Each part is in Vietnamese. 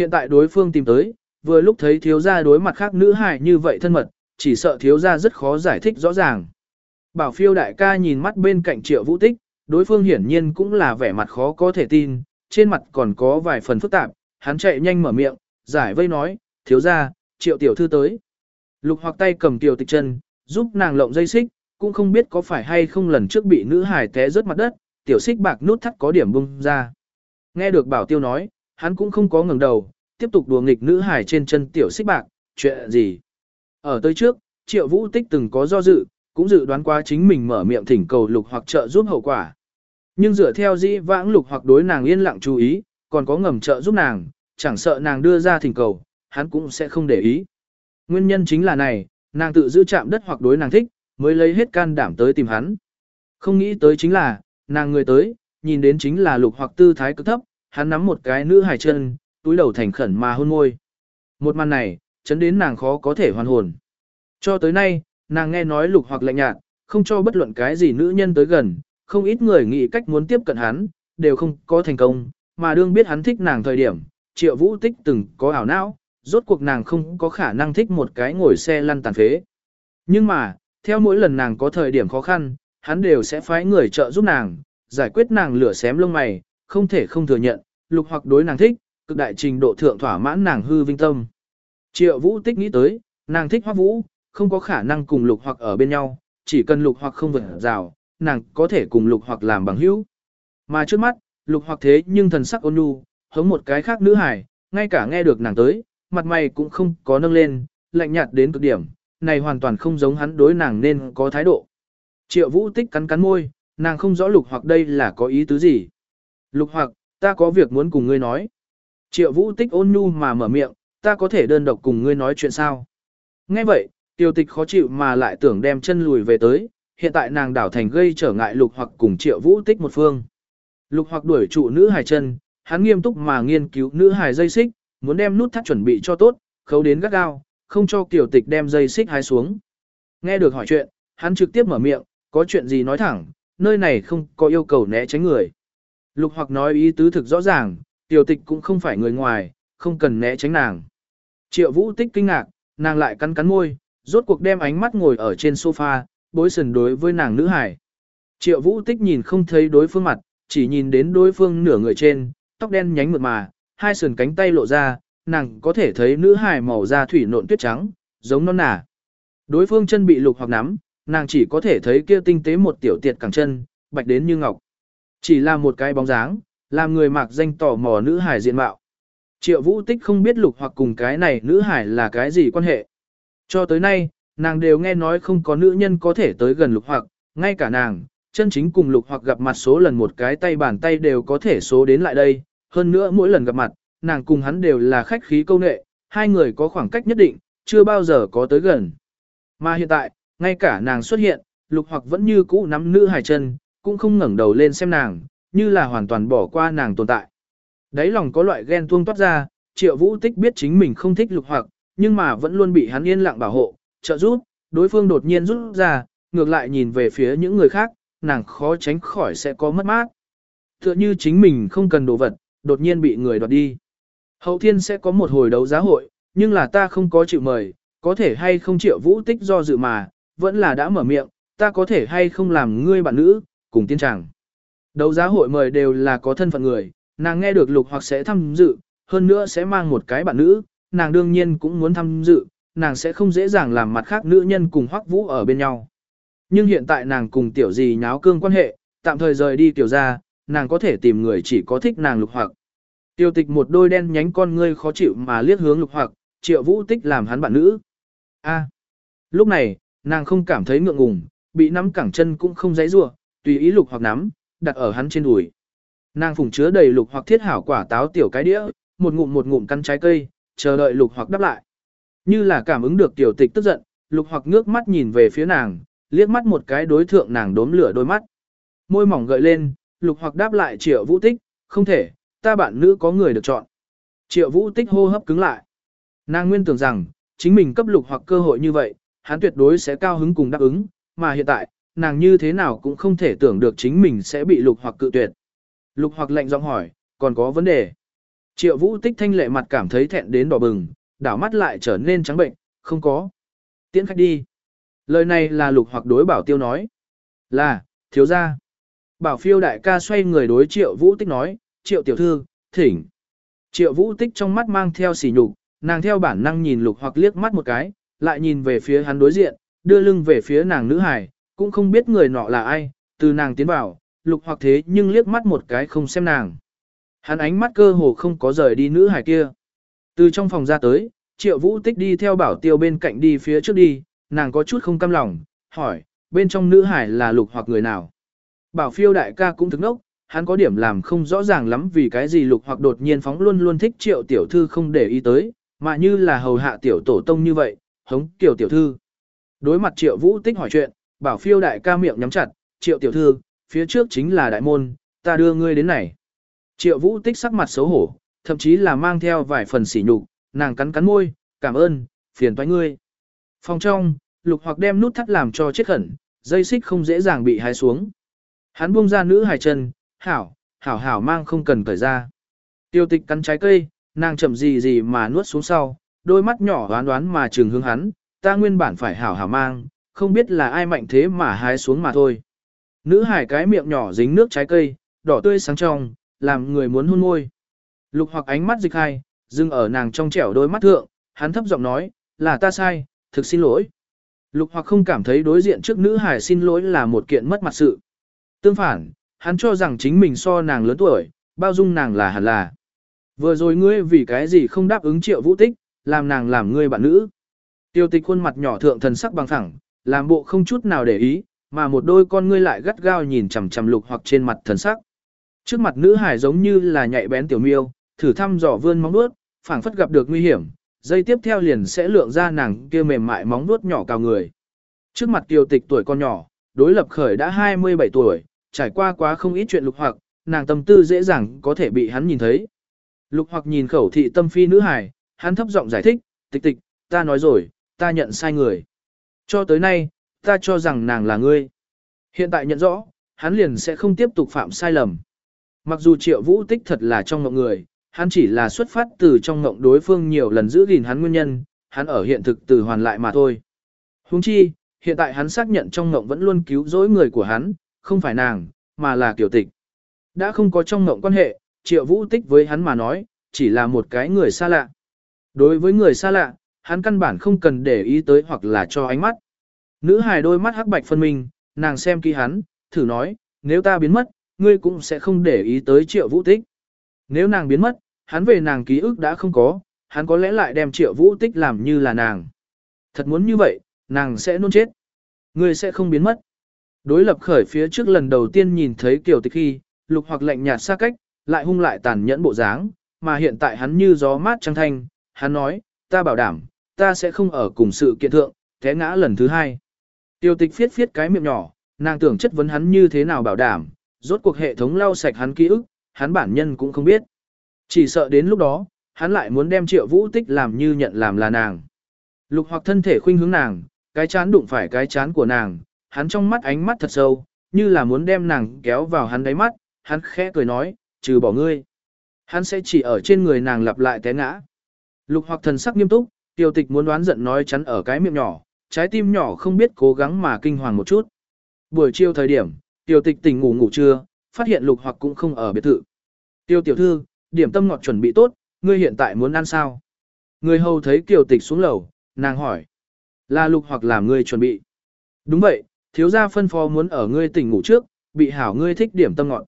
Hiện tại đối phương tìm tới, vừa lúc thấy thiếu gia đối mặt khác nữ hài như vậy thân mật, chỉ sợ thiếu gia rất khó giải thích rõ ràng. Bảo phiêu đại ca nhìn mắt bên cạnh triệu vũ tích, đối phương hiển nhiên cũng là vẻ mặt khó có thể tin, trên mặt còn có vài phần phức tạp, hắn chạy nhanh mở miệng, giải vây nói, thiếu gia, triệu tiểu thư tới. Lục hoặc tay cầm tiểu tịch chân, giúp nàng lộng dây xích, cũng không biết có phải hay không lần trước bị nữ hài té rớt mặt đất, tiểu xích bạc nút thắt có điểm bung ra. Nghe được bảo tiêu nói, hắn cũng không có ngừng đầu, tiếp tục đùa nghịch nữ hải trên chân tiểu xích bạc, chuyện gì. Ở tới trước, triệu vũ tích từng có do dự, cũng dự đoán qua chính mình mở miệng thỉnh cầu lục hoặc trợ giúp hậu quả. Nhưng dựa theo dĩ vãng lục hoặc đối nàng yên lặng chú ý, còn có ngầm trợ giúp nàng, chẳng sợ nàng đưa ra thỉnh cầu, hắn cũng sẽ không để ý. Nguyên nhân chính là này, nàng tự giữ chạm đất hoặc đối nàng thích, mới lấy hết can đảm tới tìm hắn. Không nghĩ tới chính là, nàng người tới, nhìn đến chính là lục hoặc tư thái cực thấp, hắn nắm một cái nữ hài chân, túi đầu thành khẩn mà hôn môi. Một màn này, chấn đến nàng khó có thể hoàn hồn. Cho tới nay, nàng nghe nói lục hoặc lạnh nhạt, không cho bất luận cái gì nữ nhân tới gần, không ít người nghĩ cách muốn tiếp cận hắn, đều không có thành công, mà đương biết hắn thích nàng thời điểm, triệu vũ tích từng có ảo não, rốt cuộc nàng không có khả năng thích một cái ngồi xe lăn tàn phế. Nhưng mà, theo mỗi lần nàng có thời điểm khó khăn, hắn đều sẽ phái người trợ giúp nàng, giải quyết nàng lửa xém lông mày, không thể không thừa nhận, lục hoặc đối nàng thích, cực đại trình độ thượng thỏa mãn nàng hư vinh tâm. Triệu vũ tích nghĩ tới, nàng thích hoắc vũ, không có khả năng cùng lục hoặc ở bên nhau, chỉ cần lục hoặc không vượt rào, nàng có thể cùng lục hoặc làm bằng hữu. Mà trước mắt, lục hoặc thế nhưng thần sắc ôn nhu, hống một cái khác nữ hải, ngay cả nghe được nàng tới, mặt mày cũng không có nâng lên, lạnh nhạt đến cực điểm, này hoàn toàn không giống hắn đối nàng nên có thái độ. Triệu vũ tích cắn cắn môi, nàng không rõ lục hoặc đây là có ý tứ gì. Lục hoặc, ta có việc muốn cùng ngươi nói. Triệu vũ tích ôn nhu mà mở miệng, ta có thể đơn độc cùng ngươi nói chuyện sao. Nghe vậy, tiêu tịch khó chịu mà lại tưởng đem chân lùi về tới, hiện tại nàng đảo thành gây trở ngại lục hoặc cùng triệu vũ tích một phương. Lục hoặc đuổi trụ nữ hài chân, hắn nghiêm túc mà nghiên cứu nữ hài dây xích, muốn đem nút thắt chuẩn bị cho tốt, khấu đến gắt gao, không cho tiểu tịch đem dây xích hái xuống. Nghe được hỏi chuyện, hắn trực tiếp mở miệng, có chuyện gì nói thẳng, nơi này không có yêu cầu né tránh người. Lục hoặc nói ý tứ thực rõ ràng, tiểu tịch cũng không phải người ngoài, không cần né tránh nàng. Triệu vũ tích kinh ngạc, nàng lại cắn cắn môi, rốt cuộc đem ánh mắt ngồi ở trên sofa, bối sần đối với nàng nữ hải. Triệu vũ tích nhìn không thấy đối phương mặt, chỉ nhìn đến đối phương nửa người trên, tóc đen nhánh mượt mà, hai sườn cánh tay lộ ra, nàng có thể thấy nữ hải màu da thủy nộn tuyết trắng, giống non nả. Đối phương chân bị lục hoặc nắm, nàng chỉ có thể thấy kia tinh tế một tiểu tiệt cẳng chân, bạch đến như ngọc. Chỉ là một cái bóng dáng, làm người mặc danh tò mò nữ hải diện mạo. Triệu vũ tích không biết lục hoặc cùng cái này nữ hải là cái gì quan hệ. Cho tới nay, nàng đều nghe nói không có nữ nhân có thể tới gần lục hoặc, ngay cả nàng, chân chính cùng lục hoặc gặp mặt số lần một cái tay bàn tay đều có thể số đến lại đây. Hơn nữa mỗi lần gặp mặt, nàng cùng hắn đều là khách khí câu nệ, hai người có khoảng cách nhất định, chưa bao giờ có tới gần. Mà hiện tại, ngay cả nàng xuất hiện, lục hoặc vẫn như cũ nắm nữ hài chân, cũng không ngẩng đầu lên xem nàng, như là hoàn toàn bỏ qua nàng tồn tại. Đấy lòng có loại ghen tuông toát ra, triệu vũ tích biết chính mình không thích lục hoặc, nhưng mà vẫn luôn bị hắn yên lặng bảo hộ, trợ giúp, đối phương đột nhiên rút ra, ngược lại nhìn về phía những người khác, nàng khó tránh khỏi sẽ có mất mát. Tựa như chính mình không cần đồ vật, đột nhiên bị người đoạt đi. Hậu thiên sẽ có một hồi đấu giá hội, nhưng là ta không có chịu mời, có thể hay không triệu vũ tích do dự mà, vẫn là đã mở miệng, ta có thể hay không làm ngươi bạn nữ, cùng tiên tràng. Đấu giá hội mời đều là có thân phận người, nàng nghe được lục hoặc sẽ tham dự, hơn nữa sẽ mang một cái bạn nữ, nàng đương nhiên cũng muốn tham dự, nàng sẽ không dễ dàng làm mặt khác nữ nhân cùng hoắc vũ ở bên nhau. Nhưng hiện tại nàng cùng tiểu gì nháo cương quan hệ, tạm thời rời đi tiểu ra, nàng có thể tìm người chỉ có thích nàng lục hoặc. Tiêu tịch một đôi đen nhánh con ngươi khó chịu mà liếc hướng lục hoặc, triệu vũ tích làm hắn bạn nữ. A. Lúc này, nàng không cảm thấy ngượng ngùng, bị nắm cẳng chân cũng không dãy rua, tùy ý lục hoặc nắm, đặt ở hắn trên đùi. Nàng phùng chứa đầy lục hoặc thiết hảo quả táo tiểu cái đĩa, một ngụm một ngụm căn trái cây, chờ đợi lục hoặc đáp lại. Như là cảm ứng được tiểu tịch tức giận, lục hoặc ngước mắt nhìn về phía nàng, liếc mắt một cái đối thượng nàng đốm lửa đôi mắt. Môi mỏng gợi lên, lục hoặc đáp lại triệu vũ tích, không thể, ta bạn nữ có người được chọn. Triệu vũ tích hô hấp cứng lại. Nàng nguyên tưởng rằng, chính mình cấp lục hoặc cơ hội như vậy, hắn tuyệt đối sẽ cao hứng cùng đáp ứng, mà hiện tại, nàng như thế nào cũng không thể tưởng được chính mình sẽ bị lục hoặc cự tuyệt. Lục hoặc lệnh giọng hỏi, còn có vấn đề. Triệu vũ tích thanh lệ mặt cảm thấy thẹn đến đỏ bừng, đảo mắt lại trở nên trắng bệnh, không có. Tiễn khách đi. Lời này là lục hoặc đối bảo tiêu nói. Là, thiếu gia. Bảo phiêu đại ca xoay người đối triệu vũ tích nói, triệu tiểu thư, thỉnh. Triệu vũ tích trong mắt mang theo sỉ nhục, nàng theo bản năng nhìn lục hoặc liếc mắt một cái, lại nhìn về phía hắn đối diện, đưa lưng về phía nàng nữ hải, cũng không biết người nọ là ai, từ nàng tiến vào, lục hoặc thế nhưng liếc mắt một cái không xem nàng. Hắn ánh mắt cơ hồ không có rời đi nữ hải kia. Từ trong phòng ra tới, triệu vũ tích đi theo bảo tiêu bên cạnh đi phía trước đi, nàng có chút không cam lòng, hỏi, bên trong nữ hải là lục hoặc người nào. Bảo phiêu đại ca cũng thức nốc, hắn có điểm làm không rõ ràng lắm vì cái gì lục hoặc đột nhiên phóng luôn luôn thích triệu tiểu thư không để ý tới, mà như là hầu hạ tiểu tổ tông như vậy, hống kiểu tiểu thư. Đối mặt triệu vũ tích hỏi chuyện, bảo phiêu đại ca miệng nhắm chặt, triệu tiểu thư, phía trước chính là đại môn, ta đưa ngươi đến này. Triệu vũ tích sắc mặt xấu hổ, thậm chí là mang theo vài phần sỉ nhục, nàng cắn cắn môi, cảm ơn, phiền toái ngươi. Phòng trong, lục hoặc đem nút thắt làm cho chết khẩn, dây xích không dễ dàng bị hái xuống. Hắn buông ra nữ hài chân, hảo, hảo hảo mang không cần cởi ra. Tiêu tịch cắn trái cây, nàng chậm gì gì mà nuốt xuống sau, đôi mắt nhỏ đoán đoán mà trừng hướng hắn, ta nguyên bản phải hảo hảo mang, không biết là ai mạnh thế mà hái xuống mà thôi. Nữ hải cái miệng nhỏ dính nước trái cây, đỏ tươi sáng trong, làm người muốn hôn môi. Lục hoặc ánh mắt dịch hai, dừng ở nàng trong trẻo đôi mắt thượng, hắn thấp giọng nói, là ta sai, thực xin lỗi. Lục hoặc không cảm thấy đối diện trước nữ hải xin lỗi là một kiện mất mặt sự. Tương phản, hắn cho rằng chính mình so nàng lớn tuổi, bao dung nàng là hẳn là. Vừa rồi ngươi vì cái gì không đáp ứng triệu vũ tích, làm nàng làm ngươi bạn nữ. Tiêu tịch khuôn mặt nhỏ thượng thần sắc bằng thẳng, làm bộ không chút nào để ý, mà một đôi con ngươi lại gắt gao nhìn chằm chằm lục hoặc trên mặt thần sắc. Trước mặt nữ hải giống như là nhạy bén tiểu miêu, thử thăm dò vươn móng vuốt, phảng phất gặp được nguy hiểm, dây tiếp theo liền sẽ lượng ra nàng kia mềm mại móng vuốt nhỏ cao người. Trước mặt tiêu tịch tuổi con nhỏ, đối lập khởi đã 27 tuổi, trải qua quá không ít chuyện lục hoặc, nàng tâm tư dễ dàng có thể bị hắn nhìn thấy. Lục hoặc nhìn khẩu thị tâm phi nữ hải, hắn thấp giọng giải thích, tịch tịch, ta nói rồi, ta nhận sai người. Cho tới nay, ta cho rằng nàng là ngươi. Hiện tại nhận rõ, hắn liền sẽ không tiếp tục phạm sai lầm. Mặc dù triệu vũ tích thật là trong mộng người, hắn chỉ là xuất phát từ trong mộng đối phương nhiều lần giữ gìn hắn nguyên nhân, hắn ở hiện thực từ hoàn lại mà thôi. Huống chi, hiện tại hắn xác nhận trong mộng vẫn luôn cứu rỗi người của hắn, không phải nàng, mà là kiểu tịch. Đã không có trong mộng quan hệ, triệu vũ tích với hắn mà nói, chỉ là một cái người xa lạ. Đối với người xa lạ, hắn căn bản không cần để ý tới hoặc là cho ánh mắt. Nữ hài đôi mắt hắc bạch phân minh, nàng xem kỹ hắn, thử nói, nếu ta biến mất, ngươi cũng sẽ không để ý tới triệu vũ tích. Nếu nàng biến mất, hắn về nàng ký ức đã không có, hắn có lẽ lại đem triệu vũ tích làm như là nàng. Thật muốn như vậy, nàng sẽ nôn chết. Ngươi sẽ không biến mất. Đối lập khởi phía trước lần đầu tiên nhìn thấy kiều tịch khi, lục hoặc lạnh nhạt xa cách, lại hung lại tàn nhẫn bộ dáng, mà hiện tại hắn như gió mát trăng thanh, hắn nói, ta bảo đảm, ta sẽ không ở cùng sự kiện thượng, té ngã lần thứ hai. Tiêu tịch phiết phiết cái miệng nhỏ, nàng tưởng chất vấn hắn như thế nào bảo đảm, rốt cuộc hệ thống lau sạch hắn ký ức, hắn bản nhân cũng không biết. Chỉ sợ đến lúc đó, hắn lại muốn đem triệu vũ tích làm như nhận làm là nàng. Lục hoặc thân thể khuynh hướng nàng, cái chán đụng phải cái chán của nàng, hắn trong mắt ánh mắt thật sâu, như là muốn đem nàng kéo vào hắn đáy mắt, hắn khẽ cười nói, trừ bỏ ngươi. Hắn sẽ chỉ ở trên người nàng lặp lại té ngã. Lục hoặc thần sắc nghiêm túc, tiêu tịch muốn đoán giận nói chắn ở cái miệng nhỏ, trái tim nhỏ không biết cố gắng mà kinh hoàng một chút. Buổi chiều thời điểm, tiêu tịch tỉnh ngủ ngủ trưa, phát hiện lục hoặc cũng không ở biệt thự. Tiêu tiểu thư, điểm tâm ngọt chuẩn bị tốt, ngươi hiện tại muốn ăn sao? Người hầu thấy kiều tịch xuống lầu, nàng hỏi. Là lục hoặc làm ngươi chuẩn bị. Đúng vậy, thiếu gia phân phó muốn ở ngươi tỉnh ngủ trước, bị hảo ngươi thích điểm tâm ngọt.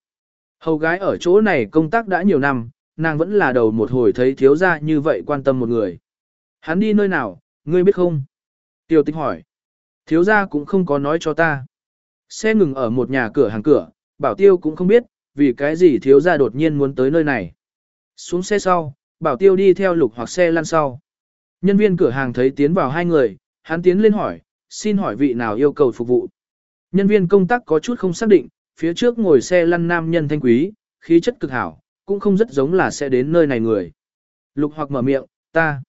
Hầu gái ở chỗ này công tác đã nhiều năm, nàng vẫn là đầu một hồi thấy thiếu gia như vậy quan tâm một người. Hắn đi nơi nào, ngươi biết không? Tiêu tịch hỏi. Thiếu gia cũng không có nói cho ta. Xe ngừng ở một nhà cửa hàng cửa, bảo tiêu cũng không biết, vì cái gì thiếu gia đột nhiên muốn tới nơi này. Xuống xe sau, bảo tiêu đi theo lục hoặc xe lăn sau. Nhân viên cửa hàng thấy tiến vào hai người, hắn tiến lên hỏi, xin hỏi vị nào yêu cầu phục vụ. Nhân viên công tác có chút không xác định, phía trước ngồi xe lăn nam nhân thanh quý, khí chất cực hảo, cũng không rất giống là sẽ đến nơi này người. Lục hoặc mở miệng, ta.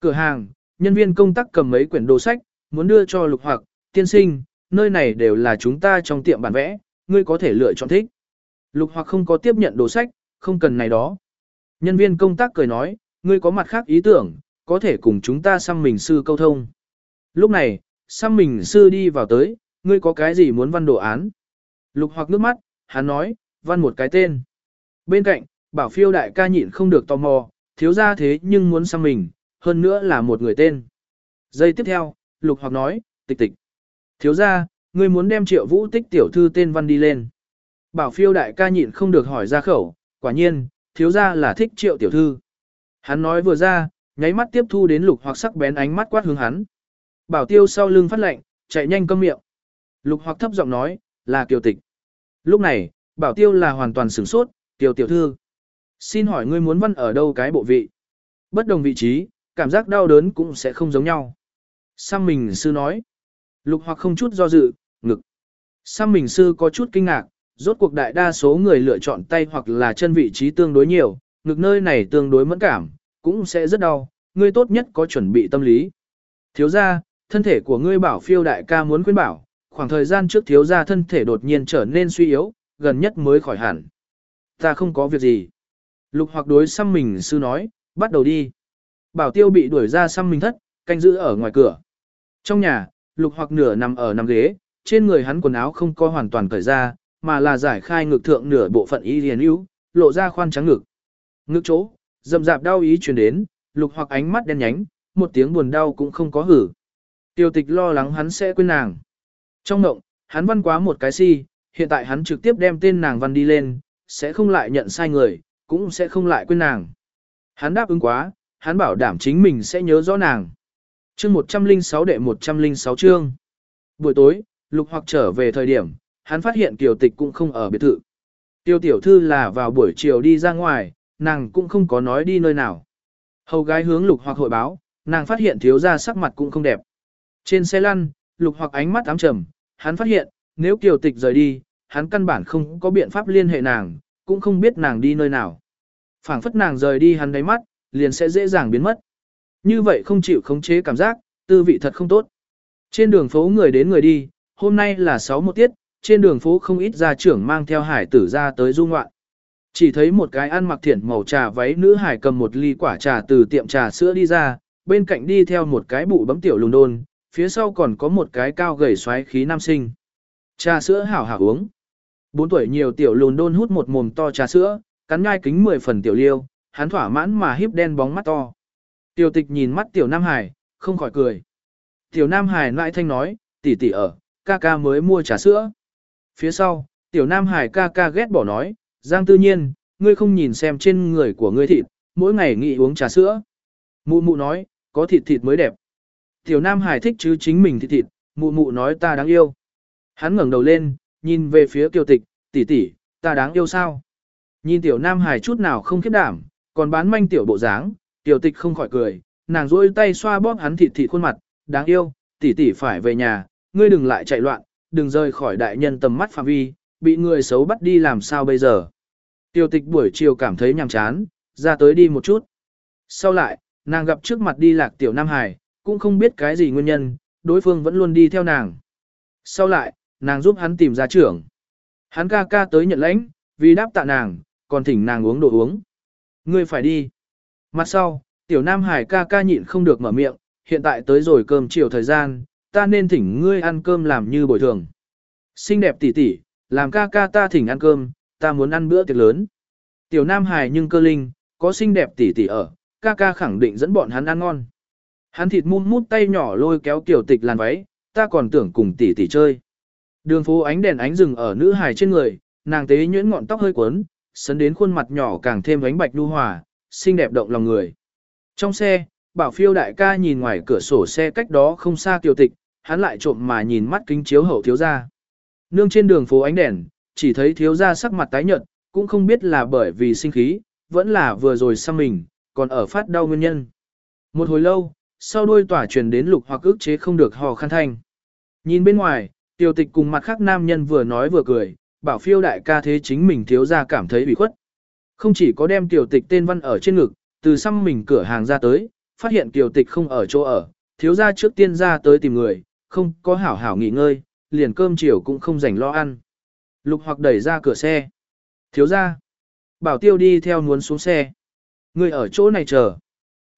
Cửa hàng, nhân viên công tác cầm mấy quyển đồ sách, muốn đưa cho lục hoặc, tiên sinh, nơi này đều là chúng ta trong tiệm bản vẽ, ngươi có thể lựa chọn thích. Lục hoặc không có tiếp nhận đồ sách, không cần này đó. Nhân viên công tác cười nói, ngươi có mặt khác ý tưởng, có thể cùng chúng ta xăm mình sư câu thông. Lúc này, xăm mình sư đi vào tới, ngươi có cái gì muốn văn đồ án? Lục hoặc nước mắt, hắn nói, văn một cái tên. Bên cạnh, bảo phiêu đại ca nhịn không được tò mò, thiếu ra thế nhưng muốn sang mình, hơn nữa là một người tên. Giây tiếp theo, lục hoặc nói, tịch tịch. Thiếu ra, ngươi muốn đem triệu vũ tích tiểu thư tên văn đi lên. Bảo phiêu đại ca nhịn không được hỏi ra khẩu, quả nhiên, thiếu ra là thích triệu tiểu thư. Hắn nói vừa ra, nháy mắt tiếp thu đến lục hoặc sắc bén ánh mắt quát hướng hắn. Bảo tiêu sau lưng phát lệnh, chạy nhanh câm miệng. Lục hoặc thấp giọng nói, là kiều tịch. Lúc này, bảo tiêu là hoàn toàn sửng sốt, kiều tiểu thư. Xin hỏi ngươi muốn văn ở đâu cái bộ vị? Bất đồng vị trí, cảm giác đau đớn cũng sẽ không giống nhau. Sang mình sư nói. Lục hoặc không chút do dự, ngực. Sang mình sư có chút kinh ngạc, rốt cuộc đại đa số người lựa chọn tay hoặc là chân vị trí tương đối nhiều, ngực nơi này tương đối mẫn cảm, cũng sẽ rất đau, ngươi tốt nhất có chuẩn bị tâm lý. Thiếu gia, thân thể của ngươi bảo phiêu đại ca muốn khuyên bảo, khoảng thời gian trước thiếu gia thân thể đột nhiên trở nên suy yếu, gần nhất mới khỏi hẳn. Ta không có việc gì. Lục hoặc đối xăm mình sư nói, bắt đầu đi. Bảo tiêu bị đuổi ra xăm mình thất, canh giữ ở ngoài cửa. Trong nhà, lục hoặc nửa nằm ở nằm ghế, trên người hắn quần áo không có hoàn toàn cởi ra, mà là giải khai ngực thượng nửa bộ phận y liền yếu, lộ ra khoan trắng ngực. Ngực chỗ, dầm dạp đau ý truyền đến, lục hoặc ánh mắt đen nhánh, một tiếng buồn đau cũng không có hử. Tiêu tịch lo lắng hắn sẽ quên nàng. Trong mộng, hắn văn quá một cái si, hiện tại hắn trực tiếp đem tên nàng văn đi lên, sẽ không lại nhận sai người, cũng sẽ không lại quên nàng. Hắn đáp ứng quá, hắn bảo đảm chính mình sẽ nhớ rõ nàng. Chương 106 đệ 106 chương. Buổi tối, Lục Hoặc trở về thời điểm, hắn phát hiện Kiều Tịch cũng không ở biệt thự. Tiêu tiểu thư là vào buổi chiều đi ra ngoài, nàng cũng không có nói đi nơi nào. Hầu gái hướng Lục Hoặc hội báo, nàng phát hiện thiếu gia sắc mặt cũng không đẹp. Trên xe lăn, Lục Hoặc ánh mắt ám trầm, hắn phát hiện, nếu Kiều Tịch rời đi, hắn căn bản không có biện pháp liên hệ nàng, cũng không biết nàng đi nơi nào. phảng phất nàng rời đi hắn đáy mắt, liền sẽ dễ dàng biến mất. Như vậy không chịu khống chế cảm giác, tư vị thật không tốt. Trên đường phố người đến người đi, hôm nay là 6 một tiết, trên đường phố không ít gia trưởng mang theo hải tử ra tới du ngoạn. Chỉ thấy một cái ăn mặc thiển màu trà váy nữ hải cầm một ly quả trà từ tiệm trà sữa đi ra, bên cạnh đi theo một cái bụ bấm tiểu lùn đôn, phía sau còn có một cái cao gầy xoáy khí nam sinh. Trà sữa hảo hảo uống. Bốn tuổi nhiều tiểu lùn đôn hút một mồm to trà sữa, cắn nhai kính 10 phần tiểu liêu, hắn thỏa mãn mà híp đen bóng mắt to. Tiểu tịch nhìn mắt tiểu Nam Hải, không khỏi cười. Tiểu Nam Hải lại thanh nói, tỷ tỷ ở, ca ca mới mua trà sữa. Phía sau, tiểu Nam Hải ca ca ghét bỏ nói, Giang tư nhiên, ngươi không nhìn xem trên người của ngươi thịt, mỗi ngày nghỉ uống trà sữa. Mụ mụ nói, có thịt thịt mới đẹp. Tiểu Nam Hải thích chứ chính mình thịt thịt, mụ mụ nói ta đáng yêu. Hắn ngẩng đầu lên, nhìn về phía Kiều Tịch, tỷ tỷ, ta đáng yêu sao? Nhìn Tiểu Nam Hải chút nào không khiếp đảm, còn bán manh tiểu bộ dáng, Tiểu Tịch không khỏi cười, nàng rôi tay xoa bóp hắn thịt thịt khuôn mặt, đáng yêu, tỷ tỷ phải về nhà, ngươi đừng lại chạy loạn, đừng rời khỏi đại nhân tầm mắt phạm vi, bị người xấu bắt đi làm sao bây giờ. tiểu tịch buổi chiều cảm thấy nhàm chán, ra tới đi một chút. Sau lại, nàng gặp trước mặt đi lạc tiểu Nam Hải, cũng không biết cái gì nguyên nhân, đối phương vẫn luôn đi theo nàng. Sau lại, nàng giúp hắn tìm ra trưởng. Hắn ca ca tới nhận lãnh, vì đáp tạ nàng, còn thỉnh nàng uống đồ uống. Ngươi phải đi. Mặt sau, tiểu Nam Hải ca ca nhịn không được mở miệng, hiện tại tới rồi cơm chiều thời gian, ta nên thỉnh ngươi ăn cơm làm như bồi thường. Xinh đẹp tỷ tỷ, làm ca ca ta thỉnh ăn cơm, ta muốn ăn bữa tiệc lớn. Tiểu Nam Hải nhưng cơ linh, có xinh đẹp tỷ tỷ ở, ca ca khẳng định dẫn bọn hắn ăn ngon. Hắn thịt mum mút tay nhỏ lôi kéo tiểu tịch làn váy, ta còn tưởng cùng tỷ tỷ chơi. Đường phố ánh đèn ánh rừng ở nữ hài trên người, nàng tế nhuyễn ngọn tóc hơi quấn, sấn đến khuôn mặt nhỏ càng thêm ánh bạch nhu hòa, xinh đẹp động lòng người. Trong xe, bảo phiêu đại ca nhìn ngoài cửa sổ xe cách đó không xa tiểu tịch, hắn lại trộm mà nhìn mắt kính chiếu hậu thiếu gia. Nương trên đường phố ánh đèn, chỉ thấy thiếu gia sắc mặt tái nhợt, cũng không biết là bởi vì sinh khí, vẫn là vừa rồi xăm mình, còn ở phát đau nguyên nhân. Một hồi lâu, sau đuôi tỏa truyền đến lục hoặc ức chế không được hò khăn thanh. Nhìn bên ngoài, tiểu tịch cùng mặt khác nam nhân vừa nói vừa cười, bảo phiêu đại ca thế chính mình thiếu gia cảm thấy bị khuất. Không chỉ có đem tiểu tịch tên văn ở trên ngực, từ xăm mình cửa hàng ra tới, phát hiện tiểu tịch không ở chỗ ở, thiếu gia trước tiên ra tới tìm người, không có hảo hảo nghỉ ngơi, liền cơm chiều cũng không rảnh lo ăn. Lục hoặc đẩy ra cửa xe. Thiếu gia. Bảo tiêu đi theo muốn xuống xe. Ngươi ở chỗ này chờ.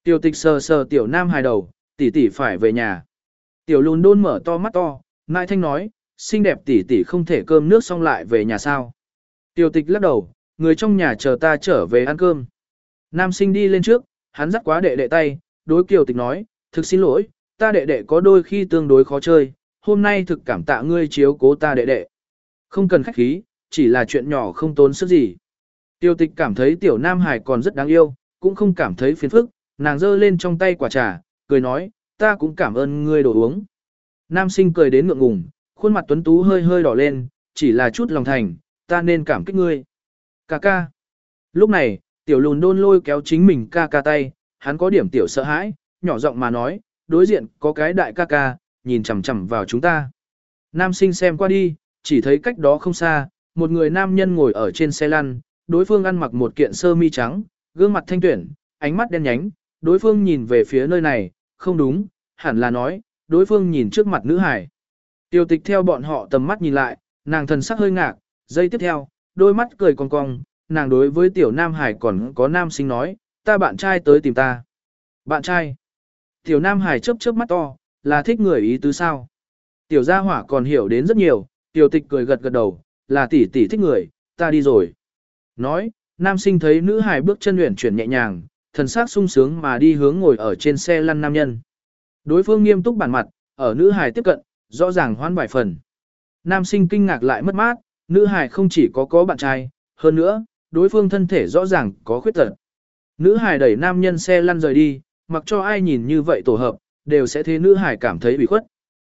Tiểu tịch sờ sờ tiểu nam hài đầu, tỷ tỷ phải về nhà. Tiểu lùn đôn mở to mắt to, Nại Thanh nói, xinh đẹp tỷ tỷ không thể cơm nước xong lại về nhà sao. Tiểu tịch lắc đầu, người trong nhà chờ ta trở về ăn cơm. Nam sinh đi lên trước, hắn dắt quá đệ đệ tay, đối kiều tịch nói, thực xin lỗi, ta đệ đệ có đôi khi tương đối khó chơi, hôm nay thực cảm tạ ngươi chiếu cố ta đệ đệ. Không cần khách khí, chỉ là chuyện nhỏ không tốn sức gì. Tiêu tịch cảm thấy tiểu nam hải còn rất đáng yêu, cũng không cảm thấy phiền phức, nàng giơ lên trong tay quả trà, cười nói, ta cũng cảm ơn ngươi đồ uống. Nam sinh cười đến ngượng ngùng, khuôn mặt tuấn tú hơi hơi đỏ lên, chỉ là chút lòng thành, ta nên cảm kích ngươi. Ca ca. Lúc này, tiểu lùn đôn lôi kéo chính mình ca ca tay, hắn có điểm tiểu sợ hãi, nhỏ giọng mà nói, đối diện có cái đại ca ca, nhìn chằm chằm vào chúng ta. Nam sinh xem qua đi, chỉ thấy cách đó không xa, một người nam nhân ngồi ở trên xe lăn, đối phương ăn mặc một kiện sơ mi trắng, gương mặt thanh tuyển, ánh mắt đen nhánh, đối phương nhìn về phía nơi này, không đúng, hẳn là nói, đối phương nhìn trước mặt nữ hải. Tiêu tịch theo bọn họ tầm mắt nhìn lại, nàng thần sắc hơi ngạc, giây tiếp theo, đôi mắt cười cong cong, nàng đối với tiểu nam hải còn có nam sinh nói, ta bạn trai tới tìm ta. Bạn trai. Tiểu nam hải chớp chớp mắt to, là thích người ý tứ sao. Tiểu gia hỏa còn hiểu đến rất nhiều, tiểu tịch cười gật gật đầu, là tỷ tỷ thích người, ta đi rồi. Nói, nam sinh thấy nữ hải bước chân luyện chuyển nhẹ nhàng, thần sắc sung sướng mà đi hướng ngồi ở trên xe lăn nam nhân. Đối phương nghiêm túc bản mặt, ở nữ hải tiếp cận, rõ ràng hoan vài phần. Nam sinh kinh ngạc lại mất mát, nữ hải không chỉ có có bạn trai, hơn nữa, đối phương thân thể rõ ràng có khuyết tật. Nữ hải đẩy nam nhân xe lăn rời đi, mặc cho ai nhìn như vậy tổ hợp, đều sẽ thấy nữ hải cảm thấy bị khuất.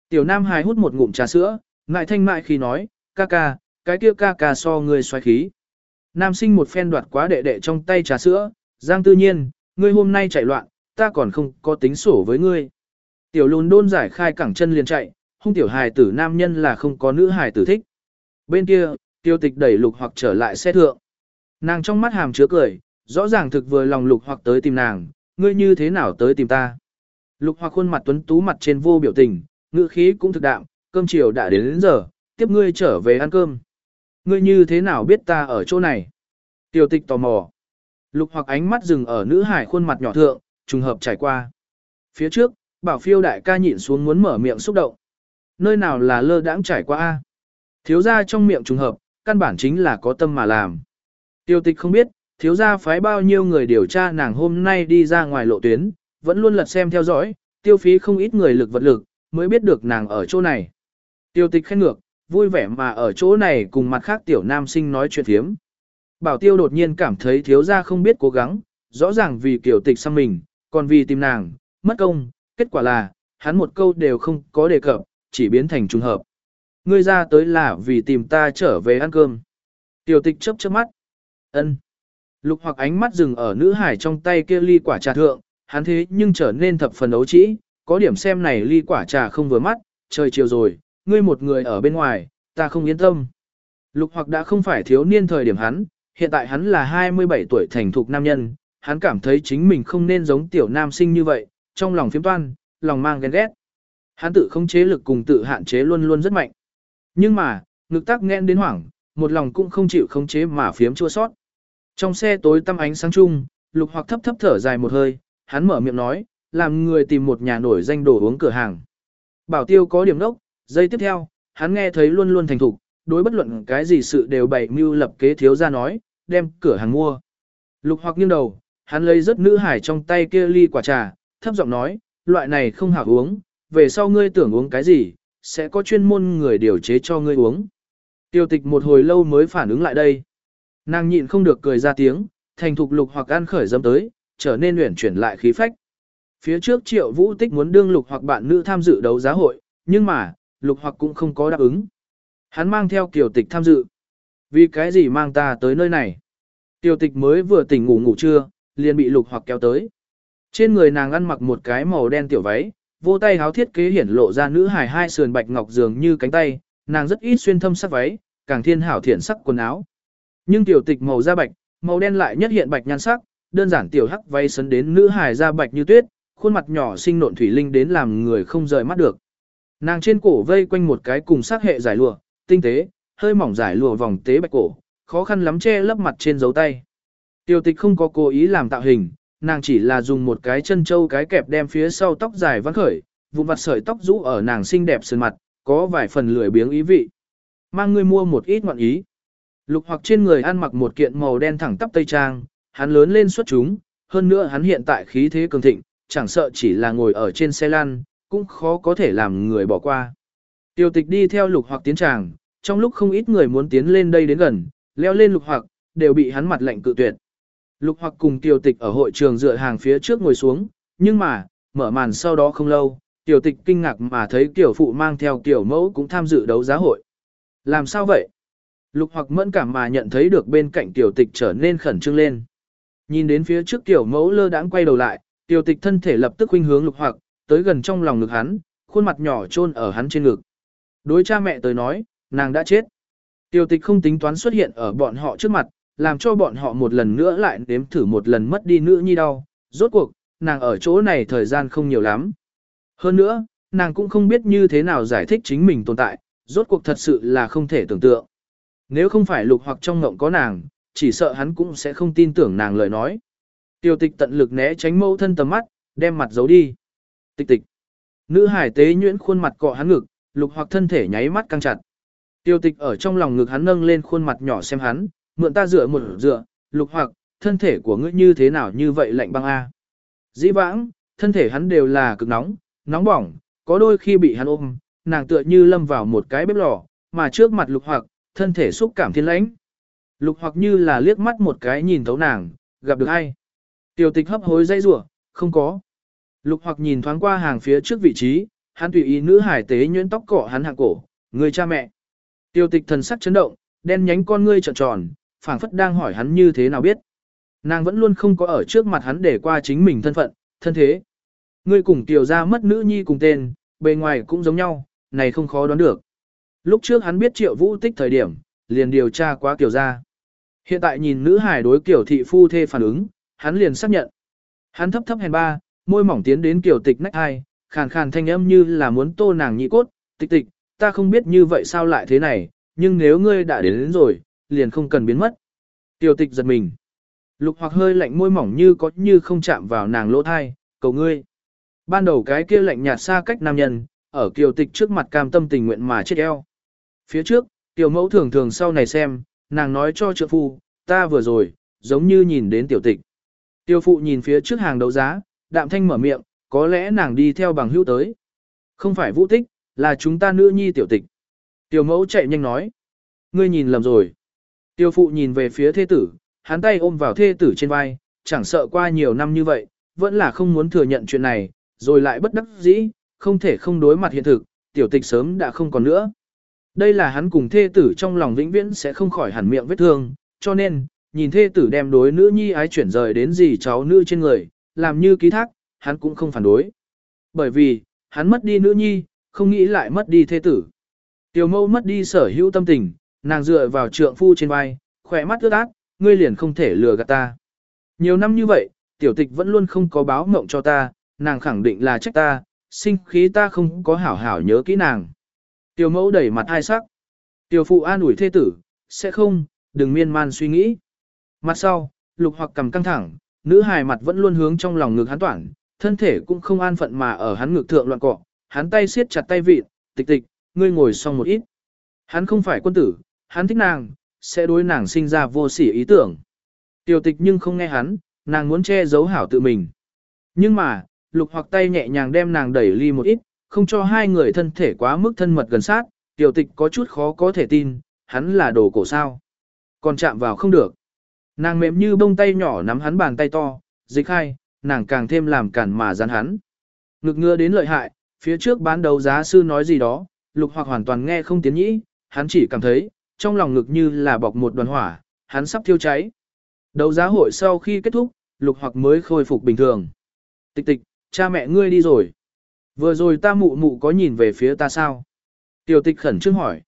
Tiểu nam hải hút một ngụm trà sữa, ngại thanh mại khi nói, ca ca, cái kia ca ca so người xoay khí. Nam sinh một phen đoạt quá đệ đệ trong tay trà sữa, giang tư nhiên, ngươi hôm nay chạy loạn, ta còn không có tính sổ với ngươi. Tiểu lùn đôn giải khai cẳng chân liền chạy, hung tiểu hài tử nam nhân là không có nữ hài tử thích. Bên kia, tiêu tịch đẩy lục hoặc trở lại xe thượng. Nàng trong mắt hàm chứa cười, rõ ràng thực vừa lòng lục hoặc tới tìm nàng, ngươi như thế nào tới tìm ta. Lục hoặc khuôn mặt tuấn tú mặt trên vô biểu tình, ngữ khí cũng thực đạm, cơm chiều đã đến, đến giờ, tiếp ngươi trở về ăn cơm. Ngươi như thế nào biết ta ở chỗ này? Tiểu tịch tò mò. Lục hoặc ánh mắt dừng ở nữ hải khuôn mặt nhỏ thượng, trùng hợp trải qua. Phía trước, bảo phiêu đại ca nhịn xuống muốn mở miệng xúc động. Nơi nào là lơ đãng trải qua a? Thiếu gia trong miệng trùng hợp, căn bản chính là có tâm mà làm. Tiêu tịch không biết, thiếu gia phái bao nhiêu người điều tra nàng hôm nay đi ra ngoài lộ tuyến, vẫn luôn lật xem theo dõi, tiêu phí không ít người lực vật lực, mới biết được nàng ở chỗ này. Tiêu tịch khen ngược, vui vẻ mà ở chỗ này cùng mặt khác tiểu nam sinh nói chuyện thiếm. Bảo tiêu đột nhiên cảm thấy thiếu gia không biết cố gắng, rõ ràng vì kiểu tịch sang mình, còn vì tìm nàng, mất công, kết quả là, hắn một câu đều không có đề cập, chỉ biến thành trùng hợp. Ngươi ra tới là vì tìm ta trở về ăn cơm. Tiểu tịch chớp chớp mắt. ân Lục hoặc ánh mắt dừng ở nữ hải trong tay kia ly quả trà thượng, hắn thế nhưng trở nên thập phần ấu trĩ, có điểm xem này ly quả trà không vừa mắt, trời chiều rồi, ngươi một người ở bên ngoài, ta không yên tâm. Lục hoặc đã không phải thiếu niên thời điểm hắn, hiện tại hắn là 27 tuổi thành thục nam nhân, hắn cảm thấy chính mình không nên giống tiểu nam sinh như vậy, trong lòng phiếm toan, lòng mang ghen ghét. Hắn tự không chế lực cùng tự hạn chế luôn luôn rất mạnh. Nhưng mà, ngực tắc nghẹn đến hoảng, một lòng cũng không chịu khống chế mà phiếm chua sót. Trong xe tối tăm ánh sáng chung, lục hoặc thấp thấp thở dài một hơi, hắn mở miệng nói, làm người tìm một nhà nổi danh đồ uống cửa hàng. Bảo tiêu có điểm đốc, giây tiếp theo, hắn nghe thấy luôn luôn thành thục, đối bất luận cái gì sự đều bày mưu lập kế thiếu ra nói, đem cửa hàng mua. Lục hoặc nghiêng đầu, hắn lấy rất nữ hải trong tay kia ly quả trà, thấp giọng nói, loại này không hảo uống, về sau ngươi tưởng uống cái gì, sẽ có chuyên môn người điều chế cho ngươi uống. Tiêu tịch một hồi lâu mới phản ứng lại đây. Nàng nhịn không được cười ra tiếng, thành thục lục hoặc ăn khởi dâm tới, trở nên luyện chuyển lại khí phách. Phía trước triệu vũ tích muốn đương lục hoặc bạn nữ tham dự đấu giá hội, nhưng mà, lục hoặc cũng không có đáp ứng. Hắn mang theo kiều tịch tham dự. Vì cái gì mang ta tới nơi này? Tiêu tịch mới vừa tỉnh ngủ ngủ trưa, liền bị lục hoặc kéo tới. Trên người nàng ăn mặc một cái màu đen tiểu váy, vô tay háo thiết kế hiển lộ ra nữ hài hai sườn bạch ngọc dường như cánh tay, nàng rất ít xuyên thâm sắc váy, càng thiên hảo thiện sắc quần áo. Nhưng tiểu tịch màu da bạch, màu đen lại nhất hiện bạch nhan sắc, đơn giản tiểu hắc váy sấn đến nữ hài da bạch như tuyết, khuôn mặt nhỏ xinh nộn thủy linh đến làm người không rời mắt được. Nàng trên cổ vây quanh một cái cùng sắc hệ giải lụa, tinh tế, hơi mỏng giải lụa vòng tế bạch cổ, khó khăn lắm che lấp mặt trên dấu tay. Tiểu tịch không có cố ý làm tạo hình, nàng chỉ là dùng một cái chân châu cái kẹp đem phía sau tóc dài vắn khởi, vụn vặt sợi tóc rũ ở nàng xinh đẹp sơn mặt, có vài phần lười biếng ý vị. Mang ngươi mua một ít ngọn ý. Lục hoặc trên người ăn mặc một kiện màu đen thẳng tắp tây trang, hắn lớn lên xuất chúng, hơn nữa hắn hiện tại khí thế cường thịnh, chẳng sợ chỉ là ngồi ở trên xe lăn, cũng khó có thể làm người bỏ qua. Tiêu tịch đi theo lục hoặc tiến tràng, trong lúc không ít người muốn tiến lên đây đến gần, leo lên lục hoặc, đều bị hắn mặt lạnh cự tuyệt. Lục hoặc cùng tiểu tịch ở hội trường dựa hàng phía trước ngồi xuống, nhưng mà, mở màn sau đó không lâu, tiểu tịch kinh ngạc mà thấy tiểu phụ mang theo tiểu mẫu cũng tham dự đấu giá hội. Làm sao vậy? Lục hoặc mẫn cảm mà nhận thấy được bên cạnh tiểu tịch trở nên khẩn trương lên. Nhìn đến phía trước tiểu mẫu lơ đãng quay đầu lại, tiểu tịch thân thể lập tức khuynh hướng lục hoặc, tới gần trong lòng ngực hắn, khuôn mặt nhỏ chôn ở hắn trên ngực. Đối cha mẹ tới nói, nàng đã chết. Tiểu tịch không tính toán xuất hiện ở bọn họ trước mặt, làm cho bọn họ một lần nữa lại nếm thử một lần mất đi nữ nhi đau. Rốt cuộc, nàng ở chỗ này thời gian không nhiều lắm. Hơn nữa, nàng cũng không biết như thế nào giải thích chính mình tồn tại, rốt cuộc thật sự là không thể tưởng tượng. Nếu không phải lục hoặc trong ngộng có nàng, chỉ sợ hắn cũng sẽ không tin tưởng nàng lời nói. Tiêu tịch tận lực né tránh mâu thân tầm mắt, đem mặt giấu đi. Tịch tịch. Nữ hải tế nhuyễn khuôn mặt cọ hắn ngực, lục hoặc thân thể nháy mắt căng chặt. Tiêu tịch ở trong lòng ngực hắn nâng lên khuôn mặt nhỏ xem hắn, mượn ta dựa một dựa, lục hoặc, thân thể của ngươi như thế nào như vậy lạnh băng a. Dĩ vãng, thân thể hắn đều là cực nóng, nóng bỏng, có đôi khi bị hắn ôm, nàng tựa như lâm vào một cái bếp lò, mà trước mặt lục hoặc, thân thể xúc cảm thiên lãnh. Lục hoặc như là liếc mắt một cái nhìn thấu nàng, gặp được ai. tiểu tịch hấp hối dây rủa không có. Lục hoặc nhìn thoáng qua hàng phía trước vị trí, hắn tùy ý nữ hải tế nhuyễn tóc cọ hắn hạ cổ, người cha mẹ. Tiêu tịch thần sắc chấn động, đen nhánh con ngươi trợn tròn, phảng phất đang hỏi hắn như thế nào biết. Nàng vẫn luôn không có ở trước mặt hắn để qua chính mình thân phận, thân thế. Ngươi cùng tiểu ra mất nữ nhi cùng tên, bề ngoài cũng giống nhau, này không khó đoán được. Lúc trước hắn biết triệu vũ tích thời điểm, liền điều tra quá tiểu ra. Hiện tại nhìn nữ hải đối kiểu thị phu thê phản ứng, hắn liền xác nhận. Hắn thấp thấp hèn ba, môi mỏng tiến đến kiểu tịch nách hai, khàn khàn thanh âm như là muốn tô nàng nhị cốt, tịch tịch, ta không biết như vậy sao lại thế này, nhưng nếu ngươi đã đến, đến rồi, liền không cần biến mất. Tiểu tịch giật mình. Lục hoặc hơi lạnh môi mỏng như có như không chạm vào nàng lỗ thai, cầu ngươi. Ban đầu cái kia lạnh nhạt xa cách nam nhân, ở kiều tịch trước mặt cam tâm tình nguyện mà chết eo. Phía trước, tiểu mẫu thường thường sau này xem, nàng nói cho trợ phu, ta vừa rồi, giống như nhìn đến tiểu tịch. Tiêu phụ nhìn phía trước hàng đấu giá, đạm thanh mở miệng, có lẽ nàng đi theo bằng hữu tới. Không phải vũ tích, là chúng ta nữ nhi tiểu tịch. Tiểu mẫu chạy nhanh nói. Ngươi nhìn lầm rồi. Tiêu phụ nhìn về phía thê tử, hắn tay ôm vào thê tử trên vai, chẳng sợ qua nhiều năm như vậy, vẫn là không muốn thừa nhận chuyện này, rồi lại bất đắc dĩ, không thể không đối mặt hiện thực, tiểu tịch sớm đã không còn nữa. Đây là hắn cùng thê tử trong lòng vĩnh viễn sẽ không khỏi hẳn miệng vết thương, cho nên, nhìn thê tử đem đối nữ nhi ái chuyển rời đến gì cháu nữ trên người, làm như ký thác, hắn cũng không phản đối. Bởi vì, hắn mất đi nữ nhi, không nghĩ lại mất đi thê tử. Tiểu mâu mất đi sở hữu tâm tình, nàng dựa vào trượng phu trên vai, khỏe mắt ướt át, ngươi liền không thể lừa gạt ta. Nhiều năm như vậy, tiểu tịch vẫn luôn không có báo mộng cho ta, nàng khẳng định là trách ta, sinh khí ta không có hảo hảo nhớ kỹ nàng. Tiểu mẫu đẩy mặt hai sắc. Tiểu phụ an ủi thê tử, sẽ không, đừng miên man suy nghĩ. Mặt sau, lục hoặc cầm căng thẳng, nữ hài mặt vẫn luôn hướng trong lòng ngực hắn toản, thân thể cũng không an phận mà ở hắn ngực thượng loạn cọ, hắn tay siết chặt tay vịt, tịch tịch, ngươi ngồi xong một ít. Hắn không phải quân tử, hắn thích nàng, sẽ đối nàng sinh ra vô sỉ ý tưởng. Tiểu tịch nhưng không nghe hắn, nàng muốn che giấu hảo tự mình. Nhưng mà, lục hoặc tay nhẹ nhàng đem nàng đẩy ly một ít, không cho hai người thân thể quá mức thân mật gần sát, tiểu tịch có chút khó có thể tin, hắn là đồ cổ sao. Còn chạm vào không được. Nàng mềm như bông tay nhỏ nắm hắn bàn tay to, dịch hai, nàng càng thêm làm cản mà dán hắn. Ngực ngưa đến lợi hại, phía trước bán đấu giá sư nói gì đó, lục hoặc hoàn toàn nghe không tiến nhĩ, hắn chỉ cảm thấy, trong lòng ngực như là bọc một đoàn hỏa, hắn sắp thiêu cháy. Đấu giá hội sau khi kết thúc, lục hoặc mới khôi phục bình thường. Tịch tịch, cha mẹ ngươi đi rồi. Vừa rồi ta mụ mụ có nhìn về phía ta sao? Tiểu tịch khẩn trương hỏi.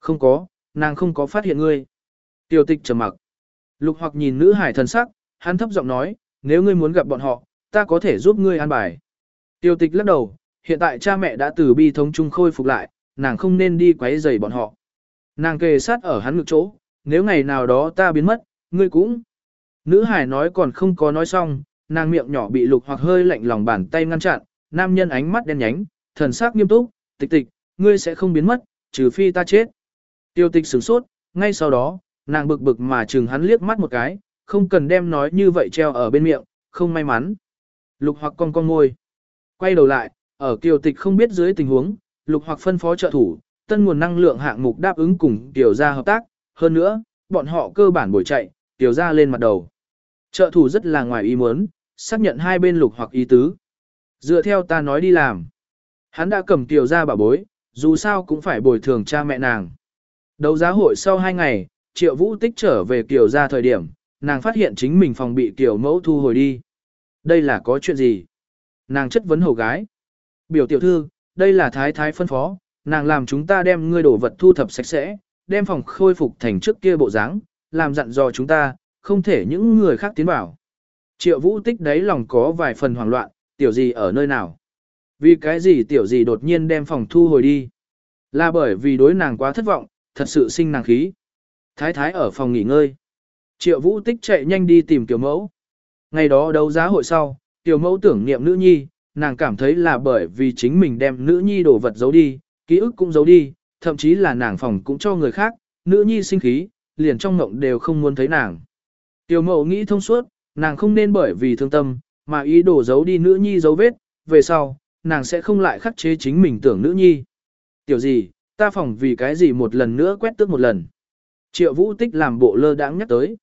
Không có, nàng không có phát hiện ngươi. Tiểu tịch trầm mặc. Lục hoặc nhìn nữ hải thần sắc, hắn thấp giọng nói, nếu ngươi muốn gặp bọn họ, ta có thể giúp ngươi an bài. Tiểu tịch lắc đầu, hiện tại cha mẹ đã từ bi thống chung khôi phục lại, nàng không nên đi quấy rầy bọn họ. Nàng kề sát ở hắn ngực chỗ, nếu ngày nào đó ta biến mất, ngươi cũng. Nữ hải nói còn không có nói xong, nàng miệng nhỏ bị lục hoặc hơi lạnh lòng bàn tay ngăn chặn, nam nhân ánh mắt đen nhánh, thần sắc nghiêm túc, tịch tịch, ngươi sẽ không biến mất, trừ phi ta chết. Tiêu tịch sửng sốt, ngay sau đó, nàng bực bực mà chừng hắn liếc mắt một cái, không cần đem nói như vậy treo ở bên miệng, không may mắn. Lục hoặc con con ngôi. Quay đầu lại, ở kiều tịch không biết dưới tình huống, lục hoặc phân phó trợ thủ, tân nguồn năng lượng hạng mục đáp ứng cùng tiểu gia hợp tác, hơn nữa, bọn họ cơ bản buổi chạy, tiểu gia lên mặt đầu. Trợ thủ rất là ngoài ý muốn, xác nhận hai bên lục hoặc ý tứ. Dựa theo ta nói đi làm. Hắn đã cầm tiểu gia bảo bối, dù sao cũng phải bồi thường cha mẹ nàng. Đấu giá hội sau hai ngày, triệu vũ tích trở về tiểu gia thời điểm, nàng phát hiện chính mình phòng bị tiểu mẫu thu hồi đi. Đây là có chuyện gì? Nàng chất vấn hầu gái. Biểu tiểu thư, đây là thái thái phân phó, nàng làm chúng ta đem ngươi đổ vật thu thập sạch sẽ, đem phòng khôi phục thành trước kia bộ dáng, làm dặn dò chúng ta, không thể những người khác tiến vào. Triệu vũ tích đấy lòng có vài phần hoảng loạn, tiểu gì ở nơi nào? Vì cái gì tiểu gì đột nhiên đem phòng thu hồi đi? Là bởi vì đối nàng quá thất vọng, thật sự sinh nàng khí. Thái thái ở phòng nghỉ ngơi. Triệu vũ tích chạy nhanh đi tìm tiểu mẫu. Ngày đó đấu giá hội sau, tiểu mẫu tưởng niệm nữ nhi, nàng cảm thấy là bởi vì chính mình đem nữ nhi đồ vật giấu đi, ký ức cũng giấu đi, thậm chí là nàng phòng cũng cho người khác, nữ nhi sinh khí, liền trong mộng đều không muốn thấy nàng. Tiểu mẫu nghĩ thông suốt, nàng không nên bởi vì thương tâm, mà ý đồ giấu đi nữ nhi dấu vết, về sau, nàng sẽ không lại khắc chế chính mình tưởng nữ nhi. Tiểu gì, ta phòng vì cái gì một lần nữa quét tước một lần. Triệu vũ tích làm bộ lơ đãng nhắc tới.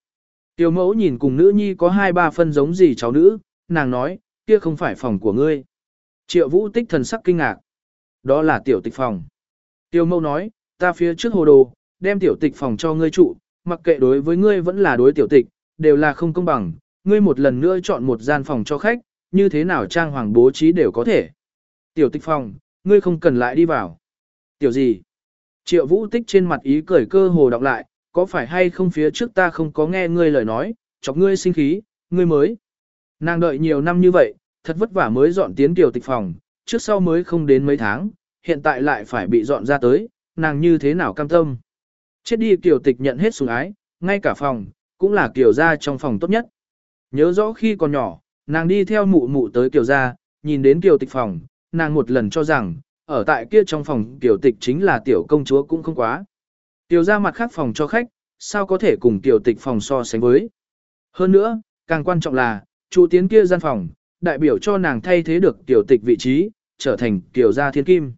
Tiểu mẫu nhìn cùng nữ nhi có hai ba phân giống gì cháu nữ, nàng nói, kia không phải phòng của ngươi. Triệu vũ tích thần sắc kinh ngạc. Đó là tiểu tịch phòng. Tiểu mâu nói, ta phía trước hồ đồ, đem tiểu tịch phòng cho ngươi trụ, mặc kệ đối với ngươi vẫn là đối tiểu tịch, đều là không công bằng, ngươi một lần nữa chọn một gian phòng cho khách, như thế nào trang hoàng bố trí đều có thể. Tiểu tịch phòng, ngươi không cần lại đi vào. Tiểu gì? Triệu vũ tích trên mặt ý cười cơ hồ đọc lại, có phải hay không phía trước ta không có nghe ngươi lời nói, chọc ngươi sinh khí, ngươi mới. Nàng đợi nhiều năm như vậy, thật vất vả mới dọn tiến tiểu tịch phòng, trước sau mới không đến mấy tháng, hiện tại lại phải bị dọn ra tới, nàng như thế nào cam tâm. Chết đi tiểu tịch nhận hết sủng ái, ngay cả phòng, cũng là kiểu ra trong phòng tốt nhất. Nhớ rõ khi còn nhỏ, nàng đi theo mụ mụ tới kiểu ra, nhìn đến tiểu tịch phòng, nàng một lần cho rằng, ở tại kia trong phòng tiểu tịch chính là tiểu công chúa cũng không quá. Tiểu ra mặt khác phòng cho khách, sao có thể cùng tiểu tịch phòng so sánh với. Hơn nữa, càng quan trọng là, chủ tiến kia gian phòng, đại biểu cho nàng thay thế được tiểu tịch vị trí, trở thành tiểu gia thiên kim.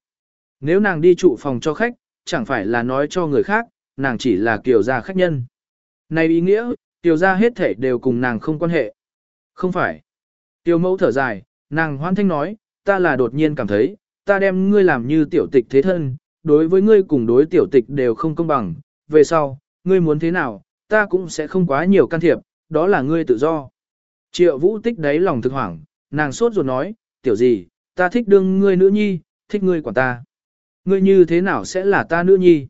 Nếu nàng đi trụ phòng cho khách, chẳng phải là nói cho người khác, nàng chỉ là tiểu gia khách nhân. Này ý nghĩa, tiểu gia hết thể đều cùng nàng không quan hệ. Không phải. Tiểu mẫu thở dài, nàng hoan thanh nói, ta là đột nhiên cảm thấy, ta đem ngươi làm như tiểu tịch thế thân, đối với ngươi cùng đối tiểu tịch đều không công bằng, về sau, ngươi muốn thế nào, ta cũng sẽ không quá nhiều can thiệp, đó là ngươi tự do. Triệu vũ tích đáy lòng thực hoảng, nàng sốt ruột nói, tiểu gì, ta thích đương ngươi nữ nhi, thích ngươi quản ta. Ngươi như thế nào sẽ là ta nữ nhi?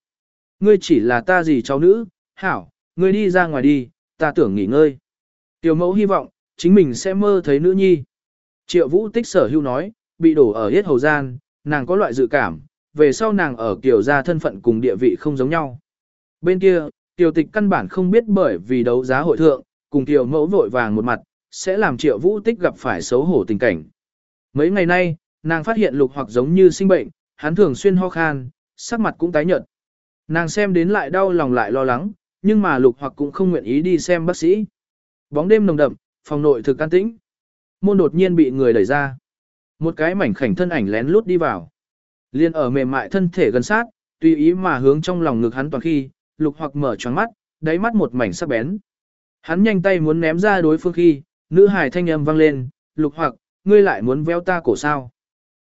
Ngươi chỉ là ta gì cháu nữ, hảo, ngươi đi ra ngoài đi, ta tưởng nghỉ ngơi. Tiểu mẫu hy vọng, chính mình sẽ mơ thấy nữ nhi. Triệu vũ tích sở hưu nói, bị đổ ở hết hầu gian, nàng có loại dự cảm, về sau nàng ở kiểu gia thân phận cùng địa vị không giống nhau. Bên kia, tiểu tịch căn bản không biết bởi vì đấu giá hội thượng, cùng tiểu mẫu vội vàng một mặt, sẽ làm triệu vũ tích gặp phải xấu hổ tình cảnh. Mấy ngày nay, nàng phát hiện lục hoặc giống như sinh bệnh, hắn thường xuyên ho khan, sắc mặt cũng tái nhợt. Nàng xem đến lại đau lòng lại lo lắng, nhưng mà lục hoặc cũng không nguyện ý đi xem bác sĩ. Bóng đêm nồng đậm, phòng nội thực an tĩnh. Môn đột nhiên bị người đẩy ra. Một cái mảnh khảnh thân ảnh lén lút đi vào. Liên ở mềm mại thân thể gần sát, tùy ý mà hướng trong lòng ngực hắn toàn khi, lục hoặc mở choáng mắt, đáy mắt một mảnh sắc bén. Hắn nhanh tay muốn ném ra đối phương khi, nữ hài thanh âm vang lên, lục hoặc, ngươi lại muốn véo ta cổ sao.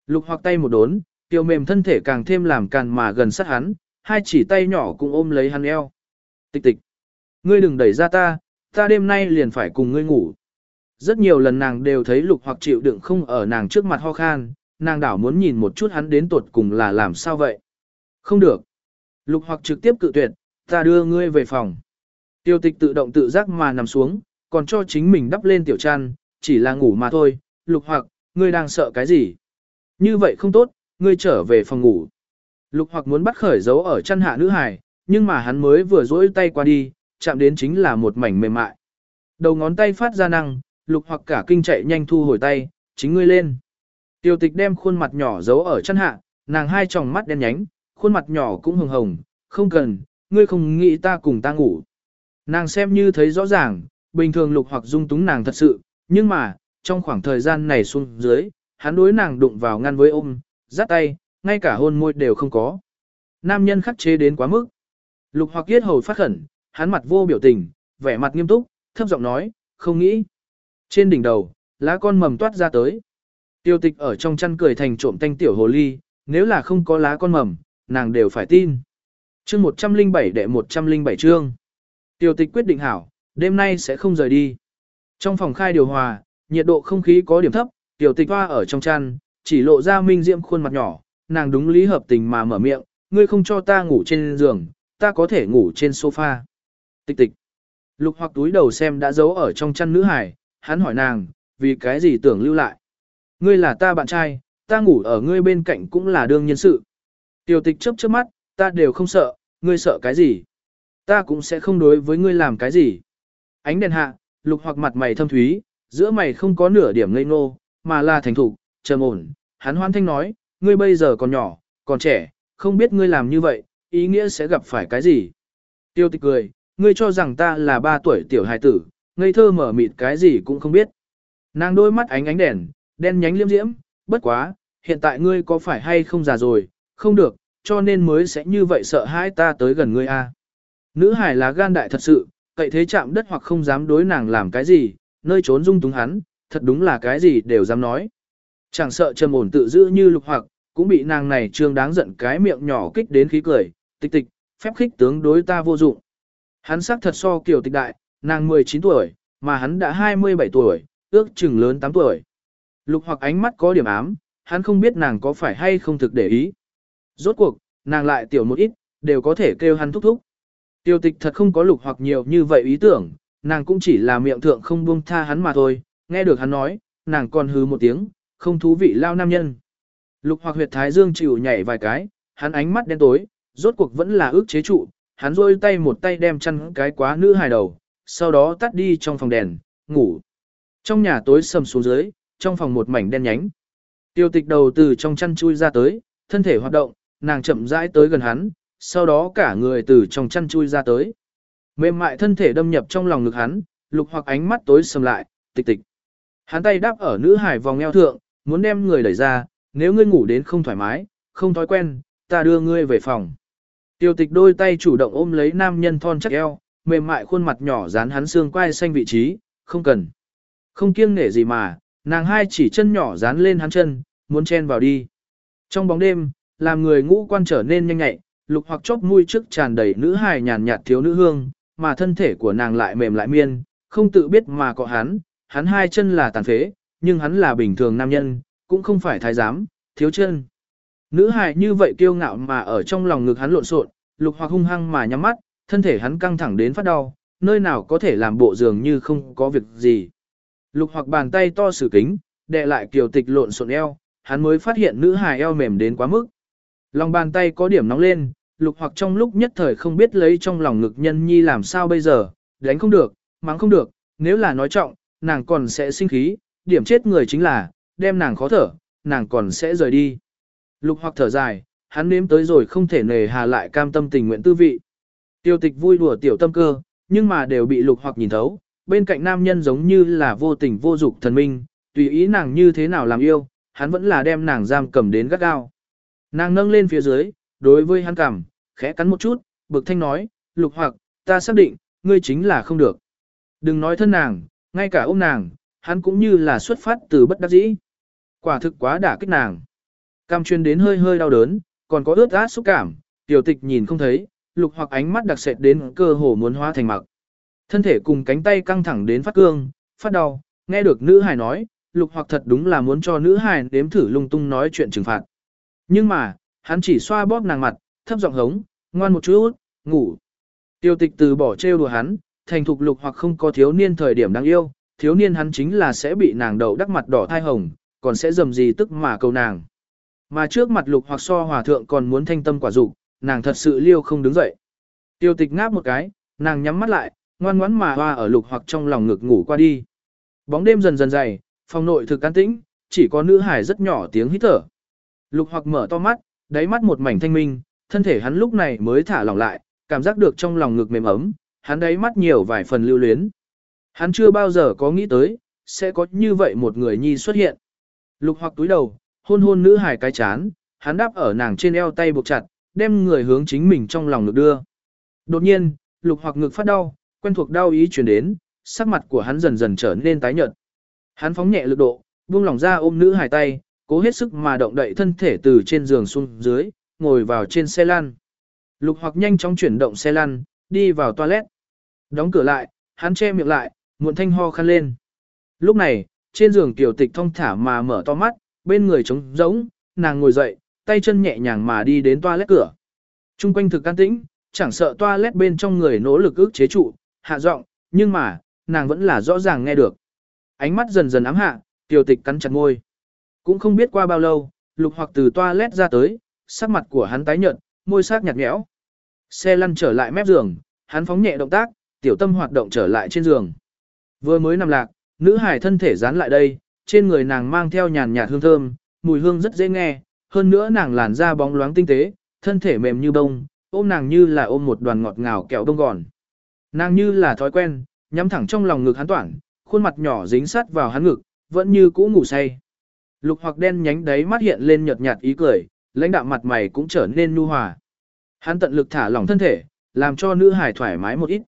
Lục hoặc tay một đốn, tiêu mềm thân thể càng thêm làm càn mà gần sát hắn, hai chỉ tay nhỏ cũng ôm lấy hắn eo. Tịch tịch, ngươi đừng đẩy ra ta, ta đêm nay liền phải cùng ngươi ngủ. Rất nhiều lần nàng đều thấy lục hoặc chịu đựng không ở nàng trước mặt ho khan, nàng đảo muốn nhìn một chút hắn đến tuột cùng là làm sao vậy. Không được. Lục hoặc trực tiếp cự tuyệt, ta đưa ngươi về phòng. Tiêu tịch tự động tự giác mà nằm xuống, còn cho chính mình đắp lên tiểu chăn, chỉ là ngủ mà thôi. Lục hoặc, ngươi đang sợ cái gì? Như vậy không tốt, ngươi trở về phòng ngủ. Lục hoặc muốn bắt khởi dấu ở chăn hạ nữ hài, nhưng mà hắn mới vừa dỗi tay qua đi, chạm đến chính là một mảnh mềm mại. Đầu ngón tay phát ra năng, lục hoặc cả kinh chạy nhanh thu hồi tay, chính ngươi lên. Tiêu tịch đem khuôn mặt nhỏ giấu ở chân hạ, nàng hai tròng mắt đen nhánh, khuôn mặt nhỏ cũng hồng hồng, không cần, ngươi không nghĩ ta cùng ta ngủ. Nàng xem như thấy rõ ràng, bình thường lục hoặc dung túng nàng thật sự, nhưng mà, trong khoảng thời gian này xuống dưới, hắn đối nàng đụng vào ngăn với ôm, dắt tay, ngay cả hôn môi đều không có. Nam nhân khắc chế đến quá mức. Lục hoặc yết hầu phát khẩn, hắn mặt vô biểu tình, vẻ mặt nghiêm túc, thấp giọng nói, không nghĩ. Trên đỉnh đầu, lá con mầm toát ra tới. Tiêu tịch ở trong chăn cười thành trộm thanh tiểu hồ ly, nếu là không có lá con mầm, nàng đều phải tin. Chương 107 đệ 107 chương. Tiêu tịch quyết định hảo, đêm nay sẽ không rời đi. Trong phòng khai điều hòa, nhiệt độ không khí có điểm thấp, tiểu tịch hoa ở trong chăn, chỉ lộ ra minh diễm khuôn mặt nhỏ, nàng đúng lý hợp tình mà mở miệng, ngươi không cho ta ngủ trên giường, ta có thể ngủ trên sofa. Tịch tịch. Lục hoặc túi đầu xem đã giấu ở trong chăn nữ hải, hắn hỏi nàng, vì cái gì tưởng lưu lại. Ngươi là ta bạn trai, ta ngủ ở ngươi bên cạnh cũng là đương nhân sự. Tiểu tịch chớp chớp mắt, ta đều không sợ, ngươi sợ cái gì? Ta cũng sẽ không đối với ngươi làm cái gì. Ánh đèn hạ, lục hoặc mặt mày thâm thúy, giữa mày không có nửa điểm ngây ngô, mà là thành thục, trầm ổn. Hắn hoan thanh nói, ngươi bây giờ còn nhỏ, còn trẻ, không biết ngươi làm như vậy, ý nghĩa sẽ gặp phải cái gì. Tiêu tịch cười, ngươi cho rằng ta là ba tuổi tiểu hài tử, ngây thơ mở mịt cái gì cũng không biết. Nàng đôi mắt ánh ánh đèn, đen nhánh liêm diễm, bất quá, hiện tại ngươi có phải hay không già rồi, không được, cho nên mới sẽ như vậy sợ hãi ta tới gần ngươi a. Nữ hải là gan đại thật sự, cậy thế chạm đất hoặc không dám đối nàng làm cái gì, nơi trốn dung túng hắn, thật đúng là cái gì đều dám nói. Chẳng sợ trầm ổn tự giữ như lục hoặc, cũng bị nàng này trương đáng giận cái miệng nhỏ kích đến khí cười, tịch tịch, phép khích tướng đối ta vô dụng. Hắn sắc thật so kiểu tịch đại, nàng 19 tuổi, mà hắn đã 27 tuổi, ước chừng lớn 8 tuổi. Lục hoặc ánh mắt có điểm ám, hắn không biết nàng có phải hay không thực để ý. Rốt cuộc, nàng lại tiểu một ít, đều có thể kêu hắn thúc thúc. Tiêu tịch thật không có lục hoặc nhiều như vậy ý tưởng, nàng cũng chỉ là miệng thượng không buông tha hắn mà thôi, nghe được hắn nói, nàng còn hứ một tiếng, không thú vị lao nam nhân. Lục hoặc huyệt thái dương chịu nhảy vài cái, hắn ánh mắt đen tối, rốt cuộc vẫn là ước chế trụ, hắn rôi tay một tay đem chăn cái quá nữ hài đầu, sau đó tắt đi trong phòng đèn, ngủ. Trong nhà tối sầm xuống dưới, trong phòng một mảnh đen nhánh. Tiêu tịch đầu từ trong chăn chui ra tới, thân thể hoạt động, nàng chậm rãi tới gần hắn, sau đó cả người từ trong chăn chui ra tới. Mềm mại thân thể đâm nhập trong lòng ngực hắn, lục hoặc ánh mắt tối sầm lại, tịch tịch. Hắn tay đáp ở nữ hải vòng eo thượng, muốn đem người đẩy ra, nếu ngươi ngủ đến không thoải mái, không thói quen, ta đưa ngươi về phòng. Tiêu tịch đôi tay chủ động ôm lấy nam nhân thon chắc eo, mềm mại khuôn mặt nhỏ dán hắn xương quai xanh vị trí, không cần. Không kiêng nể gì mà, nàng hai chỉ chân nhỏ dán lên hắn chân, muốn chen vào đi. Trong bóng đêm, làm người ngũ quan trở nên nhanh nhạy, lục hoặc chóp mũi trước tràn đầy nữ hài nhàn nhạt thiếu nữ hương, mà thân thể của nàng lại mềm lại miên, không tự biết mà có hắn, hắn hai chân là tàn phế, nhưng hắn là bình thường nam nhân, cũng không phải thái giám, thiếu chân. Nữ hài như vậy kiêu ngạo mà ở trong lòng ngực hắn lộn xộn, lục hoặc hung hăng mà nhắm mắt, thân thể hắn căng thẳng đến phát đau, nơi nào có thể làm bộ dường như không có việc gì. Lục hoặc bàn tay to sử kính, đè lại kiều tịch lộn xộn eo, hắn mới phát hiện nữ hài eo mềm đến quá mức. Lòng bàn tay có điểm nóng lên, lục hoặc trong lúc nhất thời không biết lấy trong lòng ngực nhân nhi làm sao bây giờ, đánh không được, mắng không được, nếu là nói trọng, nàng còn sẽ sinh khí, điểm chết người chính là, đem nàng khó thở, nàng còn sẽ rời đi. Lục hoặc thở dài, hắn nếm tới rồi không thể nề hà lại cam tâm tình nguyện tư vị. Tiêu tịch vui đùa tiểu tâm cơ, nhưng mà đều bị lục hoặc nhìn thấu, bên cạnh nam nhân giống như là vô tình vô dục thần minh, tùy ý nàng như thế nào làm yêu, hắn vẫn là đem nàng giam cầm đến gắt gao. Nàng nâng lên phía dưới, đối với hắn cảm, khẽ cắn một chút, bực thanh nói, lục hoặc, ta xác định, ngươi chính là không được. Đừng nói thân nàng, ngay cả ôm nàng, hắn cũng như là xuất phát từ bất đắc dĩ. Quả thực quá đả kích nàng. Cam chuyên đến hơi hơi đau đớn, còn có ướt át xúc cảm, tiểu tịch nhìn không thấy, lục hoặc ánh mắt đặc sệt đến cơ hồ muốn hóa thành mặc. Thân thể cùng cánh tay căng thẳng đến phát cương, phát đau, nghe được nữ hài nói, lục hoặc thật đúng là muốn cho nữ hài đếm thử lung tung nói chuyện trừng phạt. Nhưng mà, hắn chỉ xoa bóp nàng mặt, thấp giọng hống, ngoan một chút, ngủ. Tiêu tịch từ bỏ trêu đùa hắn, thành thục lục hoặc không có thiếu niên thời điểm đáng yêu, thiếu niên hắn chính là sẽ bị nàng đầu đắc mặt đỏ thai hồng, còn sẽ dầm gì tức mà cầu nàng. Mà trước mặt lục hoặc so hòa thượng còn muốn thanh tâm quả dục nàng thật sự liêu không đứng dậy. Tiêu tịch ngáp một cái, nàng nhắm mắt lại, ngoan ngoãn mà hoa ở lục hoặc trong lòng ngực ngủ qua đi. Bóng đêm dần dần dày, phòng nội thực an tĩnh, chỉ có nữ hải rất nhỏ tiếng hít thở. Lục hoặc mở to mắt, đáy mắt một mảnh thanh minh, thân thể hắn lúc này mới thả lỏng lại, cảm giác được trong lòng ngực mềm ấm, hắn đáy mắt nhiều vài phần lưu luyến. Hắn chưa bao giờ có nghĩ tới, sẽ có như vậy một người nhi xuất hiện. Lục hoặc túi đầu, hôn hôn nữ hải cái chán, hắn đáp ở nàng trên eo tay buộc chặt, đem người hướng chính mình trong lòng ngực đưa. Đột nhiên, lục hoặc ngực phát đau, quen thuộc đau ý truyền đến, sắc mặt của hắn dần dần trở nên tái nhợt. Hắn phóng nhẹ lực độ, buông lỏng ra ôm nữ hải tay, cố hết sức mà động đậy thân thể từ trên giường xuống dưới, ngồi vào trên xe lăn. Lục hoặc nhanh chóng chuyển động xe lăn, đi vào toilet. Đóng cửa lại, hắn che miệng lại, muộn thanh ho khăn lên. Lúc này, trên giường tiểu tịch thông thả mà mở to mắt, bên người trống rỗng, nàng ngồi dậy, tay chân nhẹ nhàng mà đi đến toilet cửa. Trung quanh thực can tĩnh, chẳng sợ toilet bên trong người nỗ lực ức chế trụ, hạ giọng, nhưng mà, nàng vẫn là rõ ràng nghe được. Ánh mắt dần dần ám hạ, tiểu tịch cắn chặt môi. Cũng không biết qua bao lâu, lục hoặc từ toilet ra tới, sắc mặt của hắn tái nhợt, môi sắc nhạt nhẽo. Xe lăn trở lại mép giường, hắn phóng nhẹ động tác, tiểu tâm hoạt động trở lại trên giường. Vừa mới nằm lạc, nữ hải thân thể dán lại đây, trên người nàng mang theo nhàn nhạt hương thơm, mùi hương rất dễ nghe, hơn nữa nàng làn da bóng loáng tinh tế, thân thể mềm như bông, ôm nàng như là ôm một đoàn ngọt ngào kẹo đông gòn. Nàng như là thói quen, nhắm thẳng trong lòng ngực hắn toản, khuôn mặt nhỏ dính sát vào hắn ngực, vẫn như cũ ngủ say. Lục hoặc đen nhánh đấy mắt hiện lên nhợt nhạt ý cười, lãnh đạm mặt mày cũng trở nên nu hòa. Hắn tận lực thả lỏng thân thể, làm cho nữ hải thoải mái một ít.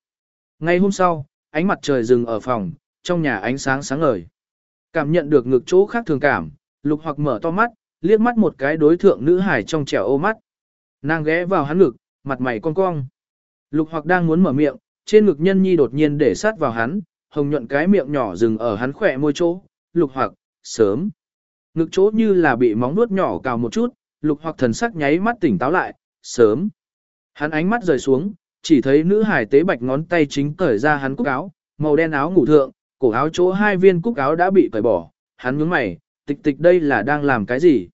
Ngay hôm sau, ánh mặt trời dừng ở phòng, trong nhà ánh sáng sáng ngời. Cảm nhận được ngực chỗ khác thường cảm, lục hoặc mở to mắt, liếc mắt một cái đối thượng nữ hải trong trẻo ô mắt. Nàng ghé vào hắn ngực, mặt mày cong cong. Lục hoặc đang muốn mở miệng, trên ngực nhân nhi đột nhiên để sát vào hắn, hồng nhuận cái miệng nhỏ dừng ở hắn khỏe môi chỗ. Lục hoặc, sớm. Ngực chỗ như là bị móng nuốt nhỏ cào một chút, lục hoặc thần sắc nháy mắt tỉnh táo lại, sớm. Hắn ánh mắt rời xuống, chỉ thấy nữ hải tế bạch ngón tay chính cởi ra hắn cúc áo, màu đen áo ngủ thượng, cổ áo chỗ hai viên cúc áo đã bị cởi bỏ, hắn nhướng mày, tịch tịch đây là đang làm cái gì?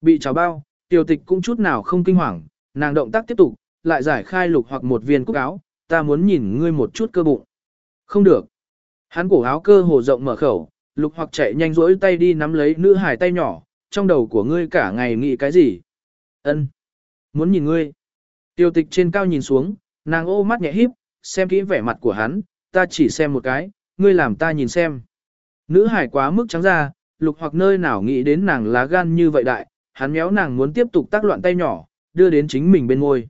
Bị trào bao, tiểu tịch cũng chút nào không kinh hoàng, nàng động tác tiếp tục, lại giải khai lục hoặc một viên cúc áo, ta muốn nhìn ngươi một chút cơ bụng. Không được. Hắn cổ áo cơ hồ rộng mở khẩu, lục hoặc chạy nhanh rỗi tay đi nắm lấy nữ hải tay nhỏ, trong đầu của ngươi cả ngày nghĩ cái gì? Ân, Muốn nhìn ngươi. Tiêu tịch trên cao nhìn xuống, nàng ô mắt nhẹ híp, xem kỹ vẻ mặt của hắn, ta chỉ xem một cái, ngươi làm ta nhìn xem. Nữ hải quá mức trắng ra, lục hoặc nơi nào nghĩ đến nàng lá gan như vậy đại, hắn méo nàng muốn tiếp tục tác loạn tay nhỏ, đưa đến chính mình bên ngôi.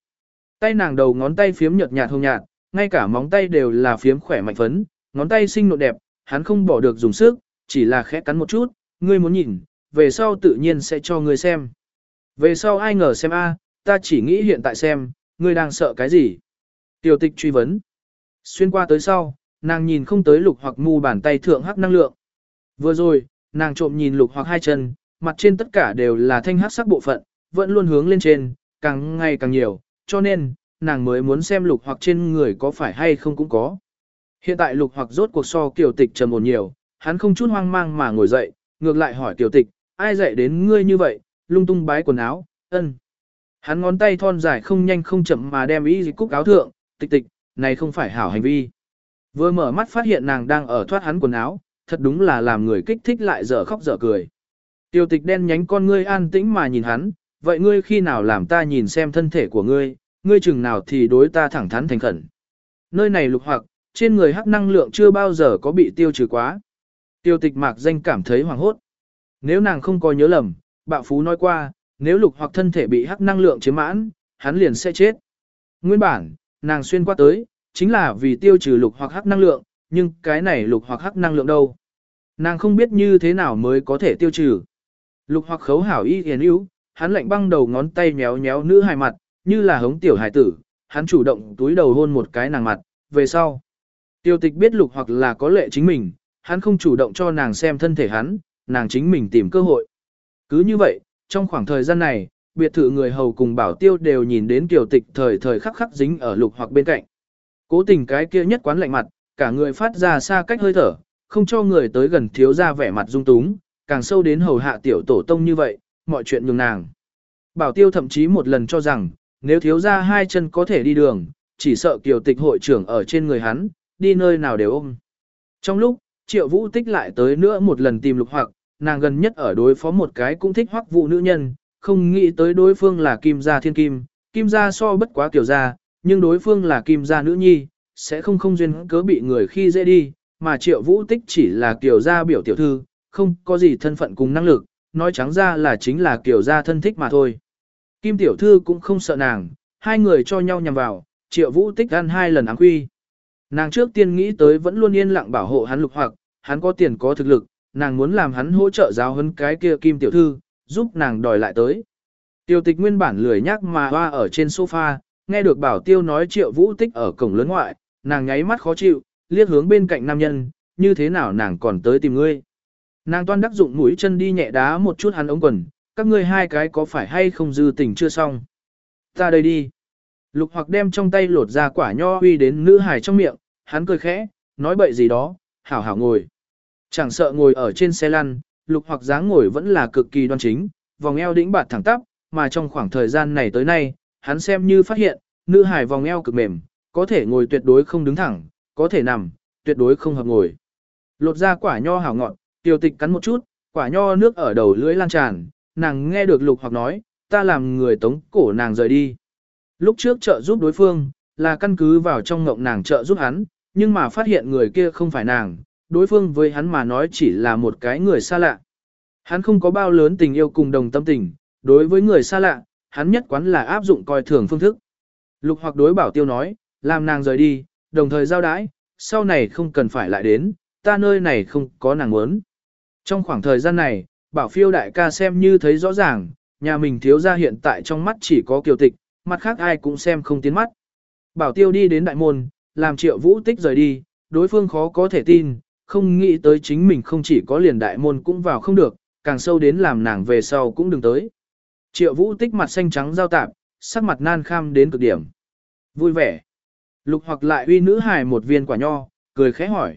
Tay nàng đầu ngón tay phiếm nhợt nhạt hồng nhạt, ngay cả móng tay đều là phiếm khỏe mạnh phấn, ngón tay xinh nộn đẹp, hắn không bỏ được dùng sức, chỉ là khẽ cắn một chút, ngươi muốn nhìn, về sau tự nhiên sẽ cho ngươi xem. Về sau ai ngờ xem a, ta chỉ nghĩ hiện tại xem, ngươi đang sợ cái gì? Tiểu tịch truy vấn. Xuyên qua tới sau, nàng nhìn không tới lục hoặc mu bàn tay thượng hắc năng lượng. Vừa rồi, nàng trộm nhìn lục hoặc hai chân, mặt trên tất cả đều là thanh hắc sắc bộ phận, vẫn luôn hướng lên trên, càng ngày càng nhiều, cho nên, nàng mới muốn xem lục hoặc trên người có phải hay không cũng có. Hiện tại lục hoặc rốt cuộc so kiểu tịch trầm ổn nhiều, hắn không chút hoang mang mà ngồi dậy, ngược lại hỏi tiểu tịch, ai dạy đến ngươi như vậy, lung tung bái quần áo, ân. Hắn ngón tay thon dài không nhanh không chậm mà đem ý dịch cúc áo thượng, tịch tịch, này không phải hảo hành vi. Vừa mở mắt phát hiện nàng đang ở thoát hắn quần áo, thật đúng là làm người kích thích lại dở khóc dở cười. Tiêu tịch đen nhánh con ngươi an tĩnh mà nhìn hắn, vậy ngươi khi nào làm ta nhìn xem thân thể của ngươi, ngươi chừng nào thì đối ta thẳng thắn thành khẩn. Nơi này lục hoặc, trên người hắc năng lượng chưa bao giờ có bị tiêu trừ quá. Tiêu tịch mạc danh cảm thấy hoảng hốt. Nếu nàng không có nhớ lầm, bạo phú nói qua, nếu lục hoặc thân thể bị hắc năng lượng chiếm mãn, hắn liền sẽ chết. Nguyên bản, nàng xuyên qua tới, chính là vì tiêu trừ lục hoặc hắc năng lượng, nhưng cái này lục hoặc hắc năng lượng đâu. Nàng không biết như thế nào mới có thể tiêu trừ. Lục hoặc khấu hảo y hiền yếu, hắn lạnh băng đầu ngón tay méo méo nữ hài mặt, như là hống tiểu hài tử, hắn chủ động túi đầu hôn một cái nàng mặt, về sau. Tiêu tịch biết lục hoặc là có lệ chính mình, hắn không chủ động cho nàng xem thân thể hắn, nàng chính mình tìm cơ hội. Cứ như vậy, trong khoảng thời gian này, biệt thự người hầu cùng bảo tiêu đều nhìn đến kiều tịch thời thời khắc khắc dính ở lục hoặc bên cạnh. Cố tình cái kia nhất quán lạnh mặt, cả người phát ra xa cách hơi thở, không cho người tới gần thiếu ra vẻ mặt dung túng, càng sâu đến hầu hạ tiểu tổ tông như vậy, mọi chuyện nhường nàng. Bảo tiêu thậm chí một lần cho rằng, nếu thiếu ra hai chân có thể đi đường, chỉ sợ kiều tịch hội trưởng ở trên người hắn, đi nơi nào đều ôm. Trong lúc, triệu vũ tích lại tới nữa một lần tìm lục hoặc, nàng gần nhất ở đối phó một cái cũng thích hoắc vụ nữ nhân, không nghĩ tới đối phương là kim gia thiên kim, kim gia so bất quá tiểu gia, nhưng đối phương là kim gia nữ nhi, sẽ không không duyên cớ bị người khi dễ đi, mà triệu vũ tích chỉ là kiểu gia biểu tiểu thư, không có gì thân phận cùng năng lực, nói trắng ra là chính là kiểu gia thân thích mà thôi. Kim tiểu thư cũng không sợ nàng, hai người cho nhau nhằm vào, triệu vũ tích ăn hai lần áng quy. Nàng trước tiên nghĩ tới vẫn luôn yên lặng bảo hộ hắn lục hoặc, hắn có tiền có thực lực, nàng muốn làm hắn hỗ trợ giáo huấn cái kia kim tiểu thư, giúp nàng đòi lại tới. Tiêu tịch nguyên bản lười nhắc mà hoa ở trên sofa, nghe được bảo tiêu nói triệu vũ tích ở cổng lớn ngoại, nàng nháy mắt khó chịu, liếc hướng bên cạnh nam nhân, như thế nào nàng còn tới tìm ngươi. Nàng toan đắc dụng mũi chân đi nhẹ đá một chút hắn ống quần, các ngươi hai cái có phải hay không dư tình chưa xong. Ta đây đi. Lục hoặc đem trong tay lột ra quả nho huy đến nữ hài trong miệng, hắn cười khẽ, nói bậy gì đó, hảo hảo ngồi. Chẳng sợ ngồi ở trên xe lăn, lục hoặc dáng ngồi vẫn là cực kỳ đoan chính, vòng eo đĩnh bạt thẳng tắp, mà trong khoảng thời gian này tới nay, hắn xem như phát hiện, nữ hài vòng eo cực mềm, có thể ngồi tuyệt đối không đứng thẳng, có thể nằm, tuyệt đối không hợp ngồi. Lột ra quả nho hảo ngọn, tiêu tịch cắn một chút, quả nho nước ở đầu lưỡi lan tràn, nàng nghe được lục hoặc nói, ta làm người tống cổ nàng rời đi. Lúc trước trợ giúp đối phương, là căn cứ vào trong ngộng nàng trợ giúp hắn, nhưng mà phát hiện người kia không phải nàng, đối phương với hắn mà nói chỉ là một cái người xa lạ. Hắn không có bao lớn tình yêu cùng đồng tâm tình, đối với người xa lạ, hắn nhất quán là áp dụng coi thường phương thức. Lục hoặc đối bảo tiêu nói, làm nàng rời đi, đồng thời giao đãi, sau này không cần phải lại đến, ta nơi này không có nàng muốn. Trong khoảng thời gian này, bảo phiêu đại ca xem như thấy rõ ràng, nhà mình thiếu ra hiện tại trong mắt chỉ có kiều tịch, mặt khác ai cũng xem không tiến mắt. Bảo tiêu đi đến đại môn, làm triệu vũ tích rời đi, đối phương khó có thể tin, không nghĩ tới chính mình không chỉ có liền đại môn cũng vào không được, càng sâu đến làm nàng về sau cũng đừng tới. Triệu vũ tích mặt xanh trắng giao tạp, sắc mặt nan kham đến cực điểm. Vui vẻ. Lục hoặc lại uy nữ hài một viên quả nho, cười khẽ hỏi.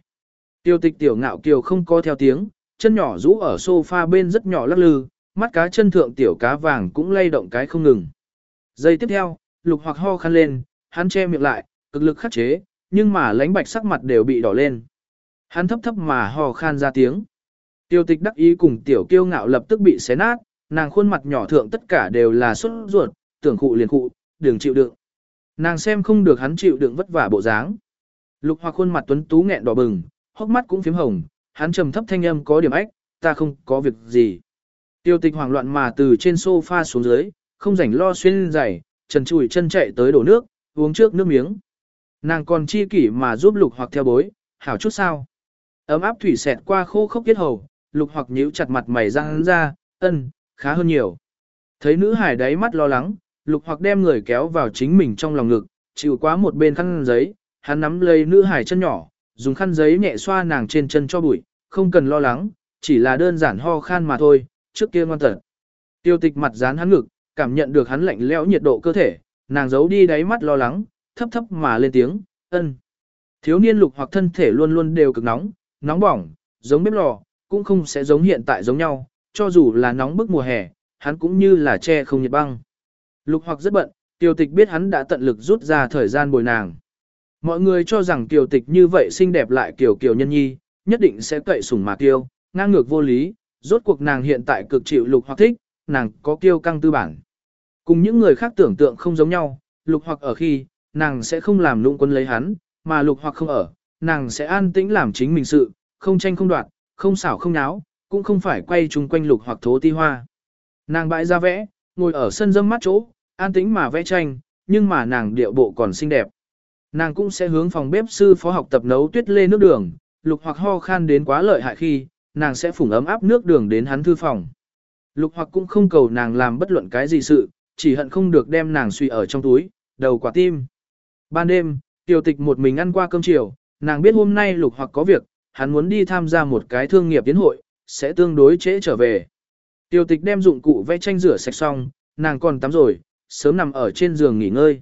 Tiêu tịch tiểu ngạo kiều không có theo tiếng, chân nhỏ rũ ở sofa bên rất nhỏ lắc lư, mắt cá chân thượng tiểu cá vàng cũng lay động cái không ngừng. Giây tiếp theo, lục hoặc ho khăn lên, hắn che miệng lại, cực lực khắc chế, nhưng mà lánh bạch sắc mặt đều bị đỏ lên. Hắn thấp thấp mà hò khan ra tiếng. Tiêu tịch đắc ý cùng tiểu kiêu ngạo lập tức bị xé nát, nàng khuôn mặt nhỏ thượng tất cả đều là xuất ruột, tưởng cụ liền cụ, đường chịu đựng. Nàng xem không được hắn chịu đựng vất vả bộ dáng. Lục hoặc khuôn mặt tuấn tú nghẹn đỏ bừng, hốc mắt cũng phím hồng, hắn trầm thấp thanh âm có điểm ách, ta không có việc gì. Tiêu tịch hoảng loạn mà từ trên sofa xuống dưới, không rảnh lo xuyên giày, trần chùi chân chạy tới đổ nước, uống trước nước miếng. Nàng còn chi kỷ mà giúp lục hoặc theo bối, hảo chút sao. Ấm áp thủy xẹt qua khô khốc kết hầu, lục hoặc nhíu chặt mặt mày ra hắn ra, ân, khá hơn nhiều. Thấy nữ hải đáy mắt lo lắng, lục hoặc đem người kéo vào chính mình trong lòng ngực, chịu quá một bên khăn giấy, hắn nắm lấy nữ hải chân nhỏ, dùng khăn giấy nhẹ xoa nàng trên chân cho bụi, không cần lo lắng, chỉ là đơn giản ho khan mà thôi, trước kia ngoan tật. Tiêu tịch mặt dán hắn ngực, cảm nhận được hắn lạnh lẽo nhiệt độ cơ thể, nàng giấu đi đáy mắt lo lắng, thấp thấp mà lên tiếng, ân. Thiếu niên lục hoặc thân thể luôn luôn đều cực nóng, nóng bỏng, giống bếp lò, cũng không sẽ giống hiện tại giống nhau, cho dù là nóng bức mùa hè, hắn cũng như là che không nhiệt băng. Lục hoặc rất bận, tiêu tịch biết hắn đã tận lực rút ra thời gian bồi nàng. Mọi người cho rằng tiêu tịch như vậy xinh đẹp lại kiểu kiểu nhân nhi, nhất định sẽ cậy sủng mà kiêu, ngang ngược vô lý, rốt cuộc nàng hiện tại cực chịu lục hoặc thích, nàng có kiêu căng tư bản. Cùng những người khác tưởng tượng không giống nhau, lục hoặc ở khi, nàng sẽ không làm lũng quân lấy hắn, mà lục hoặc không ở, nàng sẽ an tĩnh làm chính mình sự, không tranh không đoạt, không xảo không náo, cũng không phải quay chung quanh lục hoặc thố ti hoa. Nàng bãi ra vẽ, ngồi ở sân dâm mắt chỗ, an tĩnh mà vẽ tranh, nhưng mà nàng điệu bộ còn xinh đẹp. Nàng cũng sẽ hướng phòng bếp sư phó học tập nấu tuyết lê nước đường, lục hoặc ho khan đến quá lợi hại khi, nàng sẽ phủng ấm áp nước đường đến hắn thư phòng. Lục hoặc cũng không cầu nàng làm bất luận cái gì sự, chỉ hận không được đem nàng suy ở trong túi, đầu quả tim. Ban đêm, tiểu tịch một mình ăn qua cơm chiều, nàng biết hôm nay lục hoặc có việc, hắn muốn đi tham gia một cái thương nghiệp tiến hội, sẽ tương đối trễ trở về. Tiểu tịch đem dụng cụ vẽ tranh rửa sạch xong, nàng còn tắm rồi, sớm nằm ở trên giường nghỉ ngơi.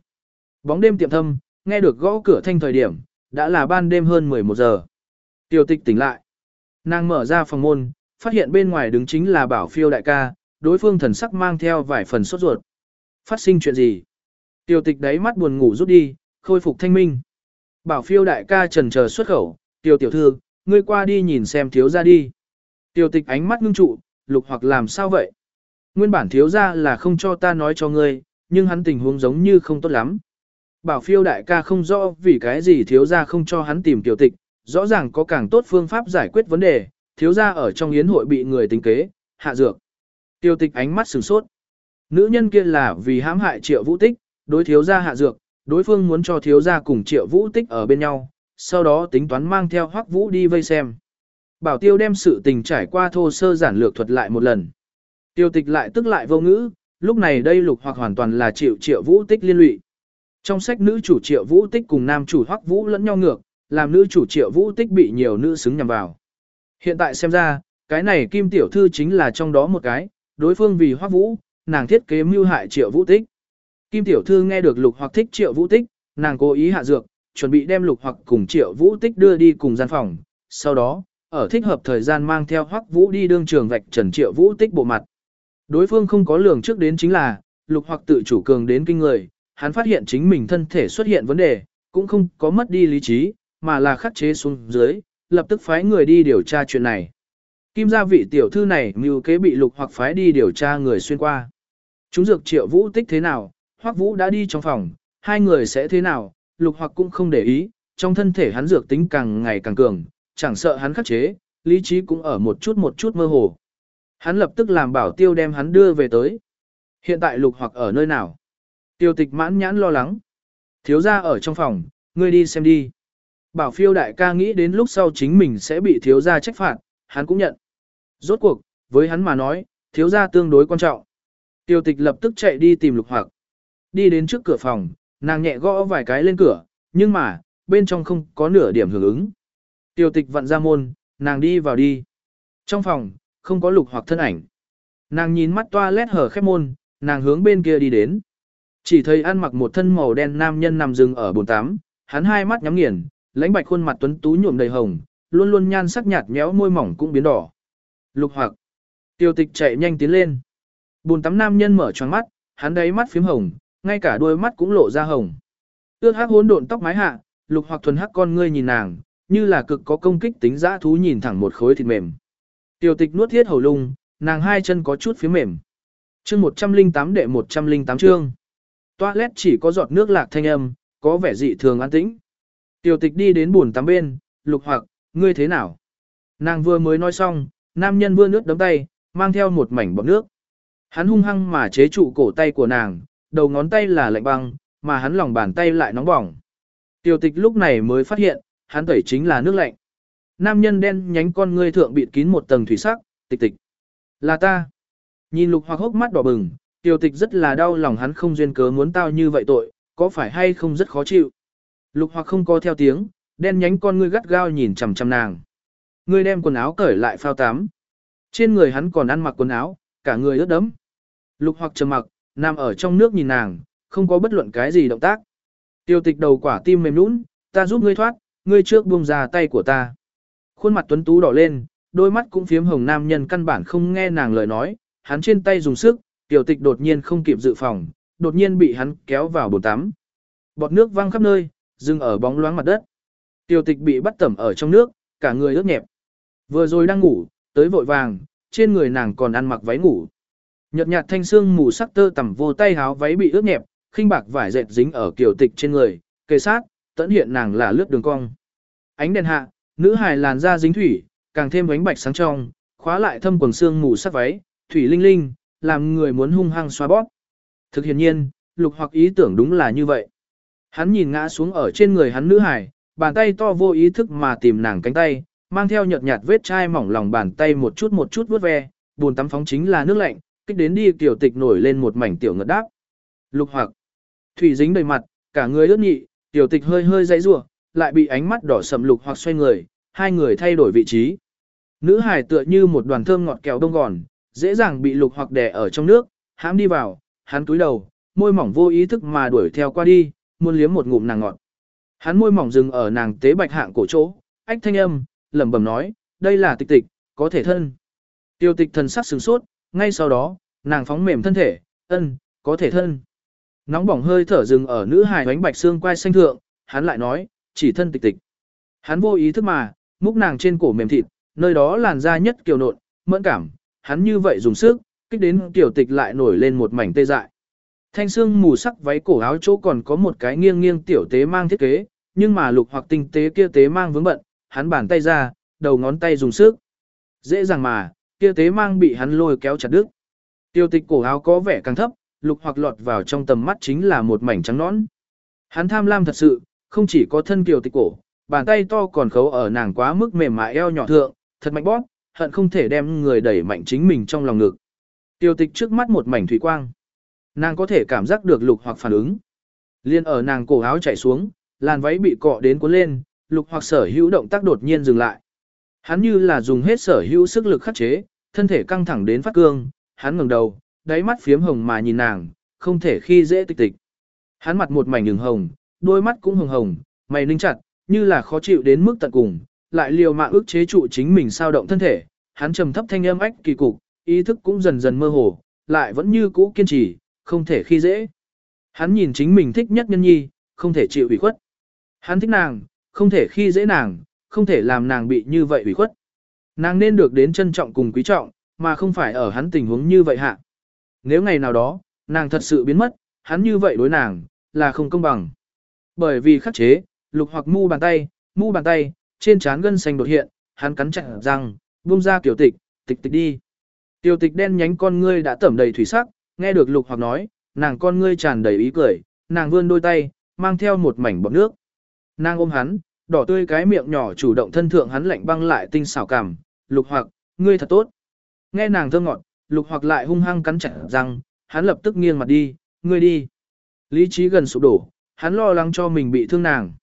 Bóng đêm tiệm thâm, nghe được gõ cửa thanh thời điểm, đã là ban đêm hơn 11 giờ. Tiểu tịch tỉnh lại. Nàng mở ra phòng môn, phát hiện bên ngoài đứng chính là bảo phiêu đại ca, đối phương thần sắc mang theo vài phần sốt ruột. Phát sinh chuyện gì? Tiểu tịch đáy mắt buồn ngủ rút đi, khôi phục thanh minh. Bảo phiêu đại ca trần chờ xuất khẩu, tiểu tiểu thư, ngươi qua đi nhìn xem thiếu gia đi. Tiểu tịch ánh mắt ngưng trụ, lục hoặc làm sao vậy? Nguyên bản thiếu gia là không cho ta nói cho ngươi, nhưng hắn tình huống giống như không tốt lắm. Bảo phiêu đại ca không rõ vì cái gì thiếu gia không cho hắn tìm tiểu tịch, rõ ràng có càng tốt phương pháp giải quyết vấn đề, thiếu gia ở trong yến hội bị người tính kế, hạ dược. Tiểu tịch ánh mắt sửng sốt. Nữ nhân kia là vì hãm hại triệu vũ tích, đối thiếu gia hạ dược, đối phương muốn cho thiếu gia cùng triệu vũ tích ở bên nhau, sau đó tính toán mang theo hoắc vũ đi vây xem. Bảo tiêu đem sự tình trải qua thô sơ giản lược thuật lại một lần. Tiêu tịch lại tức lại vô ngữ, lúc này đây lục hoặc hoàn toàn là triệu triệu vũ tích liên lụy. Trong sách nữ chủ triệu vũ tích cùng nam chủ hoắc vũ lẫn nhau ngược, làm nữ chủ triệu vũ tích bị nhiều nữ xứng nhằm vào. Hiện tại xem ra, cái này kim tiểu thư chính là trong đó một cái, đối phương vì hoắc vũ, nàng thiết kế mưu hại triệu vũ tích. Kim tiểu thư nghe được lục hoặc thích triệu vũ tích, nàng cố ý hạ dược, chuẩn bị đem lục hoặc cùng triệu vũ tích đưa đi cùng gian phòng, sau đó, ở thích hợp thời gian mang theo hoắc vũ đi đương trường vạch trần triệu vũ tích bộ mặt. Đối phương không có lường trước đến chính là, lục hoặc tự chủ cường đến kinh người, hắn phát hiện chính mình thân thể xuất hiện vấn đề, cũng không có mất đi lý trí, mà là khắc chế xuống dưới, lập tức phái người đi điều tra chuyện này. Kim gia vị tiểu thư này mưu kế bị lục hoặc phái đi điều tra người xuyên qua. Chúng dược triệu vũ tích thế nào, hoắc vũ đã đi trong phòng, hai người sẽ thế nào, lục hoặc cũng không để ý, trong thân thể hắn dược tính càng ngày càng cường, chẳng sợ hắn khắc chế, lý trí cũng ở một chút một chút mơ hồ. Hắn lập tức làm bảo tiêu đem hắn đưa về tới. Hiện tại lục hoặc ở nơi nào? Tiêu tịch mãn nhãn lo lắng. Thiếu gia ở trong phòng, ngươi đi xem đi. Bảo phiêu đại ca nghĩ đến lúc sau chính mình sẽ bị thiếu gia trách phạt, hắn cũng nhận. Rốt cuộc, với hắn mà nói, thiếu gia tương đối quan trọng. Tiêu tịch lập tức chạy đi tìm lục hoặc. Đi đến trước cửa phòng, nàng nhẹ gõ vài cái lên cửa, nhưng mà, bên trong không có nửa điểm hưởng ứng. Tiêu tịch vặn ra môn, nàng đi vào đi. Trong phòng, không có lục hoặc thân ảnh. Nàng nhìn mắt toa lét hở khép môn, nàng hướng bên kia đi đến. Chỉ thấy ăn mặc một thân màu đen nam nhân nằm rừng ở bồn tắm, hắn hai mắt nhắm nghiền, lãnh bạch khuôn mặt tuấn tú nhuộm đầy hồng, luôn luôn nhan sắc nhạt méo môi mỏng cũng biến đỏ. Lục hoặc. Tiêu tịch chạy nhanh tiến lên. Bồn tắm nam nhân mở choáng mắt, hắn đáy mắt phím hồng, ngay cả đôi mắt cũng lộ ra hồng. Ước hắc hỗn độn tóc mái hạ, lục hoặc thuần hắc con ngươi nhìn nàng, như là cực có công kích tính dã thú nhìn thẳng một khối thịt mềm. Tiểu tịch nuốt thiết hầu lung, nàng hai chân có chút phía mềm. Chương 108 đệ 108 chương. Toilet chỉ có giọt nước lạc thanh âm, có vẻ dị thường an tĩnh. Tiểu tịch đi đến buồn tắm bên, lục hoặc, ngươi thế nào? Nàng vừa mới nói xong, nam nhân vươn nước đấm tay, mang theo một mảnh bọt nước. Hắn hung hăng mà chế trụ cổ tay của nàng, đầu ngón tay là lạnh băng, mà hắn lòng bàn tay lại nóng bỏng. Tiểu tịch lúc này mới phát hiện, hắn tẩy chính là nước lạnh. Nam nhân đen nhánh con ngươi thượng bịt kín một tầng thủy sắc, tịch tịch. Là ta. Nhìn lục hoặc hốc mắt đỏ bừng, tiểu tịch rất là đau lòng hắn không duyên cớ muốn tao như vậy tội, có phải hay không rất khó chịu. Lục hoặc không có theo tiếng, đen nhánh con ngươi gắt gao nhìn chằm chằm nàng. Ngươi đem quần áo cởi lại phao tắm. Trên người hắn còn ăn mặc quần áo, cả người ướt đẫm. Lục hoặc trầm mặc, nằm ở trong nước nhìn nàng, không có bất luận cái gì động tác. Tiêu tịch đầu quả tim mềm nũng, ta giúp ngươi thoát, ngươi trước buông ra tay của ta. Khuôn mặt tuấn tú đỏ lên, đôi mắt cũng phiếm hồng nam nhân căn bản không nghe nàng lời nói, hắn trên tay dùng sức, tiểu tịch đột nhiên không kịp dự phòng, đột nhiên bị hắn kéo vào bồn tắm. Bọt nước văng khắp nơi, dừng ở bóng loáng mặt đất. Tiểu tịch bị bắt tẩm ở trong nước, cả người ướt nhẹp. Vừa rồi đang ngủ, tới vội vàng, trên người nàng còn ăn mặc váy ngủ. Nhật nhạt thanh xương mù sắc tơ tằm vô tay háo váy bị ướt nhẹp, khinh bạc vải dệt dính ở kiều tịch trên người, kề sát, tận hiện nàng là lướt đường cong. Ánh đèn hạ, nữ hài làn da dính thủy, càng thêm ánh bạch sáng trong, khóa lại thâm quần xương mù sắc váy, thủy linh linh, làm người muốn hung hăng xoa bóp. Thực hiện nhiên, lục hoặc ý tưởng đúng là như vậy. Hắn nhìn ngã xuống ở trên người hắn nữ hài, bàn tay to vô ý thức mà tìm nàng cánh tay, mang theo nhợt nhạt vết chai mỏng lòng bàn tay một chút một chút vuốt ve, buồn tắm phóng chính là nước lạnh, kích đến đi tiểu tịch nổi lên một mảnh tiểu ngật đáp. Lục hoặc, thủy dính đầy mặt, cả người ướt nhị, tiểu tịch hơi hơi dãy rủa, lại bị ánh mắt đỏ sầm lục hoặc xoay người, hai người thay đổi vị trí. Nữ hải tựa như một đoàn thơm ngọt kẹo đông gòn, dễ dàng bị lục hoặc đè ở trong nước, hãm đi vào, hắn túi đầu, môi mỏng vô ý thức mà đuổi theo qua đi, muốn liếm một ngụm nàng ngọt. Hắn môi mỏng dừng ở nàng tế bạch hạng cổ chỗ, ách thanh âm, lẩm bẩm nói, đây là tịch tịch, có thể thân. Tiêu tịch thần sắc sửng sốt, ngay sau đó, nàng phóng mềm thân thể, ân, có thể thân. Nóng bỏng hơi thở dừng ở nữ hài ánh bạch xương quai xanh thượng, hắn lại nói, chỉ thân tịch tịch. Hắn vô ý thức mà, múc nàng trên cổ mềm thịt, nơi đó làn da nhất kiều nộn, mẫn cảm, hắn như vậy dùng sức, kích đến tiểu tịch lại nổi lên một mảnh tê dại. Thanh xương mù sắc váy cổ áo chỗ còn có một cái nghiêng nghiêng tiểu tế mang thiết kế, nhưng mà lục hoặc tinh tế kia tế mang vướng bận, hắn bàn tay ra, đầu ngón tay dùng sức. Dễ dàng mà, kia tế mang bị hắn lôi kéo chặt đứt. Tiêu tịch cổ áo có vẻ càng thấp, lục hoặc lọt vào trong tầm mắt chính là một mảnh trắng nõn. Hắn tham lam thật sự, không chỉ có thân kiều tịch cổ, bàn tay to còn khấu ở nàng quá mức mềm mại eo nhỏ thượng, thật mạnh bóp, hận không thể đem người đẩy mạnh chính mình trong lòng ngực. Tiêu tịch trước mắt một mảnh thủy quang. Nàng có thể cảm giác được lục hoặc phản ứng. Liên ở nàng cổ áo chảy xuống, làn váy bị cọ đến cuốn lên, lục hoặc sở hữu động tác đột nhiên dừng lại. Hắn như là dùng hết sở hữu sức lực khắc chế, thân thể căng thẳng đến phát cương, hắn ngẩng đầu, đáy mắt phiếm hồng mà nhìn nàng, không thể khi dễ tịch tịch. Hắn mặt một mảnh đường hồng, đôi mắt cũng hồng hồng, mày ninh chặt, như là khó chịu đến mức tận cùng, lại liều mạng ức chế trụ chính mình sao động thân thể, hắn trầm thấp thanh âm ách kỳ cục, ý thức cũng dần dần mơ hồ, lại vẫn như cũ kiên trì, không thể khi dễ. Hắn nhìn chính mình thích nhất nhân nhi, không thể chịu ủy khuất. Hắn thích nàng, không thể khi dễ nàng, không thể làm nàng bị như vậy ủy khuất. Nàng nên được đến trân trọng cùng quý trọng, mà không phải ở hắn tình huống như vậy hạ. Nếu ngày nào đó, nàng thật sự biến mất, hắn như vậy đối nàng, là không công bằng. Bởi vì khắc chế, lục hoặc mu bàn tay, mu bàn tay, trên trán gân xanh đột hiện, hắn cắn chặt răng, buông ra tiểu tịch, tịch tịch đi. Tiểu tịch đen nhánh con ngươi đã tẩm đầy thủy sắc, nghe được lục hoặc nói, nàng con ngươi tràn đầy ý cười, nàng vươn đôi tay, mang theo một mảnh bọt nước. Nàng ôm hắn, đỏ tươi cái miệng nhỏ chủ động thân thượng hắn lạnh băng lại tinh xảo cảm, lục hoặc, ngươi thật tốt. Nghe nàng thơ ngọt, lục hoặc lại hung hăng cắn chặt răng, hắn lập tức nghiêng mặt đi, ngươi đi. Lý trí gần sụp đổ, hắn lo lắng cho mình bị thương nàng.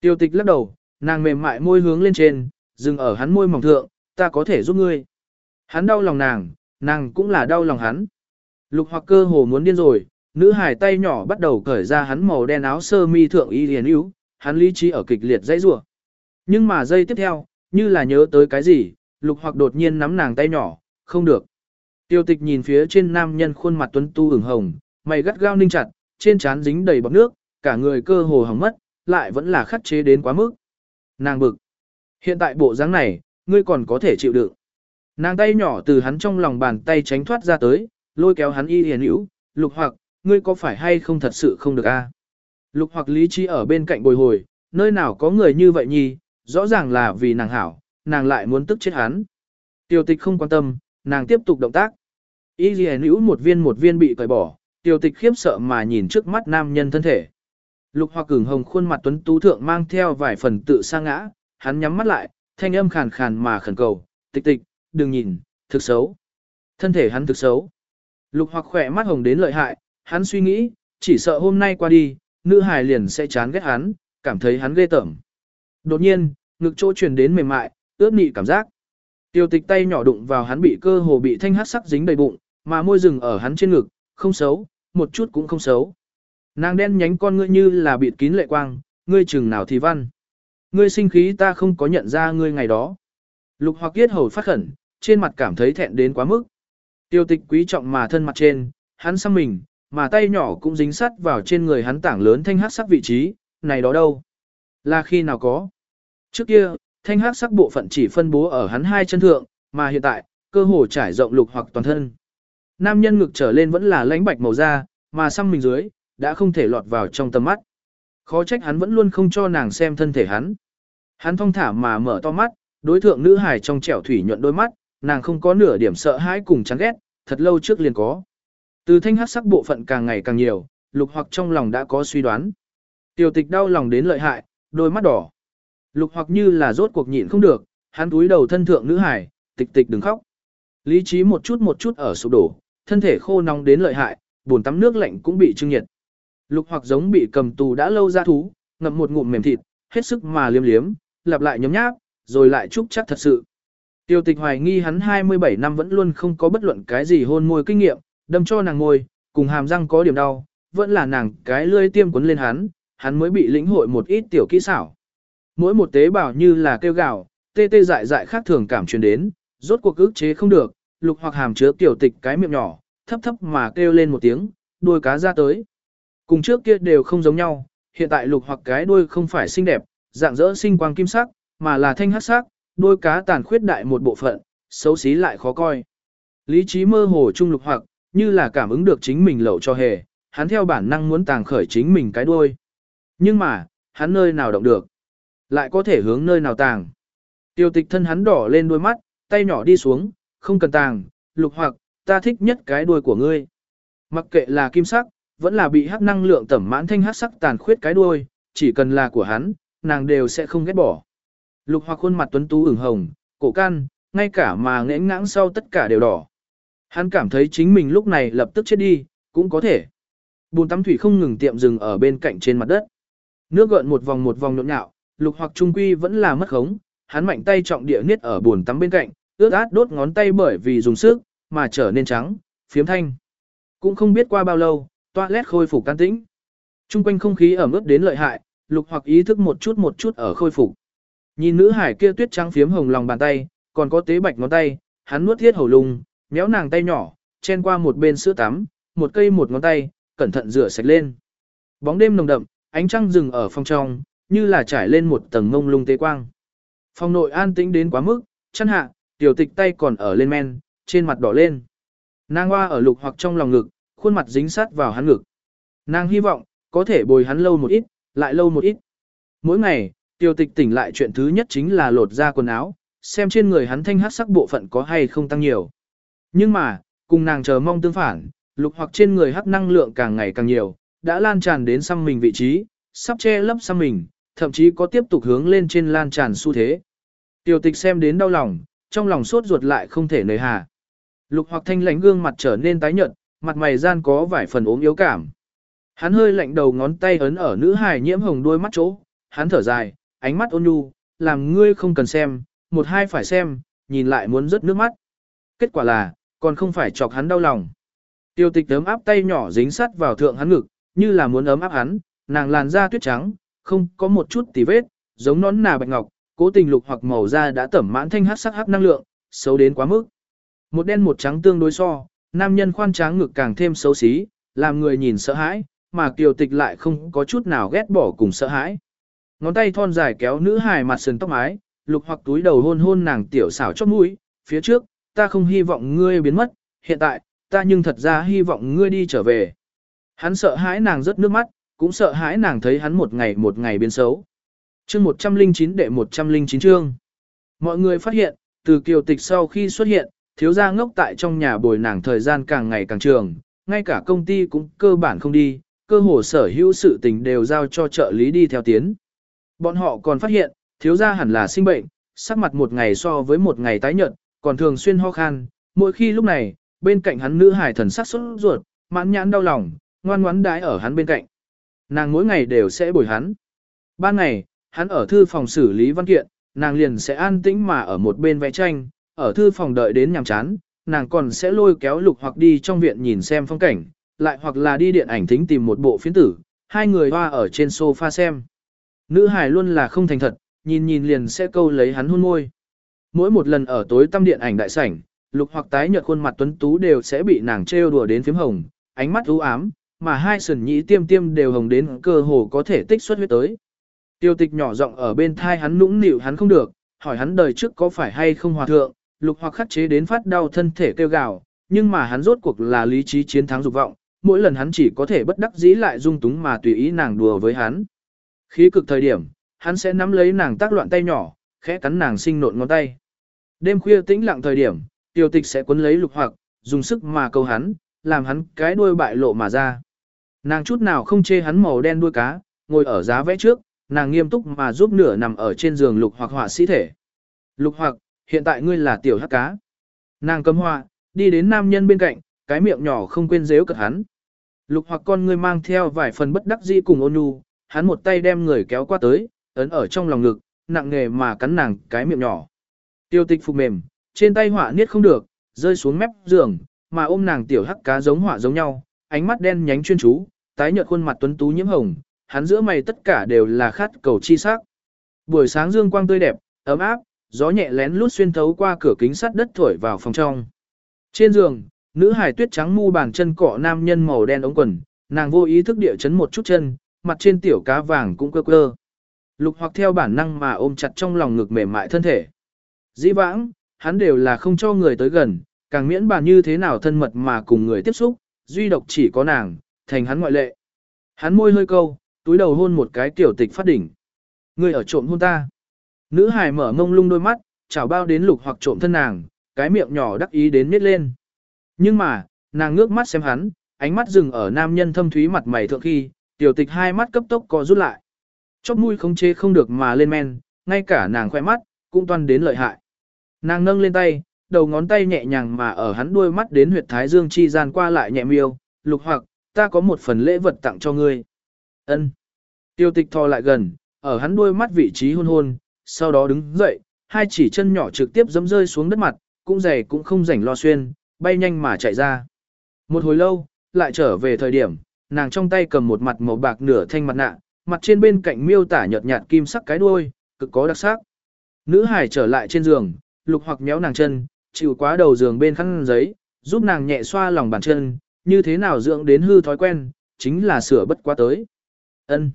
Tiêu tịch lắc đầu, nàng mềm mại môi hướng lên trên, dừng ở hắn môi mỏng thượng, ta có thể giúp ngươi. Hắn đau lòng nàng, nàng cũng là đau lòng hắn. Lục hoặc cơ hồ muốn điên rồi, nữ hải tay nhỏ bắt đầu cởi ra hắn màu đen áo sơ mi thượng y liền yếu, hắn lý trí ở kịch liệt dãy rủa. Nhưng mà giây tiếp theo, như là nhớ tới cái gì, lục hoặc đột nhiên nắm nàng tay nhỏ, không được. Tiêu tịch nhìn phía trên nam nhân khuôn mặt tuấn tu ửng hồng, mày gắt gao ninh chặt, trên trán dính đầy bọt nước, cả người cơ hồ hỏng mất, lại vẫn là khắc chế đến quá mức. Nàng bực. Hiện tại bộ dáng này, ngươi còn có thể chịu đựng. Nàng tay nhỏ từ hắn trong lòng bàn tay tránh thoát ra tới, lôi kéo hắn y hiền hữu, lục hoặc, ngươi có phải hay không thật sự không được a? Lục hoặc lý trí ở bên cạnh bồi hồi, nơi nào có người như vậy nhi, rõ ràng là vì nàng hảo, nàng lại muốn tức chết hắn. Tiểu tịch không quan tâm, nàng tiếp tục động tác. Y ghi nữ một viên một viên bị cởi bỏ, Tiểu tịch khiếp sợ mà nhìn trước mắt nam nhân thân thể. Lục hoặc cứng hồng khuôn mặt tuấn tú thượng mang theo vài phần tự sa ngã, hắn nhắm mắt lại, thanh âm khàn khàn mà khẩn cầu, tịch tịch, đừng nhìn, thực xấu. Thân thể hắn thực xấu. Lục hoặc khỏe mắt hồng đến lợi hại, hắn suy nghĩ, chỉ sợ hôm nay qua đi, nữ hài liền sẽ chán ghét hắn, cảm thấy hắn ghê tởm. Đột nhiên, ngực chỗ truyền đến mềm mại, ướt nị cảm giác. Tiêu tịch tay nhỏ đụng vào hắn bị cơ hồ bị thanh hát sắc dính đầy bụng, mà môi rừng ở hắn trên ngực, không xấu, một chút cũng không xấu. Nàng đen nhánh con ngươi như là bịt kín lệ quang, ngươi chừng nào thì văn. Ngươi sinh khí ta không có nhận ra ngươi ngày đó. Lục hoặc Kiết hầu phát khẩn, trên mặt cảm thấy thẹn đến quá mức. Tiêu tịch quý trọng mà thân mặt trên, hắn xăm mình, mà tay nhỏ cũng dính sắt vào trên người hắn tảng lớn thanh hát sắc vị trí, này đó đâu? Là khi nào có? Trước kia, thanh hát sắc bộ phận chỉ phân bố ở hắn hai chân thượng, mà hiện tại, cơ hồ trải rộng lục hoặc toàn thân. Nam nhân ngực trở lên vẫn là lãnh bạch màu da, mà xăm mình dưới, đã không thể lọt vào trong tầm mắt. Khó trách hắn vẫn luôn không cho nàng xem thân thể hắn. Hắn thong thả mà mở to mắt, đối thượng nữ hài trong trẻo thủy nhuận đôi mắt, nàng không có nửa điểm sợ hãi cùng chán ghét, thật lâu trước liền có. Từ thanh hát sắc bộ phận càng ngày càng nhiều, lục hoặc trong lòng đã có suy đoán. Tiểu tịch đau lòng đến lợi hại, đôi mắt đỏ. Lục hoặc như là rốt cuộc nhịn không được, hắn túi đầu thân thượng nữ hải, tịch tịch đừng khóc. Lý trí một chút một chút ở sụp đổ, thân thể khô nóng đến lợi hại, buồn tắm nước lạnh cũng bị trưng nhiệt. Lục hoặc giống bị cầm tù đã lâu ra thú, ngậm một ngụm mềm thịt, hết sức mà liếm liếm, lặp lại nhấm nháp, rồi lại chúc chắc thật sự. Tiêu tịch hoài nghi hắn 27 năm vẫn luôn không có bất luận cái gì hôn môi kinh nghiệm, đâm cho nàng ngồi, cùng hàm răng có điểm đau, vẫn là nàng cái lươi tiêm quấn lên hắn, hắn mới bị lĩnh hội một ít tiểu kỹ xảo. Mỗi một tế bào như là kêu gạo, tê tê dại dại khác thường cảm truyền đến, rốt cuộc ức chế không được, lục hoặc hàm chứa tiểu tịch cái miệng nhỏ, thấp thấp mà kêu lên một tiếng, đuôi cá ra tới. Cùng trước kia đều không giống nhau, hiện tại lục hoặc cái đuôi không phải xinh đẹp, dạng dỡ sinh quang kim sắc, mà là thanh hắc sắc, đuôi cá tàn khuyết đại một bộ phận, xấu xí lại khó coi. Lý trí mơ hồ trung lục hoặc, như là cảm ứng được chính mình lậu cho hề, hắn theo bản năng muốn tàng khởi chính mình cái đuôi. Nhưng mà, hắn nơi nào động được, lại có thể hướng nơi nào tàng. Tiêu tịch thân hắn đỏ lên đôi mắt, tay nhỏ đi xuống, không cần tàng, lục hoặc, ta thích nhất cái đuôi của ngươi. Mặc kệ là kim sắc, vẫn là bị hắc năng lượng tẩm mãn thanh hắc sắc tàn khuyết cái đuôi, chỉ cần là của hắn, nàng đều sẽ không ghét bỏ. Lục hoặc khuôn mặt tuấn tú ửng hồng, cổ can, ngay cả mà nghẽn ngãng sau tất cả đều đỏ. Hắn cảm thấy chính mình lúc này lập tức chết đi, cũng có thể. Bùn tắm thủy không ngừng tiệm dừng ở bên cạnh trên mặt đất. Nước gợn một vòng một vòng nhộn nhạo, lục hoặc trung quy vẫn là mất khống, hắn mạnh tay trọng địa niết ở bùn tắm bên cạnh, ướt át đốt ngón tay bởi vì dùng sức, mà trở nên trắng, phiếm thanh. Cũng không biết qua bao lâu, toilet khôi phục can tĩnh. Trung quanh không khí ẩm ướt đến lợi hại, lục hoặc ý thức một chút một chút ở khôi phục. Nhìn nữ hải kia tuyết trắng phiếm hồng lòng bàn tay, còn có tế bạch ngón tay, hắn nuốt thiết hầu lùng, méo nàng tay nhỏ, chen qua một bên sữa tắm, một cây một ngón tay, cẩn thận rửa sạch lên. Bóng đêm nồng đậm, ánh trăng rừng ở phòng trong, như là trải lên một tầng ngông lung tế quang. Phòng nội an tĩnh đến quá mức, chân hạ, tiểu tịch tay còn ở lên men, trên mặt đỏ lên. Nàng hoa ở lục hoặc trong lòng ngực, khuôn mặt dính sát vào hắn ngực. Nàng hy vọng, có thể bồi hắn lâu một ít, lại lâu một ít. Mỗi ngày, tiểu tịch tỉnh lại chuyện thứ nhất chính là lột ra quần áo, xem trên người hắn thanh hát sắc bộ phận có hay không tăng nhiều. Nhưng mà, cùng nàng chờ mong tương phản, lục hoặc trên người hắc năng lượng càng ngày càng nhiều, đã lan tràn đến xăm mình vị trí, sắp che lấp xăm mình, thậm chí có tiếp tục hướng lên trên lan tràn xu thế. Tiểu tịch xem đến đau lòng, trong lòng sốt ruột lại không thể nời hà. Lục hoặc thanh lãnh gương mặt trở nên tái nhợt, mặt mày gian có vài phần ốm yếu cảm. Hắn hơi lạnh đầu ngón tay ấn ở nữ hài nhiễm hồng đôi mắt chỗ, hắn thở dài, ánh mắt ôn nhu, làm ngươi không cần xem, một hai phải xem, nhìn lại muốn rớt nước mắt. Kết quả là, còn không phải chọc hắn đau lòng. Tiêu tịch ấm áp tay nhỏ dính sắt vào thượng hắn ngực, như là muốn ấm áp hắn, nàng làn da tuyết trắng, không có một chút tì vết, giống nón nà bạch ngọc, cố tình lục hoặc màu da đã tẩm mãn thanh hắc sắc hắc năng lượng, xấu đến quá mức. Một đen một trắng tương đối so, nam nhân khoan tráng ngực càng thêm xấu xí, làm người nhìn sợ hãi, mà kiều tịch lại không có chút nào ghét bỏ cùng sợ hãi. Ngón tay thon dài kéo nữ hài mặt sườn tóc mái, lục hoặc túi đầu hôn hôn nàng tiểu xảo chót mũi, phía trước, ta không hy vọng ngươi biến mất, hiện tại, ta nhưng thật ra hy vọng ngươi đi trở về. Hắn sợ hãi nàng rớt nước mắt, cũng sợ hãi nàng thấy hắn một ngày một ngày biến xấu. Chương 109 đệ 109 chương. Mọi người phát hiện, từ kiều tịch sau khi xuất hiện, thiếu gia ngốc tại trong nhà bồi nàng thời gian càng ngày càng trường, ngay cả công ty cũng cơ bản không đi, cơ hồ sở hữu sự tình đều giao cho trợ lý đi theo tiến. Bọn họ còn phát hiện, thiếu gia hẳn là sinh bệnh, sắc mặt một ngày so với một ngày tái nhợt, còn thường xuyên ho khan, mỗi khi lúc này, bên cạnh hắn nữ hải thần sắc sốt ruột, mãn nhãn đau lòng, ngoan ngoãn đái ở hắn bên cạnh. Nàng mỗi ngày đều sẽ bồi hắn. Ban ngày, hắn ở thư phòng xử lý văn kiện, nàng liền sẽ an tĩnh mà ở một bên vẽ tranh, ở thư phòng đợi đến nhàm chán, nàng còn sẽ lôi kéo lục hoặc đi trong viện nhìn xem phong cảnh, lại hoặc là đi điện ảnh thính tìm một bộ phiến tử, hai người hoa ở trên sofa xem. Nữ hải luôn là không thành thật, nhìn nhìn liền sẽ câu lấy hắn hôn môi. Mỗi một lần ở tối tâm điện ảnh đại sảnh, lục hoặc tái nhợt khuôn mặt tuấn tú đều sẽ bị nàng trêu đùa đến phím hồng, ánh mắt u ám, mà hai sườn nhĩ tiêm tiêm đều hồng đến cơ hồ có thể tích xuất huyết tới. Tiêu tịch nhỏ giọng ở bên thai hắn nũng nịu hắn không được, hỏi hắn đời trước có phải hay không hòa thượng, lục hoặc khắc chế đến phát đau thân thể kêu gào, nhưng mà hắn rốt cuộc là lý trí chiến thắng dục vọng, mỗi lần hắn chỉ có thể bất đắc dĩ lại dung túng mà tùy ý nàng đùa với hắn. Khí cực thời điểm, hắn sẽ nắm lấy nàng tác loạn tay nhỏ, khẽ cắn nàng sinh nộn ngón tay. Đêm khuya tĩnh lặng thời điểm, tiểu tịch sẽ quấn lấy lục hoặc, dùng sức mà câu hắn, làm hắn cái đuôi bại lộ mà ra. Nàng chút nào không chê hắn màu đen đuôi cá, ngồi ở giá vẽ trước, nàng nghiêm túc mà giúp nửa nằm ở trên giường lục hoặc họa sĩ thể. Lục hoặc, hiện tại ngươi là tiểu hắc cá. Nàng cấm họa, đi đến nam nhân bên cạnh, cái miệng nhỏ không quên dếu cật hắn. Lục hoặc con ngươi mang theo vài phần bất đắc dĩ cùng ôn nhu, hắn một tay đem người kéo qua tới, ấn ở trong lòng ngực, nặng nghề mà cắn nàng cái miệng nhỏ. Tiêu tịch phục mềm, trên tay họa niết không được, rơi xuống mép giường, mà ôm nàng tiểu hắc cá giống họa giống nhau, ánh mắt đen nhánh chuyên chú, tái nhợt khuôn mặt tuấn tú nhiễm hồng, hắn giữa mày tất cả đều là khát cầu chi sắc. Buổi sáng dương quang tươi đẹp, ấm áp, gió nhẹ lén lút xuyên thấu qua cửa kính sắt đất thổi vào phòng trong. Trên giường, nữ hải tuyết trắng mu bàn chân cọ nam nhân màu đen ống quần, nàng vô ý thức địa chấn một chút chân, mặt trên tiểu cá vàng cũng cơ cơ. Lục hoặc theo bản năng mà ôm chặt trong lòng ngực mềm mại thân thể. Dĩ vãng, hắn đều là không cho người tới gần, càng miễn bàn như thế nào thân mật mà cùng người tiếp xúc, duy độc chỉ có nàng, thành hắn ngoại lệ. Hắn môi hơi câu, túi đầu hôn một cái tiểu tịch phát đỉnh. Người ở trộm hôn ta. Nữ hài mở mông lung đôi mắt, chảo bao đến lục hoặc trộm thân nàng, cái miệng nhỏ đắc ý đến miết lên. Nhưng mà, nàng ngước mắt xem hắn, ánh mắt dừng ở nam nhân thâm thúy mặt mày thượng khi, tiểu tịch hai mắt cấp tốc co rút lại. Chóp mũi không chế không được mà lên men, ngay cả nàng khoe mắt, cũng toan đến lợi hại. Nàng nâng lên tay, đầu ngón tay nhẹ nhàng mà ở hắn đuôi mắt đến huyệt thái dương chi gian qua lại nhẹ miêu, lục hoặc, ta có một phần lễ vật tặng cho ngươi. Ân. Tiêu tịch thò lại gần, ở hắn đuôi mắt vị trí hôn hôn, sau đó đứng dậy, hai chỉ chân nhỏ trực tiếp dẫm rơi xuống đất mặt, cũng dày cũng không rảnh lo xuyên, bay nhanh mà chạy ra. Một hồi lâu, lại trở về thời điểm, nàng trong tay cầm một mặt màu bạc nửa thanh mặt nạ, mặt trên bên cạnh miêu tả nhợt nhạt kim sắc cái đuôi, cực có đặc sắc. Nữ hải trở lại trên giường, lục hoặc méo nàng chân, chịu quá đầu giường bên khăn giấy, giúp nàng nhẹ xoa lòng bàn chân, như thế nào dưỡng đến hư thói quen, chính là sửa bất quá tới. Ân.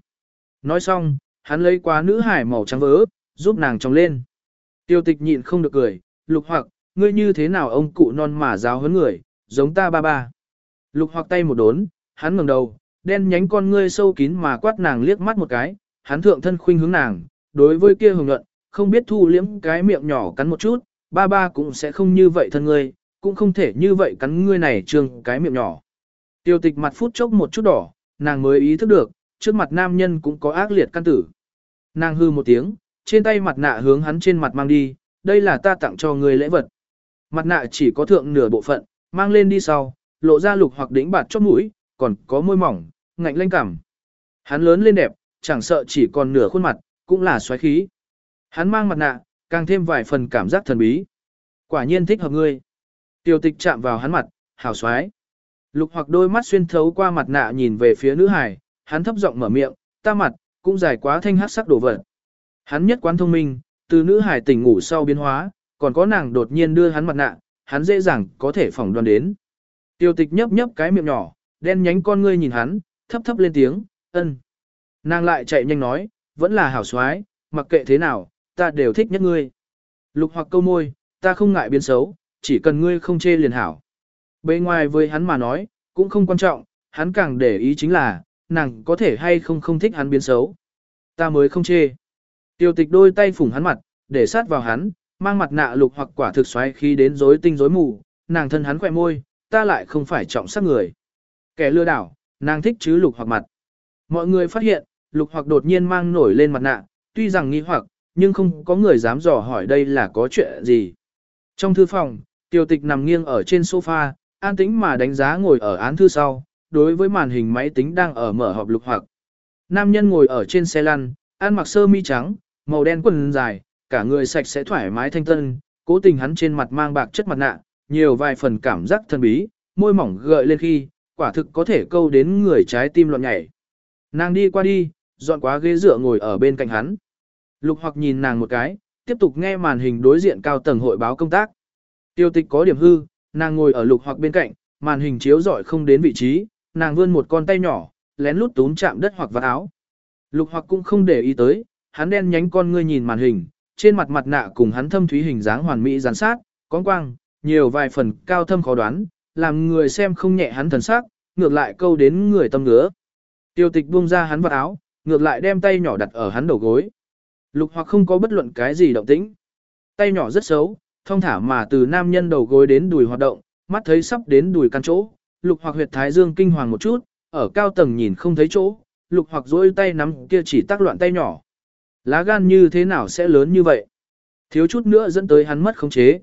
Nói xong, hắn lấy quá nữ hải màu trắng vớ, giúp nàng trồng lên. Tiêu tịch nhịn không được cười, lục hoặc, ngươi như thế nào ông cụ non mà giáo huấn người, giống ta ba ba. Lục hoặc tay một đốn, hắn ngẩng đầu, đen nhánh con ngươi sâu kín mà quát nàng liếc mắt một cái, hắn thượng thân khuynh hướng nàng, đối với kia hồng luận không biết thu liếm cái miệng nhỏ cắn một chút, ba ba cũng sẽ không như vậy thân ngươi, cũng không thể như vậy cắn ngươi này trương cái miệng nhỏ. Tiêu tịch mặt phút chốc một chút đỏ, nàng mới ý thức được, trước mặt nam nhân cũng có ác liệt căn tử. Nàng hư một tiếng, trên tay mặt nạ hướng hắn trên mặt mang đi, đây là ta tặng cho ngươi lễ vật. Mặt nạ chỉ có thượng nửa bộ phận, mang lên đi sau, lộ ra lục hoặc đỉnh bạt chóp mũi, còn có môi mỏng, ngạnh lanh cảm. Hắn lớn lên đẹp, chẳng sợ chỉ còn nửa khuôn mặt, cũng là xoáy khí. Hắn mang mặt nạ, càng thêm vài phần cảm giác thần bí. Quả nhiên thích hợp ngươi. Tiêu tịch chạm vào hắn mặt, hào xoái. Lục hoặc đôi mắt xuyên thấu qua mặt nạ nhìn về phía nữ hải, hắn thấp giọng mở miệng, ta mặt, cũng dài quá thanh hát sắc đổ vật. Hắn nhất quán thông minh, từ nữ hải tỉnh ngủ sau biến hóa, còn có nàng đột nhiên đưa hắn mặt nạ, hắn dễ dàng có thể phỏng đoán đến. Tiêu tịch nhấp nhấp cái miệng nhỏ, đen nhánh con ngươi nhìn hắn, thấp thấp lên tiếng, ân. Nàng lại chạy nhanh nói, vẫn là hảo xoái, mặc kệ thế nào, ta đều thích nhất ngươi. Lục hoặc câu môi, ta không ngại biến xấu, chỉ cần ngươi không chê liền hảo. Bề ngoài với hắn mà nói, cũng không quan trọng, hắn càng để ý chính là, nàng có thể hay không không thích hắn biến xấu. Ta mới không chê. Tiêu tịch đôi tay phủng hắn mặt, để sát vào hắn, mang mặt nạ lục hoặc quả thực xoáy khi đến rối tinh rối mù, nàng thân hắn khỏe môi, ta lại không phải trọng sắc người. Kẻ lừa đảo, nàng thích chứ lục hoặc mặt. Mọi người phát hiện, lục hoặc đột nhiên mang nổi lên mặt nạ, tuy rằng nghi hoặc, nhưng không có người dám dò hỏi đây là có chuyện gì. Trong thư phòng, tiểu tịch nằm nghiêng ở trên sofa, an tĩnh mà đánh giá ngồi ở án thư sau, đối với màn hình máy tính đang ở mở họp lục hoặc. Nam nhân ngồi ở trên xe lăn, ăn mặc sơ mi trắng, màu đen quần dài, cả người sạch sẽ thoải mái thanh tân, cố tình hắn trên mặt mang bạc chất mặt nạ, nhiều vài phần cảm giác thần bí, môi mỏng gợi lên khi, quả thực có thể câu đến người trái tim loạn nhảy. Nàng đi qua đi, dọn quá ghế dựa ngồi ở bên cạnh hắn. Lục hoặc nhìn nàng một cái, tiếp tục nghe màn hình đối diện cao tầng hội báo công tác. Tiêu tịch có điểm hư, nàng ngồi ở lục hoặc bên cạnh, màn hình chiếu rọi không đến vị trí, nàng vươn một con tay nhỏ, lén lút túm chạm đất hoặc vạt áo. Lục hoặc cũng không để ý tới, hắn đen nhánh con ngươi nhìn màn hình, trên mặt mặt nạ cùng hắn thâm thúy hình dáng hoàn mỹ gián sát, con quang, nhiều vài phần cao thâm khó đoán, làm người xem không nhẹ hắn thần sắc, ngược lại câu đến người tâm ngứa. Tiêu tịch buông ra hắn vào áo, ngược lại đem tay nhỏ đặt ở hắn đầu gối. Lục hoặc không có bất luận cái gì động tĩnh. Tay nhỏ rất xấu, thông thả mà từ nam nhân đầu gối đến đùi hoạt động, mắt thấy sắp đến đùi căn chỗ. Lục hoặc huyệt thái dương kinh hoàng một chút, ở cao tầng nhìn không thấy chỗ. Lục hoặc dối tay nắm kia chỉ tác loạn tay nhỏ. Lá gan như thế nào sẽ lớn như vậy? Thiếu chút nữa dẫn tới hắn mất khống chế.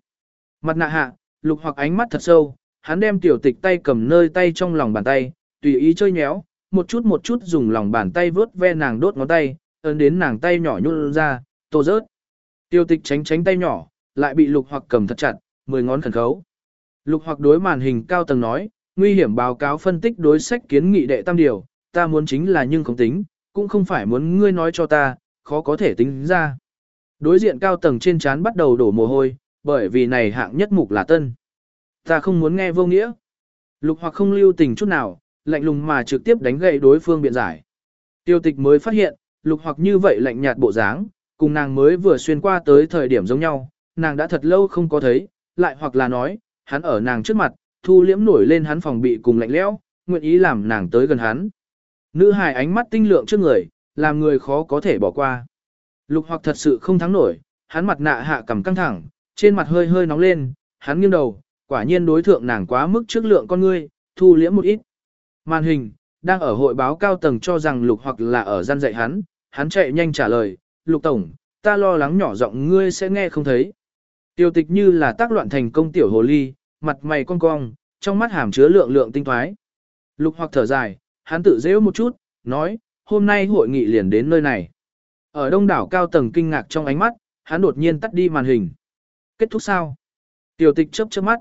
Mặt nạ hạ, lục hoặc ánh mắt thật sâu, hắn đem tiểu tịch tay cầm nơi tay trong lòng bàn tay, tùy ý chơi nhéo, một chút một chút dùng lòng bàn tay vớt ve nàng đốt ngón tay, ấn đến nàng tay nhỏ nhún ra, tô rớt. tiêu tịch tránh tránh tay nhỏ, lại bị lục hoặc cầm thật chặt, mười ngón khẩn khấu. Lục hoặc đối màn hình cao tầng nói, nguy hiểm báo cáo phân tích đối sách kiến nghị đệ tam điều, ta muốn chính là nhưng không tính, cũng không phải muốn ngươi nói cho ta, khó có thể tính ra. Đối diện cao tầng trên trán bắt đầu đổ mồ hôi, bởi vì này hạng nhất mục là tân. Ta không muốn nghe vô nghĩa. Lục hoặc không lưu tình chút nào, lạnh lùng mà trực tiếp đánh gậy đối phương biện giải. Tiêu tịch mới phát hiện, lục hoặc như vậy lạnh nhạt bộ dáng, cùng nàng mới vừa xuyên qua tới thời điểm giống nhau, nàng đã thật lâu không có thấy, lại hoặc là nói, hắn ở nàng trước mặt, thu liễm nổi lên hắn phòng bị cùng lạnh lẽo, nguyện ý làm nàng tới gần hắn. Nữ hài ánh mắt tinh lượng trước người, làm người khó có thể bỏ qua. Lục hoặc thật sự không thắng nổi, hắn mặt nạ hạ cầm căng thẳng, trên mặt hơi hơi nóng lên, hắn nghiêng đầu, quả nhiên đối thượng nàng quá mức trước lượng con ngươi, thu liễm một ít. Màn hình, đang ở hội báo cao tầng cho rằng lục hoặc là ở gian dạy hắn, hắn chạy nhanh trả lời, lục tổng, ta lo lắng nhỏ giọng ngươi sẽ nghe không thấy. Tiêu tịch như là tác loạn thành công tiểu hồ ly, mặt mày cong cong, trong mắt hàm chứa lượng lượng tinh thoái. Lục hoặc thở dài, hắn tự dễ một chút, nói, hôm nay hội nghị liền đến nơi này. Ở đông đảo cao tầng kinh ngạc trong ánh mắt, hắn đột nhiên tắt đi màn hình. Kết thúc sao? Tiểu tịch chớp chớp mắt.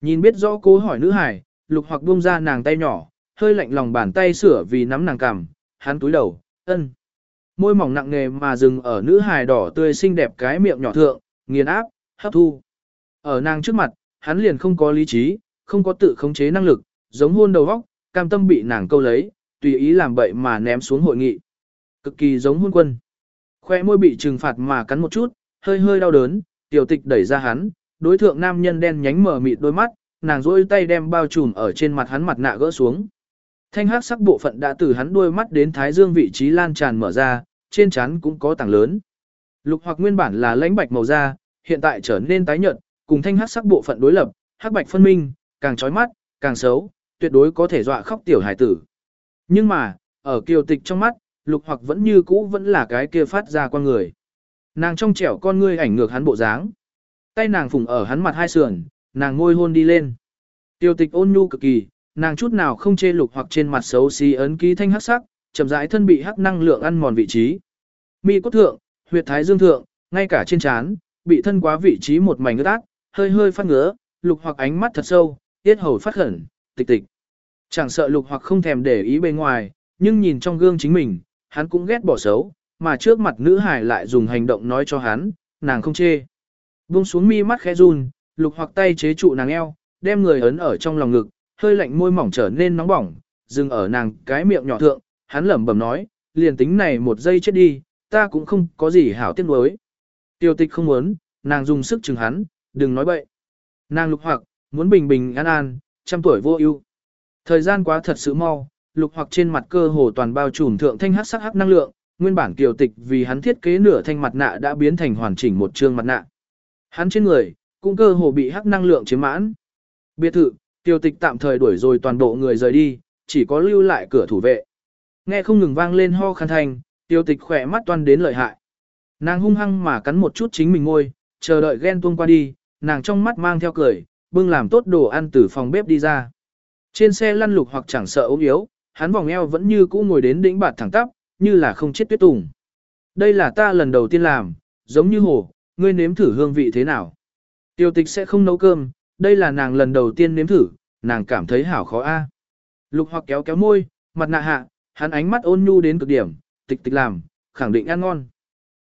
Nhìn biết rõ cố hỏi nữ hải, lục hoặc buông ra nàng tay nhỏ, hơi lạnh lòng bàn tay sửa vì nắm nàng cằm, hắn túi đầu, ân. Môi mỏng nặng nề mà dừng ở nữ hài đỏ tươi xinh đẹp cái miệng nhỏ thượng, nghiền áp, hấp thu. Ở nàng trước mặt, hắn liền không có lý trí, không có tự khống chế năng lực, giống hôn đầu vóc cam tâm bị nàng câu lấy, tùy ý làm bậy mà ném xuống hội nghị. Cực kỳ giống hôn quân. Khoe môi bị trừng phạt mà cắn một chút, hơi hơi đau đớn, tiểu tịch đẩy ra hắn, đối thượng nam nhân đen nhánh mở mịt đôi mắt, nàng rôi tay đem bao trùm ở trên mặt hắn mặt nạ gỡ xuống. Thanh hắc sắc bộ phận đã từ hắn đôi mắt đến thái dương vị trí lan tràn mở ra, trên trán cũng có tảng lớn. Lục hoặc nguyên bản là lãnh bạch màu da, hiện tại trở nên tái nhợt, cùng thanh hắc sắc bộ phận đối lập, hắc bạch phân minh, càng chói mắt, càng xấu, tuyệt đối có thể dọa khóc tiểu hải tử. Nhưng mà, ở kiều tịch trong mắt, lục hoặc vẫn như cũ vẫn là cái kia phát ra qua người. Nàng trong trẻo con ngươi ảnh ngược hắn bộ dáng. Tay nàng phùng ở hắn mặt hai sườn, nàng ngôi hôn đi lên. Tiêu tịch ôn nhu cực kỳ, nàng chút nào không chê lục hoặc trên mặt xấu xí ấn ký thanh hắc sắc, chậm rãi thân bị hắc năng lượng ăn mòn vị trí. Mi cốt thượng, huyệt thái dương thượng, ngay cả trên trán, bị thân quá vị trí một mảnh ướt át, hơi hơi phát ngứa, lục hoặc ánh mắt thật sâu, tiết hầu phát khẩn, tịch tịch. Chẳng sợ lục hoặc không thèm để ý bên ngoài, nhưng nhìn trong gương chính mình, hắn cũng ghét bỏ xấu, mà trước mặt nữ hải lại dùng hành động nói cho hắn, nàng không chê. Buông xuống mi mắt khẽ run, lục hoặc tay chế trụ nàng eo, đem người ấn ở trong lòng ngực, hơi lạnh môi mỏng trở nên nóng bỏng, dừng ở nàng cái miệng nhỏ thượng, hắn lẩm bẩm nói, liền tính này một giây chết đi, ta cũng không có gì hảo tiếc nuối. Tiêu tịch không muốn, nàng dùng sức chừng hắn, đừng nói bậy. Nàng lục hoặc, muốn bình bình an an, trăm tuổi vô ưu. Thời gian quá thật sự mau, lục hoặc trên mặt cơ hồ toàn bao trùm thượng thanh hắc sắc hắc năng lượng, nguyên bản kiều tịch vì hắn thiết kế nửa thanh mặt nạ đã biến thành hoàn chỉnh một trương mặt nạ. Hắn trên người, cũng cơ hồ bị hắc năng lượng chiếm mãn. Biệt thự, Tiêu tịch tạm thời đuổi rồi toàn bộ người rời đi, chỉ có lưu lại cửa thủ vệ. Nghe không ngừng vang lên ho khăn thành, tiêu tịch khỏe mắt toan đến lợi hại. Nàng hung hăng mà cắn một chút chính mình ngôi, chờ đợi ghen tuông qua đi, nàng trong mắt mang theo cười, bưng làm tốt đồ ăn từ phòng bếp đi ra. Trên xe lăn lục hoặc chẳng sợ ốm yếu, hắn vòng eo vẫn như cũ ngồi đến đỉnh bạt thẳng tắp, như là không chết tuyết tùng. Đây là ta lần đầu tiên làm, giống như hồ, ngươi nếm thử hương vị thế nào. Tiêu tịch sẽ không nấu cơm, đây là nàng lần đầu tiên nếm thử, nàng cảm thấy hảo khó a. Lục hoặc kéo kéo môi, mặt nạ hạ, hắn ánh mắt ôn nhu đến cực điểm, tịch tịch làm, khẳng định ăn ngon.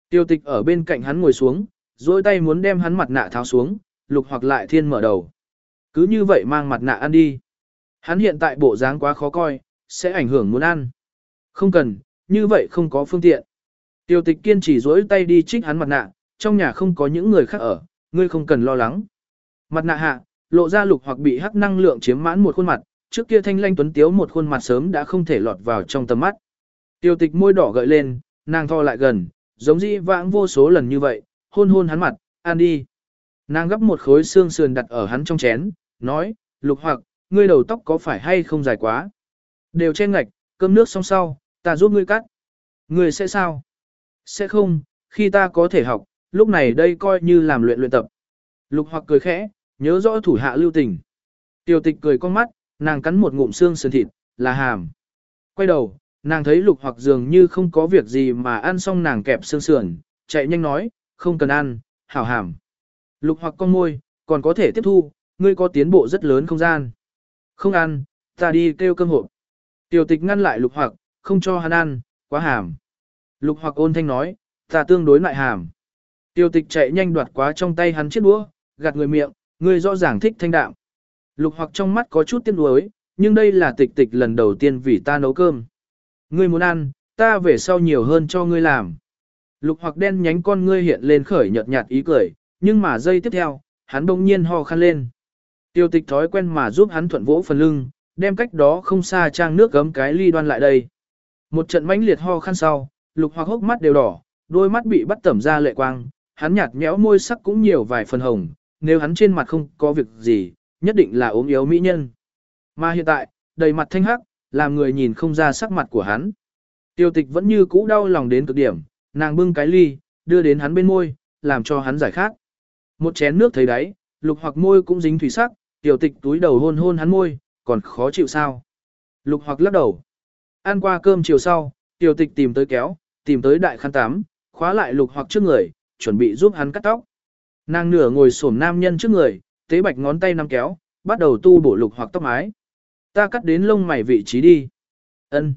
Tiêu tịch ở bên cạnh hắn ngồi xuống, dôi tay muốn đem hắn mặt nạ tháo xuống, lục hoặc lại thiên mở đầu. Cứ như vậy mang mặt nạ ăn đi. Hắn hiện tại bộ dáng quá khó coi, sẽ ảnh hưởng muốn ăn. Không cần, như vậy không có phương tiện. Tiêu tịch kiên trì dối tay đi trích hắn mặt nạ, trong nhà không có những người khác ở, ngươi không cần lo lắng. Mặt nạ hạ, lộ ra lục hoặc bị hắc năng lượng chiếm mãn một khuôn mặt, trước kia thanh lanh tuấn tiếu một khuôn mặt sớm đã không thể lọt vào trong tầm mắt. Tiêu tịch môi đỏ gợi lên, nàng thò lại gần, giống dĩ vãng vô số lần như vậy, hôn hôn hắn mặt, ăn đi. Nàng gấp một khối xương sườn đặt ở hắn trong chén, nói, lục hoặc, ngươi đầu tóc có phải hay không dài quá? Đều che ngạch, cơm nước xong sau, ta giúp ngươi cắt. Ngươi sẽ sao? Sẽ không, khi ta có thể học, lúc này đây coi như làm luyện luyện tập. Lục hoặc cười khẽ, nhớ rõ thủ hạ lưu tình. Tiêu tịch cười con mắt, nàng cắn một ngụm xương sườn thịt, là hàm. Quay đầu, nàng thấy lục hoặc dường như không có việc gì mà ăn xong nàng kẹp xương sườn, chạy nhanh nói, không cần ăn, hảo hàm. Lục hoặc con môi, còn có thể tiếp thu, ngươi có tiến bộ rất lớn không gian. Không ăn, ta đi kêu cơm hộp. Tiểu tịch ngăn lại lục hoặc, không cho hắn ăn, quá hàm. Lục hoặc ôn thanh nói, ta tương đối lại hàm. Tiểu tịch chạy nhanh đoạt quá trong tay hắn chiếc đũa, gạt người miệng, ngươi rõ ràng thích thanh đạm. Lục hoặc trong mắt có chút tiếc nuối, nhưng đây là tịch tịch lần đầu tiên vì ta nấu cơm. Ngươi muốn ăn, ta về sau nhiều hơn cho ngươi làm. Lục hoặc đen nhánh con ngươi hiện lên khởi nhợt nhạt ý cười, nhưng mà giây tiếp theo, hắn bỗng nhiên ho khăn lên. Tiêu tịch thói quen mà giúp hắn thuận vỗ phần lưng, đem cách đó không xa trang nước gấm cái ly đoan lại đây. Một trận mãnh liệt ho khăn sau, lục hoặc hốc mắt đều đỏ, đôi mắt bị bắt tẩm ra lệ quang, hắn nhạt nhẽo môi sắc cũng nhiều vài phần hồng, nếu hắn trên mặt không có việc gì, nhất định là ốm yếu mỹ nhân. Mà hiện tại, đầy mặt thanh hắc, làm người nhìn không ra sắc mặt của hắn. Tiêu tịch vẫn như cũ đau lòng đến cực điểm, nàng bưng cái ly, đưa đến hắn bên môi, làm cho hắn giải khát. Một chén nước thấy đấy, lục hoặc môi cũng dính thủy sắc, tiểu tịch túi đầu hôn hôn hắn môi, còn khó chịu sao. Lục hoặc lắc đầu. Ăn qua cơm chiều sau, tiểu tịch tìm tới kéo, tìm tới đại khăn tắm, khóa lại lục hoặc trước người, chuẩn bị giúp hắn cắt tóc. Nàng nửa ngồi xổm nam nhân trước người, tế bạch ngón tay nắm kéo, bắt đầu tu bổ lục hoặc tóc mái. Ta cắt đến lông mày vị trí đi. Ân.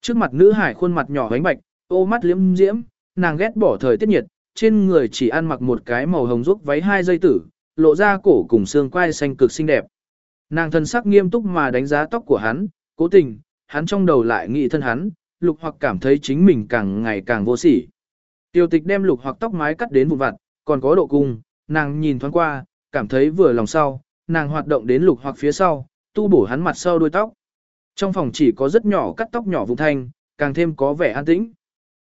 Trước mặt nữ hải khuôn mặt nhỏ bánh bạch, ô mắt liếm diễm, nàng ghét bỏ thời tiết nhiệt, trên người chỉ ăn mặc một cái màu hồng rúc váy hai dây tử, lộ ra cổ cùng xương quai xanh cực xinh đẹp. Nàng thân sắc nghiêm túc mà đánh giá tóc của hắn, cố tình, hắn trong đầu lại nghĩ thân hắn, lục hoặc cảm thấy chính mình càng ngày càng vô sỉ. Tiêu tịch đem lục hoặc tóc mái cắt đến vụn vặt, còn có độ cung, nàng nhìn thoáng qua, cảm thấy vừa lòng sau, nàng hoạt động đến lục hoặc phía sau, tu bổ hắn mặt sau đuôi tóc. Trong phòng chỉ có rất nhỏ cắt tóc nhỏ vụ thanh, càng thêm có vẻ an tĩnh.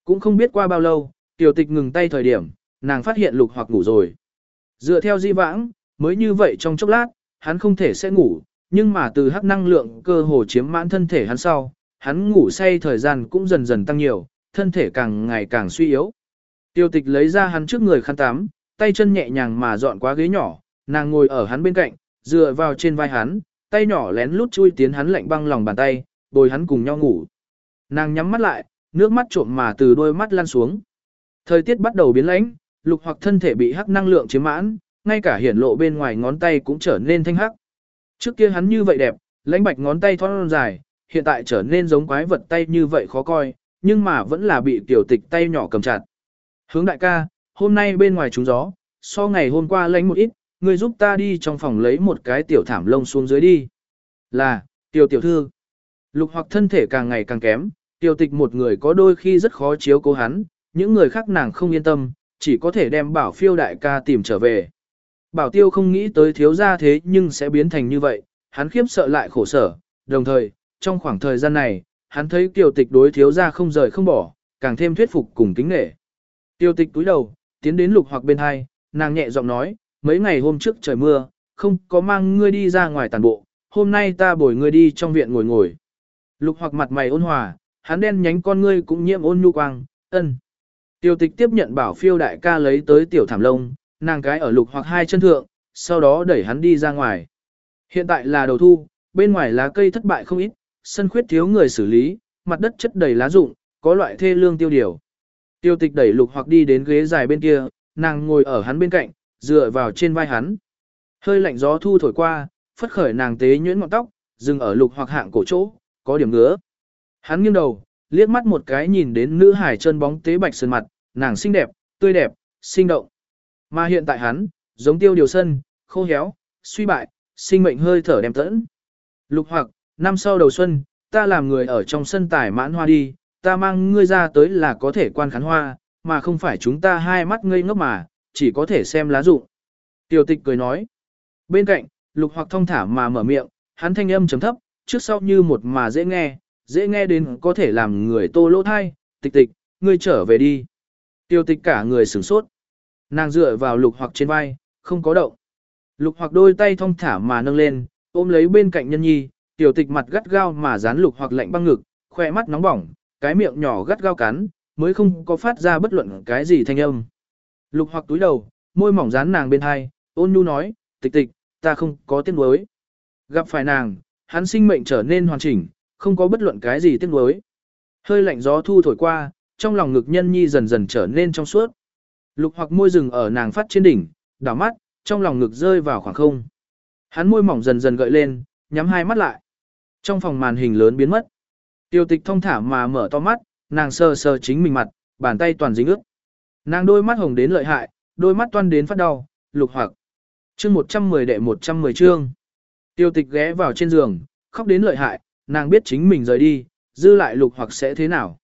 Cũng không biết qua bao lâu, tiểu tịch ngừng tay thời điểm, nàng phát hiện lục hoặc ngủ rồi. Dựa theo di vãng, mới như vậy trong chốc lát, hắn không thể sẽ ngủ, nhưng mà từ hắc năng lượng cơ hồ chiếm mãn thân thể hắn sau, hắn ngủ say thời gian cũng dần dần tăng nhiều, thân thể càng ngày càng suy yếu. Tiêu tịch lấy ra hắn trước người khăn tắm, tay chân nhẹ nhàng mà dọn qua ghế nhỏ, nàng ngồi ở hắn bên cạnh, dựa vào trên vai hắn, tay nhỏ lén lút chui tiến hắn lạnh băng lòng bàn tay, bồi hắn cùng nhau ngủ. Nàng nhắm mắt lại, nước mắt trộm mà từ đôi mắt lăn xuống. Thời tiết bắt đầu biến lãnh, lục hoặc thân thể bị hắc năng lượng chiếm mãn, ngay cả hiển lộ bên ngoài ngón tay cũng trở nên thanh hắc. Trước kia hắn như vậy đẹp, lãnh bạch ngón tay thon dài, hiện tại trở nên giống quái vật tay như vậy khó coi, nhưng mà vẫn là bị tiểu tịch tay nhỏ cầm chặt. Hướng đại ca, hôm nay bên ngoài trúng gió, so ngày hôm qua lánh một ít, người giúp ta đi trong phòng lấy một cái tiểu thảm lông xuống dưới đi. Là, tiểu tiểu thư. Lục hoặc thân thể càng ngày càng kém, tiểu tịch một người có đôi khi rất khó chiếu cố hắn, những người khác nàng không yên tâm, chỉ có thể đem bảo phiêu đại ca tìm trở về. Bảo tiêu không nghĩ tới thiếu gia thế nhưng sẽ biến thành như vậy, hắn khiếp sợ lại khổ sở, đồng thời, trong khoảng thời gian này, hắn thấy tiểu tịch đối thiếu gia không rời không bỏ, càng thêm thuyết phục cùng kính nể. Tiêu tịch túi đầu, tiến đến lục hoặc bên hai, nàng nhẹ giọng nói, mấy ngày hôm trước trời mưa, không có mang ngươi đi ra ngoài tàn bộ, hôm nay ta bồi ngươi đi trong viện ngồi ngồi. Lục hoặc mặt mày ôn hòa, hắn đen nhánh con ngươi cũng nhiễm ôn nhu quang, ân. Tiêu tịch tiếp nhận bảo phiêu đại ca lấy tới tiểu thảm lông, nàng cái ở lục hoặc hai chân thượng, sau đó đẩy hắn đi ra ngoài. Hiện tại là đầu thu, bên ngoài lá cây thất bại không ít, sân khuyết thiếu người xử lý, mặt đất chất đầy lá rụng, có loại thê lương tiêu điều. Tiêu tịch đẩy lục hoặc đi đến ghế dài bên kia, nàng ngồi ở hắn bên cạnh, dựa vào trên vai hắn. Hơi lạnh gió thu thổi qua, phất khởi nàng tế nhuyễn ngọn tóc, dừng ở lục hoặc hạng cổ chỗ, có điểm ngứa. Hắn nghiêng đầu, liếc mắt một cái nhìn đến nữ hải chân bóng tế bạch sơn mặt, nàng xinh đẹp, tươi đẹp, sinh động. Mà hiện tại hắn, giống tiêu điều sân, khô héo, suy bại, sinh mệnh hơi thở đem tẫn. Lục hoặc, năm sau đầu xuân, ta làm người ở trong sân tải mãn hoa đi, ta mang ngươi ra tới là có thể quan khán hoa, mà không phải chúng ta hai mắt ngây ngốc mà, chỉ có thể xem lá rụng. Tiểu tịch cười nói. Bên cạnh, lục hoặc thông thả mà mở miệng, hắn thanh âm chấm thấp, trước sau như một mà dễ nghe, dễ nghe đến có thể làm người tô lỗ thai, tịch tịch, ngươi trở về đi. Tiêu tịch cả người sửng sốt. Nàng dựa vào lục hoặc trên vai, không có động. Lục hoặc đôi tay thong thả mà nâng lên, ôm lấy bên cạnh nhân nhi, tiểu tịch mặt gắt gao mà dán lục hoặc lạnh băng ngực, khoe mắt nóng bỏng, cái miệng nhỏ gắt gao cắn, mới không có phát ra bất luận cái gì thanh âm. Lục hoặc túi đầu, môi mỏng dán nàng bên hai, ôn nhu nói, tịch tịch, ta không có tiếc nuối. Gặp phải nàng, hắn sinh mệnh trở nên hoàn chỉnh, không có bất luận cái gì tiếc nuối. Hơi lạnh gió thu thổi qua, trong lòng ngực nhân nhi dần dần trở nên trong suốt. Lục hoặc môi rừng ở nàng phát trên đỉnh, đảo mắt, trong lòng ngực rơi vào khoảng không. Hắn môi mỏng dần dần gợi lên, nhắm hai mắt lại. Trong phòng màn hình lớn biến mất. Tiêu tịch thông thả mà mở to mắt, nàng sờ sờ chính mình mặt, bàn tay toàn dính ướt. Nàng đôi mắt hồng đến lợi hại, đôi mắt toan đến phát đau, lục hoặc. Chương 110 đệ 110 chương. Tiêu tịch ghé vào trên giường, khóc đến lợi hại, nàng biết chính mình rời đi, dư lại lục hoặc sẽ thế nào.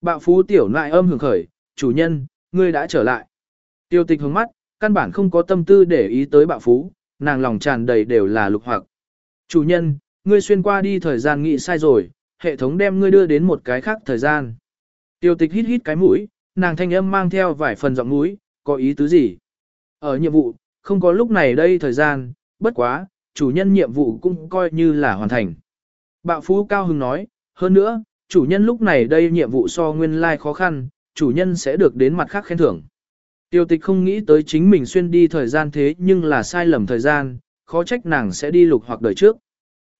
Bạo phú tiểu lại âm hưởng khởi, chủ nhân, ngươi đã trở lại. Tiêu tịch hướng mắt, căn bản không có tâm tư để ý tới bạo phú, nàng lòng tràn đầy đều là lục hoặc. Chủ nhân, ngươi xuyên qua đi thời gian nghĩ sai rồi, hệ thống đem ngươi đưa đến một cái khác thời gian. Tiêu tịch hít hít cái mũi, nàng thanh âm mang theo vài phần giọng núi, có ý tứ gì? Ở nhiệm vụ, không có lúc này đây thời gian, bất quá, chủ nhân nhiệm vụ cũng coi như là hoàn thành. Bạo Phú Cao Hưng nói, hơn nữa, chủ nhân lúc này đây nhiệm vụ so nguyên lai like khó khăn, chủ nhân sẽ được đến mặt khác khen thưởng. Tiêu tịch không nghĩ tới chính mình xuyên đi thời gian thế nhưng là sai lầm thời gian, khó trách nàng sẽ đi lục hoặc đời trước.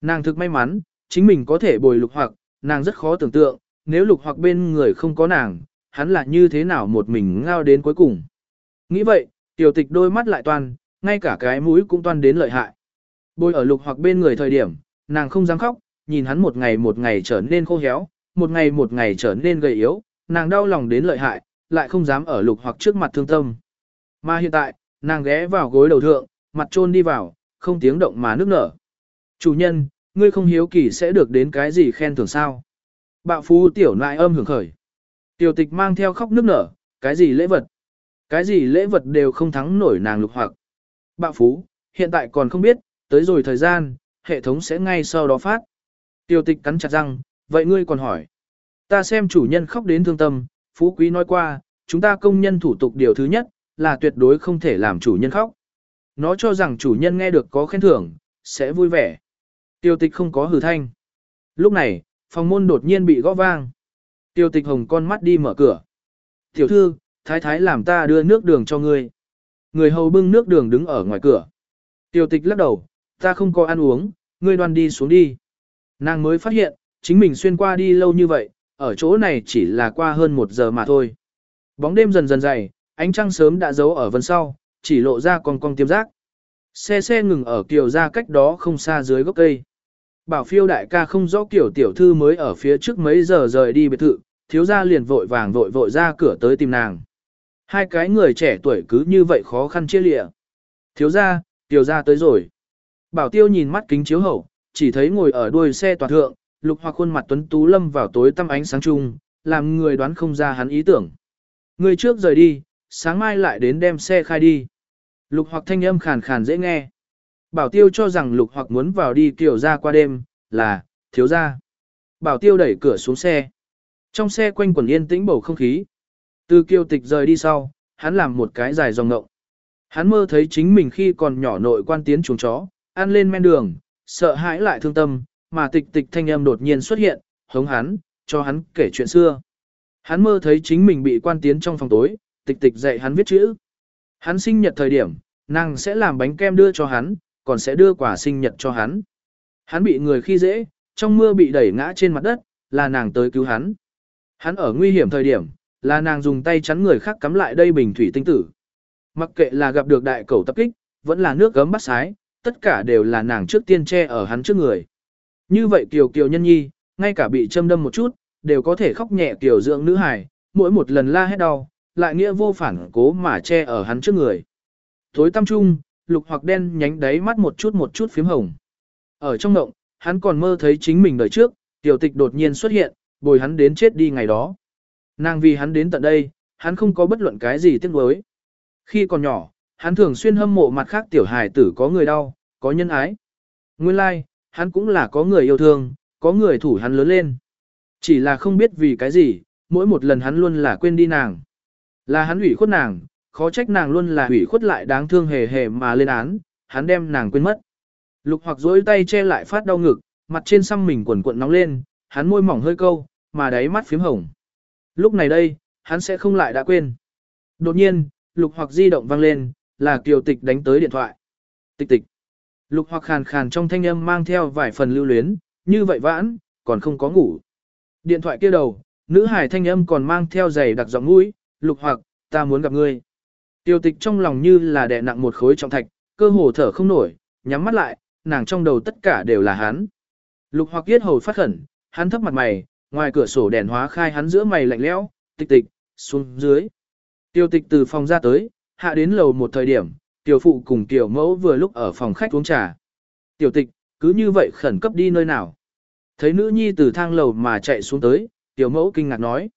Nàng thực may mắn, chính mình có thể bồi lục hoặc, nàng rất khó tưởng tượng, nếu lục hoặc bên người không có nàng, hắn là như thế nào một mình ngao đến cuối cùng. Nghĩ vậy, tiểu tịch đôi mắt lại toàn, ngay cả cái mũi cũng toan đến lợi hại. Bôi ở lục hoặc bên người thời điểm, nàng không dám khóc, nhìn hắn một ngày một ngày trở nên khô héo, một ngày một ngày trở nên gầy yếu, nàng đau lòng đến lợi hại, lại không dám ở lục hoặc trước mặt thương tâm. Mà hiện tại, nàng ghé vào gối đầu thượng, mặt trôn đi vào, không tiếng động mà nước nở. Chủ nhân, ngươi không hiếu kỳ sẽ được đến cái gì khen thưởng sao? Bạo phú tiểu nại âm hưởng khởi. Tiểu tịch mang theo khóc nước nở, cái gì lễ vật? Cái gì lễ vật đều không thắng nổi nàng lục hoặc. Bạo phú, hiện tại còn không biết, tới rồi thời gian, hệ thống sẽ ngay sau đó phát. Tiểu tịch cắn chặt răng, vậy ngươi còn hỏi. Ta xem chủ nhân khóc đến thương tâm, phú quý nói qua, chúng ta công nhân thủ tục điều thứ nhất, là tuyệt đối không thể làm chủ nhân khóc. Nó cho rằng chủ nhân nghe được có khen thưởng, sẽ vui vẻ. Tiêu tịch không có hử thanh. Lúc này, phòng môn đột nhiên bị gõ vang. Tiêu tịch hồng con mắt đi mở cửa. Tiểu thư, thái thái làm ta đưa nước đường cho ngươi. Người hầu bưng nước đường đứng ở ngoài cửa. Tiêu tịch lắc đầu, ta không có ăn uống, ngươi đoan đi xuống đi. Nàng mới phát hiện, chính mình xuyên qua đi lâu như vậy, ở chỗ này chỉ là qua hơn một giờ mà thôi. Bóng đêm dần dần dày, ánh trăng sớm đã giấu ở vân sau, chỉ lộ ra con con tiêm giác. Xe xe ngừng ở kiều ra cách đó không xa dưới gốc cây. Bảo phiêu đại ca không rõ kiểu tiểu thư mới ở phía trước mấy giờ rời đi biệt thự, thiếu gia liền vội vàng vội vội ra cửa tới tìm nàng. Hai cái người trẻ tuổi cứ như vậy khó khăn chia lịa. Thiếu gia, tiểu gia tới rồi. Bảo tiêu nhìn mắt kính chiếu hậu, chỉ thấy ngồi ở đuôi xe toàn thượng, lục hoặc khuôn mặt tuấn tú lâm vào tối tăm ánh sáng chung, làm người đoán không ra hắn ý tưởng. Người trước rời đi, sáng mai lại đến đem xe khai đi. Lục hoặc thanh âm khàn khàn dễ nghe. Bảo tiêu cho rằng lục hoặc muốn vào đi kiểu ra qua đêm, là, thiếu ra. Bảo tiêu đẩy cửa xuống xe. Trong xe quanh quần yên tĩnh bầu không khí. Từ kiêu tịch rời đi sau, hắn làm một cái dài dòng ngộng. Hắn mơ thấy chính mình khi còn nhỏ nội quan tiến chuồng chó, ăn lên men đường, sợ hãi lại thương tâm, mà tịch tịch thanh âm đột nhiên xuất hiện, hống hắn, cho hắn kể chuyện xưa. Hắn mơ thấy chính mình bị quan tiến trong phòng tối, tịch tịch dạy hắn viết chữ. Hắn sinh nhật thời điểm, nàng sẽ làm bánh kem đưa cho hắn, còn sẽ đưa quà sinh nhật cho hắn. Hắn bị người khi dễ, trong mưa bị đẩy ngã trên mặt đất, là nàng tới cứu hắn. Hắn ở nguy hiểm thời điểm, là nàng dùng tay chắn người khác cắm lại đây bình thủy tinh tử. Mặc kệ là gặp được đại cầu tập kích, vẫn là nước gấm bắt sái, tất cả đều là nàng trước tiên che ở hắn trước người. Như vậy kiều kiều nhân nhi, ngay cả bị châm đâm một chút, đều có thể khóc nhẹ kiều dưỡng nữ hài, mỗi một lần la hét đau, lại nghĩa vô phản cố mà che ở hắn trước người. Tối tăm trung, lục hoặc đen nhánh đáy mắt một chút một chút phím hồng. Ở trong động, hắn còn mơ thấy chính mình đời trước, tiểu tịch đột nhiên xuất hiện, bồi hắn đến chết đi ngày đó. Nàng vì hắn đến tận đây, hắn không có bất luận cái gì tiếc nuối. Khi còn nhỏ, hắn thường xuyên hâm mộ mặt khác tiểu hài tử có người đau, có nhân ái. Nguyên lai, like, hắn cũng là có người yêu thương, có người thủ hắn lớn lên. Chỉ là không biết vì cái gì, mỗi một lần hắn luôn là quên đi nàng. Là hắn ủy khuất nàng, khó trách nàng luôn là ủy khuất lại đáng thương hề hề mà lên án, hắn đem nàng quên mất. Lục hoặc dối tay che lại phát đau ngực, mặt trên xăm mình quần cuộn nóng lên, hắn môi mỏng hơi câu, mà đáy mắt phím hồng. Lúc này đây, hắn sẽ không lại đã quên. Đột nhiên, lục hoặc di động vang lên, là kiều tịch đánh tới điện thoại. Tịch tịch. Lục hoặc khàn khàn trong thanh âm mang theo vài phần lưu luyến, như vậy vãn, còn không có ngủ. Điện thoại kia đầu, nữ hải thanh âm còn mang theo giày đặc giọng mũi, lục hoặc, ta muốn gặp ngươi. Tiêu tịch trong lòng như là đè nặng một khối trọng thạch, cơ hồ thở không nổi, nhắm mắt lại, nàng trong đầu tất cả đều là hắn. Lục hoặc yết hầu phát khẩn, hắn thấp mặt mày, ngoài cửa sổ đèn hóa khai hắn giữa mày lạnh lẽo, tịch tịch, xuống dưới. Tiêu tịch từ phòng ra tới, hạ đến lầu một thời điểm, tiểu phụ cùng tiểu mẫu vừa lúc ở phòng khách uống trà. Tiểu tịch, cứ như vậy khẩn cấp đi nơi nào. Thấy nữ nhi từ thang lầu mà chạy xuống tới, tiểu mẫu kinh ngạc nói.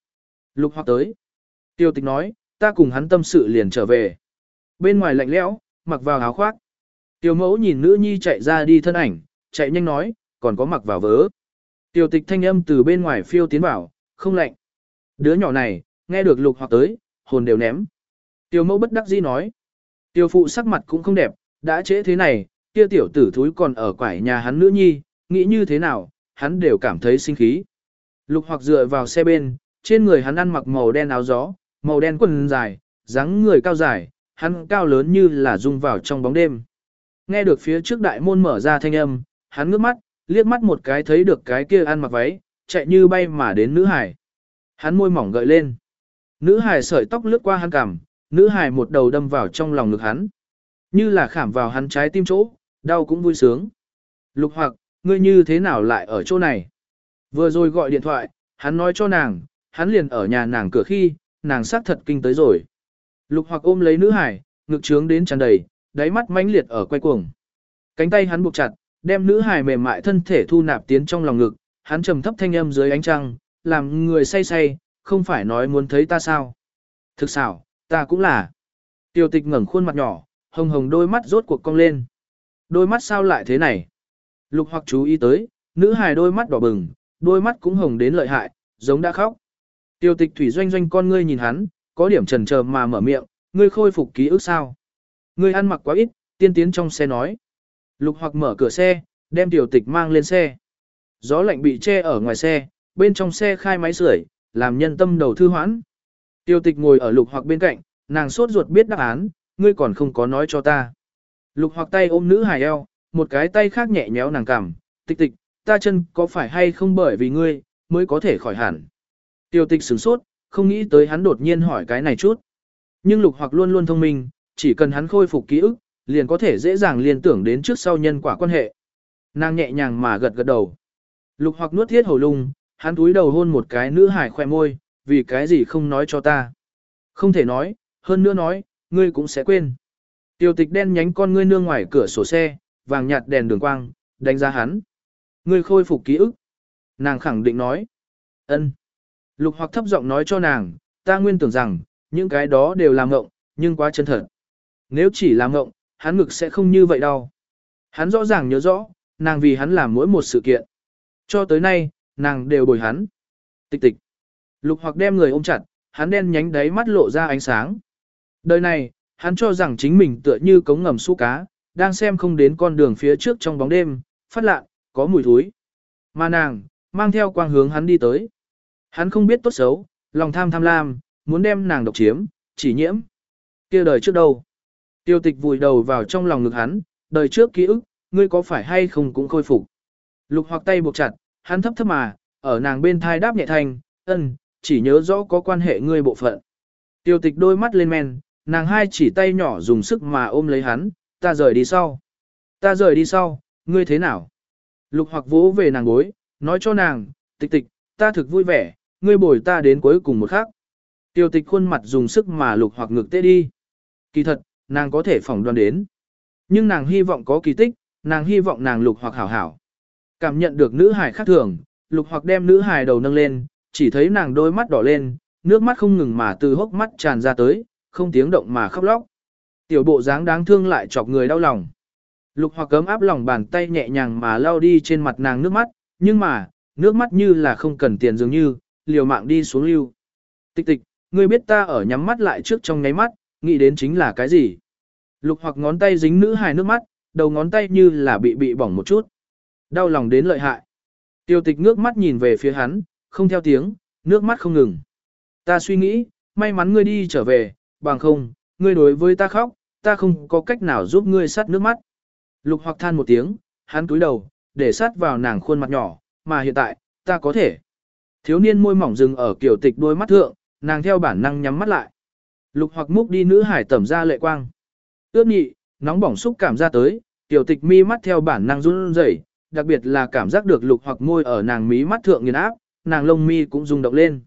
Lục hoặc tới. Tiêu tịch nói, ta cùng hắn tâm sự liền trở về. Bên ngoài lạnh lẽo, mặc vào áo khoác. Tiêu mẫu nhìn nữ nhi chạy ra đi thân ảnh, chạy nhanh nói, còn có mặc vào vớ. Tiểu tịch thanh âm từ bên ngoài phiêu tiến vào, không lạnh. Đứa nhỏ này, nghe được lục hoặc tới, hồn đều ném. Tiểu mẫu bất đắc dĩ nói. Tiểu phụ sắc mặt cũng không đẹp, đã trễ thế này, kia tiểu tử thúi còn ở quải nhà hắn nữ nhi, nghĩ như thế nào, hắn đều cảm thấy sinh khí. Lục hoặc dựa vào xe bên, trên người hắn ăn mặc màu đen áo gió, màu đen quần dài, dáng người cao dài, hắn cao lớn như là rung vào trong bóng đêm. Nghe được phía trước đại môn mở ra thanh âm, hắn ngước mắt, liếc mắt một cái thấy được cái kia ăn mặc váy, chạy như bay mà đến nữ hải. Hắn môi mỏng gợi lên. Nữ hải sợi tóc lướt qua hắn cằm, nữ hải một đầu đâm vào trong lòng ngực hắn. Như là khảm vào hắn trái tim chỗ, đau cũng vui sướng. Lục hoặc, ngươi như thế nào lại ở chỗ này? Vừa rồi gọi điện thoại, hắn nói cho nàng, hắn liền ở nhà nàng cửa khi, nàng xác thật kinh tới rồi. Lục hoặc ôm lấy nữ hải, ngực trướng đến tràn đầy, đáy mắt mãnh liệt ở quay cuồng. Cánh tay hắn buộc chặt, đem nữ hài mềm mại thân thể thu nạp tiến trong lòng ngực, hắn trầm thấp thanh âm dưới ánh trăng, làm người say say, không phải nói muốn thấy ta sao. Thực xảo, ta cũng là. Tiêu tịch ngẩng khuôn mặt nhỏ, hồng hồng đôi mắt rốt cuộc cong lên. Đôi mắt sao lại thế này? Lục hoặc chú ý tới, nữ hài đôi mắt đỏ bừng, đôi mắt cũng hồng đến lợi hại, giống đã khóc. Tiêu tịch thủy doanh doanh con ngươi nhìn hắn, có điểm trần chờ mà mở miệng, ngươi khôi phục ký ức sao? Ngươi ăn mặc quá ít, tiên tiến trong xe nói. Lục hoặc mở cửa xe, đem tiểu tịch mang lên xe. Gió lạnh bị che ở ngoài xe, bên trong xe khai máy sưởi, làm nhân tâm đầu thư hoãn. Tiêu tịch ngồi ở lục hoặc bên cạnh, nàng sốt ruột biết đáp án, ngươi còn không có nói cho ta. Lục hoặc tay ôm nữ hài eo, một cái tay khác nhẹ nhéo nàng cằm, tịch tịch, ta chân có phải hay không bởi vì ngươi, mới có thể khỏi hẳn. Tiêu tịch sửng sốt, không nghĩ tới hắn đột nhiên hỏi cái này chút. Nhưng lục hoặc luôn luôn thông minh, chỉ cần hắn khôi phục ký ức, liền có thể dễ dàng liên tưởng đến trước sau nhân quả quan hệ. Nàng nhẹ nhàng mà gật gật đầu. Lục hoặc nuốt thiết hầu lung, hắn túi đầu hôn một cái nữ hải khoe môi, vì cái gì không nói cho ta. Không thể nói, hơn nữa nói, ngươi cũng sẽ quên. Tiêu tịch đen nhánh con ngươi nương ngoài cửa sổ xe, vàng nhạt đèn đường quang, đánh giá hắn. Ngươi khôi phục ký ức. Nàng khẳng định nói. ân. Lục hoặc thấp giọng nói cho nàng, ta nguyên tưởng rằng, những cái đó đều là ngộng, nhưng quá chân thật. Nếu chỉ là ngộng, hắn ngực sẽ không như vậy đâu. Hắn rõ ràng nhớ rõ, nàng vì hắn làm mỗi một sự kiện. Cho tới nay, nàng đều bồi hắn. Tịch tịch. Lục hoặc đem người ôm chặt, hắn đen nhánh đáy mắt lộ ra ánh sáng. Đời này, hắn cho rằng chính mình tựa như cống ngầm su cá, đang xem không đến con đường phía trước trong bóng đêm, phát lạ, có mùi thối. Mà nàng, mang theo quang hướng hắn đi tới. Hắn không biết tốt xấu, lòng tham tham lam, muốn đem nàng độc chiếm, chỉ nhiễm. kia đời trước đâu. Tiêu tịch vùi đầu vào trong lòng ngực hắn, đời trước ký ức, ngươi có phải hay không cũng khôi phục. Lục hoặc tay buộc chặt, hắn thấp thấp mà, ở nàng bên thai đáp nhẹ thanh, ân, chỉ nhớ rõ có quan hệ ngươi bộ phận. Tiêu tịch đôi mắt lên men, nàng hai chỉ tay nhỏ dùng sức mà ôm lấy hắn, ta rời đi sau. Ta rời đi sau, ngươi thế nào? Lục hoặc vỗ về nàng gối, nói cho nàng, tịch tịch, ta thực vui vẻ, ngươi bồi ta đến cuối cùng một khắc. Tiêu tịch khuôn mặt dùng sức mà lục hoặc ngực tê đi. Kỳ thật, nàng có thể phỏng đoán đến. Nhưng nàng hy vọng có kỳ tích, nàng hy vọng nàng lục hoặc hảo hảo. Cảm nhận được nữ hài khác thường, lục hoặc đem nữ hài đầu nâng lên, chỉ thấy nàng đôi mắt đỏ lên, nước mắt không ngừng mà từ hốc mắt tràn ra tới, không tiếng động mà khóc lóc. Tiểu bộ dáng đáng thương lại chọc người đau lòng. Lục hoặc cấm áp lòng bàn tay nhẹ nhàng mà lau đi trên mặt nàng nước mắt, nhưng mà, nước mắt như là không cần tiền dường như, liều mạng đi xuống lưu. Tịch tịch, ngươi biết ta ở nhắm mắt lại trước trong ngáy mắt, nghĩ đến chính là cái gì? Lục hoặc ngón tay dính nữ hài nước mắt, đầu ngón tay như là bị bị bỏng một chút. Đau lòng đến lợi hại. Tiêu tịch ngước mắt nhìn về phía hắn, không theo tiếng, nước mắt không ngừng. Ta suy nghĩ, may mắn ngươi đi trở về, bằng không, ngươi đối với ta khóc, ta không có cách nào giúp ngươi sát nước mắt. Lục hoặc than một tiếng, hắn túi đầu, để sát vào nàng khuôn mặt nhỏ, mà hiện tại, ta có thể. Thiếu niên môi mỏng dừng ở kiểu tịch đôi mắt thượng, nàng theo bản năng nhắm mắt lại. Lục hoặc múc đi nữ hải tẩm ra lệ quang. Ước nhị, nóng bỏng xúc cảm ra tới, tiểu tịch mi mắt theo bản năng run rẩy, đặc biệt là cảm giác được lục hoặc môi ở nàng mí mắt thượng nghiền áp, nàng lông mi cũng rung động lên.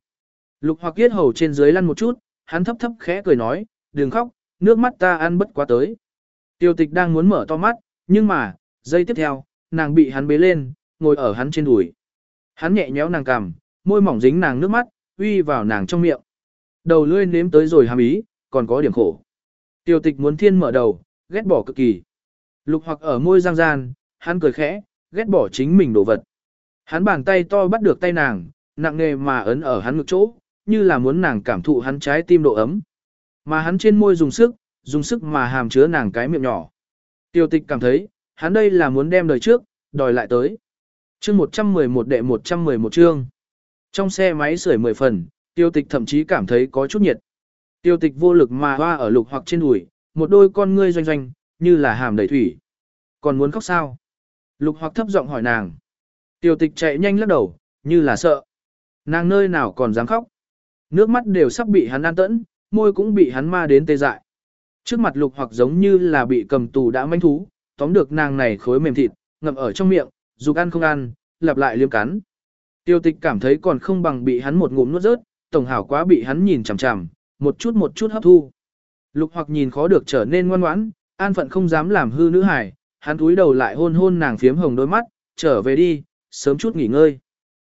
Lục hoặc kiết hầu trên dưới lăn một chút, hắn thấp thấp khẽ cười nói, đừng khóc, nước mắt ta ăn bất quá tới. tiểu tịch đang muốn mở to mắt, nhưng mà, giây tiếp theo, nàng bị hắn bế lên, ngồi ở hắn trên đùi. Hắn nhẹ nhéo nàng cằm, môi mỏng dính nàng nước mắt, uy vào nàng trong miệng. Đầu lưỡi nếm tới rồi hàm ý, còn có điểm khổ. Tiêu tịch muốn thiên mở đầu, ghét bỏ cực kỳ. Lục hoặc ở môi giang gian, hắn cười khẽ, ghét bỏ chính mình đồ vật. Hắn bàn tay to bắt được tay nàng, nặng nề mà ấn ở hắn ngực chỗ, như là muốn nàng cảm thụ hắn trái tim độ ấm. Mà hắn trên môi dùng sức, dùng sức mà hàm chứa nàng cái miệng nhỏ. Tiêu tịch cảm thấy, hắn đây là muốn đem đời trước, đòi lại tới. chương 111 đệ 111 chương. Trong xe máy sưởi 10 phần, tiêu tịch thậm chí cảm thấy có chút nhiệt. Tiêu tịch vô lực mà hoa ở lục hoặc trên đùi, một đôi con ngươi doanh doanh, như là hàm đầy thủy. Còn muốn khóc sao? Lục hoặc thấp giọng hỏi nàng. Tiêu tịch chạy nhanh lắc đầu, như là sợ. Nàng nơi nào còn dám khóc. Nước mắt đều sắp bị hắn an tẫn, môi cũng bị hắn ma đến tê dại. Trước mặt lục hoặc giống như là bị cầm tù đã manh thú, tóm được nàng này khối mềm thịt, ngậm ở trong miệng, dục ăn không ăn, lặp lại liếm cắn. Tiêu tịch cảm thấy còn không bằng bị hắn một ngụm nuốt rớt, tổng hảo quá bị hắn nhìn chằm chằm, một chút một chút hấp thu. Lục hoặc nhìn khó được trở nên ngoan ngoãn, an phận không dám làm hư nữ hải, hắn túi đầu lại hôn hôn nàng phiếm hồng đôi mắt, trở về đi, sớm chút nghỉ ngơi.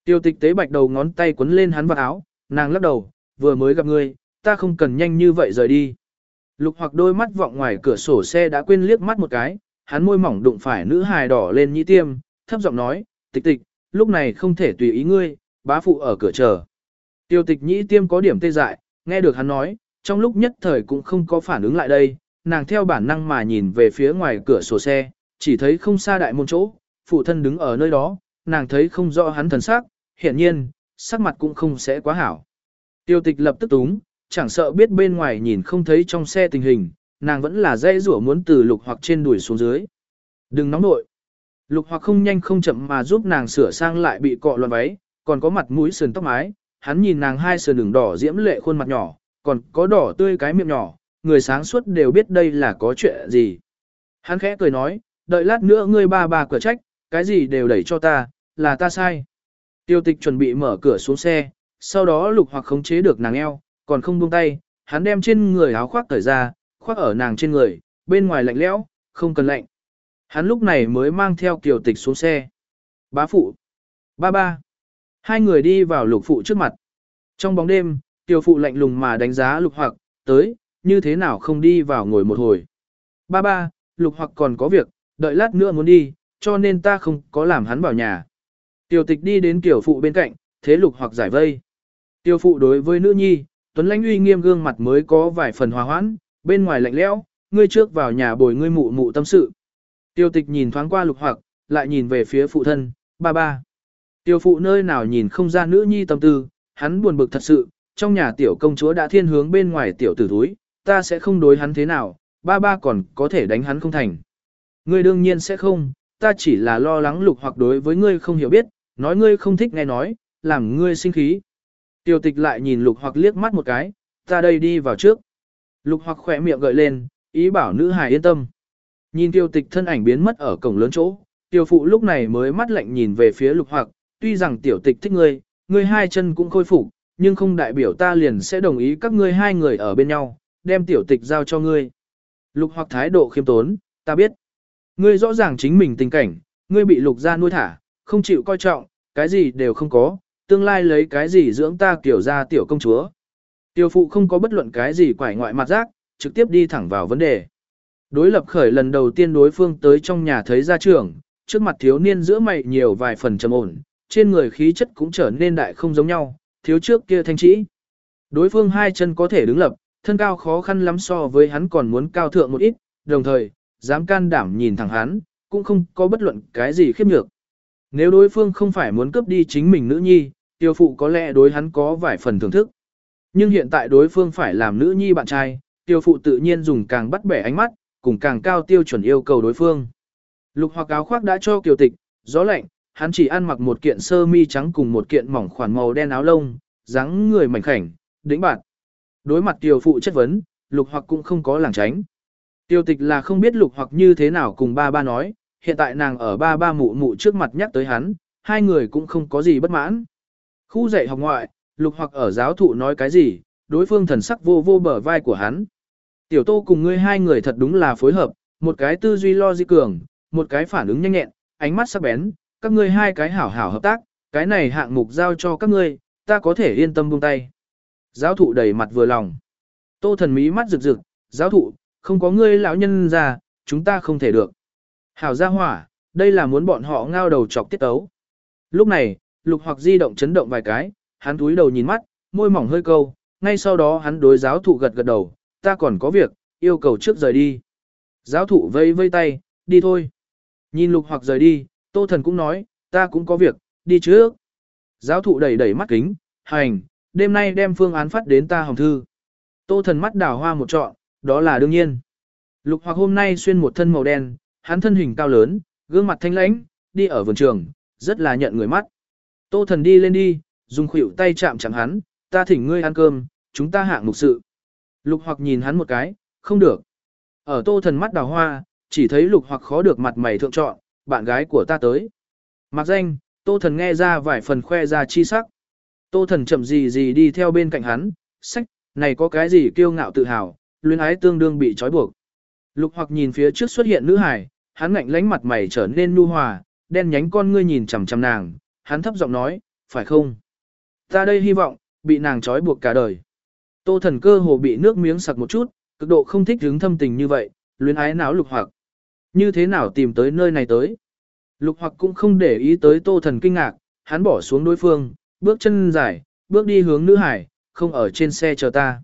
Tiêu tịch tế bạch đầu ngón tay quấn lên hắn vào áo, nàng lắc đầu, vừa mới gặp ngươi, ta không cần nhanh như vậy rời đi. Lục hoặc đôi mắt vọng ngoài cửa sổ xe đã quên liếc mắt một cái, hắn môi mỏng đụng phải nữ hài đỏ lên nhĩ tiêm, thấp giọng nói, tịch tịch, lúc này không thể tùy ý ngươi, bá phụ ở cửa chờ. Tiêu tịch nhĩ tiêm có điểm tê dại, nghe được hắn nói, trong lúc nhất thời cũng không có phản ứng lại đây, nàng theo bản năng mà nhìn về phía ngoài cửa sổ xe, chỉ thấy không xa đại môn chỗ, phụ thân đứng ở nơi đó, nàng thấy không rõ hắn thần sắc, hiển nhiên, sắc mặt cũng không sẽ quá hảo. Tiêu tịch lập tức túng, chẳng sợ biết bên ngoài nhìn không thấy trong xe tình hình, nàng vẫn là dây rủa muốn từ lục hoặc trên đuổi xuống dưới. Đừng nóng nội. Lục hoặc không nhanh không chậm mà giúp nàng sửa sang lại bị cọ loạn váy, còn có mặt mũi sườn tóc mái, hắn nhìn nàng hai sườn đường đỏ diễm lệ khuôn mặt nhỏ, còn có đỏ tươi cái miệng nhỏ, người sáng suốt đều biết đây là có chuyện gì. Hắn khẽ cười nói, đợi lát nữa ngươi ba ba cửa trách, cái gì đều đẩy cho ta, là ta sai. Tiêu tịch chuẩn bị mở cửa xuống xe, sau đó lục hoặc khống chế được nàng eo, còn không buông tay, hắn đem trên người áo khoác cởi ra, khoác ở nàng trên người, bên ngoài lạnh lẽo, không cần lạnh. Hắn lúc này mới mang theo kiều tịch xuống xe. Bá phụ. Ba ba. Hai người đi vào lục phụ trước mặt. Trong bóng đêm, tiểu phụ lạnh lùng mà đánh giá lục hoặc, tới, như thế nào không đi vào ngồi một hồi. Ba ba, lục hoặc còn có việc, đợi lát nữa muốn đi, cho nên ta không có làm hắn vào nhà. Tiểu tịch đi đến tiểu phụ bên cạnh, thế lục hoặc giải vây. Tiểu phụ đối với nữ nhi, tuấn lãnh uy nghiêm gương mặt mới có vài phần hòa hoãn, bên ngoài lạnh lẽo, ngươi trước vào nhà bồi ngươi mụ mụ tâm sự. Tiêu tịch nhìn thoáng qua lục hoặc, lại nhìn về phía phụ thân, ba ba. Tiêu phụ nơi nào nhìn không ra nữ nhi tâm tư, hắn buồn bực thật sự, trong nhà tiểu công chúa đã thiên hướng bên ngoài tiểu tử thúi, ta sẽ không đối hắn thế nào, ba ba còn có thể đánh hắn không thành. Ngươi đương nhiên sẽ không, ta chỉ là lo lắng lục hoặc đối với ngươi không hiểu biết, nói ngươi không thích nghe nói, làm ngươi sinh khí. Tiêu tịch lại nhìn lục hoặc liếc mắt một cái, ta đây đi vào trước. Lục hoặc khỏe miệng gợi lên, ý bảo nữ hài yên tâm. Nhìn tiêu tịch thân ảnh biến mất ở cổng lớn chỗ, tiêu phụ lúc này mới mắt lạnh nhìn về phía lục hoặc, tuy rằng tiểu tịch thích ngươi, ngươi hai chân cũng khôi phục, nhưng không đại biểu ta liền sẽ đồng ý các ngươi hai người ở bên nhau, đem tiểu tịch giao cho ngươi. Lục hoặc thái độ khiêm tốn, ta biết. Ngươi rõ ràng chính mình tình cảnh, ngươi bị lục ra nuôi thả, không chịu coi trọng, cái gì đều không có, tương lai lấy cái gì dưỡng ta kiểu ra tiểu công chúa. Tiểu phụ không có bất luận cái gì quải ngoại mặt rác, trực tiếp đi thẳng vào vấn đề. Đối lập khởi lần đầu tiên đối phương tới trong nhà thấy gia trưởng, trước mặt thiếu niên giữa mày nhiều vài phần trầm ổn, trên người khí chất cũng trở nên đại không giống nhau, thiếu trước kia thanh trĩ. Đối phương hai chân có thể đứng lập, thân cao khó khăn lắm so với hắn còn muốn cao thượng một ít, đồng thời, dám can đảm nhìn thẳng hắn, cũng không có bất luận cái gì khiếp nhược. Nếu đối phương không phải muốn cướp đi chính mình nữ nhi, tiêu phụ có lẽ đối hắn có vài phần thưởng thức. Nhưng hiện tại đối phương phải làm nữ nhi bạn trai, tiêu phụ tự nhiên dùng càng bắt bẻ ánh mắt, cùng càng cao tiêu chuẩn yêu cầu đối phương. Lục hoặc áo khoác đã cho kiều tịch, gió lạnh, hắn chỉ ăn mặc một kiện sơ mi trắng cùng một kiện mỏng khoản màu đen áo lông, dáng người mảnh khảnh, đĩnh bạn. Đối mặt tiêu phụ chất vấn, lục hoặc cũng không có làng tránh. Tiêu tịch là không biết lục hoặc như thế nào cùng ba ba nói, hiện tại nàng ở ba ba mụ mụ trước mặt nhắc tới hắn, hai người cũng không có gì bất mãn. Khu dạy học ngoại, lục hoặc ở giáo thụ nói cái gì, đối phương thần sắc vô vô bờ vai của hắn. Tiểu tô cùng ngươi hai người thật đúng là phối hợp, một cái tư duy lo di cường, một cái phản ứng nhanh nhẹn, ánh mắt sắc bén, các ngươi hai cái hảo hảo hợp tác, cái này hạng mục giao cho các ngươi, ta có thể yên tâm buông tay. Giáo thụ đầy mặt vừa lòng. Tô thần mí mắt rực rực, giáo thụ, không có ngươi lão nhân già, chúng ta không thể được. Hảo gia hỏa, đây là muốn bọn họ ngao đầu chọc tiết tấu. Lúc này, lục hoặc di động chấn động vài cái, hắn túi đầu nhìn mắt, môi mỏng hơi câu, ngay sau đó hắn đối giáo thụ gật gật đầu, ta còn có việc, yêu cầu trước rời đi. Giáo thụ vây vây tay, đi thôi. Nhìn lục hoặc rời đi, tô thần cũng nói, ta cũng có việc, đi trước. Giáo thụ đẩy đẩy mắt kính, hành, đêm nay đem phương án phát đến ta hồng thư. Tô thần mắt đào hoa một trọn, đó là đương nhiên. Lục hoặc hôm nay xuyên một thân màu đen, hắn thân hình cao lớn, gương mặt thanh lãnh, đi ở vườn trường, rất là nhận người mắt. Tô thần đi lên đi, dùng khuỷu tay chạm chẳng hắn, ta thỉnh ngươi ăn cơm, chúng ta hạng mục sự. Lục hoặc nhìn hắn một cái, không được. Ở tô thần mắt đào hoa, chỉ thấy lục hoặc khó được mặt mày thượng trọn, bạn gái của ta tới. Mặc danh, tô thần nghe ra vài phần khoe ra chi sắc. Tô thần chậm gì gì đi theo bên cạnh hắn, sách, này có cái gì kiêu ngạo tự hào, luyến ái tương đương bị trói buộc. Lục hoặc nhìn phía trước xuất hiện nữ hải, hắn ngạnh lánh mặt mày trở nên nu hòa, đen nhánh con ngươi nhìn chằm chằm nàng, hắn thấp giọng nói, phải không? Ta đây hy vọng, bị nàng trói buộc cả đời. Tô thần cơ hồ bị nước miếng sặc một chút, cực độ không thích hứng thâm tình như vậy, luyến ái náo lục hoặc. Như thế nào tìm tới nơi này tới? Lục hoặc cũng không để ý tới tô thần kinh ngạc, hắn bỏ xuống đối phương, bước chân dài, bước đi hướng nữ hải, không ở trên xe chờ ta.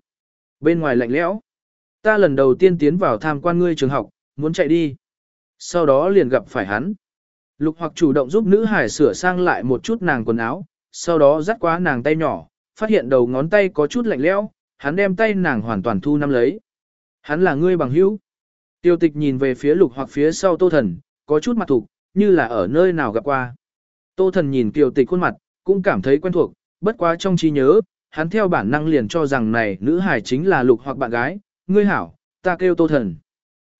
Bên ngoài lạnh lẽo. Ta lần đầu tiên tiến vào tham quan ngươi trường học, muốn chạy đi. Sau đó liền gặp phải hắn. Lục hoặc chủ động giúp nữ hải sửa sang lại một chút nàng quần áo, sau đó dắt qua nàng tay nhỏ, phát hiện đầu ngón tay có chút lạnh lẽo, hắn đem tay nàng hoàn toàn thu nắm lấy. Hắn là ngươi bằng hữu. Tiêu tịch nhìn về phía lục hoặc phía sau tô thần, có chút mặt thục, như là ở nơi nào gặp qua. Tô thần nhìn Tiêu tịch khuôn mặt, cũng cảm thấy quen thuộc, bất quá trong trí nhớ, hắn theo bản năng liền cho rằng này nữ hải chính là lục hoặc bạn gái, ngươi hảo, ta kêu tô thần.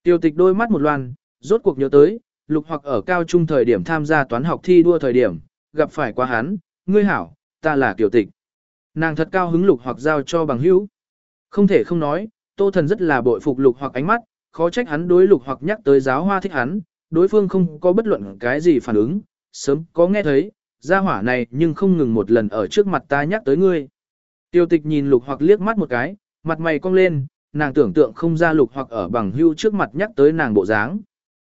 Tiêu tịch đôi mắt một loan, rốt cuộc nhớ tới, lục hoặc ở cao trung thời điểm tham gia toán học thi đua thời điểm, gặp phải qua hắn, ngươi hảo, ta là tiểu tịch. Nàng thật cao hứng lục hoặc giao cho bằng hữu. Không thể không nói, tô thần rất là bội phục lục hoặc ánh mắt, khó trách hắn đối lục hoặc nhắc tới giáo hoa thích hắn, đối phương không có bất luận cái gì phản ứng, sớm có nghe thấy, gia hỏa này nhưng không ngừng một lần ở trước mặt ta nhắc tới ngươi. Tiêu tịch nhìn lục hoặc liếc mắt một cái, mặt mày cong lên, nàng tưởng tượng không ra lục hoặc ở bằng hưu trước mặt nhắc tới nàng bộ dáng.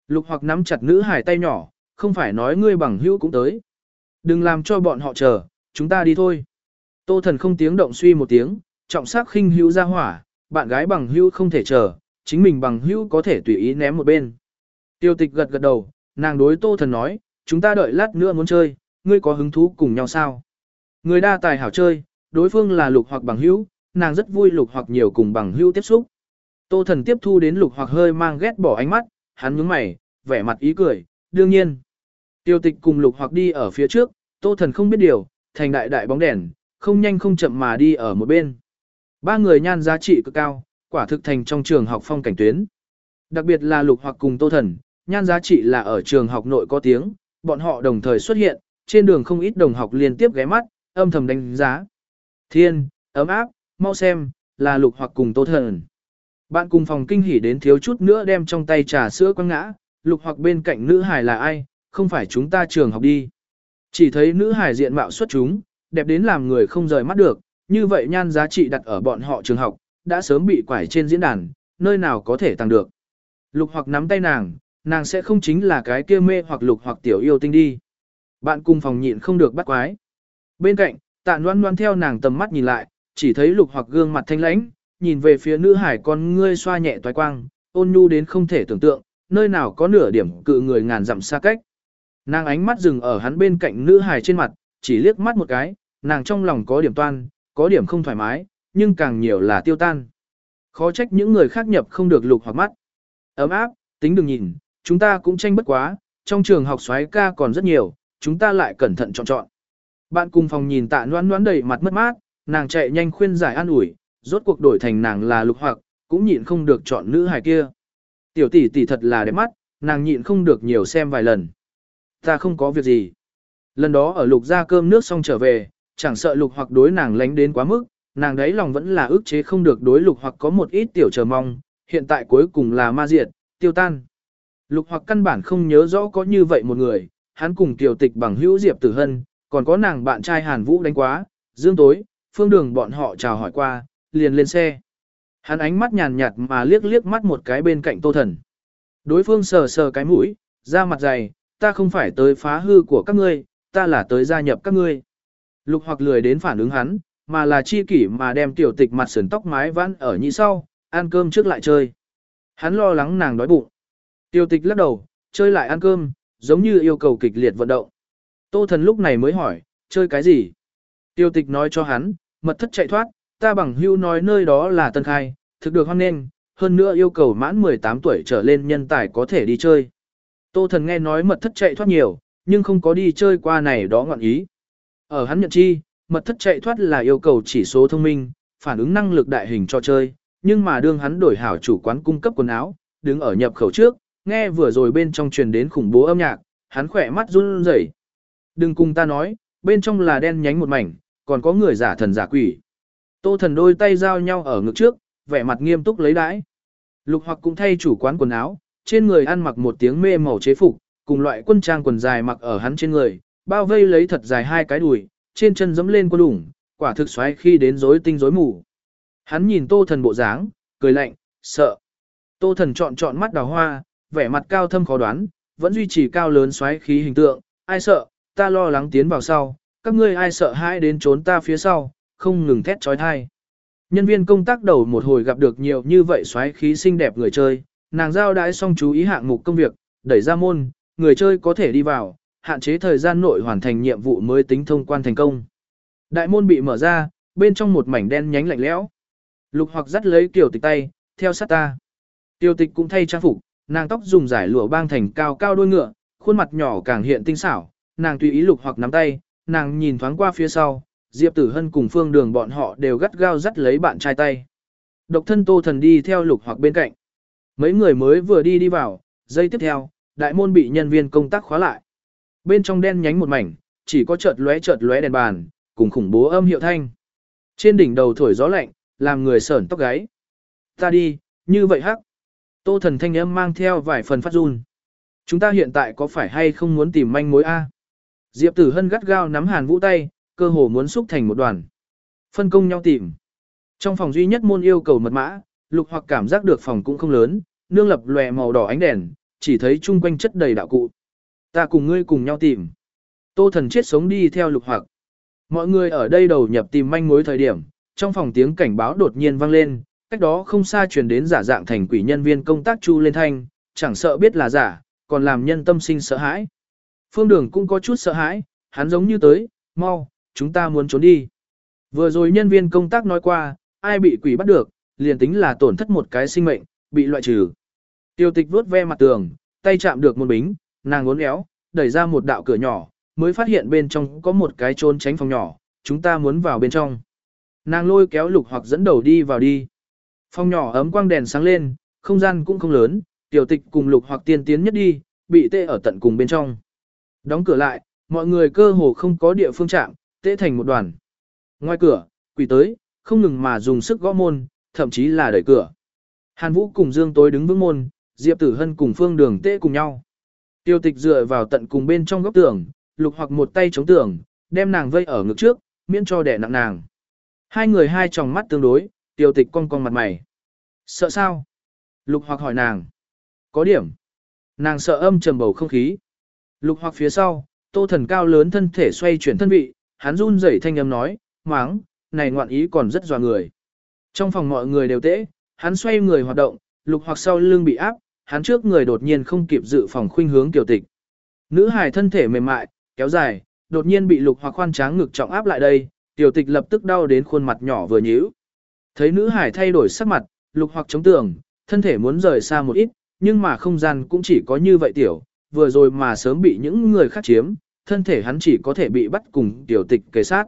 Lục hoặc nắm chặt nữ hải tay nhỏ, không phải nói ngươi bằng hưu cũng tới. Đừng làm cho bọn họ chờ, chúng ta đi thôi. Tô thần không tiếng động suy một tiếng, trọng sắc khinh hữu ra hỏa, bạn gái bằng hưu không thể chờ, chính mình bằng hữu có thể tùy ý ném một bên. Tiêu tịch gật gật đầu, nàng đối tô thần nói, chúng ta đợi lát nữa muốn chơi, ngươi có hứng thú cùng nhau sao? Người đa tài hảo chơi, đối phương là lục hoặc bằng hữu, nàng rất vui lục hoặc nhiều cùng bằng hữu tiếp xúc. Tô thần tiếp thu đến lục hoặc hơi mang ghét bỏ ánh mắt, hắn nhướng mày, vẻ mặt ý cười, đương nhiên. Tiêu tịch cùng lục hoặc đi ở phía trước, tô thần không biết điều, thành đại đại bóng đèn, không nhanh không chậm mà đi ở một bên. Ba người nhan giá trị cực cao, quả thực thành trong trường học phong cảnh tuyến. Đặc biệt là lục hoặc cùng tô thần, nhan giá trị là ở trường học nội có tiếng, bọn họ đồng thời xuất hiện, trên đường không ít đồng học liên tiếp ghé mắt, âm thầm đánh giá. Thiên, ấm áp, mau xem, là lục hoặc cùng tô thần. Bạn cùng phòng kinh hỉ đến thiếu chút nữa đem trong tay trà sữa quăng ngã, lục hoặc bên cạnh nữ hải là ai, không phải chúng ta trường học đi. Chỉ thấy nữ hải diện mạo xuất chúng, đẹp đến làm người không rời mắt được, như vậy nhan giá trị đặt ở bọn họ trường học, đã sớm bị quải trên diễn đàn, nơi nào có thể tăng được. Lục hoặc nắm tay nàng, nàng sẽ không chính là cái kia mê hoặc lục hoặc tiểu yêu tinh đi. Bạn cùng phòng nhịn không được bắt quái. Bên cạnh, tạ loan loan theo nàng tầm mắt nhìn lại, chỉ thấy lục hoặc gương mặt thanh lãnh, nhìn về phía nữ hải con ngươi xoa nhẹ toái quang, ôn nhu đến không thể tưởng tượng, nơi nào có nửa điểm cự người ngàn dặm xa cách. Nàng ánh mắt dừng ở hắn bên cạnh nữ hải trên mặt, chỉ liếc mắt một cái, nàng trong lòng có điểm toan, có điểm không thoải mái, nhưng càng nhiều là tiêu tan. Khó trách những người khác nhập không được lục hoặc mắt. Ấm áp, tính đừng nhìn, chúng ta cũng tranh bất quá, trong trường học xoáy ca còn rất nhiều, chúng ta lại cẩn thận chọn chọn. Bạn cùng phòng nhìn tạ noan noan đầy mặt mất mát, nàng chạy nhanh khuyên giải an ủi, rốt cuộc đổi thành nàng là lục hoặc, cũng nhịn không được chọn nữ hài kia. Tiểu tỷ tỷ thật là đẹp mắt, nàng nhịn không được nhiều xem vài lần. Ta không có việc gì. Lần đó ở lục ra cơm nước xong trở về, chẳng sợ lục hoặc đối nàng lánh đến quá mức, nàng đấy lòng vẫn là ức chế không được đối lục hoặc có một ít tiểu chờ mong, hiện tại cuối cùng là ma diệt, tiêu tan. Lục hoặc căn bản không nhớ rõ có như vậy một người, hắn cùng tiểu tịch bằng hữu Diệp Tử Hân, còn có nàng bạn trai Hàn Vũ đánh quá, dương tối, phương đường bọn họ chào hỏi qua, liền lên xe. Hắn ánh mắt nhàn nhạt mà liếc liếc mắt một cái bên cạnh tô thần. Đối phương sờ sờ cái mũi, ra mặt dày, ta không phải tới phá hư của các ngươi, ta là tới gia nhập các ngươi. Lục hoặc lười đến phản ứng hắn, mà là chi kỷ mà đem tiểu tịch mặt sườn tóc mái vãn ở nhị sau, ăn cơm trước lại chơi. Hắn lo lắng nàng đói bụng. Tiểu tịch lắc đầu, chơi lại ăn cơm, giống như yêu cầu kịch liệt vận động. Tô thần lúc này mới hỏi, chơi cái gì? Tiêu tịch nói cho hắn, mật thất chạy thoát, ta bằng hưu nói nơi đó là tân khai, thực được hoan nghênh, hơn nữa yêu cầu mãn 18 tuổi trở lên nhân tài có thể đi chơi. Tô thần nghe nói mật thất chạy thoát nhiều, nhưng không có đi chơi qua này đó ngọn ý. Ở hắn nhận chi, mật thất chạy thoát là yêu cầu chỉ số thông minh, phản ứng năng lực đại hình cho chơi, nhưng mà đương hắn đổi hảo chủ quán cung cấp quần áo, đứng ở nhập khẩu trước, nghe vừa rồi bên trong truyền đến khủng bố âm nhạc, hắn khỏe mắt run rẩy. Đừng cùng ta nói, bên trong là đen nhánh một mảnh, còn có người giả thần giả quỷ. Tô thần đôi tay giao nhau ở ngực trước, vẻ mặt nghiêm túc lấy đãi. Lục hoặc cũng thay chủ quán quần áo, trên người ăn mặc một tiếng mê màu chế phục, cùng loại quân trang quần dài mặc ở hắn trên người, bao vây lấy thật dài hai cái đùi, trên chân dẫm lên quân đủng, quả thực xoáy khi đến rối tinh rối mù. Hắn nhìn tô thần bộ dáng, cười lạnh, sợ. Tô thần chọn chọn mắt đào hoa, vẻ mặt cao thâm khó đoán, vẫn duy trì cao lớn xoáy khí hình tượng, ai sợ, ta lo lắng tiến vào sau, các ngươi ai sợ hãi đến trốn ta phía sau, không ngừng thét trói thai. Nhân viên công tác đầu một hồi gặp được nhiều như vậy xoáy khí xinh đẹp người chơi, nàng giao đãi xong chú ý hạng mục công việc, đẩy ra môn, người chơi có thể đi vào, hạn chế thời gian nội hoàn thành nhiệm vụ mới tính thông quan thành công. Đại môn bị mở ra, bên trong một mảnh đen nhánh lạnh lẽo. Lục hoặc dắt lấy tiểu tịch tay, theo sát ta. Tiêu tịch cũng thay trang phục, nàng tóc dùng giải lụa bang thành cao cao đôi ngựa, khuôn mặt nhỏ càng hiện tinh xảo, nàng tùy ý lục hoặc nắm tay, nàng nhìn thoáng qua phía sau, Diệp Tử Hân cùng Phương Đường bọn họ đều gắt gao dắt lấy bạn trai tay. Độc thân Tô Thần đi theo lục hoặc bên cạnh. Mấy người mới vừa đi đi vào, giây tiếp theo, đại môn bị nhân viên công tác khóa lại. Bên trong đen nhánh một mảnh, chỉ có chợt lóe chợt lóe đèn bàn, cùng khủng bố âm hiệu thanh. Trên đỉnh đầu thổi gió lạnh, làm người sởn tóc gáy. Ta đi, như vậy hắc. Tô thần thanh âm mang theo vài phần phát run. Chúng ta hiện tại có phải hay không muốn tìm manh mối A? Diệp tử hân gắt gao nắm hàn vũ tay, cơ hồ muốn xúc thành một đoàn. Phân công nhau tìm. Trong phòng duy nhất môn yêu cầu mật mã, lục hoặc cảm giác được phòng cũng không lớn, nương lập lòe màu đỏ ánh đèn, chỉ thấy chung quanh chất đầy đạo cụ. Ta cùng ngươi cùng nhau tìm. Tô thần chết sống đi theo lục hoặc. Mọi người ở đây đầu nhập tìm manh mối thời điểm, trong phòng tiếng cảnh báo đột nhiên vang lên, cách đó không xa truyền đến giả dạng thành quỷ nhân viên công tác chu lên thanh, chẳng sợ biết là giả, còn làm nhân tâm sinh sợ hãi. Phương đường cũng có chút sợ hãi, hắn giống như tới, mau, chúng ta muốn trốn đi. Vừa rồi nhân viên công tác nói qua, ai bị quỷ bắt được, liền tính là tổn thất một cái sinh mệnh, bị loại trừ. Tiêu tịch vuốt ve mặt tường, tay chạm được một bính, nàng uốn éo, đẩy ra một đạo cửa nhỏ, mới phát hiện bên trong có một cái trốn tránh phòng nhỏ, chúng ta muốn vào bên trong. Nàng lôi kéo lục hoặc dẫn đầu đi vào đi. Phòng nhỏ ấm quang đèn sáng lên, không gian cũng không lớn, tiểu tịch cùng lục hoặc tiên tiến nhất đi, bị tê ở tận cùng bên trong. Đóng cửa lại, mọi người cơ hồ không có địa phương chạm, tê thành một đoàn. Ngoài cửa, quỷ tới, không ngừng mà dùng sức gõ môn, thậm chí là đẩy cửa. Hàn Vũ cùng Dương Tối đứng vững môn, Diệp Tử Hân cùng Phương Đường tê cùng nhau. Tiêu tịch dựa vào tận cùng bên trong góc tường, lục hoặc một tay chống tường, đem nàng vây ở ngực trước, miễn cho đẻ nặng nàng. Hai người hai tròng mắt tương đối, tiêu tịch cong cong mặt mày. Sợ sao? Lục hoặc hỏi nàng. Có điểm. Nàng sợ âm trầm bầu không khí. Lục hoặc phía sau, tô thần cao lớn thân thể xoay chuyển thân vị, hắn run rẩy thanh âm nói, máng, này ngoạn ý còn rất dò người. Trong phòng mọi người đều tễ, hắn xoay người hoạt động, lục hoặc sau lưng bị áp, hắn trước người đột nhiên không kịp dự phòng khuynh hướng tiểu tịch. Nữ hài thân thể mềm mại, kéo dài, đột nhiên bị lục hoặc khoan tráng ngực trọng áp lại đây, tiểu tịch lập tức đau đến khuôn mặt nhỏ vừa nhíu. Thấy nữ hải thay đổi sắc mặt, lục hoặc chống tường, thân thể muốn rời xa một ít, nhưng mà không gian cũng chỉ có như vậy tiểu, vừa rồi mà sớm bị những người khác chiếm, thân thể hắn chỉ có thể bị bắt cùng tiểu tịch kề sát.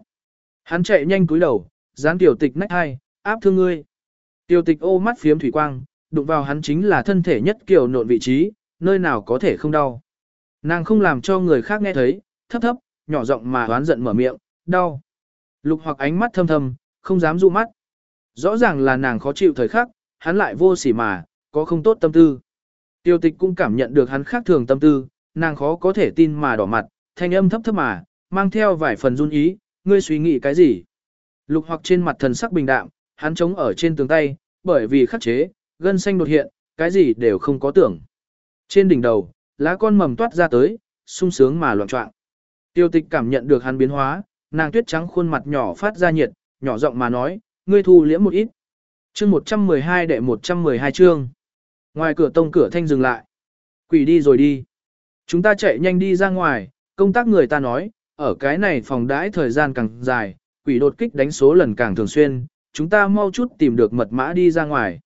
Hắn chạy nhanh cúi đầu, dán tiểu tịch nách hai, áp thương ngươi. Tiểu tịch ô mắt phiếm thủy quang, đụng vào hắn chính là thân thể nhất kiểu nộn vị trí, nơi nào có thể không đau. Nàng không làm cho người khác nghe thấy, thấp thấp, nhỏ giọng mà oán giận mở miệng, đau. Lục hoặc ánh mắt thâm thâm, không dám dụ mắt. Rõ ràng là nàng khó chịu thời khắc, hắn lại vô sỉ mà, có không tốt tâm tư. Tiêu tịch cũng cảm nhận được hắn khác thường tâm tư, nàng khó có thể tin mà đỏ mặt, thanh âm thấp thấp mà, mang theo vài phần run ý, ngươi suy nghĩ cái gì? Lục hoặc trên mặt thần sắc bình đạm, hắn chống ở trên tường tay, bởi vì khắc chế, gân xanh đột hiện, cái gì đều không có tưởng. Trên đỉnh đầu, lá con mầm toát ra tới, sung sướng mà loạn trọng. Tiêu tịch cảm nhận được hắn biến hóa, nàng tuyết trắng khuôn mặt nhỏ phát ra nhiệt, nhỏ giọng mà nói, ngươi thu liễm một ít. Chương 112 đệ 112 chương. Ngoài cửa tông cửa thanh dừng lại. Quỷ đi rồi đi. Chúng ta chạy nhanh đi ra ngoài, công tác người ta nói, ở cái này phòng đãi thời gian càng dài, quỷ đột kích đánh số lần càng thường xuyên, chúng ta mau chút tìm được mật mã đi ra ngoài.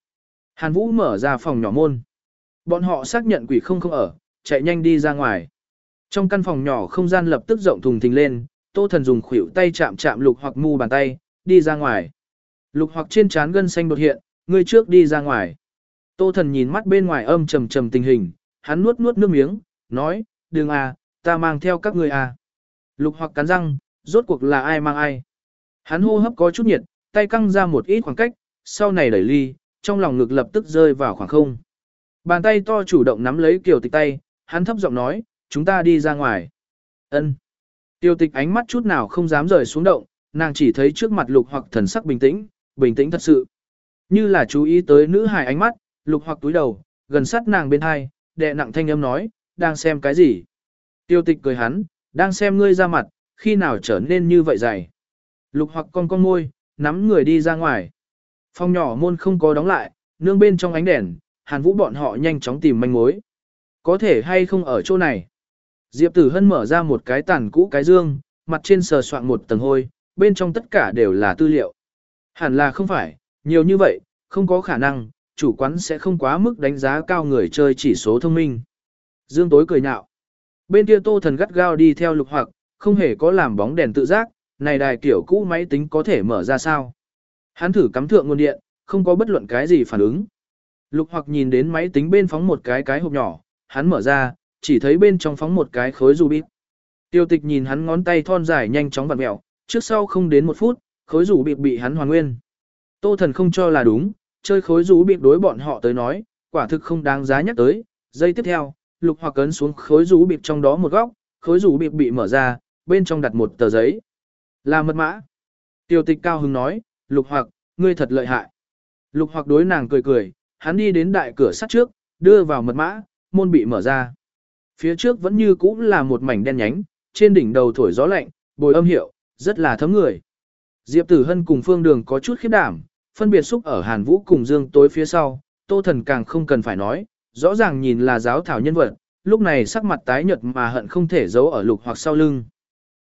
Hàn Vũ mở ra phòng nhỏ môn. Bọn họ xác nhận quỷ không không ở, chạy nhanh đi ra ngoài. Trong căn phòng nhỏ không gian lập tức rộng thùng thình lên, Tô Thần dùng khuỷu tay chạm chạm lục hoặc mu bàn tay, đi ra ngoài. Lục hoặc trên trán gân xanh đột hiện, người trước đi ra ngoài. Tô Thần nhìn mắt bên ngoài âm trầm trầm tình hình, hắn nuốt nuốt nước miếng, nói, đừng à, ta mang theo các người à. Lục hoặc cắn răng, rốt cuộc là ai mang ai. Hắn hô hấp có chút nhiệt, tay căng ra một ít khoảng cách, sau này đẩy ly, trong lòng ngực lập tức rơi vào khoảng không. Bàn tay to chủ động nắm lấy Kiều Tịch tay, hắn thấp giọng nói, chúng ta đi ra ngoài. Ân. Tiêu Tịch ánh mắt chút nào không dám rời xuống động, nàng chỉ thấy trước mặt Lục Hoặc thần sắc bình tĩnh, bình tĩnh thật sự. Như là chú ý tới nữ hài ánh mắt, Lục Hoặc túi đầu, gần sát nàng bên hai, đệ nặng thanh âm nói, đang xem cái gì? Tiêu Tịch cười hắn, đang xem ngươi ra mặt, khi nào trở nên như vậy dày. Lục Hoặc con con môi, nắm người đi ra ngoài. Phòng nhỏ môn không có đóng lại, nương bên trong ánh đèn, Hàn Vũ bọn họ nhanh chóng tìm manh mối. Có thể hay không ở chỗ này. Diệp Tử Hân mở ra một cái tàn cũ cái dương, mặt trên sờ soạn một tầng hôi, bên trong tất cả đều là tư liệu. Hẳn là không phải, nhiều như vậy, không có khả năng, chủ quán sẽ không quá mức đánh giá cao người chơi chỉ số thông minh. Dương tối cười nhạo. Bên kia tô thần gắt gao đi theo lục hoặc, không hề có làm bóng đèn tự giác, này đài kiểu cũ máy tính có thể mở ra sao. Hắn thử cắm thượng nguồn điện, không có bất luận cái gì phản ứng. Lục hoặc nhìn đến máy tính bên phóng một cái cái hộp nhỏ, hắn mở ra, chỉ thấy bên trong phóng một cái khối rubik. Tiêu tịch nhìn hắn ngón tay thon dài nhanh chóng vặn mẹo, trước sau không đến một phút, khối rủ bịp bị hắn hoàn nguyên. Tô thần không cho là đúng, chơi khối rủ bịp đối bọn họ tới nói, quả thực không đáng giá nhắc tới. Giây tiếp theo, lục hoặc cấn xuống khối rủ bịp trong đó một góc, khối rủ bịp bị mở ra, bên trong đặt một tờ giấy. Là mật mã. Tiêu tịch cao hứng nói, lục hoặc, ngươi thật lợi hại. Lục hoặc đối nàng cười cười, hắn đi đến đại cửa sắt trước, đưa vào mật mã, môn bị mở ra. Phía trước vẫn như cũ là một mảnh đen nhánh, trên đỉnh đầu thổi gió lạnh, bồi âm hiệu, rất là thấm người. Diệp Tử Hân cùng Phương Đường có chút khiếp đảm, phân biệt xúc ở Hàn Vũ cùng Dương tối phía sau, Tô Thần càng không cần phải nói, rõ ràng nhìn là giáo thảo nhân vật, lúc này sắc mặt tái nhợt mà hận không thể giấu ở lục hoặc sau lưng.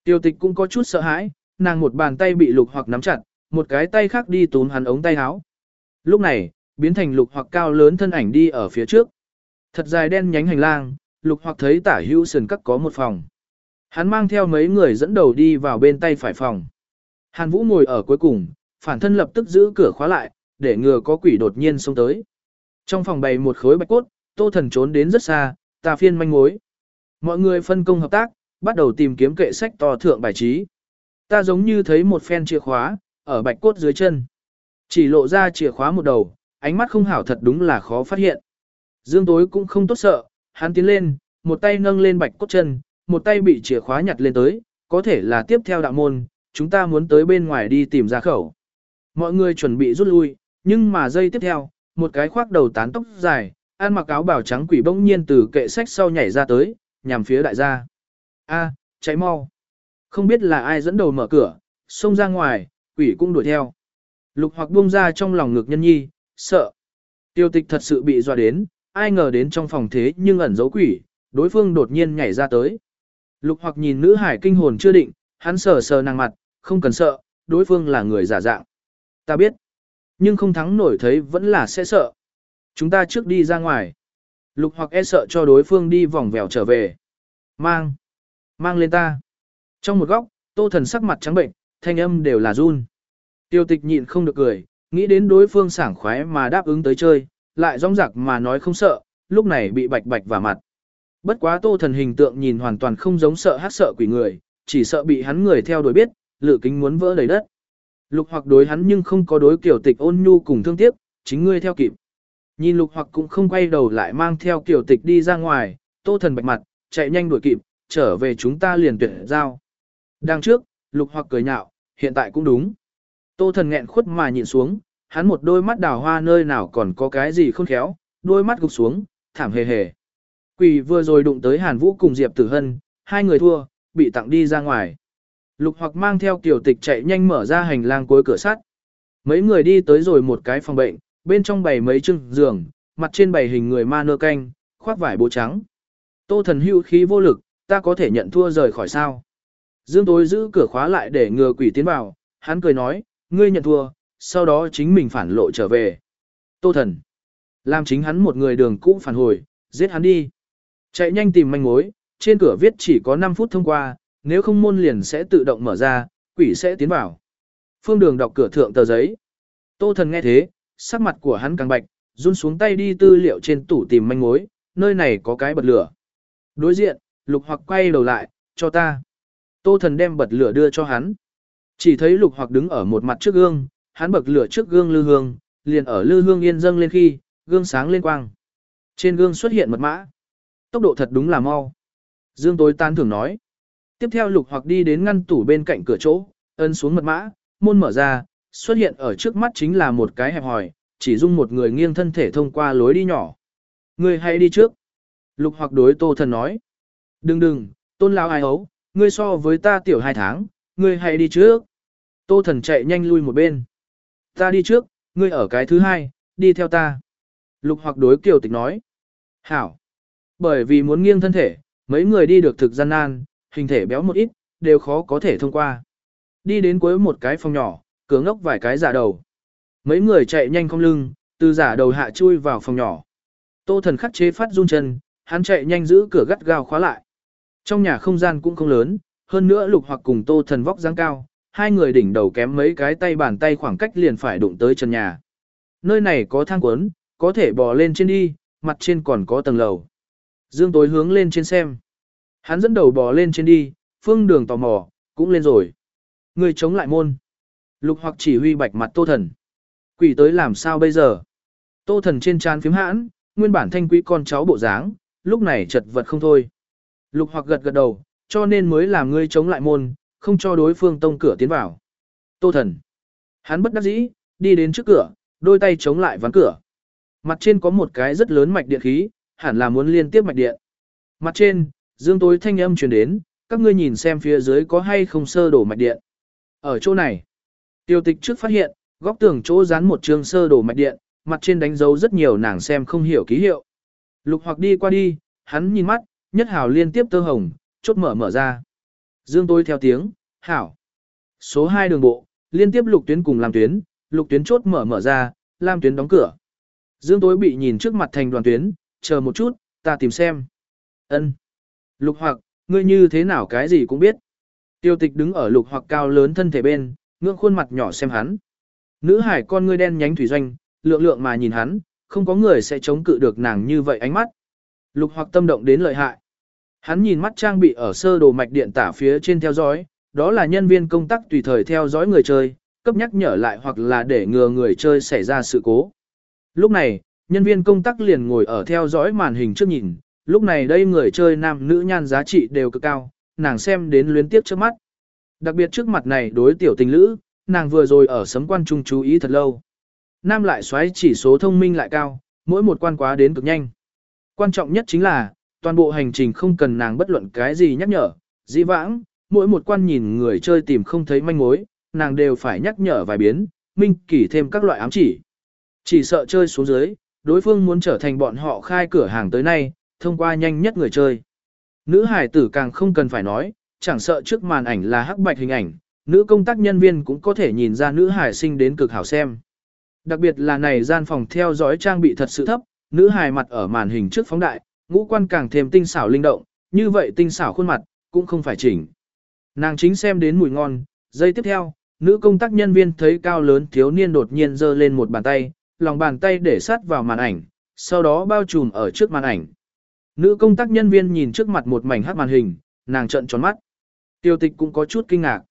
Tiêu tịch cũng có chút sợ hãi, nàng một bàn tay bị lục hoặc nắm chặt, một cái tay khác đi túm hắn ống tay áo. Lúc này, biến thành lục hoặc cao lớn thân ảnh đi ở phía trước. Thật dài đen nhánh hành lang, lục hoặc thấy tả hữu sườn cắt có một phòng. Hắn mang theo mấy người dẫn đầu đi vào bên tay phải phòng. Hàn Vũ ngồi ở cuối cùng, phản thân lập tức giữ cửa khóa lại, để ngừa có quỷ đột nhiên xông tới. Trong phòng bày một khối bạch cốt, tô thần trốn đến rất xa, tà phiên manh mối. Mọi người phân công hợp tác, bắt đầu tìm kiếm kệ sách to thượng bài trí. Ta giống như thấy một phen chìa khóa, ở bạch cốt dưới chân. Chỉ lộ ra chìa khóa một đầu, ánh mắt không hảo thật đúng là khó phát hiện. Dương tối cũng không tốt sợ, hắn tiến lên, một tay nâng lên bạch cốt chân, một tay bị chìa khóa nhặt lên tới, có thể là tiếp theo đạo môn, chúng ta muốn tới bên ngoài đi tìm ra khẩu. Mọi người chuẩn bị rút lui, nhưng mà giây tiếp theo, một cái khoác đầu tán tóc dài, ăn mặc áo bảo trắng quỷ bỗng nhiên từ kệ sách sau nhảy ra tới, nhằm phía đại gia. A, cháy mau. Không biết là ai dẫn đầu mở cửa, xông ra ngoài, quỷ cũng đuổi theo. Lục hoặc buông ra trong lòng ngực nhân nhi, sợ. Tiêu tịch thật sự bị dọa đến, ai ngờ đến trong phòng thế nhưng ẩn giấu quỷ, đối phương đột nhiên nhảy ra tới. Lục hoặc nhìn nữ hải kinh hồn chưa định, hắn sờ sờ nàng mặt, không cần sợ, đối phương là người giả dạng. Ta biết, nhưng không thắng nổi thấy vẫn là sẽ sợ. Chúng ta trước đi ra ngoài. Lục hoặc e sợ cho đối phương đi vòng vèo trở về. Mang, mang lên ta. Trong một góc, tô thần sắc mặt trắng bệnh, thanh âm đều là run. Tiêu tịch nhịn không được cười, nghĩ đến đối phương sảng khoái mà đáp ứng tới chơi, lại rong rạc mà nói không sợ, lúc này bị bạch bạch vào mặt. Bất quá tô thần hình tượng nhìn hoàn toàn không giống sợ hát sợ quỷ người, chỉ sợ bị hắn người theo đuổi biết, lự kính muốn vỡ đầy đất. Lục hoặc đối hắn nhưng không có đối kiểu tịch ôn nhu cùng thương tiếc, chính ngươi theo kịp. Nhìn lục hoặc cũng không quay đầu lại mang theo kiểu tịch đi ra ngoài, tô thần bạch mặt, chạy nhanh đuổi kịp, trở về chúng ta liền tuyệt giao. Đằng trước, lục hoặc cười nhạo, hiện tại cũng đúng. Tô thần nghẹn khuất mà nhịn xuống, hắn một đôi mắt đào hoa nơi nào còn có cái gì không khéo, đôi mắt gục xuống, thảm hề hề. Quỷ vừa rồi đụng tới Hàn Vũ cùng Diệp Tử Hân, hai người thua, bị tặng đi ra ngoài. Lục hoặc mang theo tiểu tịch chạy nhanh mở ra hành lang cuối cửa sắt. Mấy người đi tới rồi một cái phòng bệnh, bên trong bày mấy chưng giường, mặt trên bày hình người ma nơ canh, khoác vải bố trắng. Tô thần hưu khí vô lực, ta có thể nhận thua rời khỏi sao. Dương tối giữ cửa khóa lại để ngừa quỷ tiến vào, hắn cười nói, ngươi nhận thua, sau đó chính mình phản lộ trở về. Tô thần, làm chính hắn một người đường cũ phản hồi, giết hắn đi. Chạy nhanh tìm manh mối, trên cửa viết chỉ có 5 phút thông qua, nếu không môn liền sẽ tự động mở ra, quỷ sẽ tiến vào. Phương đường đọc cửa thượng tờ giấy. Tô thần nghe thế, sắc mặt của hắn càng bạch, run xuống tay đi tư liệu trên tủ tìm manh mối, nơi này có cái bật lửa. Đối diện, lục hoặc quay đầu lại, cho ta. Tô thần đem bật lửa đưa cho hắn. Chỉ thấy lục hoặc đứng ở một mặt trước gương, hắn bật lửa trước gương lư hương, liền ở lư hương yên dâng lên khi, gương sáng lên quang. Trên gương xuất hiện mật mã. Tốc độ thật đúng là mau. Dương tối tan thường nói. Tiếp theo lục hoặc đi đến ngăn tủ bên cạnh cửa chỗ, ấn xuống mật mã, môn mở ra, xuất hiện ở trước mắt chính là một cái hẹp hòi, chỉ dung một người nghiêng thân thể thông qua lối đi nhỏ. Người hãy đi trước. Lục hoặc đối tô thần nói. Đừng đừng, tôn lao ai ấu, ngươi so với ta tiểu hai tháng, ngươi hãy đi trước. Tô thần chạy nhanh lui một bên. Ta đi trước, ngươi ở cái thứ hai, đi theo ta. Lục hoặc đối kiều tịch nói. Hảo. Bởi vì muốn nghiêng thân thể, mấy người đi được thực gian nan, hình thể béo một ít, đều khó có thể thông qua. Đi đến cuối một cái phòng nhỏ, cửa ngốc vài cái giả đầu. Mấy người chạy nhanh không lưng, từ giả đầu hạ chui vào phòng nhỏ. Tô thần khắc chế phát run chân, hắn chạy nhanh giữ cửa gắt gao khóa lại. Trong nhà không gian cũng không lớn, hơn nữa lục hoặc cùng tô thần vóc dáng cao, hai người đỉnh đầu kém mấy cái tay bàn tay khoảng cách liền phải đụng tới chân nhà. Nơi này có thang cuốn, có thể bò lên trên đi, mặt trên còn có tầng lầu. Dương tối hướng lên trên xem. Hắn dẫn đầu bò lên trên đi, phương đường tò mò, cũng lên rồi. Người chống lại môn. Lục hoặc chỉ huy bạch mặt tô thần. Quỷ tới làm sao bây giờ? Tô thần trên trán phím hãn, nguyên bản thanh quý con cháu bộ dáng, lúc này chật vật không thôi. Lục hoặc gật gật đầu, cho nên mới làm ngươi chống lại môn, không cho đối phương tông cửa tiến vào. Tô thần. Hắn bất đắc dĩ, đi đến trước cửa, đôi tay chống lại ván cửa. Mặt trên có một cái rất lớn mạch điện khí, hẳn là muốn liên tiếp mạch điện. Mặt trên, dương tối thanh âm truyền đến, các ngươi nhìn xem phía dưới có hay không sơ đổ mạch điện. Ở chỗ này, tiêu tịch trước phát hiện, góc tường chỗ dán một trường sơ đổ mạch điện, mặt trên đánh dấu rất nhiều nàng xem không hiểu ký hiệu. Lục hoặc đi qua đi, hắn nhìn mắt, nhất hào liên tiếp tơ hồng, chốt mở mở ra. Dương tôi theo tiếng, hảo. Số 2 đường bộ, liên tiếp lục tuyến cùng làm tuyến, lục tuyến chốt mở mở ra, làm tuyến đóng cửa. Dương tối bị nhìn trước mặt thành đoàn tuyến, chờ một chút, ta tìm xem. Ân. Lục hoặc, ngươi như thế nào cái gì cũng biết. Tiêu tịch đứng ở lục hoặc cao lớn thân thể bên, ngưỡng khuôn mặt nhỏ xem hắn. Nữ hải con ngươi đen nhánh thủy doanh, lượng lượng mà nhìn hắn, không có người sẽ chống cự được nàng như vậy ánh mắt. Lục hoặc tâm động đến lợi hại. Hắn nhìn mắt trang bị ở sơ đồ mạch điện tả phía trên theo dõi, đó là nhân viên công tác tùy thời theo dõi người chơi, cấp nhắc nhở lại hoặc là để ngừa người chơi xảy ra sự cố. Lúc này, nhân viên công tác liền ngồi ở theo dõi màn hình trước nhìn, lúc này đây người chơi nam nữ nhan giá trị đều cực cao, nàng xem đến luyến tiếp trước mắt. Đặc biệt trước mặt này đối tiểu tình lữ, nàng vừa rồi ở sấm quan trung chú ý thật lâu. Nam lại xoáy chỉ số thông minh lại cao, mỗi một quan quá đến cực nhanh. Quan trọng nhất chính là, toàn bộ hành trình không cần nàng bất luận cái gì nhắc nhở, dĩ vãng, mỗi một quan nhìn người chơi tìm không thấy manh mối, nàng đều phải nhắc nhở vài biến, minh kỷ thêm các loại ám chỉ. Chỉ sợ chơi xuống dưới, đối phương muốn trở thành bọn họ khai cửa hàng tới nay, thông qua nhanh nhất người chơi. Nữ hải tử càng không cần phải nói, chẳng sợ trước màn ảnh là hắc bạch hình ảnh, nữ công tác nhân viên cũng có thể nhìn ra nữ hải sinh đến cực hảo xem. Đặc biệt là này gian phòng theo dõi trang bị thật sự thấp, nữ hài mặt ở màn hình trước phóng đại, ngũ quan càng thêm tinh xảo linh động, như vậy tinh xảo khuôn mặt, cũng không phải chỉnh. Nàng chính xem đến mùi ngon, giây tiếp theo, nữ công tác nhân viên thấy cao lớn thiếu niên đột nhiên giơ lên một bàn tay, lòng bàn tay để sát vào màn ảnh, sau đó bao trùm ở trước màn ảnh. Nữ công tác nhân viên nhìn trước mặt một mảnh hát màn hình, nàng trợn tròn mắt. Tiêu tịch cũng có chút kinh ngạc.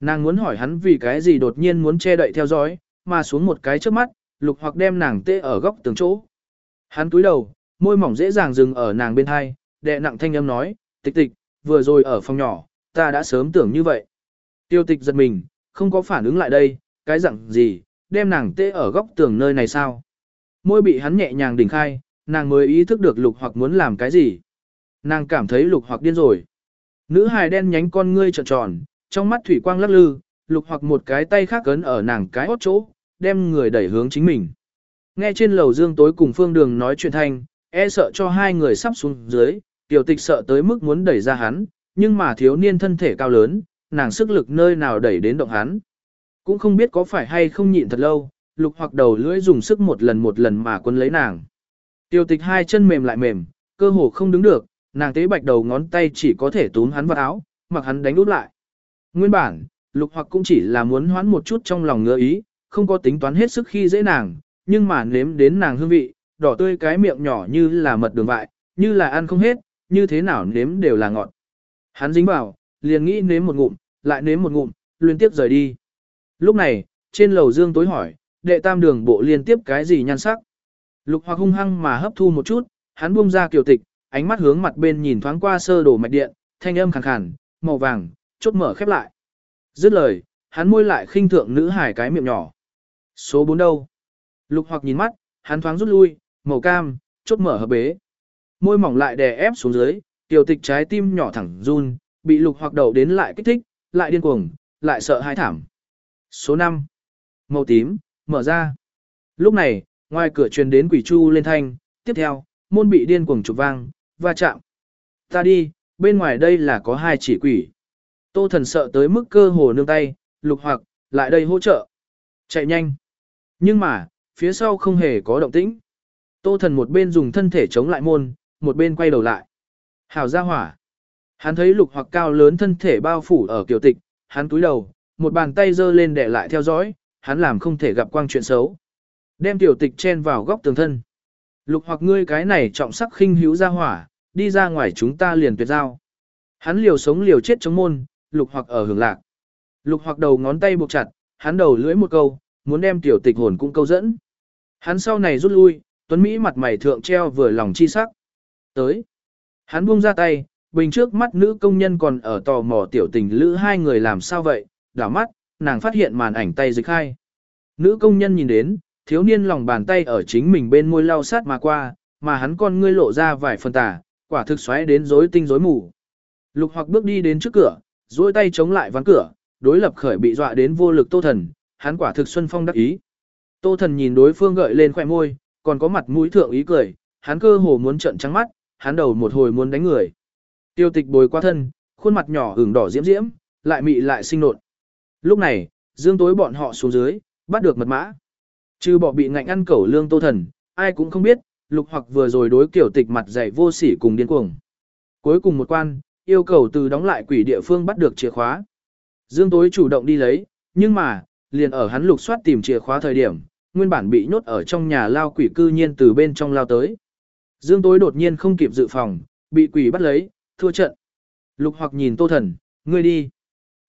Nàng muốn hỏi hắn vì cái gì đột nhiên muốn che đậy theo dõi, mà xuống một cái trước mắt, lục hoặc đem nàng tê ở góc tường chỗ. Hắn túi đầu, môi mỏng dễ dàng dừng ở nàng bên hai, đệ nặng thanh âm nói, tịch tịch, vừa rồi ở phòng nhỏ, ta đã sớm tưởng như vậy. Tiêu tịch giật mình, không có phản ứng lại đây, cái dạng gì, đem nàng tê ở góc tường nơi này sao. Môi bị hắn nhẹ nhàng đỉnh khai, nàng mới ý thức được lục hoặc muốn làm cái gì. Nàng cảm thấy lục hoặc điên rồi. Nữ hài đen nhánh con ngươi tròn tròn, trong mắt thủy quang lắc lư, lục hoặc một cái tay khác cấn ở nàng cái hót chỗ, đem người đẩy hướng chính mình. Nghe trên lầu dương tối cùng phương đường nói chuyện thanh, e sợ cho hai người sắp xuống dưới, tiểu tịch sợ tới mức muốn đẩy ra hắn, nhưng mà thiếu niên thân thể cao lớn, nàng sức lực nơi nào đẩy đến động hắn. Cũng không biết có phải hay không nhịn thật lâu, lục hoặc đầu lưỡi dùng sức một lần một lần mà quân lấy nàng. Tiểu tịch hai chân mềm lại mềm, cơ hồ không đứng được, nàng tế bạch đầu ngón tay chỉ có thể túm hắn vào áo, mặc hắn đánh út lại. Nguyên bản, lục hoặc cũng chỉ là muốn hoán một chút trong lòng ngứa ý, không có tính toán hết sức khi dễ nàng, nhưng mà nếm đến nàng hương vị, đỏ tươi cái miệng nhỏ như là mật đường vại, như là ăn không hết, như thế nào nếm đều là ngọt. Hắn dính vào, liền nghĩ nếm một ngụm, lại nếm một ngụm, liên tiếp rời đi. Lúc này, trên lầu dương tối hỏi, đệ tam đường bộ liên tiếp cái gì nhan sắc. Lục hoặc hung hăng mà hấp thu một chút, hắn buông ra kiều tịch, ánh mắt hướng mặt bên nhìn thoáng qua sơ đồ mạch điện, thanh âm khàn khàn, màu vàng, chốt mở khép lại. Dứt lời, hắn môi lại khinh thượng nữ hải cái miệng nhỏ. Số 4 đâu? Lục hoặc nhìn mắt, hắn thoáng rút lui, màu cam, chốt mở hợp bế. Môi mỏng lại đè ép xuống dưới, tiểu tịch trái tim nhỏ thẳng run, bị lục hoặc đầu đến lại kích thích, lại điên cuồng, lại sợ hãi thảm. Số 5. Màu tím, mở ra. Lúc này, ngoài cửa truyền đến quỷ chu lên thanh, tiếp theo, môn bị điên cuồng chụp vang, va chạm. Ta đi, bên ngoài đây là có hai chỉ quỷ. Tô thần sợ tới mức cơ hồ nương tay, lục hoặc, lại đây hỗ trợ. Chạy nhanh. Nhưng mà, phía sau không hề có động tĩnh. Tô thần một bên dùng thân thể chống lại môn, một bên quay đầu lại. Hào ra hỏa. Hắn thấy lục hoặc cao lớn thân thể bao phủ ở kiểu tịch, hắn túi đầu, một bàn tay giơ lên để lại theo dõi, hắn làm không thể gặp quang chuyện xấu. Đem tiểu tịch chen vào góc tường thân. Lục hoặc ngươi cái này trọng sắc khinh hữu ra hỏa, đi ra ngoài chúng ta liền tuyệt giao. Hắn liều sống liều chết chống môn, lục hoặc ở hưởng lạc. Lục hoặc đầu ngón tay buộc chặt, hắn đầu lưỡi một câu, muốn đem tiểu tịch hồn cũng câu dẫn. Hắn sau này rút lui, Tuấn Mỹ mặt mày thượng treo vừa lòng chi sắc. Tới. Hắn buông ra tay, bình trước mắt nữ công nhân còn ở tò mò tiểu tình lữ hai người làm sao vậy, đảo mắt, nàng phát hiện màn ảnh tay dịch hai. Nữ công nhân nhìn đến, thiếu niên lòng bàn tay ở chính mình bên môi lau sát mà qua, mà hắn con ngươi lộ ra vài phần tà, quả thực xoáy đến rối tinh rối mù. Lục hoặc bước đi đến trước cửa, duỗi tay chống lại ván cửa, đối lập khởi bị dọa đến vô lực tô thần, hắn quả thực xuân phong đắc ý. Tô thần nhìn đối phương gợi lên khỏe môi, còn có mặt mũi thượng ý cười, hắn cơ hồ muốn trợn trắng mắt, hắn đầu một hồi muốn đánh người. Tiêu tịch bồi qua thân, khuôn mặt nhỏ ửng đỏ diễm diễm, lại mị lại sinh nộn. Lúc này, dương tối bọn họ xuống dưới, bắt được mật mã. Trừ bỏ bị ngạnh ăn cẩu lương tô thần, ai cũng không biết, lục hoặc vừa rồi đối kiểu tịch mặt dày vô sỉ cùng điên cuồng. Cuối cùng một quan, yêu cầu từ đóng lại quỷ địa phương bắt được chìa khóa. Dương tối chủ động đi lấy, nhưng mà, liền ở hắn lục soát tìm chìa khóa thời điểm, nguyên bản bị nhốt ở trong nhà lao quỷ cư nhiên từ bên trong lao tới. Dương tối đột nhiên không kịp dự phòng, bị quỷ bắt lấy, thua trận. Lục hoặc nhìn tô thần, ngươi đi.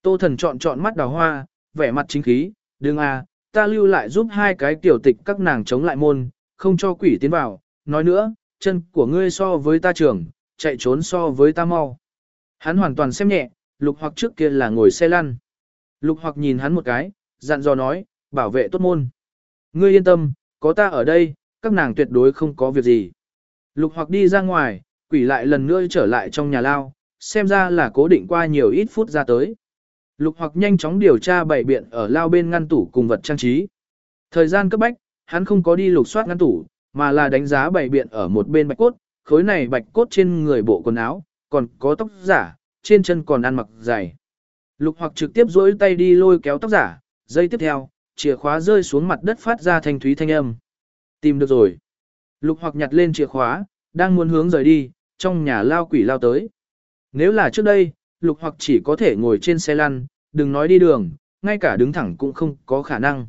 Tô thần chọn chọn mắt đào hoa, vẻ mặt chính khí, đừng à, ta lưu lại giúp hai cái tiểu tịch các nàng chống lại môn, không cho quỷ tiến vào, nói nữa, chân của ngươi so với ta trưởng, chạy trốn so với ta mau. Hắn hoàn toàn xem nhẹ, lục hoặc trước kia là ngồi xe lăn. Lục hoặc nhìn hắn một cái, dặn dò nói, bảo vệ tốt môn. Ngươi yên tâm, có ta ở đây, các nàng tuyệt đối không có việc gì. Lục hoặc đi ra ngoài, quỷ lại lần nữa trở lại trong nhà lao, xem ra là cố định qua nhiều ít phút ra tới. Lục hoặc nhanh chóng điều tra bảy biện ở lao bên ngăn tủ cùng vật trang trí. Thời gian cấp bách, hắn không có đi lục soát ngăn tủ, mà là đánh giá bảy biện ở một bên bạch cốt, khối này bạch cốt trên người bộ quần áo, còn có tóc giả, trên chân còn ăn mặc dày. Lục hoặc trực tiếp duỗi tay đi lôi kéo tóc giả, dây tiếp theo, chìa khóa rơi xuống mặt đất phát ra thanh thúy thanh âm. Tìm được rồi. Lục hoặc nhặt lên chìa khóa, đang muốn hướng rời đi, trong nhà lao quỷ lao tới. Nếu là trước đây, lục hoặc chỉ có thể ngồi trên xe lăn, đừng nói đi đường, ngay cả đứng thẳng cũng không có khả năng.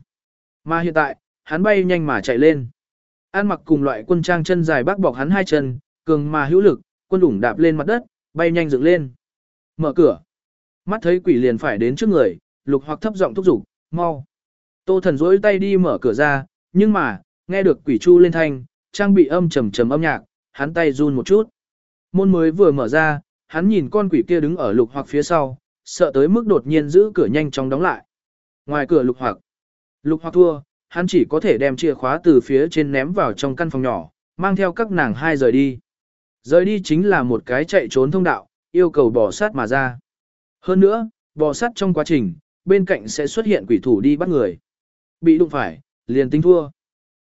Mà hiện tại, hắn bay nhanh mà chạy lên. An mặc cùng loại quân trang chân dài bác bọc hắn hai chân, cường mà hữu lực, quân đủng đạp lên mặt đất, bay nhanh dựng lên. Mở cửa. Mắt thấy quỷ liền phải đến trước người, lục hoặc thấp giọng thúc giục, mau. Tô thần rỗi tay đi mở cửa ra, nhưng mà, nghe được quỷ chu lên thanh, trang bị âm trầm trầm âm nhạc, hắn tay run một chút. Môn mới vừa mở ra, hắn nhìn con quỷ kia đứng ở lục hoặc phía sau, sợ tới mức đột nhiên giữ cửa nhanh chóng đóng lại. Ngoài cửa lục hoặc, Lục hoặc thua, hắn chỉ có thể đem chìa khóa từ phía trên ném vào trong căn phòng nhỏ, mang theo các nàng hai rời đi. Rời đi chính là một cái chạy trốn thông đạo, yêu cầu bỏ sát mà ra. Hơn nữa, bỏ sát trong quá trình, bên cạnh sẽ xuất hiện quỷ thủ đi bắt người. Bị đụng phải, liền tính thua.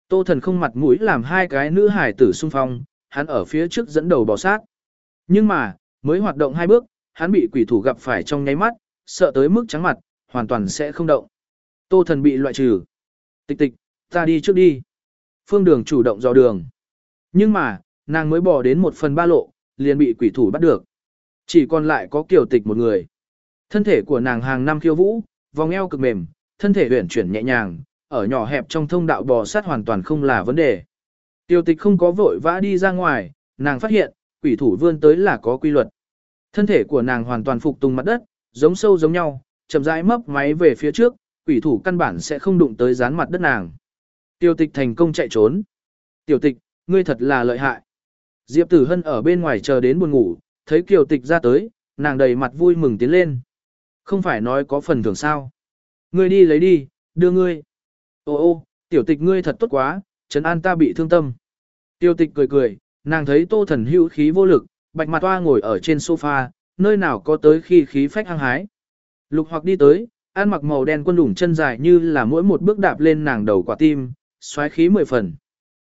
Tô thần không mặt mũi làm hai cái nữ hải tử xung phong, hắn ở phía trước dẫn đầu bò sát. Nhưng mà, mới hoạt động hai bước, hắn bị quỷ thủ gặp phải trong nháy mắt, sợ tới mức trắng mặt, hoàn toàn sẽ không động. Tô thần bị loại trừ. Tịch tịch, ta đi trước đi. Phương đường chủ động dò đường. Nhưng mà, nàng mới bỏ đến một phần ba lộ, liền bị quỷ thủ bắt được. Chỉ còn lại có kiều tịch một người. Thân thể của nàng hàng năm khiêu vũ, vòng eo cực mềm, thân thể huyển chuyển nhẹ nhàng, ở nhỏ hẹp trong thông đạo bò sát hoàn toàn không là vấn đề. Tiêu tịch không có vội vã đi ra ngoài, nàng phát hiện, quỷ thủ vươn tới là có quy luật. Thân thể của nàng hoàn toàn phục tùng mặt đất, giống sâu giống nhau, chậm rãi mấp máy về phía trước, quỷ thủ căn bản sẽ không đụng tới dán mặt đất nàng. Tiêu tịch thành công chạy trốn. Tiểu tịch, ngươi thật là lợi hại. Diệp tử hân ở bên ngoài chờ đến buồn ngủ, thấy kiều tịch ra tới, nàng đầy mặt vui mừng tiến lên. Không phải nói có phần thưởng sao. Ngươi đi lấy đi, đưa ngươi. Ô ô, tiểu tịch ngươi thật tốt quá, trấn an ta bị thương tâm. Tiêu tịch cười cười, nàng thấy tô thần hữu khí vô lực, bạch mặt toa ngồi ở trên sofa, nơi nào có tới khi khí phách hăng hái. Lục hoặc đi tới, ăn mặc màu đen quân đủng chân dài như là mỗi một bước đạp lên nàng đầu quả tim, xoáy khí mười phần.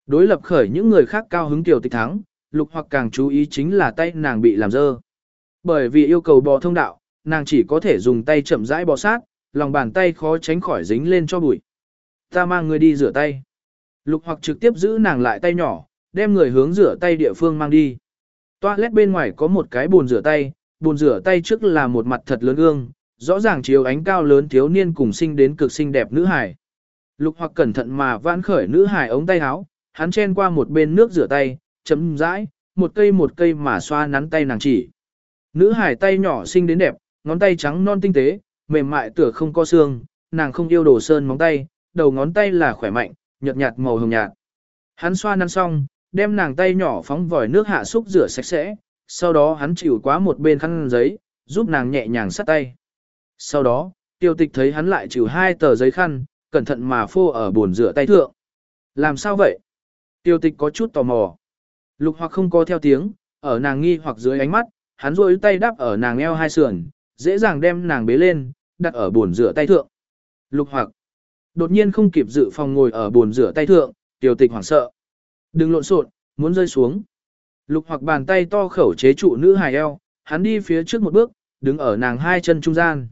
Đối lập khởi những người khác cao hứng tiểu tịch thắng, lục hoặc càng chú ý chính là tay nàng bị làm dơ. Bởi vì yêu cầu bò thông đạo, nàng chỉ có thể dùng tay chậm rãi bò sát, lòng bàn tay khó tránh khỏi dính lên cho bụi. Ta mang người đi rửa tay. Lục hoặc trực tiếp giữ nàng lại tay nhỏ, đem người hướng rửa tay địa phương mang đi. Toilet bên ngoài có một cái bồn rửa tay, bồn rửa tay trước là một mặt thật lớn gương, rõ ràng chiếu ánh cao lớn thiếu niên cùng sinh đến cực xinh đẹp nữ hải. Lục hoặc cẩn thận mà vãn khởi nữ hải ống tay áo, hắn chen qua một bên nước rửa tay, chấm rãi, một cây một cây mà xoa nắn tay nàng chỉ. Nữ hải tay nhỏ xinh đến đẹp, ngón tay trắng non tinh tế, mềm mại tựa không có xương, nàng không yêu đồ sơn móng tay, đầu ngón tay là khỏe mạnh, nhợt nhạt màu hồng nhạt. Hắn xoa năn xong, đem nàng tay nhỏ phóng vòi nước hạ xúc rửa sạch sẽ, sau đó hắn chịu quá một bên khăn giấy, giúp nàng nhẹ nhàng sát tay. Sau đó, tiêu tịch thấy hắn lại chịu hai tờ giấy khăn, cẩn thận mà phô ở bồn rửa tay thượng. Làm sao vậy? Tiêu tịch có chút tò mò. Lục hoặc không có theo tiếng, ở nàng nghi hoặc dưới ánh mắt, hắn rôi tay đắp ở nàng eo hai sườn, dễ dàng đem nàng bế lên, đặt ở bồn rửa tay thượng. Lục hoặc đột nhiên không kịp dự phòng ngồi ở bồn rửa tay thượng, tiêu tịch hoảng sợ. Đừng lộn xộn, muốn rơi xuống. Lục hoặc bàn tay to khẩu chế trụ nữ hài eo, hắn đi phía trước một bước, đứng ở nàng hai chân trung gian.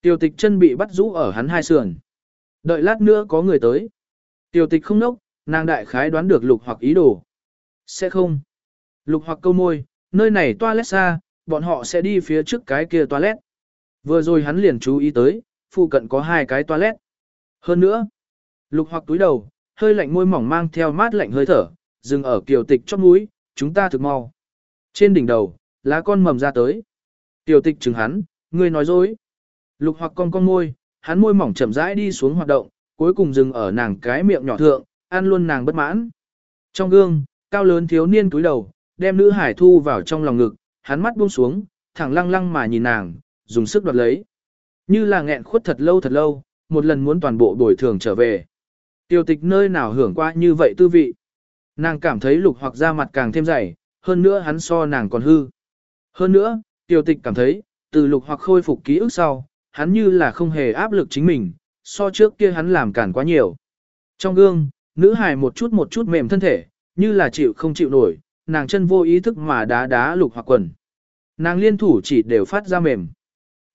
Tiêu tịch chân bị bắt rũ ở hắn hai sườn. Đợi lát nữa có người tới. Tiêu tịch không nốc, nàng đại khái đoán được lục hoặc ý đồ. Sẽ không. Lục hoặc câu môi, nơi này toilet xa, bọn họ sẽ đi phía trước cái kia toilet. Vừa rồi hắn liền chú ý tới, phụ cận có hai cái toilet. Hơn nữa, lục hoặc túi đầu, hơi lạnh môi mỏng mang theo mát lạnh hơi thở, dừng ở kiều tịch chóp mũi, chúng ta thực mau. Trên đỉnh đầu, lá con mầm ra tới. Kiều tịch chừng hắn, ngươi nói dối. Lục hoặc con con môi, hắn môi mỏng chậm rãi đi xuống hoạt động, cuối cùng dừng ở nàng cái miệng nhỏ thượng, ăn luôn nàng bất mãn. Trong gương, cao lớn thiếu niên túi đầu, đem nữ hải thu vào trong lòng ngực, hắn mắt buông xuống, thẳng lăng lăng mà nhìn nàng, dùng sức đoạt lấy. Như là nghẹn khuất thật lâu thật lâu, một lần muốn toàn bộ bồi thường trở về. Tiêu tịch nơi nào hưởng qua như vậy tư vị. Nàng cảm thấy lục hoặc da mặt càng thêm dày, hơn nữa hắn so nàng còn hư. Hơn nữa, tiêu tịch cảm thấy, từ lục hoặc khôi phục ký ức sau, hắn như là không hề áp lực chính mình, so trước kia hắn làm cản quá nhiều. Trong gương, nữ hài một chút một chút mềm thân thể, như là chịu không chịu nổi, nàng chân vô ý thức mà đá đá lục hoặc quần. Nàng liên thủ chỉ đều phát ra mềm.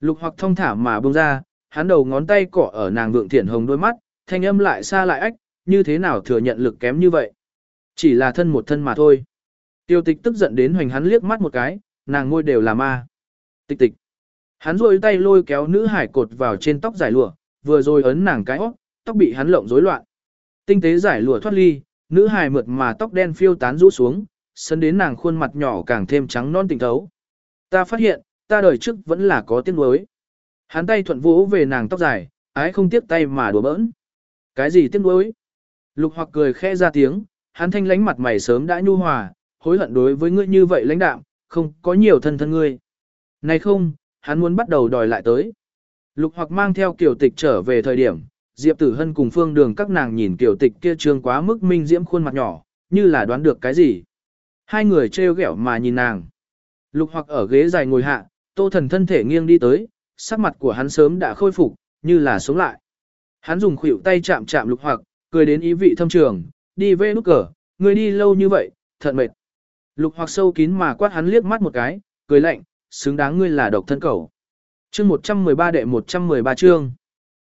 Lục hoặc thông thả mà bông ra, hắn đầu ngón tay cỏ ở nàng vượng thiện hồng đôi mắt, thanh âm lại xa lại ách, như thế nào thừa nhận lực kém như vậy. Chỉ là thân một thân mà thôi. Tiêu tịch tức giận đến hoành hắn liếc mắt một cái, nàng ngôi đều là ma. Tịch tịch. Hắn rôi tay lôi kéo nữ hải cột vào trên tóc giải lụa, vừa rồi ấn nàng cái óc, tóc bị hắn lộng rối loạn. Tinh tế giải lụa thoát ly, nữ hải mượt mà tóc đen phiêu tán rũ xuống, sân đến nàng khuôn mặt nhỏ càng thêm trắng non tỉnh thấu. Ta phát hiện, ta đời trước vẫn là có tiếng nuối. Hắn tay thuận vũ về nàng tóc dài, ái không tiếc tay mà đùa bỡn. Cái gì tiếng nuối? Lục hoặc cười khẽ ra tiếng, hắn thanh lánh mặt mày sớm đã nhu hòa, hối hận đối với ngươi như vậy lãnh đạm, không có nhiều thân thân ngươi. Này không, hắn muốn bắt đầu đòi lại tới. Lục hoặc mang theo kiểu tịch trở về thời điểm, Diệp Tử Hân cùng Phương Đường các nàng nhìn kiểu tịch kia trương quá mức minh diễm khuôn mặt nhỏ, như là đoán được cái gì. Hai người trêu ghẹo mà nhìn nàng. Lục hoặc ở ghế dài ngồi hạ, tô thần thân thể nghiêng đi tới, sắc mặt của hắn sớm đã khôi phục, như là sống lại. Hắn dùng khuỷu tay chạm chạm lục hoặc, cười đến ý vị thâm trường, đi về nút cờ, người đi lâu như vậy, thật mệt. Lục hoặc sâu kín mà quát hắn liếc mắt một cái, cười lạnh, xứng đáng ngươi là độc thân cầu. Chương 113 đệ 113 chương.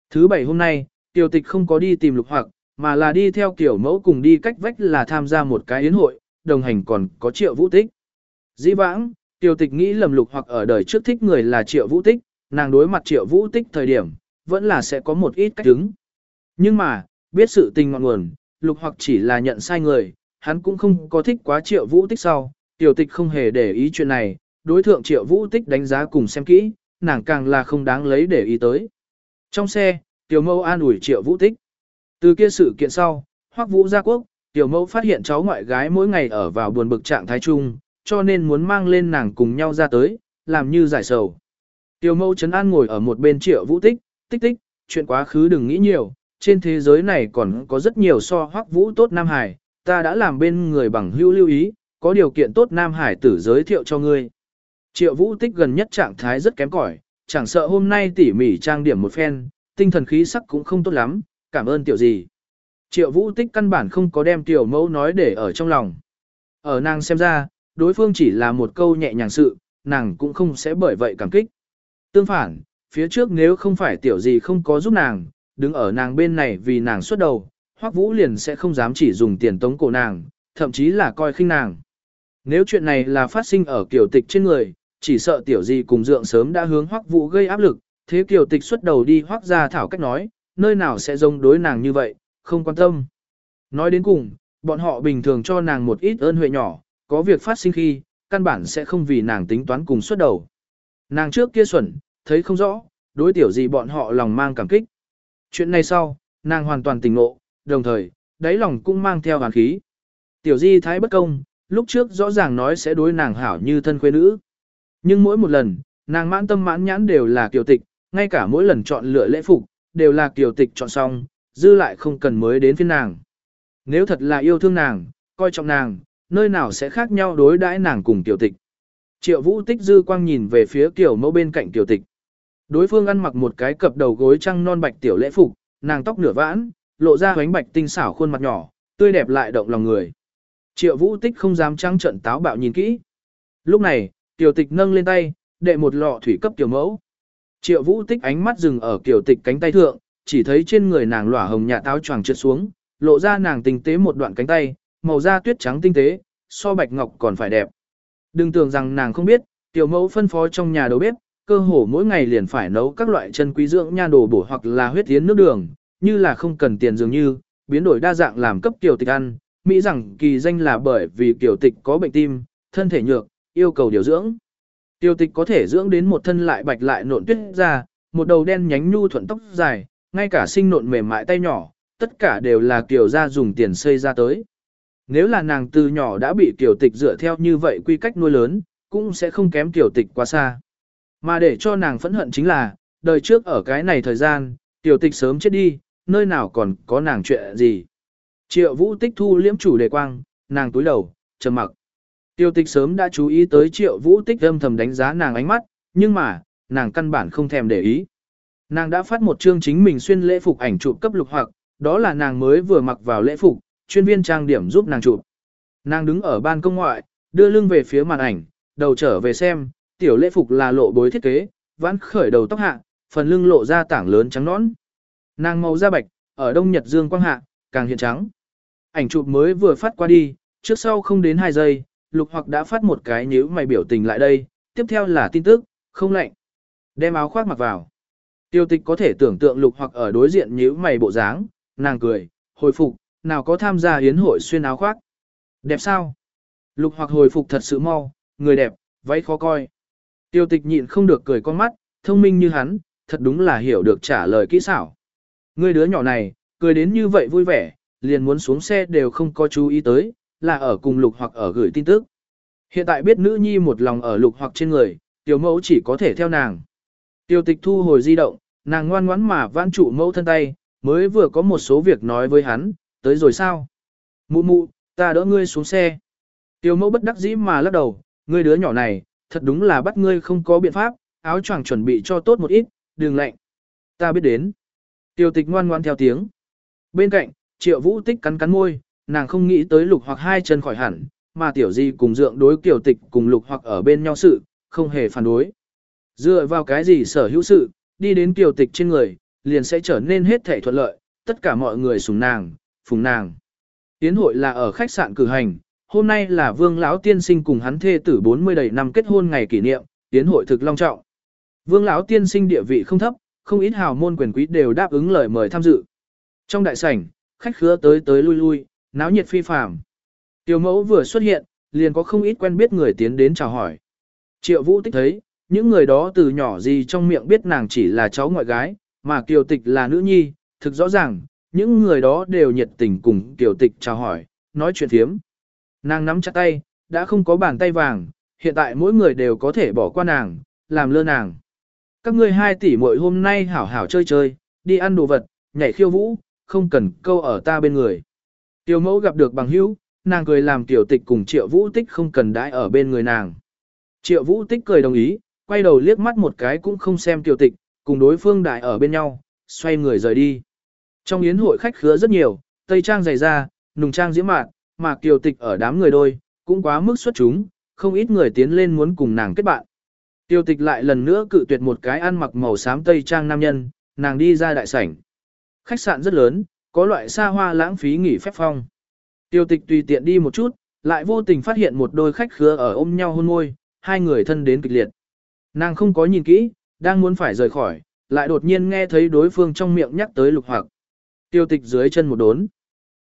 Thứ bảy hôm nay, tiểu tịch không có đi tìm lục hoặc, mà là đi theo kiểu mẫu cùng đi cách vách là tham gia một cái yến hội, đồng hành còn có triệu vũ tích. Dĩ vãng, tiểu tịch nghĩ lầm lục hoặc ở đời trước thích người là triệu vũ tích, nàng đối mặt triệu vũ tích thời điểm, vẫn là sẽ có một ít cách đứng. Nhưng mà, biết sự tình ngọn nguồn, lục hoặc chỉ là nhận sai người, hắn cũng không có thích quá triệu vũ tích sau, tiểu tịch không hề để ý chuyện này, đối thượng triệu vũ tích đánh giá cùng xem kỹ, nàng càng là không đáng lấy để ý tới. Trong xe, tiểu mâu an ủi triệu vũ tích. Từ kia sự kiện sau, hoắc vũ gia quốc, tiểu mâu phát hiện cháu ngoại gái mỗi ngày ở vào buồn bực trạng thái chung, cho nên muốn mang lên nàng cùng nhau ra tới, làm như giải sầu. Tiểu mâu trấn an ngồi ở một bên triệu vũ tích, tích tích, chuyện quá khứ đừng nghĩ nhiều, trên thế giới này còn có rất nhiều so hoắc vũ tốt Nam Hải, ta đã làm bên người bằng hữu lưu ý, có điều kiện tốt Nam Hải tử giới thiệu cho ngươi. Triệu vũ tích gần nhất trạng thái rất kém cỏi, chẳng sợ hôm nay tỉ mỉ trang điểm một phen, tinh thần khí sắc cũng không tốt lắm, cảm ơn tiểu gì. Triệu vũ tích căn bản không có đem tiểu mẫu nói để ở trong lòng. Ở nàng xem ra, đối phương chỉ là một câu nhẹ nhàng sự, nàng cũng không sẽ bởi vậy cảm kích. Tương phản, phía trước nếu không phải tiểu gì không có giúp nàng, đứng ở nàng bên này vì nàng xuất đầu, Hoắc Vũ liền sẽ không dám chỉ dùng tiền tống cổ nàng, thậm chí là coi khinh nàng. Nếu chuyện này là phát sinh ở kiểu tịch trên người, chỉ sợ tiểu gì cùng dượng sớm đã hướng Hoắc Vũ gây áp lực, thế kiểu tịch xuất đầu đi Hoắc ra thảo cách nói, nơi nào sẽ giống đối nàng như vậy, không quan tâm. Nói đến cùng, bọn họ bình thường cho nàng một ít ơn huệ nhỏ, có việc phát sinh khi, căn bản sẽ không vì nàng tính toán cùng xuất đầu. Nàng trước kia xuẩn, thấy không rõ, đối tiểu gì bọn họ lòng mang cảm kích. Chuyện này sau, nàng hoàn toàn tỉnh ngộ, đồng thời, đáy lòng cũng mang theo hàn khí. Tiểu di thái bất công, lúc trước rõ ràng nói sẽ đối nàng hảo như thân quê nữ. Nhưng mỗi một lần, nàng mãn tâm mãn nhãn đều là kiều tịch, ngay cả mỗi lần chọn lựa lễ phục, đều là kiều tịch chọn xong, dư lại không cần mới đến phiên nàng. Nếu thật là yêu thương nàng, coi trọng nàng, nơi nào sẽ khác nhau đối đãi nàng cùng tiểu tịch. Triệu vũ tích dư quang nhìn về phía kiểu mẫu bên cạnh tiểu tịch. Đối phương ăn mặc một cái cập đầu gối trăng non bạch tiểu lễ phục, nàng tóc nửa vãn, lộ ra hoánh bạch tinh xảo khuôn mặt nhỏ, tươi đẹp lại động lòng người. Triệu vũ tích không dám trăng trận táo bạo nhìn kỹ. Lúc này, tiểu tịch nâng lên tay, đệ một lọ thủy cấp tiểu mẫu. Triệu vũ tích ánh mắt dừng ở tiểu tịch cánh tay thượng, chỉ thấy trên người nàng lỏa hồng nhà táo choàng trượt xuống, lộ ra nàng tinh tế một đoạn cánh tay, màu da tuyết trắng tinh tế, so bạch ngọc còn phải đẹp. Đừng tưởng rằng nàng không biết, tiểu mẫu phân phó trong nhà đầu bếp, cơ hồ mỗi ngày liền phải nấu các loại chân quý dưỡng nha đồ bổ hoặc là huyết tiến nước đường, như là không cần tiền dường như, biến đổi đa dạng làm cấp tiểu tịch ăn, Mỹ rằng kỳ danh là bởi vì tiểu tịch có bệnh tim, thân thể nhược, yêu cầu điều dưỡng. Tiểu tịch có thể dưỡng đến một thân lại bạch lại nộn tuyết ra, một đầu đen nhánh nhu thuận tóc dài, ngay cả sinh nộn mềm mại tay nhỏ, tất cả đều là tiểu gia dùng tiền xây ra tới. Nếu là nàng từ nhỏ đã bị tiểu tịch dựa theo như vậy quy cách nuôi lớn, cũng sẽ không kém tiểu tịch quá xa. Mà để cho nàng phẫn hận chính là, đời trước ở cái này thời gian, tiểu tịch sớm chết đi, nơi nào còn có nàng chuyện gì. Triệu vũ tích thu liễm chủ đề quang, nàng túi đầu, trầm mặc. Tiểu tịch sớm đã chú ý tới triệu vũ tích âm thầm đánh giá nàng ánh mắt, nhưng mà, nàng căn bản không thèm để ý. Nàng đã phát một chương chính mình xuyên lễ phục ảnh chụp cấp lục hoặc, đó là nàng mới vừa mặc vào lễ phục, chuyên viên trang điểm giúp nàng chụp. Nàng đứng ở ban công ngoại, đưa lưng về phía màn ảnh, đầu trở về xem, tiểu lễ phục là lộ bối thiết kế, vãn khởi đầu tóc hạ, phần lưng lộ ra tảng lớn trắng nõn. Nàng màu da bạch, ở đông nhật dương quang hạ, càng hiện trắng. Ảnh chụp mới vừa phát qua đi, trước sau không đến 2 giây, lục hoặc đã phát một cái nhíu mày biểu tình lại đây, tiếp theo là tin tức, không lạnh. Đem áo khoác mặc vào. Tiêu tịch có thể tưởng tượng lục hoặc ở đối diện nhíu mày bộ dáng, nàng cười, hồi phục, nào có tham gia hiến hội xuyên áo khoác. Đẹp sao? Lục hoặc hồi phục thật sự mau, người đẹp, váy khó coi. Tiêu tịch nhịn không được cười con mắt, thông minh như hắn, thật đúng là hiểu được trả lời kỹ xảo. Người đứa nhỏ này, cười đến như vậy vui vẻ, liền muốn xuống xe đều không có chú ý tới, là ở cùng lục hoặc ở gửi tin tức. Hiện tại biết nữ nhi một lòng ở lục hoặc trên người, tiểu mẫu chỉ có thể theo nàng. Tiêu tịch thu hồi di động, nàng ngoan ngoãn mà vãn trụ mẫu thân tay, mới vừa có một số việc nói với hắn, tới rồi sao? Mụ mụ, ta đỡ ngươi xuống xe. Tiêu mẫu bất đắc dĩ mà lắc đầu, ngươi đứa nhỏ này, thật đúng là bắt ngươi không có biện pháp, áo choàng chuẩn bị cho tốt một ít, đừng lạnh. Ta biết đến. Tiêu tịch ngoan ngoan theo tiếng. Bên cạnh, triệu vũ tích cắn cắn môi, nàng không nghĩ tới lục hoặc hai chân khỏi hẳn, mà tiểu di cùng dượng đối tiểu tịch cùng lục hoặc ở bên nhau sự, không hề phản đối. Dựa vào cái gì sở hữu sự, đi đến tiểu tịch trên người, liền sẽ trở nên hết thể thuận lợi, tất cả mọi người sùng nàng, phùng nàng. Yến hội là ở khách sạn cử hành, hôm nay là vương lão tiên sinh cùng hắn thê tử 40 đầy năm kết hôn ngày kỷ niệm, yến hội thực long trọng. Vương lão tiên sinh địa vị không thấp, không ít hào môn quyền quý đều đáp ứng lời mời tham dự. Trong đại sảnh, khách khứa tới tới lui lui, náo nhiệt phi phàm. Tiểu mẫu vừa xuất hiện, liền có không ít quen biết người tiến đến chào hỏi. Triệu vũ tích thấy, những người đó từ nhỏ gì trong miệng biết nàng chỉ là cháu ngoại gái, mà kiều tịch là nữ nhi, thực rõ ràng, những người đó đều nhiệt tình cùng tiểu tịch chào hỏi, nói chuyện thiếm. Nàng nắm chặt tay, đã không có bàn tay vàng, hiện tại mỗi người đều có thể bỏ qua nàng, làm lơ nàng. Các ngươi hai tỷ muội hôm nay hảo hảo chơi chơi, đi ăn đồ vật, nhảy khiêu vũ, không cần câu ở ta bên người. Tiểu mẫu gặp được bằng hữu, nàng cười làm tiểu tịch cùng triệu vũ tích không cần đãi ở bên người nàng. Triệu vũ tích cười đồng ý, quay đầu liếc mắt một cái cũng không xem tiểu tịch, cùng đối phương đại ở bên nhau, xoay người rời đi. Trong yến hội khách khứa rất nhiều, tây trang dày da nùng trang diễm mạn, mà kiều tịch ở đám người đôi, cũng quá mức xuất chúng, không ít người tiến lên muốn cùng nàng kết bạn. Tiêu tịch lại lần nữa cự tuyệt một cái ăn mặc màu xám tây trang nam nhân, nàng đi ra đại sảnh. Khách sạn rất lớn, có loại xa hoa lãng phí nghỉ phép phong. Tiêu tịch tùy tiện đi một chút, lại vô tình phát hiện một đôi khách khứa ở ôm nhau hôn môi, hai người thân đến kịch liệt. Nàng không có nhìn kỹ, đang muốn phải rời khỏi, lại đột nhiên nghe thấy đối phương trong miệng nhắc tới lục hoặc. Tiêu tịch dưới chân một đốn.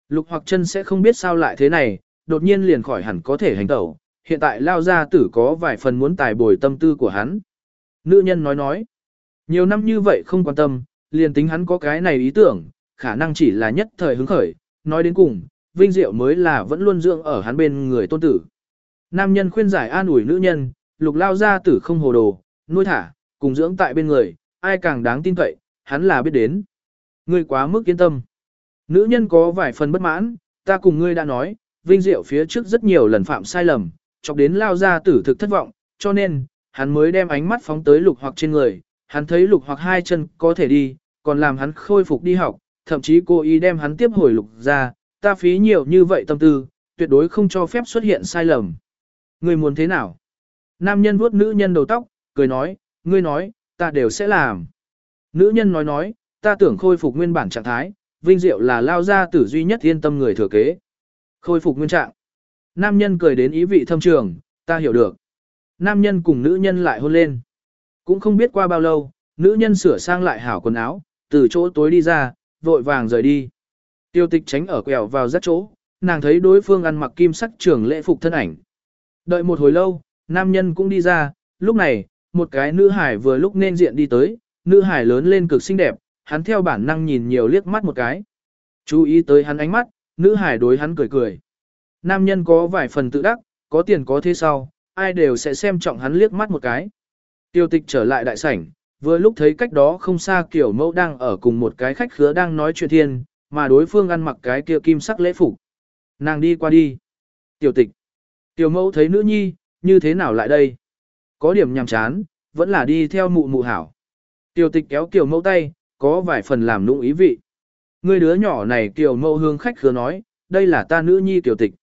Lục hoặc chân sẽ không biết sao lại thế này, đột nhiên liền khỏi hẳn có thể hành tẩu, hiện tại lao ra tử có vài phần muốn tài bồi tâm tư của hắn. Nữ nhân nói nói, nhiều năm như vậy không quan tâm, liền tính hắn có cái này ý tưởng, khả năng chỉ là nhất thời hứng khởi, nói đến cùng, vinh diệu mới là vẫn luôn dưỡng ở hắn bên người tôn tử. Nam nhân khuyên giải an ủi nữ nhân, lục lao ra tử không hồ đồ, nuôi thả, cùng dưỡng tại bên người, ai càng đáng tin cậy, hắn là biết đến. Ngươi quá mức yên tâm. Nữ nhân có vài phần bất mãn, ta cùng ngươi đã nói, vinh diệu phía trước rất nhiều lần phạm sai lầm, chọc đến lao ra tử thực thất vọng, cho nên, hắn mới đem ánh mắt phóng tới lục hoặc trên người, hắn thấy lục hoặc hai chân có thể đi, còn làm hắn khôi phục đi học, thậm chí cô ý đem hắn tiếp hồi lục ra, ta phí nhiều như vậy tâm tư, tuyệt đối không cho phép xuất hiện sai lầm. Ngươi muốn thế nào? Nam nhân vuốt nữ nhân đầu tóc, cười nói, ngươi nói, ta đều sẽ làm. Nữ nhân nói nói, ta tưởng khôi phục nguyên bản trạng thái, vinh diệu là lao ra tử duy nhất yên tâm người thừa kế. Khôi phục nguyên trạng. Nam nhân cười đến ý vị thâm trường, ta hiểu được. Nam nhân cùng nữ nhân lại hôn lên. Cũng không biết qua bao lâu, nữ nhân sửa sang lại hảo quần áo, từ chỗ tối đi ra, vội vàng rời đi. Tiêu tịch tránh ở quẹo vào rất chỗ, nàng thấy đối phương ăn mặc kim sắc trưởng lễ phục thân ảnh. Đợi một hồi lâu, nam nhân cũng đi ra, lúc này, một cái nữ hải vừa lúc nên diện đi tới, nữ hải lớn lên cực xinh đẹp, hắn theo bản năng nhìn nhiều liếc mắt một cái. Chú ý tới hắn ánh mắt, nữ hải đối hắn cười cười. Nam nhân có vài phần tự đắc, có tiền có thế sau, ai đều sẽ xem trọng hắn liếc mắt một cái. Tiêu tịch trở lại đại sảnh, vừa lúc thấy cách đó không xa kiểu mẫu đang ở cùng một cái khách khứa đang nói chuyện thiên, mà đối phương ăn mặc cái kia kim sắc lễ phục. Nàng đi qua đi. Tiểu tịch. Tiểu mẫu thấy nữ nhi, như thế nào lại đây? Có điểm nhằm chán, vẫn là đi theo mụ mụ hảo. Tiểu tịch kéo kiểu mẫu tay, có vài phần làm nũng ý vị. Người đứa nhỏ này kiểu mẫu hương khách khứa nói, đây là ta nữ nhi tiểu tịch.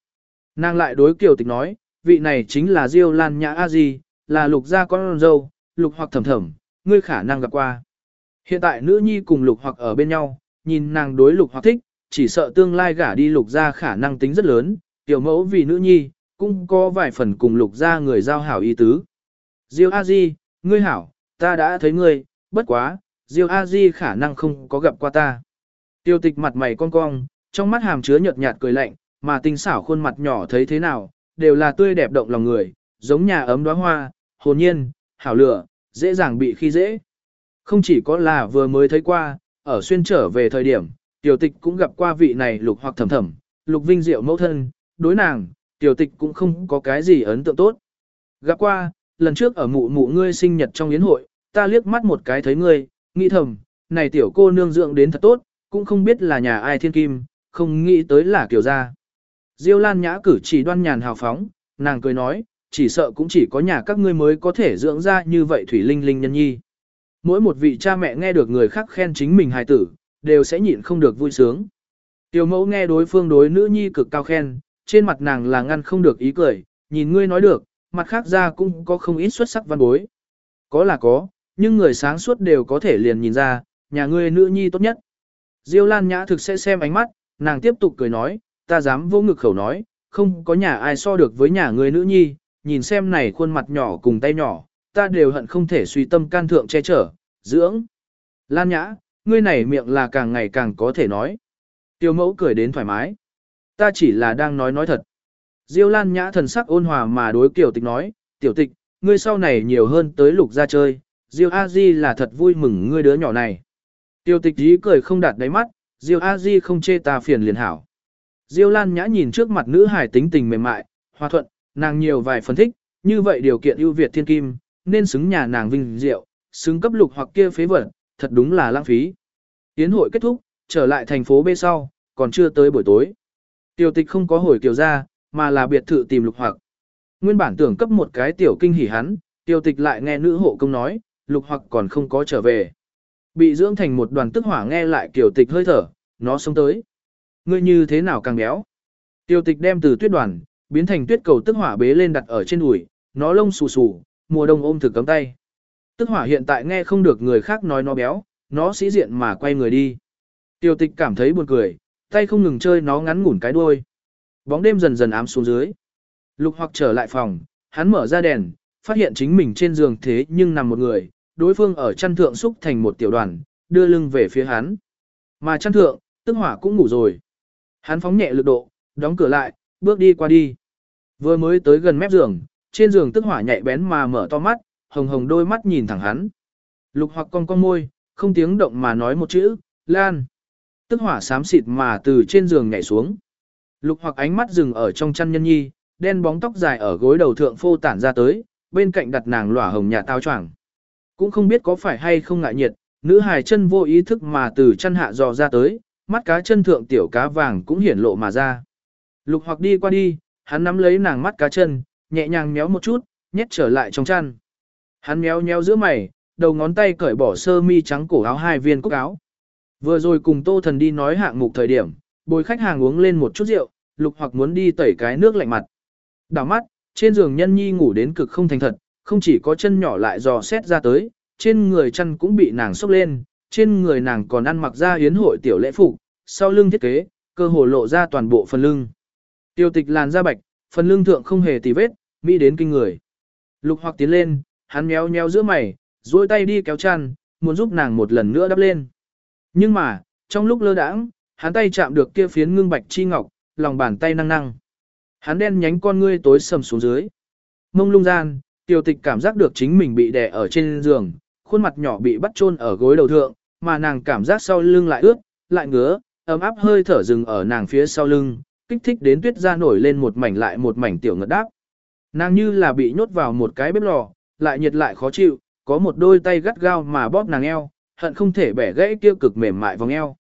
Nàng lại đối kiểu tịch nói, vị này chính là Diêu Lan Nhã A Di, là lục gia con dâu, lục hoặc thầm thầm, ngươi khả năng gặp qua. Hiện tại nữ nhi cùng lục hoặc ở bên nhau, nhìn nàng đối lục hoặc thích, chỉ sợ tương lai gả đi lục gia khả năng tính rất lớn, tiểu mẫu vì nữ nhi, cũng có vài phần cùng lục gia người giao hảo y tứ. Diêu A Di, ngươi hảo, ta đã thấy ngươi, bất quá, Diêu A Di khả năng không có gặp qua ta. Tiêu tịch mặt mày cong cong, trong mắt hàm chứa nhợt nhạt cười lạnh, mà tinh xảo khuôn mặt nhỏ thấy thế nào, đều là tươi đẹp động lòng người, giống nhà ấm đóa hoa, hồn nhiên, hảo lửa, dễ dàng bị khi dễ. Không chỉ có là vừa mới thấy qua, ở xuyên trở về thời điểm, tiểu tịch cũng gặp qua vị này lục hoặc thầm thầm, lục vinh diệu mẫu thân, đối nàng, tiểu tịch cũng không có cái gì ấn tượng tốt. Gặp qua, lần trước ở mụ mụ ngươi sinh nhật trong yến hội, ta liếc mắt một cái thấy ngươi, nghĩ thầm, này tiểu cô nương dưỡng đến thật tốt, cũng không biết là nhà ai thiên kim, không nghĩ tới là kiểu gia. Diêu Lan Nhã cử chỉ đoan nhàn hào phóng, nàng cười nói, chỉ sợ cũng chỉ có nhà các ngươi mới có thể dưỡng ra như vậy thủy linh linh nhân nhi. Mỗi một vị cha mẹ nghe được người khác khen chính mình hài tử, đều sẽ nhịn không được vui sướng. Tiểu mẫu nghe đối phương đối nữ nhi cực cao khen, trên mặt nàng là ngăn không được ý cười, nhìn ngươi nói được, mặt khác ra cũng có không ít xuất sắc văn bối. Có là có, nhưng người sáng suốt đều có thể liền nhìn ra, nhà ngươi nữ nhi tốt nhất. Diêu Lan Nhã thực sẽ xem ánh mắt, nàng tiếp tục cười nói, ta dám vô ngực khẩu nói, không có nhà ai so được với nhà ngươi nữ nhi, nhìn xem này khuôn mặt nhỏ cùng tay nhỏ, ta đều hận không thể suy tâm can thượng che chở, dưỡng. Lan Nhã, ngươi này miệng là càng ngày càng có thể nói. Tiêu mẫu cười đến thoải mái. Ta chỉ là đang nói nói thật. Diêu Lan Nhã thần sắc ôn hòa mà đối Kiều Tịch nói, tiểu tịch, ngươi sau này nhiều hơn tới lục ra chơi, Diêu A Di là thật vui mừng ngươi đứa nhỏ này. Tiêu tịch ý cười không đạt đáy mắt, Diêu A Di không chê ta phiền liền hảo. Diêu Lan Nhã nhìn trước mặt nữ hài tính tình mềm mại, hòa thuận, nàng nhiều vài phân thích, như vậy điều kiện ưu việt thiên kim, nên xứng nhà nàng vinh diệu, xứng cấp lục hoặc kia phế vật, thật đúng là lãng phí. Tiến hội kết thúc, trở lại thành phố B sau, còn chưa tới buổi tối. Tiêu tịch không có hồi kiều ra, mà là biệt thự tìm lục hoặc. Nguyên bản tưởng cấp một cái tiểu kinh hỉ hắn, tiêu tịch lại nghe nữ hộ công nói, lục hoặc còn không có trở về. Bị dưỡng thành một đoàn tức hỏa nghe lại kiểu tịch hơi thở, nó sống tới. Ngươi như thế nào càng béo. Tiêu tịch đem từ tuyết đoàn, biến thành tuyết cầu tức hỏa bế lên đặt ở trên đùi, nó lông xù xù, mùa đông ôm thực cấm tay. Tức hỏa hiện tại nghe không được người khác nói nó béo, nó sĩ diện mà quay người đi. Tiêu tịch cảm thấy buồn cười, tay không ngừng chơi nó ngắn ngủn cái đuôi. Bóng đêm dần dần ám xuống dưới. Lục hoặc trở lại phòng, hắn mở ra đèn, phát hiện chính mình trên giường thế nhưng nằm một người, đối phương ở chăn thượng xúc thành một tiểu đoàn, đưa lưng về phía hắn. Mà chăn thượng, tức hỏa cũng ngủ rồi. Hắn phóng nhẹ lực độ, đóng cửa lại, bước đi qua đi. Vừa mới tới gần mép giường, trên giường tức hỏa nhạy bén mà mở to mắt, hồng hồng đôi mắt nhìn thẳng hắn. Lục hoặc con con môi, không tiếng động mà nói một chữ, Lan. Tức hỏa xám xịt mà từ trên giường nhảy xuống. Lục hoặc ánh mắt dừng ở trong chăn nhân nhi, đen bóng tóc dài ở gối đầu thượng phô tản ra tới, bên cạnh đặt nàng lỏa hồng nhà tao choảng. Cũng không biết có phải hay không ngại nhiệt, nữ hài chân vô ý thức mà từ chân hạ dò ra tới, mắt cá chân thượng tiểu cá vàng cũng hiển lộ mà ra. Lục hoặc đi qua đi, hắn nắm lấy nàng mắt cá chân, nhẹ nhàng méo một chút, nhét trở lại trong chăn. Hắn méo méo giữa mày, đầu ngón tay cởi bỏ sơ mi trắng cổ áo hai viên cúc áo. Vừa rồi cùng Tô Thần đi nói hạng mục thời điểm, bồi khách hàng uống lên một chút rượu, lục hoặc muốn đi tẩy cái nước lạnh mặt. Đảo mắt, trên giường nhân nhi ngủ đến cực không thành thật, không chỉ có chân nhỏ lại dò xét ra tới, trên người chân cũng bị nàng sốc lên, trên người nàng còn ăn mặc ra yến hội tiểu lễ phục, sau lưng thiết kế, cơ hồ lộ ra toàn bộ phần lưng. Tiêu tịch làn da bạch, phần lưng thượng không hề tì vết, mỹ đến kinh người. Lục hoặc tiến lên, hắn méo méo giữa mày, duỗi tay đi kéo chăn, muốn giúp nàng một lần nữa đắp lên. Nhưng mà, trong lúc lơ đãng, hắn tay chạm được kia phiến ngưng bạch chi ngọc, lòng bàn tay năng năng. Hắn đen nhánh con ngươi tối sầm xuống dưới. Mông lung gian, Tiểu tịch cảm giác được chính mình bị đè ở trên giường, khuôn mặt nhỏ bị bắt chôn ở gối đầu thượng, mà nàng cảm giác sau lưng lại ướt, lại ngứa, ấm áp hơi thở dừng ở nàng phía sau lưng, kích thích đến tuyết ra nổi lên một mảnh lại một mảnh tiểu ngật đáp. Nàng như là bị nhốt vào một cái bếp lò, lại nhiệt lại khó chịu, có một đôi tay gắt gao mà bóp nàng eo, hận không thể bẻ gãy kia cực mềm mại vòng eo.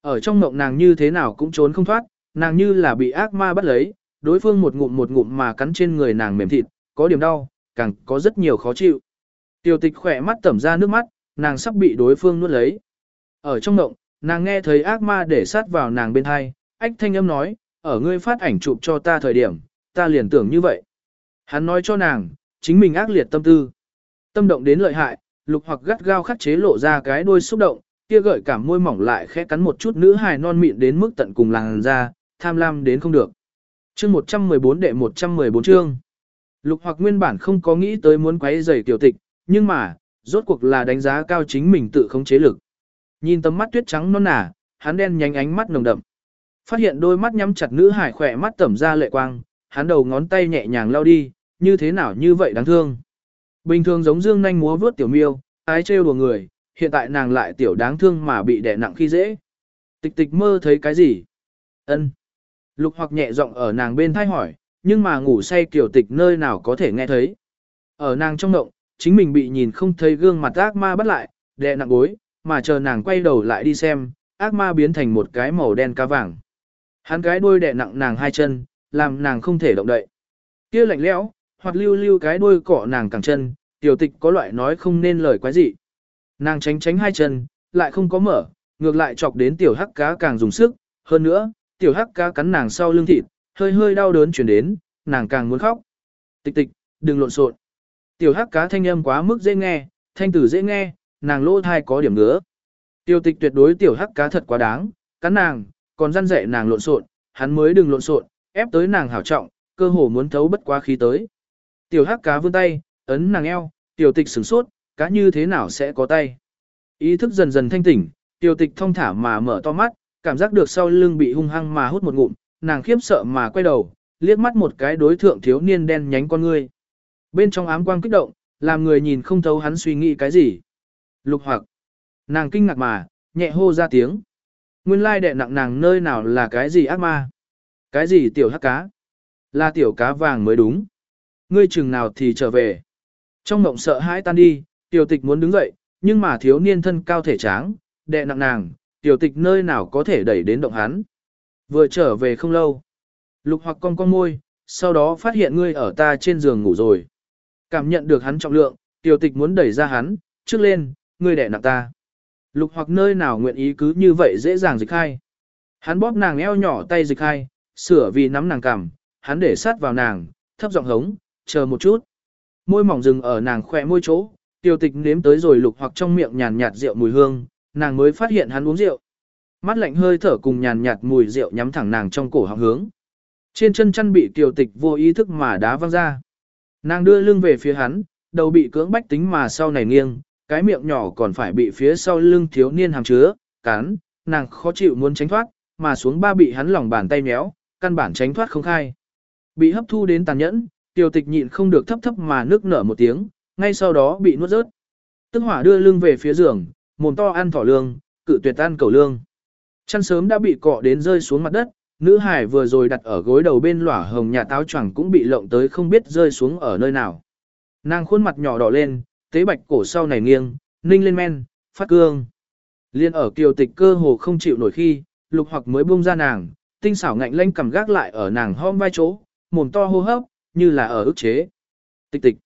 Ở trong mộng nàng như thế nào cũng trốn không thoát, nàng như là bị ác ma bắt lấy, đối phương một ngụm một ngụm mà cắn trên người nàng mềm thịt, có điểm đau, càng có rất nhiều khó chịu. Tiểu tịch khỏe mắt tẩm ra nước mắt, nàng sắp bị đối phương nuốt lấy. Ở trong động, nàng nghe thấy ác ma để sát vào nàng bên hai, ách thanh âm nói, ở ngươi phát ảnh chụp cho ta thời điểm, ta liền tưởng như vậy. Hắn nói cho nàng, chính mình ác liệt tâm tư. Tâm động đến lợi hại, lục hoặc gắt gao khắc chế lộ ra cái đôi xúc động, kia gợi cảm môi mỏng lại khẽ cắn một chút nữ hài non mịn đến mức tận cùng làng ra, tham lam đến không được. Chương 114 đệ 114 chương. Lục hoặc nguyên bản không có nghĩ tới muốn quấy rầy tiểu tịch, nhưng mà, rốt cuộc là đánh giá cao chính mình tự khống chế lực. Nhìn tấm mắt tuyết trắng non nả, hắn đen nhánh ánh mắt nồng đậm. Phát hiện đôi mắt nhắm chặt nữ hải khỏe mắt tẩm ra lệ quang, hắn đầu ngón tay nhẹ nhàng lao đi, như thế nào như vậy đáng thương. Bình thường giống dương nhanh múa vướt tiểu miêu, ái trêu đùa người, hiện tại nàng lại tiểu đáng thương mà bị đè nặng khi dễ. Tịch tịch mơ thấy cái gì? ân Lục hoặc nhẹ giọng ở nàng bên thai hỏi, nhưng mà ngủ say kiểu tịch nơi nào có thể nghe thấy. Ở nàng trong động, chính mình bị nhìn không thấy gương mặt ác ma bắt lại, đè nặng gối, mà chờ nàng quay đầu lại đi xem, ác ma biến thành một cái màu đen cá vàng. Hắn cái đuôi đè nặng nàng hai chân, làm nàng không thể động đậy. Kia lạnh lẽo, hoặc lưu lưu cái đuôi cọ nàng cẳng chân, tiểu tịch có loại nói không nên lời quái gì. Nàng tránh tránh hai chân, lại không có mở, ngược lại chọc đến tiểu hắc cá càng dùng sức, hơn nữa, tiểu hắc cá cắn nàng sau lưng thịt, hơi hơi đau đớn chuyển đến, nàng càng muốn khóc. Tịch tịch, đừng lộn xộn. Tiểu hắc cá thanh âm quá mức dễ nghe, thanh tử dễ nghe, nàng lỗ thai có điểm ngứa. Tiểu tịch tuyệt đối tiểu hắc cá thật quá đáng, cắn nàng, còn răn dạy nàng lộn xộn, hắn mới đừng lộn xộn, ép tới nàng hảo trọng, cơ hồ muốn thấu bất quá khí tới. Tiểu hắc cá vươn tay, ấn nàng eo, tiểu tịch sửng sốt, cá như thế nào sẽ có tay. Ý thức dần dần thanh tỉnh, tiểu tịch thông thả mà mở to mắt, cảm giác được sau lưng bị hung hăng mà hút một ngụm, nàng khiếp sợ mà quay đầu, liếc mắt một cái đối thượng thiếu niên đen nhánh con ngươi. Bên trong ám quang kích động, làm người nhìn không thấu hắn suy nghĩ cái gì. Lục hoặc, nàng kinh ngạc mà, nhẹ hô ra tiếng. Nguyên lai đệ nặng nàng nơi nào là cái gì ác ma? Cái gì tiểu hắc cá? Là tiểu cá vàng mới đúng. Ngươi chừng nào thì trở về. Trong mộng sợ hãi tan đi, tiểu tịch muốn đứng dậy, nhưng mà thiếu niên thân cao thể tráng, đệ nặng nàng, tiểu tịch nơi nào có thể đẩy đến động hắn. Vừa trở về không lâu. Lục hoặc con con môi, sau đó phát hiện ngươi ở ta trên giường ngủ rồi. Cảm nhận được hắn trọng lượng, tiểu tịch muốn đẩy ra hắn, trước lên, ngươi đẻ nặng ta. Lục hoặc nơi nào nguyện ý cứ như vậy dễ dàng dịch khai. Hắn bóp nàng eo nhỏ tay dịch khai, sửa vì nắm nàng cằm, hắn để sát vào nàng, thấp giọng hống, chờ một chút. Môi mỏng dừng ở nàng khỏe môi chỗ, tiểu tịch nếm tới rồi lục hoặc trong miệng nhàn nhạt rượu mùi hương, nàng mới phát hiện hắn uống rượu. Mắt lạnh hơi thở cùng nhàn nhạt mùi rượu nhắm thẳng nàng trong cổ họng hướng. Trên chân chân bị tiểu tịch vô ý thức mà đá văng ra. Nàng đưa lưng về phía hắn, đầu bị cưỡng bách tính mà sau này nghiêng, cái miệng nhỏ còn phải bị phía sau lưng thiếu niên hàm chứa, cắn, nàng khó chịu muốn tránh thoát, mà xuống ba bị hắn lòng bàn tay méo, căn bản tránh thoát không khai. Bị hấp thu đến tàn nhẫn, tiểu tịch nhịn không được thấp thấp mà nước nở một tiếng, ngay sau đó bị nuốt rớt. Tức hỏa đưa lưng về phía giường, mồm to ăn thỏ lương, cự tuyệt ăn cầu lương. Chăn sớm đã bị cọ đến rơi xuống mặt đất, nữ hải vừa rồi đặt ở gối đầu bên lỏa hồng nhà táo choàng cũng bị lộng tới không biết rơi xuống ở nơi nào. Nàng khuôn mặt nhỏ đỏ lên, tế bạch cổ sau này nghiêng, ninh lên men, phát cương. Liên ở kiều tịch cơ hồ không chịu nổi khi, lục hoặc mới buông ra nàng, tinh xảo ngạnh lanh cầm gác lại ở nàng hôm vai chỗ, mồm to hô hấp, như là ở ức chế. Tịch tịch.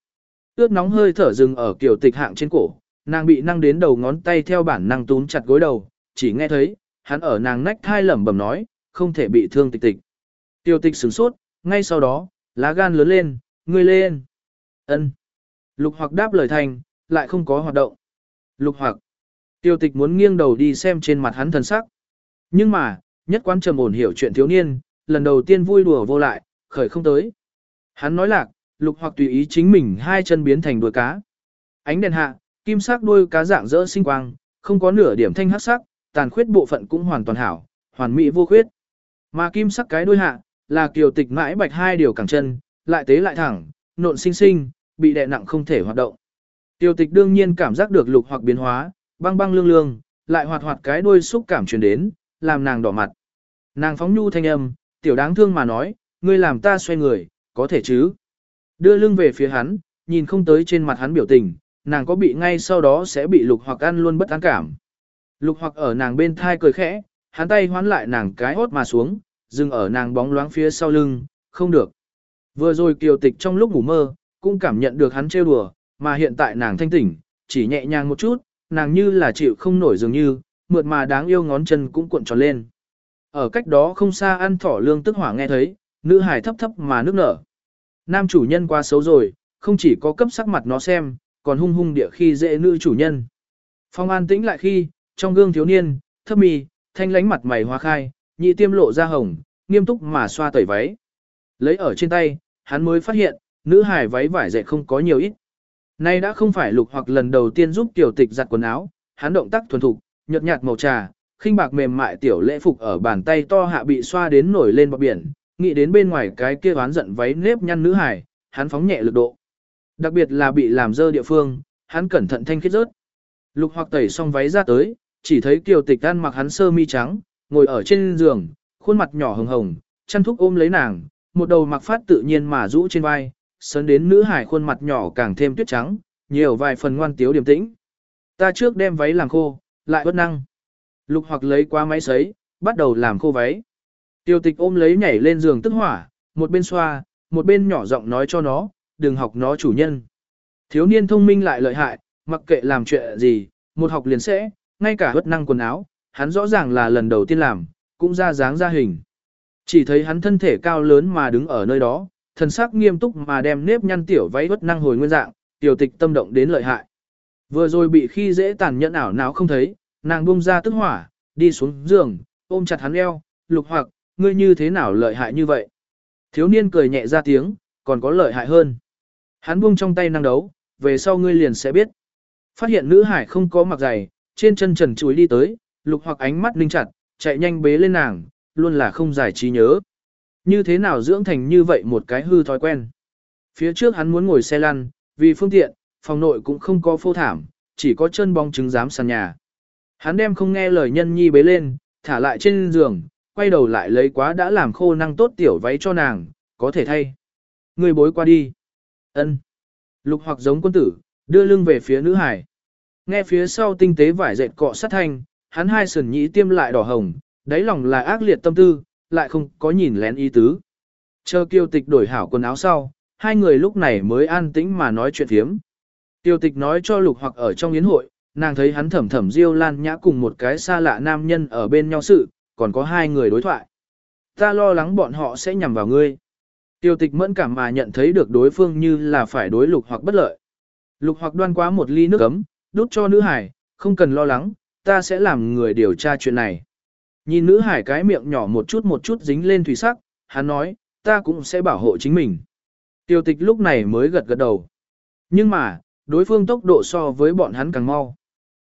Ướt nóng hơi thở dừng ở kiều tịch hạng trên cổ, nàng bị năng đến đầu ngón tay theo bản năng túm chặt gối đầu, chỉ nghe thấy, hắn ở nàng nách thai lẩm bẩm nói, không thể bị thương tịch tịch. Tiêu tịch sửng sốt, ngay sau đó, lá gan lớn lên, ngươi lên. ân Lục hoặc đáp lời thành, lại không có hoạt động. Lục hoặc. Tiêu tịch muốn nghiêng đầu đi xem trên mặt hắn thần sắc. Nhưng mà, nhất quán trầm ổn hiểu chuyện thiếu niên, lần đầu tiên vui đùa vô lại, khởi không tới. Hắn nói lạc, lục hoặc tùy ý chính mình hai chân biến thành đuôi cá. Ánh đèn hạ, kim sắc đuôi cá dạng dỡ sinh quang, không có nửa điểm thanh hắc sắc, tàn khuyết bộ phận cũng hoàn toàn hảo, hoàn mỹ vô khuyết. Mà kim sắc cái đuôi hạ, là kiều tịch mãi bạch hai điều cẳng chân, lại tế lại thẳng, nộn sinh sinh, bị đè nặng không thể hoạt động. Tiêu tịch đương nhiên cảm giác được lục hoặc biến hóa, băng băng lương lương, lại hoạt hoạt cái đuôi xúc cảm truyền đến, làm nàng đỏ mặt. Nàng phóng nhu thanh âm, tiểu đáng thương mà nói, ngươi làm ta xoay người, có thể chứ. Đưa lưng về phía hắn, nhìn không tới trên mặt hắn biểu tình, nàng có bị ngay sau đó sẽ bị lục hoặc ăn luôn bất an cảm. Lục hoặc ở nàng bên thai cười khẽ, hắn tay hoán lại nàng cái hốt mà xuống, dừng ở nàng bóng loáng phía sau lưng, không được. Vừa rồi kiều tịch trong lúc ngủ mơ, cũng cảm nhận được hắn trêu đùa, mà hiện tại nàng thanh tỉnh, chỉ nhẹ nhàng một chút, nàng như là chịu không nổi dường như, mượt mà đáng yêu ngón chân cũng cuộn tròn lên. Ở cách đó không xa ăn thỏ lương tức hỏa nghe thấy, nữ hài thấp thấp mà nước nở. Nam chủ nhân quá xấu rồi, không chỉ có cấp sắc mặt nó xem, còn hung hung địa khi dễ nữ chủ nhân. Phong an tĩnh lại khi, trong gương thiếu niên, thấp mì, thanh lánh mặt mày hoa khai, nhị tiêm lộ ra hồng, nghiêm túc mà xoa tẩy váy. Lấy ở trên tay, hắn mới phát hiện, nữ hài váy vải dệt không có nhiều ít. Nay đã không phải lục hoặc lần đầu tiên giúp tiểu tịch giặt quần áo, hắn động tác thuần thục, nhợt nhạt màu trà, khinh bạc mềm mại tiểu lễ phục ở bàn tay to hạ bị xoa đến nổi lên bọt biển, nghĩ đến bên ngoài cái kia oán giận váy nếp nhăn nữ hài, hắn phóng nhẹ lực độ. Đặc biệt là bị làm dơ địa phương, hắn cẩn thận thanh khiết rớt. Lục hoặc tẩy xong váy ra tới, chỉ thấy kiều tịch ăn mặc hắn sơ mi trắng, ngồi ở trên giường, khuôn mặt nhỏ hồng hồng, chăn thúc ôm lấy nàng, một đầu mặc phát tự nhiên mà rũ trên vai, sấn đến nữ hải khuôn mặt nhỏ càng thêm tuyết trắng, nhiều vài phần ngoan tiếu điềm tĩnh. Ta trước đem váy làm khô, lại bất năng. Lục hoặc lấy qua máy sấy, bắt đầu làm khô váy. Tiêu tịch ôm lấy nhảy lên giường tức hỏa, một bên xoa, một bên nhỏ giọng nói cho nó, đừng học nó chủ nhân. Thiếu niên thông minh lại lợi hại, mặc kệ làm chuyện gì, một học liền sẽ, ngay cả hất năng quần áo, hắn rõ ràng là lần đầu tiên làm, cũng ra dáng ra hình. Chỉ thấy hắn thân thể cao lớn mà đứng ở nơi đó, thần sắc nghiêm túc mà đem nếp nhăn tiểu váy hất năng hồi nguyên dạng, tiểu tịch tâm động đến lợi hại. Vừa rồi bị khi dễ tàn nhẫn ảo não không thấy, nàng buông ra tức hỏa, đi xuống giường, ôm chặt hắn eo, lục hoặc, ngươi như thế nào lợi hại như vậy? Thiếu niên cười nhẹ ra tiếng, còn có lợi hại hơn. Hắn buông trong tay năng đấu, về sau ngươi liền sẽ biết. Phát hiện nữ hải không có mặc giày, trên chân trần chuối đi tới, lục hoặc ánh mắt linh chặt, chạy nhanh bế lên nàng, luôn là không giải trí nhớ. Như thế nào dưỡng thành như vậy một cái hư thói quen. Phía trước hắn muốn ngồi xe lăn, vì phương tiện, phòng nội cũng không có phô thảm, chỉ có chân bóng trứng dám sàn nhà. Hắn đem không nghe lời nhân nhi bế lên, thả lại trên giường, quay đầu lại lấy quá đã làm khô năng tốt tiểu váy cho nàng, có thể thay. Người bối qua đi. ân Lục hoặc giống quân tử, đưa lưng về phía nữ hải. Nghe phía sau tinh tế vải dệt cọ sát thanh, hắn hai sườn nhĩ tiêm lại đỏ hồng, đáy lòng là ác liệt tâm tư, lại không có nhìn lén ý tứ. Chờ kiêu tịch đổi hảo quần áo sau, hai người lúc này mới an tĩnh mà nói chuyện thiếm. Tiêu tịch nói cho lục hoặc ở trong yến hội, nàng thấy hắn thẩm thẩm diêu lan nhã cùng một cái xa lạ nam nhân ở bên nhau sự, còn có hai người đối thoại. Ta lo lắng bọn họ sẽ nhằm vào ngươi. Tiêu tịch mẫn cảm mà nhận thấy được đối phương như là phải đối lục hoặc bất lợi. Lục hoặc đoan quá một ly nước ấm, đút cho nữ hải, không cần lo lắng, ta sẽ làm người điều tra chuyện này. Nhìn nữ hải cái miệng nhỏ một chút một chút dính lên thủy sắc, hắn nói, ta cũng sẽ bảo hộ chính mình. Tiêu tịch lúc này mới gật gật đầu. Nhưng mà, đối phương tốc độ so với bọn hắn càng mau.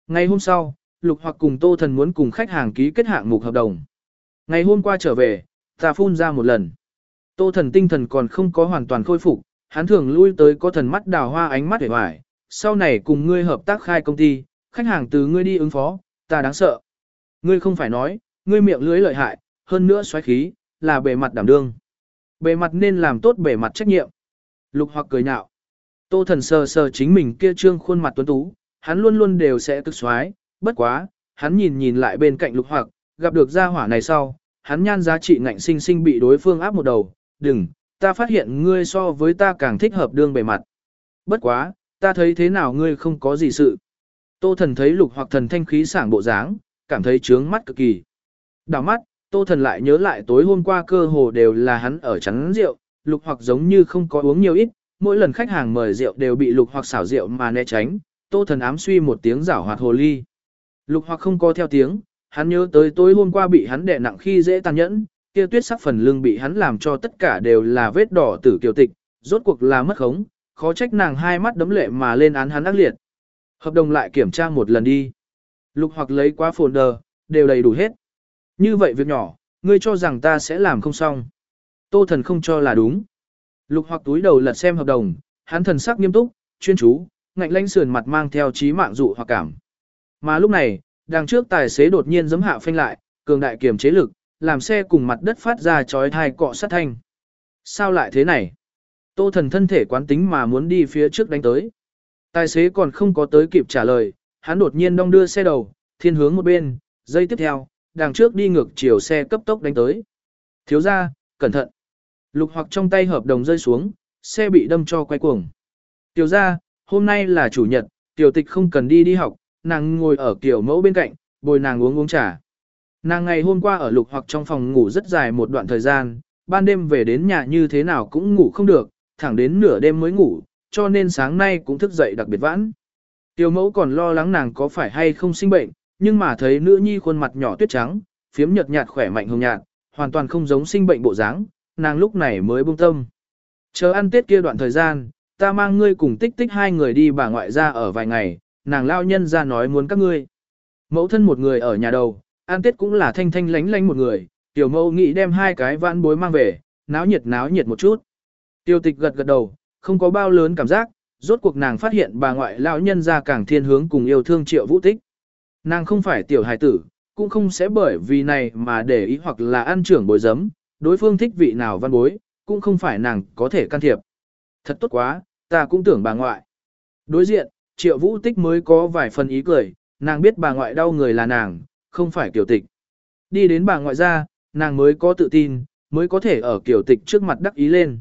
Ngày hôm sau, Lục hoặc cùng Tô Thần muốn cùng khách hàng ký kết hạng mục hợp đồng. Ngày hôm qua trở về, ta phun ra một lần. Tô Thần tinh thần còn không có hoàn toàn khôi phục, hắn thường lui tới có thần mắt đào hoa ánh mắt hề hoài. Sau này cùng ngươi hợp tác khai công ty, khách hàng từ ngươi đi ứng phó, ta đáng sợ. Ngươi không phải nói, ngươi miệng lưới lợi hại, hơn nữa xoáy khí, là bề mặt đảm đương. Bề mặt nên làm tốt bề mặt trách nhiệm. Lục hoặc cười nhạo. Tô thần sờ sờ chính mình kia trương khuôn mặt tuấn tú, hắn luôn luôn đều sẽ tức xoái, bất quá, hắn nhìn nhìn lại bên cạnh lục hoặc, gặp được gia hỏa này sau, hắn nhan giá trị ngạnh sinh sinh bị đối phương áp một đầu, đừng, ta phát hiện ngươi so với ta càng thích hợp đương bề mặt. Bất quá, ta thấy thế nào ngươi không có gì sự. Tô thần thấy lục hoặc thần thanh khí sảng bộ dáng, cảm thấy trướng mắt cực kỳ. Đào mắt, tô thần lại nhớ lại tối hôm qua cơ hồ đều là hắn ở chắn rượu, lục hoặc giống như không có uống nhiều ít, mỗi lần khách hàng mời rượu đều bị lục hoặc xảo rượu mà né tránh, tô thần ám suy một tiếng giảo hoạt hồ ly. Lục hoặc không có theo tiếng, hắn nhớ tới tối hôm qua bị hắn đè nặng khi dễ tàn nhẫn, kia tuyết sắc phần lưng bị hắn làm cho tất cả đều là vết đỏ tử kiều tịch, rốt cuộc là mất khống, khó trách nàng hai mắt đấm lệ mà lên án hắn ác liệt. Hợp đồng lại kiểm tra một lần đi. Lục hoặc lấy quá folder, đều đầy đủ hết. Như vậy việc nhỏ, ngươi cho rằng ta sẽ làm không xong. Tô thần không cho là đúng. Lục hoặc túi đầu lật xem hợp đồng, hắn thần sắc nghiêm túc, chuyên chú, ngạnh lãnh sườn mặt mang theo trí mạng dụ hoặc cảm. Mà lúc này, đằng trước tài xế đột nhiên giấm hạ phanh lại, cường đại kiềm chế lực, làm xe cùng mặt đất phát ra chói thai cọ sát thanh. Sao lại thế này? Tô thần thân thể quán tính mà muốn đi phía trước đánh tới. Tài xế còn không có tới kịp trả lời, hắn đột nhiên đong đưa xe đầu, thiên hướng một bên, giây tiếp theo, đằng trước đi ngược chiều xe cấp tốc đánh tới. Thiếu ra, cẩn thận. Lục hoặc trong tay hợp đồng rơi xuống, xe bị đâm cho quay cuồng. Tiểu ra, hôm nay là chủ nhật, tiểu tịch không cần đi đi học, nàng ngồi ở kiểu mẫu bên cạnh, bồi nàng uống uống trà. Nàng ngày hôm qua ở lục hoặc trong phòng ngủ rất dài một đoạn thời gian, ban đêm về đến nhà như thế nào cũng ngủ không được, thẳng đến nửa đêm mới ngủ, cho nên sáng nay cũng thức dậy đặc biệt vãn. Tiểu mẫu còn lo lắng nàng có phải hay không sinh bệnh, nhưng mà thấy nữ nhi khuôn mặt nhỏ tuyết trắng, phiếm nhợt nhạt khỏe mạnh hồng nhạt, hoàn toàn không giống sinh bệnh bộ dáng, nàng lúc này mới buông tâm. Chờ ăn tết kia đoạn thời gian, ta mang ngươi cùng tích tích hai người đi bà ngoại ra ở vài ngày, nàng lao nhân ra nói muốn các ngươi. Mẫu thân một người ở nhà đầu, ăn tết cũng là thanh thanh lánh lánh một người, tiểu mẫu nghĩ đem hai cái vãn bối mang về, náo nhiệt náo nhiệt một chút. Tiêu tịch gật gật đầu, không có bao lớn cảm giác, rốt cuộc nàng phát hiện bà ngoại lão nhân ra càng thiên hướng cùng yêu thương triệu vũ tích. Nàng không phải tiểu hài tử, cũng không sẽ bởi vì này mà để ý hoặc là ăn trưởng bồi giấm, đối phương thích vị nào văn bối, cũng không phải nàng có thể can thiệp. Thật tốt quá, ta cũng tưởng bà ngoại. Đối diện, triệu vũ tích mới có vài phần ý cười, nàng biết bà ngoại đau người là nàng, không phải kiểu tịch. Đi đến bà ngoại ra, nàng mới có tự tin, mới có thể ở kiểu tịch trước mặt đắc ý lên.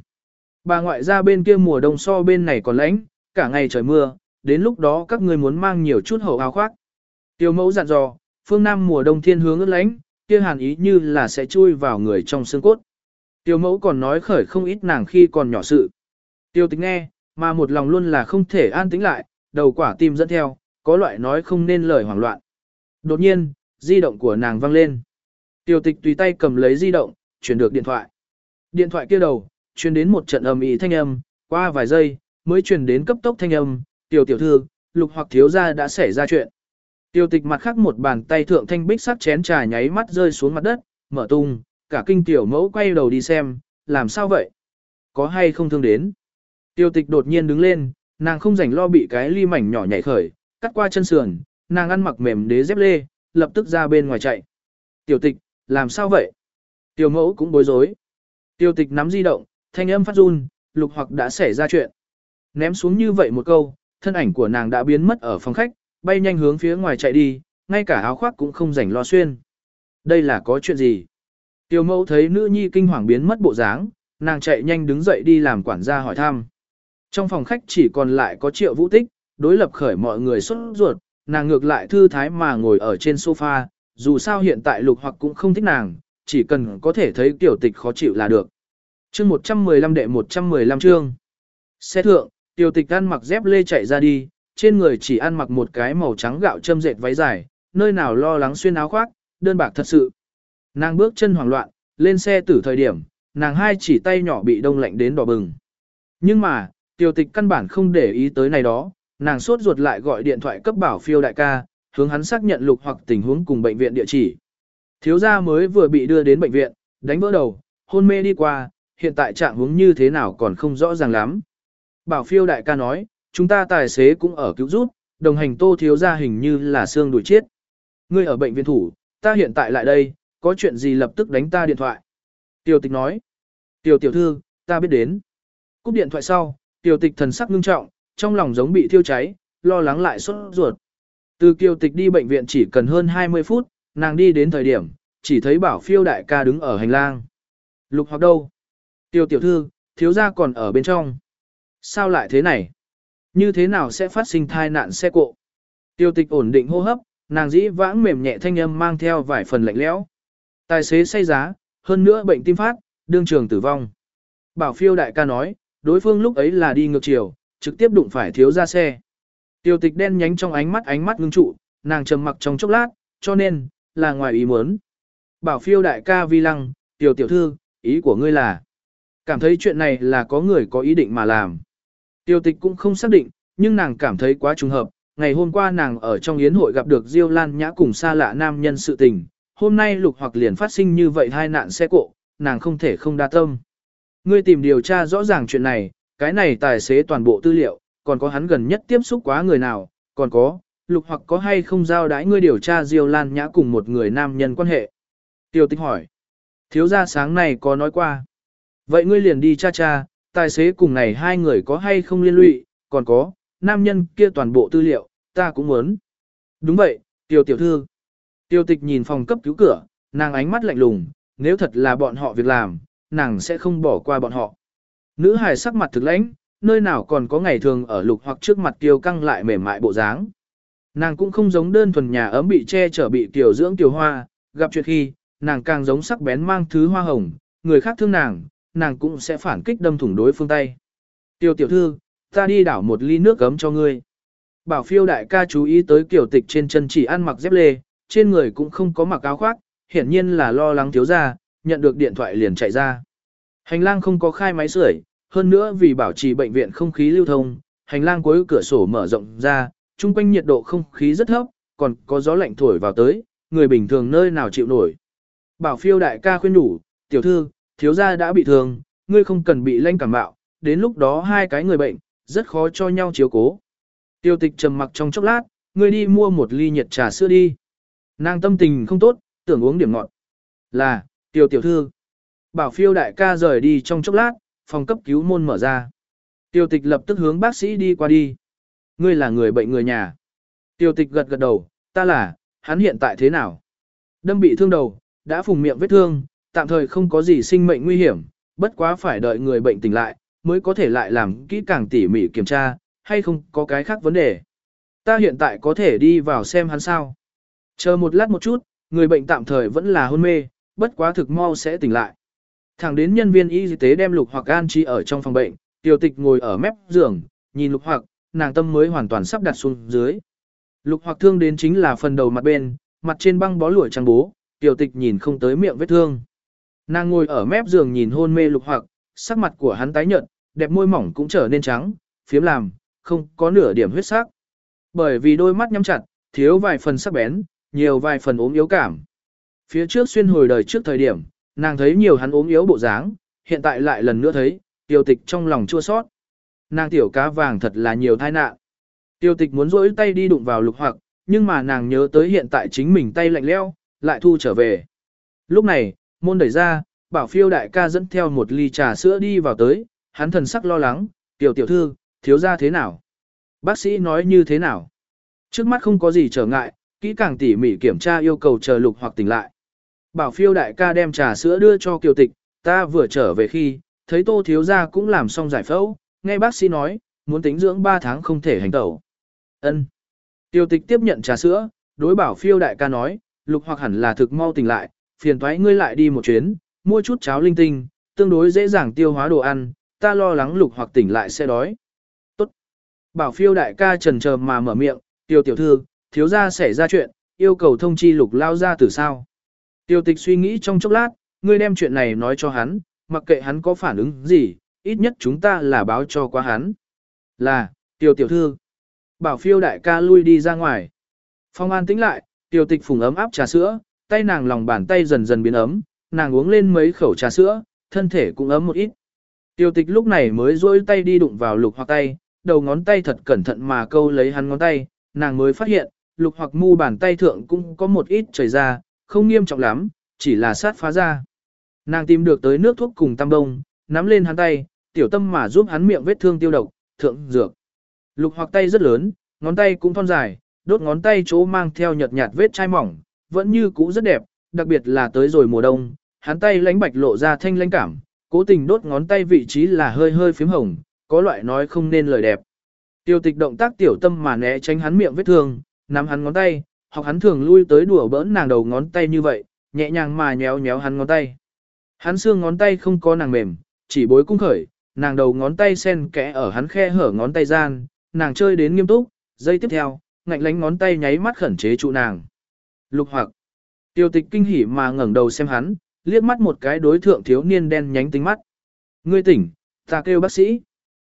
Bà ngoại ra bên kia mùa đông so bên này còn lạnh, cả ngày trời mưa, đến lúc đó các ngươi muốn mang nhiều chút hậu áo khoác. Tiêu mẫu dặn dò, phương Nam mùa đông thiên hướng ướt lánh, kia hàn ý như là sẽ chui vào người trong xương cốt. Tiêu mẫu còn nói khởi không ít nàng khi còn nhỏ sự. Tiêu tính nghe, mà một lòng luôn là không thể an tĩnh lại, đầu quả tim dẫn theo, có loại nói không nên lời hoảng loạn. Đột nhiên, di động của nàng vang lên. Tiêu tịch tùy tay cầm lấy di động, chuyển được điện thoại. Điện thoại kia đầu, truyền đến một trận ầm ĩ thanh âm, qua vài giây, mới truyền đến cấp tốc thanh âm, tiểu tiểu thư, lục hoặc thiếu gia đã xảy ra chuyện. Tiêu tịch mặt khác một bàn tay thượng thanh bích sắc chén trà nháy mắt rơi xuống mặt đất, mở tung, cả kinh tiểu mẫu quay đầu đi xem, làm sao vậy? Có hay không thương đến? Tiêu tịch đột nhiên đứng lên, nàng không rảnh lo bị cái ly mảnh nhỏ nhảy khởi, cắt qua chân sườn, nàng ăn mặc mềm đế dép lê, lập tức ra bên ngoài chạy. Tiểu tịch, làm sao vậy? Tiểu mẫu cũng bối rối. Tiêu tịch nắm di động, thanh âm phát run, lục hoặc đã xảy ra chuyện. Ném xuống như vậy một câu, thân ảnh của nàng đã biến mất ở phòng khách, bay nhanh hướng phía ngoài chạy đi, ngay cả áo khoác cũng không rảnh lo xuyên. Đây là có chuyện gì? Tiểu mẫu thấy nữ nhi kinh hoàng biến mất bộ dáng, nàng chạy nhanh đứng dậy đi làm quản gia hỏi thăm. Trong phòng khách chỉ còn lại có triệu vũ tích, đối lập khởi mọi người xuất ruột, nàng ngược lại thư thái mà ngồi ở trên sofa, dù sao hiện tại lục hoặc cũng không thích nàng, chỉ cần có thể thấy tiểu tịch khó chịu là được chương 115 đệ 115 chương. Xe thượng, tiểu tịch ăn mặc dép lê chạy ra đi, trên người chỉ ăn mặc một cái màu trắng gạo châm dệt váy dài, nơi nào lo lắng xuyên áo khoác, đơn bạc thật sự. Nàng bước chân hoảng loạn, lên xe tử thời điểm, nàng hai chỉ tay nhỏ bị đông lạnh đến đỏ bừng. Nhưng mà, tiểu tịch căn bản không để ý tới này đó, nàng sốt ruột lại gọi điện thoại cấp bảo phiêu đại ca, hướng hắn xác nhận lục hoặc tình huống cùng bệnh viện địa chỉ. Thiếu gia mới vừa bị đưa đến bệnh viện, đánh vỡ đầu, hôn mê đi qua, hiện tại trạng huống như thế nào còn không rõ ràng lắm. Bảo phiêu đại ca nói, chúng ta tài xế cũng ở cứu giúp, đồng hành tô thiếu gia hình như là xương đuổi chết. Ngươi ở bệnh viện thủ, ta hiện tại lại đây, có chuyện gì lập tức đánh ta điện thoại. Tiểu tịch nói, tiểu tiểu thư, ta biết đến. Cúp điện thoại sau, tiểu tịch thần sắc ngưng trọng, trong lòng giống bị thiêu cháy, lo lắng lại sốt ruột. Từ kiều tịch đi bệnh viện chỉ cần hơn 20 phút, nàng đi đến thời điểm, chỉ thấy bảo phiêu đại ca đứng ở hành lang. Lục hoặc đâu? Tiêu tiểu thư, thiếu gia còn ở bên trong. Sao lại thế này? Như thế nào sẽ phát sinh thai nạn xe cộ? Tiêu tịch ổn định hô hấp, nàng dĩ vãng mềm nhẹ thanh âm mang theo vài phần lạnh lẽo. Tài xế say giá, hơn nữa bệnh tim phát, đương trường tử vong. Bảo phiêu đại ca nói, đối phương lúc ấy là đi ngược chiều, trực tiếp đụng phải thiếu ra xe. Tiêu tịch đen nhánh trong ánh mắt ánh mắt ngưng trụ, nàng trầm mặc trong chốc lát, cho nên, là ngoài ý muốn. Bảo phiêu đại ca vi lăng, tiểu tiểu thư, ý của ngươi là, cảm thấy chuyện này là có người có ý định mà làm. Tiêu tịch cũng không xác định, nhưng nàng cảm thấy quá trùng hợp, ngày hôm qua nàng ở trong yến hội gặp được Diêu Lan Nhã cùng xa lạ nam nhân sự tình, hôm nay lục hoặc liền phát sinh như vậy hai nạn xe cộ, nàng không thể không đa tâm. Ngươi tìm điều tra rõ ràng chuyện này, cái này tài xế toàn bộ tư liệu, còn có hắn gần nhất tiếp xúc quá người nào, còn có, lục hoặc có hay không giao đái ngươi điều tra Diêu Lan Nhã cùng một người nam nhân quan hệ. Tiêu tịch hỏi, thiếu gia sáng này có nói qua. Vậy ngươi liền đi cha cha, tài xế cùng này hai người có hay không liên lụy, còn có, nam nhân kia toàn bộ tư liệu, ta cũng muốn. Đúng vậy, tiểu tiểu thư. Tiêu tịch nhìn phòng cấp cứu cửa, nàng ánh mắt lạnh lùng, nếu thật là bọn họ việc làm, nàng sẽ không bỏ qua bọn họ. Nữ hài sắc mặt thực lãnh, nơi nào còn có ngày thường ở lục hoặc trước mặt tiêu căng lại mềm mại bộ dáng. Nàng cũng không giống đơn thuần nhà ấm bị che chở bị tiểu dưỡng tiểu hoa, gặp chuyện khi, nàng càng giống sắc bén mang thứ hoa hồng, người khác thương nàng, nàng cũng sẽ phản kích đâm thủng đối phương tay. Tiểu tiểu thư, ta đi đảo một ly nước gấm cho ngươi. Bảo phiêu đại ca chú ý tới kiểu tịch trên chân chỉ ăn mặc dép lê, trên người cũng không có mặc áo khoác, hiển nhiên là lo lắng thiếu ra, nhận được điện thoại liền chạy ra. Hành lang không có khai máy sưởi, hơn nữa vì bảo trì bệnh viện không khí lưu thông, hành lang cuối cửa sổ mở rộng ra, chung quanh nhiệt độ không khí rất thấp, còn có gió lạnh thổi vào tới, người bình thường nơi nào chịu nổi. Bảo phiêu đại ca khuyên đủ, tiểu thư, thiếu gia đã bị thương, ngươi không cần bị lanh cảm bạo, đến lúc đó hai cái người bệnh, rất khó cho nhau chiếu cố. Tiêu tịch trầm mặc trong chốc lát, ngươi đi mua một ly nhiệt trà sữa đi. Nàng tâm tình không tốt, tưởng uống điểm ngọt. Là, tiêu tiểu thư. Bảo phiêu đại ca rời đi trong chốc lát, phòng cấp cứu môn mở ra. Tiêu tịch lập tức hướng bác sĩ đi qua đi. Ngươi là người bệnh người nhà. Tiêu tịch gật gật đầu, ta là, hắn hiện tại thế nào? đâm bị thương đầu, đã phùng miệng vết thương, tạm thời không có gì sinh mệnh nguy hiểm, bất quá phải đợi người bệnh tỉnh lại, mới có thể lại làm kỹ càng tỉ mỉ kiểm tra, hay không có cái khác vấn đề. Ta hiện tại có thể đi vào xem hắn sao. Chờ một lát một chút, người bệnh tạm thời vẫn là hôn mê, bất quá thực mau sẽ tỉnh lại. Thẳng đến nhân viên y tế đem lục hoặc an trí ở trong phòng bệnh, tiểu tịch ngồi ở mép giường, nhìn lục hoặc, nàng tâm mới hoàn toàn sắp đặt xuống dưới. Lục hoặc thương đến chính là phần đầu mặt bên, mặt trên băng bó lụa trắng bố, tiểu tịch nhìn không tới miệng vết thương. Nàng ngồi ở mép giường nhìn hôn mê lục hoặc, sắc mặt của hắn tái nhợt, đẹp môi mỏng cũng trở nên trắng, phiếm làm, không có nửa điểm huyết sắc. Bởi vì đôi mắt nhắm chặt, thiếu vài phần sắc bén, nhiều vài phần ốm yếu cảm. Phía trước xuyên hồi đời trước thời điểm, nàng thấy nhiều hắn ốm yếu bộ dáng, hiện tại lại lần nữa thấy, tiêu tịch trong lòng chua sót. Nàng tiểu cá vàng thật là nhiều tai nạn. Tiêu tịch muốn rỗi tay đi đụng vào lục hoặc, nhưng mà nàng nhớ tới hiện tại chính mình tay lạnh leo, lại thu trở về. Lúc này, môn đẩy ra, bảo phiêu đại ca dẫn theo một ly trà sữa đi vào tới, hắn thần sắc lo lắng, tiểu tiểu thư, thiếu ra thế nào? Bác sĩ nói như thế nào? Trước mắt không có gì trở ngại, kỹ càng tỉ mỉ kiểm tra yêu cầu chờ lục hoặc tỉnh lại. Bảo phiêu đại ca đem trà sữa đưa cho kiều tịch, ta vừa trở về khi, thấy tô thiếu gia cũng làm xong giải phẫu, nghe bác sĩ nói, muốn tính dưỡng 3 tháng không thể hành tẩu. Ân. Tiêu tịch tiếp nhận trà sữa, đối bảo phiêu đại ca nói, lục hoặc hẳn là thực mau tỉnh lại, phiền thoái ngươi lại đi một chuyến, mua chút cháo linh tinh, tương đối dễ dàng tiêu hóa đồ ăn, ta lo lắng lục hoặc tỉnh lại sẽ đói. Tốt. Bảo phiêu đại ca trần chờ mà mở miệng, tiêu tiểu thư, thiếu gia xảy ra chuyện, yêu cầu thông chi lục lao ra từ sao. Tiêu tịch suy nghĩ trong chốc lát, ngươi đem chuyện này nói cho hắn, mặc kệ hắn có phản ứng gì, ít nhất chúng ta là báo cho quá hắn. Là, tiêu tiểu thư. Bảo phiêu đại ca lui đi ra ngoài. Phong an tĩnh lại, tiêu tịch phùng ấm áp trà sữa, tay nàng lòng bàn tay dần dần biến ấm, nàng uống lên mấy khẩu trà sữa, thân thể cũng ấm một ít. Tiêu tịch lúc này mới duỗi tay đi đụng vào lục hoặc tay, đầu ngón tay thật cẩn thận mà câu lấy hắn ngón tay, nàng mới phát hiện, lục hoặc mu bàn tay thượng cũng có một ít chảy ra, không nghiêm trọng lắm, chỉ là sát phá ra. Nàng tìm được tới nước thuốc cùng tam đông, nắm lên hắn tay, tiểu tâm mà giúp hắn miệng vết thương tiêu độc, thượng dược. Lục hoặc tay rất lớn, ngón tay cũng thon dài, đốt ngón tay chỗ mang theo nhợt nhạt vết chai mỏng, vẫn như cũ rất đẹp, đặc biệt là tới rồi mùa đông, hắn tay lánh bạch lộ ra thanh lãnh cảm, cố tình đốt ngón tay vị trí là hơi hơi phím hồng, có loại nói không nên lời đẹp. Tiêu tịch động tác tiểu tâm mà né tránh hắn miệng vết thương, nắm hắn ngón tay, hoặc hắn thường lui tới đùa bỡn nàng đầu ngón tay như vậy, nhẹ nhàng mà nhéo nhéo hắn ngón tay. Hắn xương ngón tay không có nàng mềm, chỉ bối cung khởi, nàng đầu ngón tay sen kẽ ở hắn khe hở ngón tay gian, nàng chơi đến nghiêm túc, giây tiếp theo, ngạnh lánh ngón tay nháy mắt khẩn chế trụ nàng. Lục hoặc, tiêu tịch kinh hỉ mà ngẩng đầu xem hắn, liếc mắt một cái đối thượng thiếu niên đen nhánh tính mắt. Ngươi tỉnh, ta kêu bác sĩ.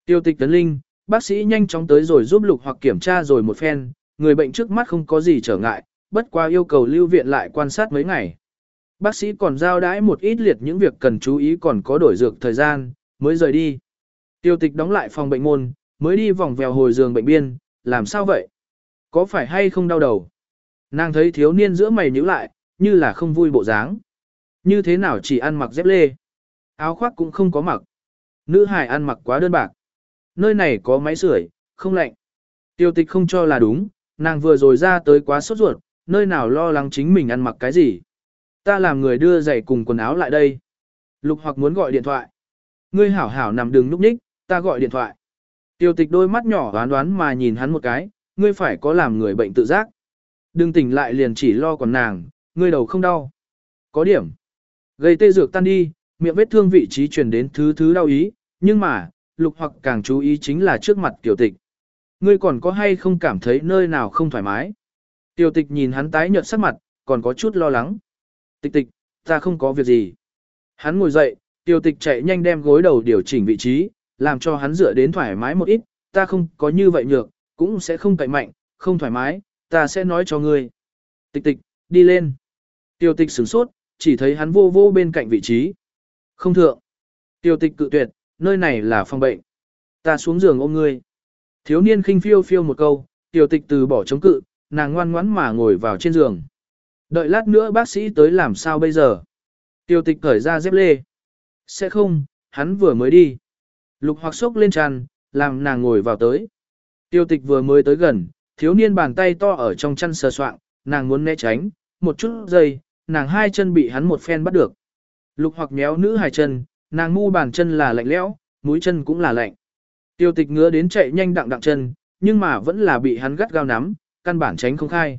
Tiêu tịch tấn linh, bác sĩ nhanh chóng tới rồi giúp lục hoặc kiểm tra rồi một phen, người bệnh trước mắt không có gì trở ngại, bất qua yêu cầu lưu viện lại quan sát mấy ngày. Bác sĩ còn giao đãi một ít liệt những việc cần chú ý còn có đổi dược thời gian, mới rời đi. Tiêu tịch đóng lại phòng bệnh môn, mới đi vòng vèo hồi giường bệnh biên, làm sao vậy? Có phải hay không đau đầu? Nàng thấy thiếu niên giữa mày nhíu lại, như là không vui bộ dáng. Như thế nào chỉ ăn mặc dép lê? Áo khoác cũng không có mặc. Nữ hài ăn mặc quá đơn bạc. Nơi này có máy sưởi, không lạnh. Tiêu tịch không cho là đúng, nàng vừa rồi ra tới quá sốt ruột, nơi nào lo lắng chính mình ăn mặc cái gì. Ta làm người đưa giày cùng quần áo lại đây. Lục hoặc muốn gọi điện thoại. Ngươi hảo hảo nằm đường núp nhích, ta gọi điện thoại. Tiêu tịch đôi mắt nhỏ đoán đoán mà nhìn hắn một cái, ngươi phải có làm người bệnh tự giác. Đừng tỉnh lại liền chỉ lo còn nàng, ngươi đầu không đau. Có điểm. Gây tê dược tan đi, miệng vết thương vị trí truyền đến thứ thứ đau ý, nhưng mà, lục hoặc càng chú ý chính là trước mặt tiểu tịch. Ngươi còn có hay không cảm thấy nơi nào không thoải mái? Tiểu tịch nhìn hắn tái nhợt sắc mặt, còn có chút lo lắng. Tịch tịch, ta không có việc gì. Hắn ngồi dậy, tiểu tịch chạy nhanh đem gối đầu điều chỉnh vị trí, làm cho hắn dựa đến thoải mái một ít, ta không có như vậy nhược, cũng sẽ không cậy mạnh, không thoải mái, ta sẽ nói cho ngươi. Tịch tịch, đi lên. Tiêu tịch sửng sốt, chỉ thấy hắn vô vô bên cạnh vị trí. Không thượng. Tiêu tịch cự tuyệt, nơi này là phòng bệnh. Ta xuống giường ôm ngươi. Thiếu niên khinh phiêu phiêu một câu, Tiêu tịch từ bỏ chống cự, nàng ngoan ngoãn mà ngồi vào trên giường. Đợi lát nữa bác sĩ tới làm sao bây giờ? Tiêu tịch cởi ra dép lê. Sẽ không, hắn vừa mới đi. Lục hoặc sốc lên tràn, làm nàng ngồi vào tới. Tiêu tịch vừa mới tới gần, thiếu niên bàn tay to ở trong chăn sờ soạng, nàng muốn né tránh, một chút giây, nàng hai chân bị hắn một phen bắt được. Lục hoặc méo nữ hai chân, nàng ngu bàn chân là lạnh lẽo, mũi chân cũng là lạnh. Tiêu tịch ngứa đến chạy nhanh đặng đặng chân, nhưng mà vẫn là bị hắn gắt gao nắm, căn bản tránh không khai.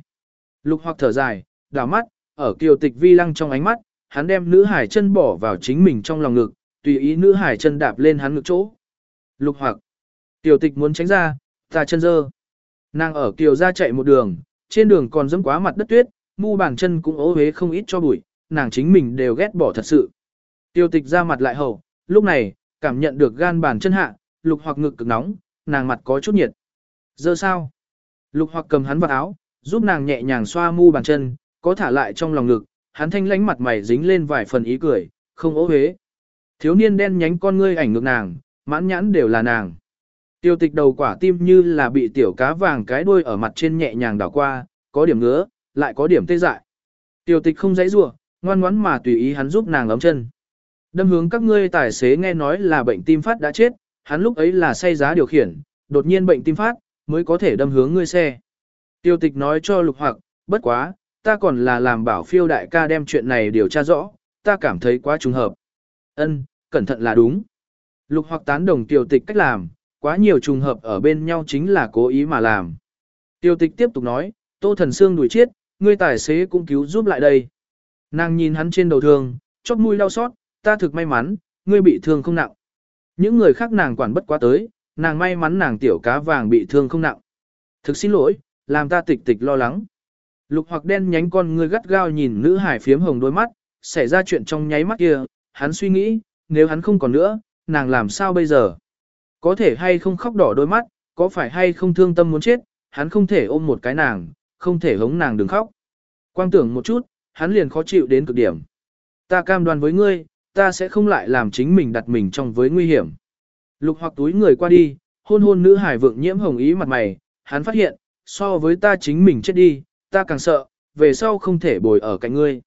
Lục hoặc thở dài, đảo mắt, ở kiều tịch vi lăng trong ánh mắt, hắn đem nữ hải chân bỏ vào chính mình trong lòng ngực, tùy ý nữ hải chân đạp lên hắn ngực chỗ. Lục hoặc, tiểu tịch muốn tránh ra, ta chân dơ. Nàng ở kiều ra chạy một đường, trên đường còn dẫm quá mặt đất tuyết, mu bàn chân cũng ố hế không ít cho bụi, nàng chính mình đều ghét bỏ thật sự. Tiêu tịch ra mặt lại hầu, lúc này, cảm nhận được gan bàn chân hạ, lục hoặc ngực cực nóng, nàng mặt có chút nhiệt. Giờ sao? Lục hoặc cầm hắn vào áo, giúp nàng nhẹ nhàng xoa mu bàn chân, có thả lại trong lòng ngực, hắn thanh lánh mặt mày dính lên vài phần ý cười, không ố hế. Thiếu niên đen nhánh con ngươi ảnh ngược nàng, mãn nhãn đều là nàng. Tiêu tịch đầu quả tim như là bị tiểu cá vàng cái đuôi ở mặt trên nhẹ nhàng đảo qua, có điểm ngứa, lại có điểm tê dại. Tiêu tịch không dãy rủa, ngoan ngoãn mà tùy ý hắn giúp nàng ấm chân. Đâm hướng các ngươi tài xế nghe nói là bệnh tim phát đã chết, hắn lúc ấy là say giá điều khiển, đột nhiên bệnh tim phát, mới có thể đâm hướng ngươi xe. Tiêu tịch nói cho lục hoặc, bất quá, ta còn là làm bảo phiêu đại ca đem chuyện này điều tra rõ, ta cảm thấy quá trùng hợp. Ân, cẩn thận là đúng. Lục hoặc tán đồng tiêu tịch cách làm, quá nhiều trùng hợp ở bên nhau chính là cố ý mà làm. Tiêu tịch tiếp tục nói, tô thần xương đuổi chết, ngươi tài xế cũng cứu giúp lại đây. Nàng nhìn hắn trên đầu thương, chóp mũi đau xót, ta thực may mắn, ngươi bị thương không nặng. Những người khác nàng quản bất quá tới, nàng may mắn nàng tiểu cá vàng bị thương không nặng. Thực xin lỗi, làm ta tịch tịch lo lắng. Lục hoặc đen nhánh con ngươi gắt gao nhìn nữ hải phiếm hồng đôi mắt, xảy ra chuyện trong nháy mắt kia, hắn suy nghĩ, nếu hắn không còn nữa, nàng làm sao bây giờ? Có thể hay không khóc đỏ đôi mắt, có phải hay không thương tâm muốn chết, hắn không thể ôm một cái nàng, không thể hống nàng đừng khóc. Quang tưởng một chút, hắn liền khó chịu đến cực điểm. Ta cam đoan với ngươi, ta sẽ không lại làm chính mình đặt mình trong với nguy hiểm. Lục hoặc túi người qua đi, hôn hôn nữ hải vượng nhiễm hồng ý mặt mày, hắn phát hiện, so với ta chính mình chết đi, ta càng sợ, về sau không thể bồi ở cạnh ngươi.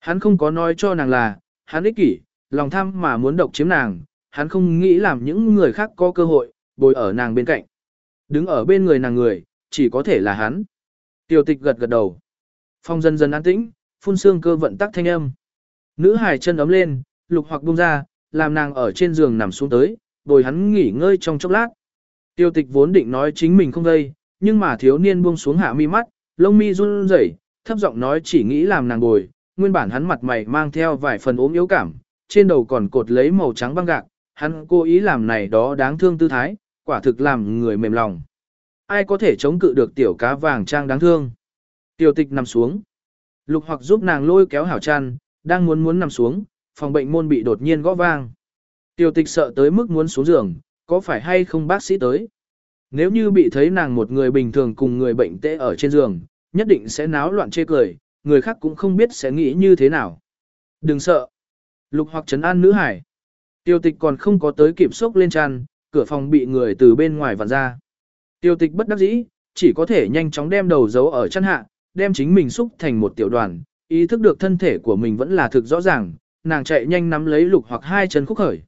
Hắn không có nói cho nàng là, hắn ích kỷ, lòng tham mà muốn độc chiếm nàng, hắn không nghĩ làm những người khác có cơ hội, bồi ở nàng bên cạnh. Đứng ở bên người nàng người, chỉ có thể là hắn. Tiểu tịch gật gật đầu. Phong dần dần an tĩnh, phun xương cơ vận tắc thanh âm. Nữ hài chân ấm lên, lục hoặc buông ra, làm nàng ở trên giường nằm xuống tới, bồi hắn nghỉ ngơi trong chốc lát. Tiêu tịch vốn định nói chính mình không gây, nhưng mà thiếu niên buông xuống hạ mi mắt, lông mi run rẩy, thấp giọng nói chỉ nghĩ làm nàng bồi, nguyên bản hắn mặt mày mang theo vài phần ốm yếu cảm, trên đầu còn cột lấy màu trắng băng gạc, hắn cố ý làm này đó đáng thương tư thái, quả thực làm người mềm lòng. Ai có thể chống cự được tiểu cá vàng trang đáng thương? Tiểu tịch nằm xuống. Lục hoặc giúp nàng lôi kéo hảo chăn, đang muốn muốn nằm xuống, phòng bệnh môn bị đột nhiên gõ vang. Tiểu tịch sợ tới mức muốn xuống giường, có phải hay không bác sĩ tới? Nếu như bị thấy nàng một người bình thường cùng người bệnh tệ ở trên giường, nhất định sẽ náo loạn chê cười, người khác cũng không biết sẽ nghĩ như thế nào. Đừng sợ. Lục hoặc trấn an nữ hải. Tiêu tịch còn không có tới kịp sốc lên tràn, cửa phòng bị người từ bên ngoài vặn ra. Tiêu tịch bất đắc dĩ, chỉ có thể nhanh chóng đem đầu giấu ở chăn hạ, đem chính mình xúc thành một tiểu đoàn, ý thức được thân thể của mình vẫn là thực rõ ràng, nàng chạy nhanh nắm lấy lục hoặc hai chân khúc khởi.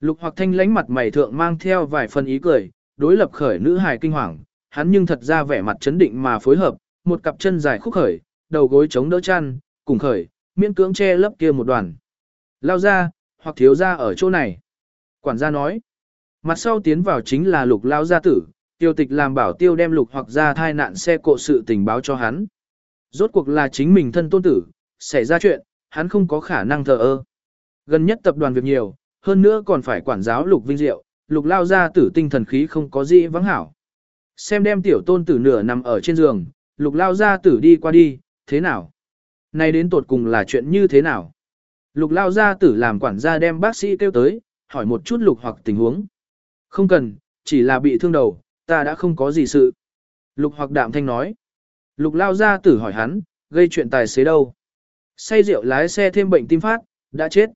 Lục hoặc thanh lánh mặt mày thượng mang theo vài phần ý cười, đối lập khởi nữ hài kinh hoàng, hắn nhưng thật ra vẻ mặt chấn định mà phối hợp, một cặp chân dài khúc khởi, đầu gối chống đỡ chăn, cùng khởi, miễn cưỡng che lấp kia một đoàn. Lao ra, hoặc thiếu gia ở chỗ này. Quản gia nói, mặt sau tiến vào chính là lục lao gia tử, tiêu tịch làm bảo tiêu đem lục hoặc ra thai nạn xe cộ sự tình báo cho hắn. Rốt cuộc là chính mình thân tôn tử, xảy ra chuyện, hắn không có khả năng thờ ơ. Gần nhất tập đoàn việc nhiều, hơn nữa còn phải quản giáo lục vinh diệu, lục lao gia tử tinh thần khí không có gì vắng hảo. Xem đem tiểu tôn tử nửa nằm ở trên giường, lục lao gia tử đi qua đi, thế nào? Này đến tột cùng là chuyện như thế nào? Lục lao gia tử làm quản gia đem bác sĩ kêu tới, hỏi một chút lục hoặc tình huống. Không cần, chỉ là bị thương đầu, ta đã không có gì sự. Lục hoặc đạm thanh nói. Lục lao gia tử hỏi hắn, gây chuyện tài xế đâu? Say rượu lái xe thêm bệnh tim phát, đã chết.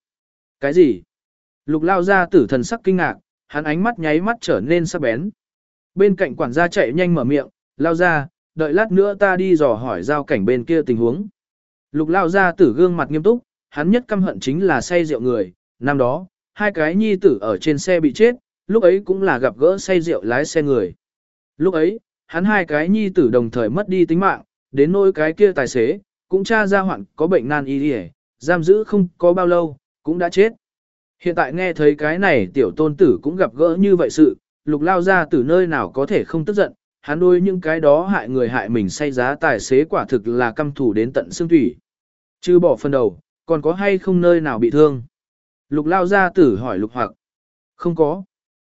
Cái gì? Lục lao gia tử thần sắc kinh ngạc, hắn ánh mắt nháy mắt trở nên sắc bén. Bên cạnh quản gia chạy nhanh mở miệng, lao ra, đợi lát nữa ta đi dò hỏi giao cảnh bên kia tình huống. Lục lao gia tử gương mặt nghiêm túc, hắn nhất căm hận chính là say rượu người, năm đó, hai cái nhi tử ở trên xe bị chết, lúc ấy cũng là gặp gỡ say rượu lái xe người. Lúc ấy, hắn hai cái nhi tử đồng thời mất đi tính mạng, đến nỗi cái kia tài xế, cũng tra ra hoạn có bệnh nan y đi giam giữ không có bao lâu, cũng đã chết. Hiện tại nghe thấy cái này tiểu tôn tử cũng gặp gỡ như vậy sự, lục lao ra từ nơi nào có thể không tức giận, hắn đôi những cái đó hại người hại mình say giá tài xế quả thực là căm thủ đến tận xương thủy. Chứ bỏ phần đầu, còn có hay không nơi nào bị thương? Lục lao ra tử hỏi lục hoặc. Không có.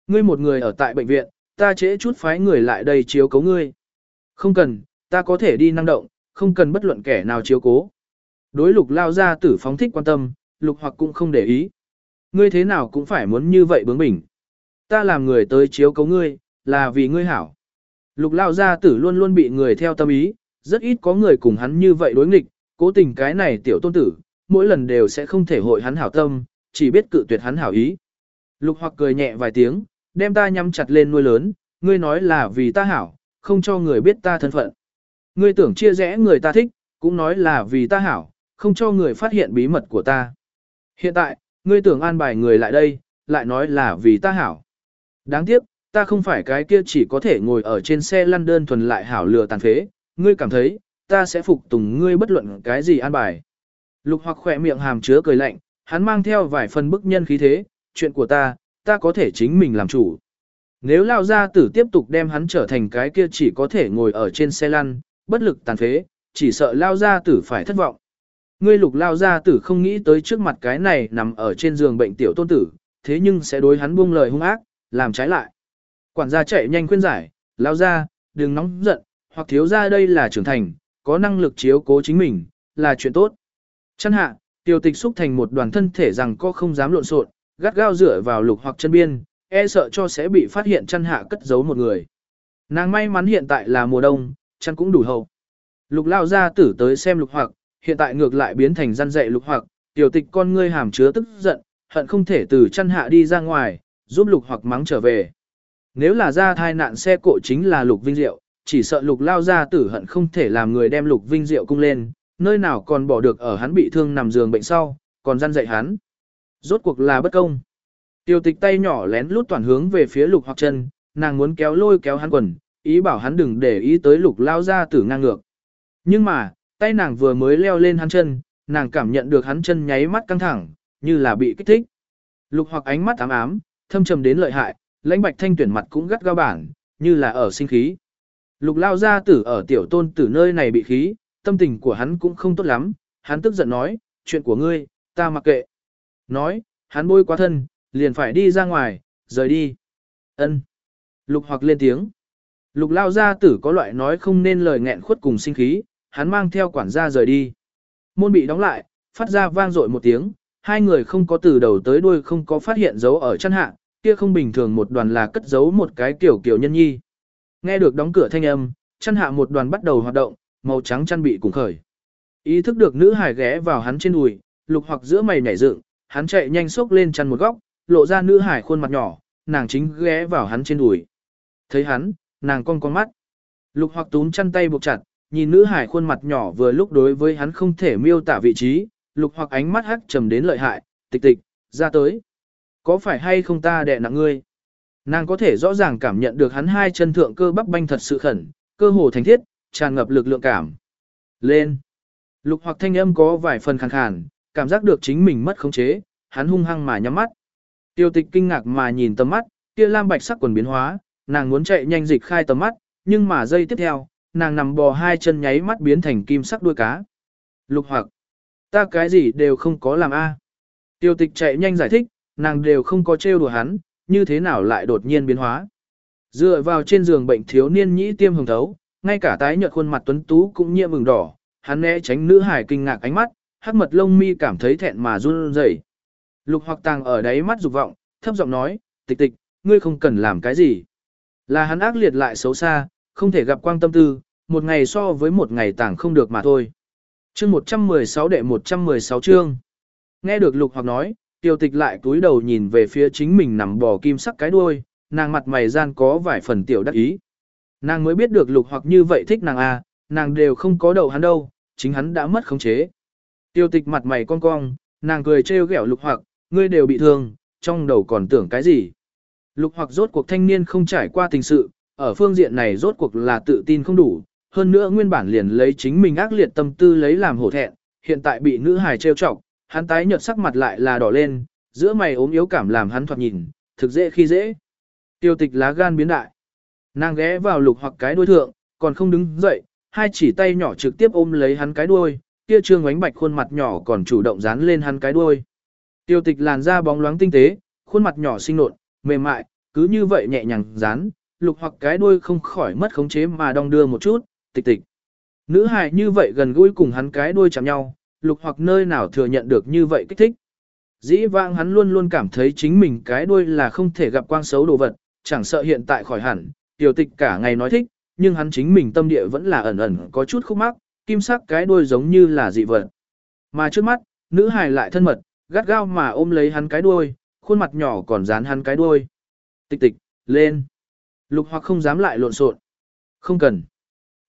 Ngươi một người ở tại bệnh viện, ta trễ chút phái người lại đây chiếu cố ngươi. Không cần, ta có thể đi năng động, không cần bất luận kẻ nào chiếu cố. Đối lục lao ra tử phóng thích quan tâm, lục hoặc cũng không để ý. Ngươi thế nào cũng phải muốn như vậy bướng bỉnh. Ta làm người tới chiếu cố ngươi, là vì ngươi hảo. Lục lao gia tử luôn luôn bị người theo tâm ý, rất ít có người cùng hắn như vậy đối nghịch, cố tình cái này tiểu tôn tử, mỗi lần đều sẽ không thể hội hắn hảo tâm, chỉ biết cự tuyệt hắn hảo ý. Lục hoặc cười nhẹ vài tiếng, đem ta nhắm chặt lên nuôi lớn, ngươi nói là vì ta hảo, không cho người biết ta thân phận. Ngươi tưởng chia rẽ người ta thích, cũng nói là vì ta hảo, không cho người phát hiện bí mật của ta. Hiện tại, ngươi tưởng an bài người lại đây, lại nói là vì ta hảo. Đáng tiếc, ta không phải cái kia chỉ có thể ngồi ở trên xe lăn đơn thuần lại hảo lừa tàn phế, ngươi cảm thấy, ta sẽ phục tùng ngươi bất luận cái gì an bài. Lục hoặc khỏe miệng hàm chứa cười lạnh, hắn mang theo vài phần bức nhân khí thế, chuyện của ta, ta có thể chính mình làm chủ. Nếu lao gia tử tiếp tục đem hắn trở thành cái kia chỉ có thể ngồi ở trên xe lăn, bất lực tàn phế, chỉ sợ lao gia tử phải thất vọng. Ngươi lục lao gia tử không nghĩ tới trước mặt cái này nằm ở trên giường bệnh tiểu tôn tử, thế nhưng sẽ đối hắn buông lời hung ác, làm trái lại. Quản gia chạy nhanh khuyên giải, lao ra, đừng nóng giận, hoặc thiếu ra đây là trưởng thành, có năng lực chiếu cố chính mình, là chuyện tốt. Chân hạ, tiêu tịch xúc thành một đoàn thân thể rằng có không dám lộn xộn, gắt gao dựa vào lục hoặc chân biên, e sợ cho sẽ bị phát hiện chân hạ cất giấu một người. Nàng may mắn hiện tại là mùa đông, chân cũng đủ hậu. Lục lao ra tử tới xem lục hoặc, hiện tại ngược lại biến thành răn dạy lục hoặc, tiểu tịch con ngươi hàm chứa tức giận, hận không thể từ chân hạ đi ra ngoài, giúp lục hoặc mắng trở về. Nếu là ra thai nạn xe cộ chính là lục vinh diệu, chỉ sợ lục lao ra tử hận không thể làm người đem lục vinh diệu cung lên, nơi nào còn bỏ được ở hắn bị thương nằm giường bệnh sau, còn răn dạy hắn. Rốt cuộc là bất công. Tiêu tịch tay nhỏ lén lút toàn hướng về phía lục hoặc chân, nàng muốn kéo lôi kéo hắn quần, ý bảo hắn đừng để ý tới lục lao ra tử ngang ngược. Nhưng mà, tay nàng vừa mới leo lên hắn chân, nàng cảm nhận được hắn chân nháy mắt căng thẳng, như là bị kích thích. Lục hoặc ánh mắt ám ám, thâm trầm đến lợi hại, lãnh bạch thanh tuyển mặt cũng gắt gao bản, như là ở sinh khí. Lục lao gia tử ở tiểu tôn tử nơi này bị khí, tâm tình của hắn cũng không tốt lắm, hắn tức giận nói, chuyện của ngươi, ta mặc kệ. Nói, hắn bôi quá thân, liền phải đi ra ngoài, rời đi. Ân. Lục hoặc lên tiếng. Lục lao gia tử có loại nói không nên lời nghẹn khuất cùng sinh khí, hắn mang theo quản gia rời đi. Môn bị đóng lại, phát ra vang dội một tiếng, hai người không có từ đầu tới đuôi không có phát hiện dấu ở chân hạ, kia không bình thường một đoàn là cất giấu một cái kiểu kiểu nhân nhi. Nghe được đóng cửa thanh âm, chân hạ một đoàn bắt đầu hoạt động, màu trắng chăn bị cùng khởi. Ý thức được nữ hải ghé vào hắn trên đùi, lục hoặc giữa mày nhảy dựng, hắn chạy nhanh xốc lên chăn một góc, lộ ra nữ hải khuôn mặt nhỏ, nàng chính ghé vào hắn trên đùi. Thấy hắn, nàng cong con mắt. Lục hoặc túm chăn tay buộc chặt, nhìn nữ hải khuôn mặt nhỏ vừa lúc đối với hắn không thể miêu tả vị trí, lục hoặc ánh mắt hắc trầm đến lợi hại, tịch tịch, ra tới. Có phải hay không ta đè nặng ngươi? Nàng có thể rõ ràng cảm nhận được hắn hai chân thượng cơ bắp banh thật sự khẩn, cơ hồ thành thiết, tràn ngập lực lượng cảm. Lên! Lục hoặc thanh âm có vài phần khàn khàn, cảm giác được chính mình mất khống chế, hắn hung hăng mà nhắm mắt. Tiêu tịch kinh ngạc mà nhìn tầm mắt, kia lam bạch sắc quần biến hóa, nàng muốn chạy nhanh dịch khai tầm mắt, nhưng mà giây tiếp theo, nàng nằm bò hai chân nháy mắt biến thành kim sắc đuôi cá. Lục hoặc, ta cái gì đều không có làm a. Tiêu tịch chạy nhanh giải thích, nàng đều không có trêu đùa hắn, như thế nào lại đột nhiên biến hóa. Dựa vào trên giường bệnh thiếu niên nhĩ tiêm hồng thấu, ngay cả tái nhợt khuôn mặt tuấn tú cũng nhiễm mừng đỏ, hắn né tránh nữ hải kinh ngạc ánh mắt, hắc mật lông mi cảm thấy thẹn mà run rẩy. Lục hoặc tàng ở đáy mắt dục vọng, thấp giọng nói, tịch tịch, ngươi không cần làm cái gì. Là hắn ác liệt lại xấu xa, không thể gặp quang tâm tư, một ngày so với một ngày tàng không được mà thôi. Chương 116 đệ 116 chương. Nghe được lục hoặc nói, tiêu tịch lại cúi đầu nhìn về phía chính mình nằm bò kim sắc cái đuôi, nàng mặt mày gian có vài phần tiểu đắc ý. Nàng mới biết được lục hoặc như vậy thích nàng à, nàng đều không có đầu hắn đâu, chính hắn đã mất khống chế. Tiêu tịch mặt mày cong cong, nàng cười trêu ghẹo lục hoặc, ngươi đều bị thương, trong đầu còn tưởng cái gì. Lục hoặc rốt cuộc thanh niên không trải qua tình sự, ở phương diện này rốt cuộc là tự tin không đủ, hơn nữa nguyên bản liền lấy chính mình ác liệt tâm tư lấy làm hổ thẹn, hiện tại bị nữ hài trêu chọc, hắn tái nhợt sắc mặt lại là đỏ lên, giữa mày ốm yếu cảm làm hắn thoạt nhìn, thực dễ khi dễ. Tiêu tịch lá gan biến đại. Nàng ghé vào lục hoặc cái đuôi thượng, còn không đứng dậy, hai chỉ tay nhỏ trực tiếp ôm lấy hắn cái đuôi, kia trương ánh bạch khuôn mặt nhỏ còn chủ động dán lên hắn cái đuôi. Tiêu tịch làn da bóng loáng tinh tế, khuôn mặt nhỏ xinh nộn, mềm mại, cứ như vậy nhẹ nhàng dán, lục hoặc cái đuôi không khỏi mất khống chế mà đong đưa một chút, tịch tịch. Nữ hài như vậy gần gũi cùng hắn cái đuôi chạm nhau, lục hoặc nơi nào thừa nhận được như vậy kích thích. Dĩ vãng hắn luôn luôn cảm thấy chính mình cái đuôi là không thể gặp quang xấu đồ vật, chẳng sợ hiện tại khỏi hẳn, tiểu tịch cả ngày nói thích, nhưng hắn chính mình tâm địa vẫn là ẩn ẩn có chút khúc mắc, kim sắc cái đuôi giống như là dị vật. Mà trước mắt, nữ hài lại thân mật, gắt gao mà ôm lấy hắn cái đuôi, khuôn mặt nhỏ còn dán hắn cái đuôi. Tịch tịch, lên. Lục hoặc không dám lại lộn xộn. Không cần.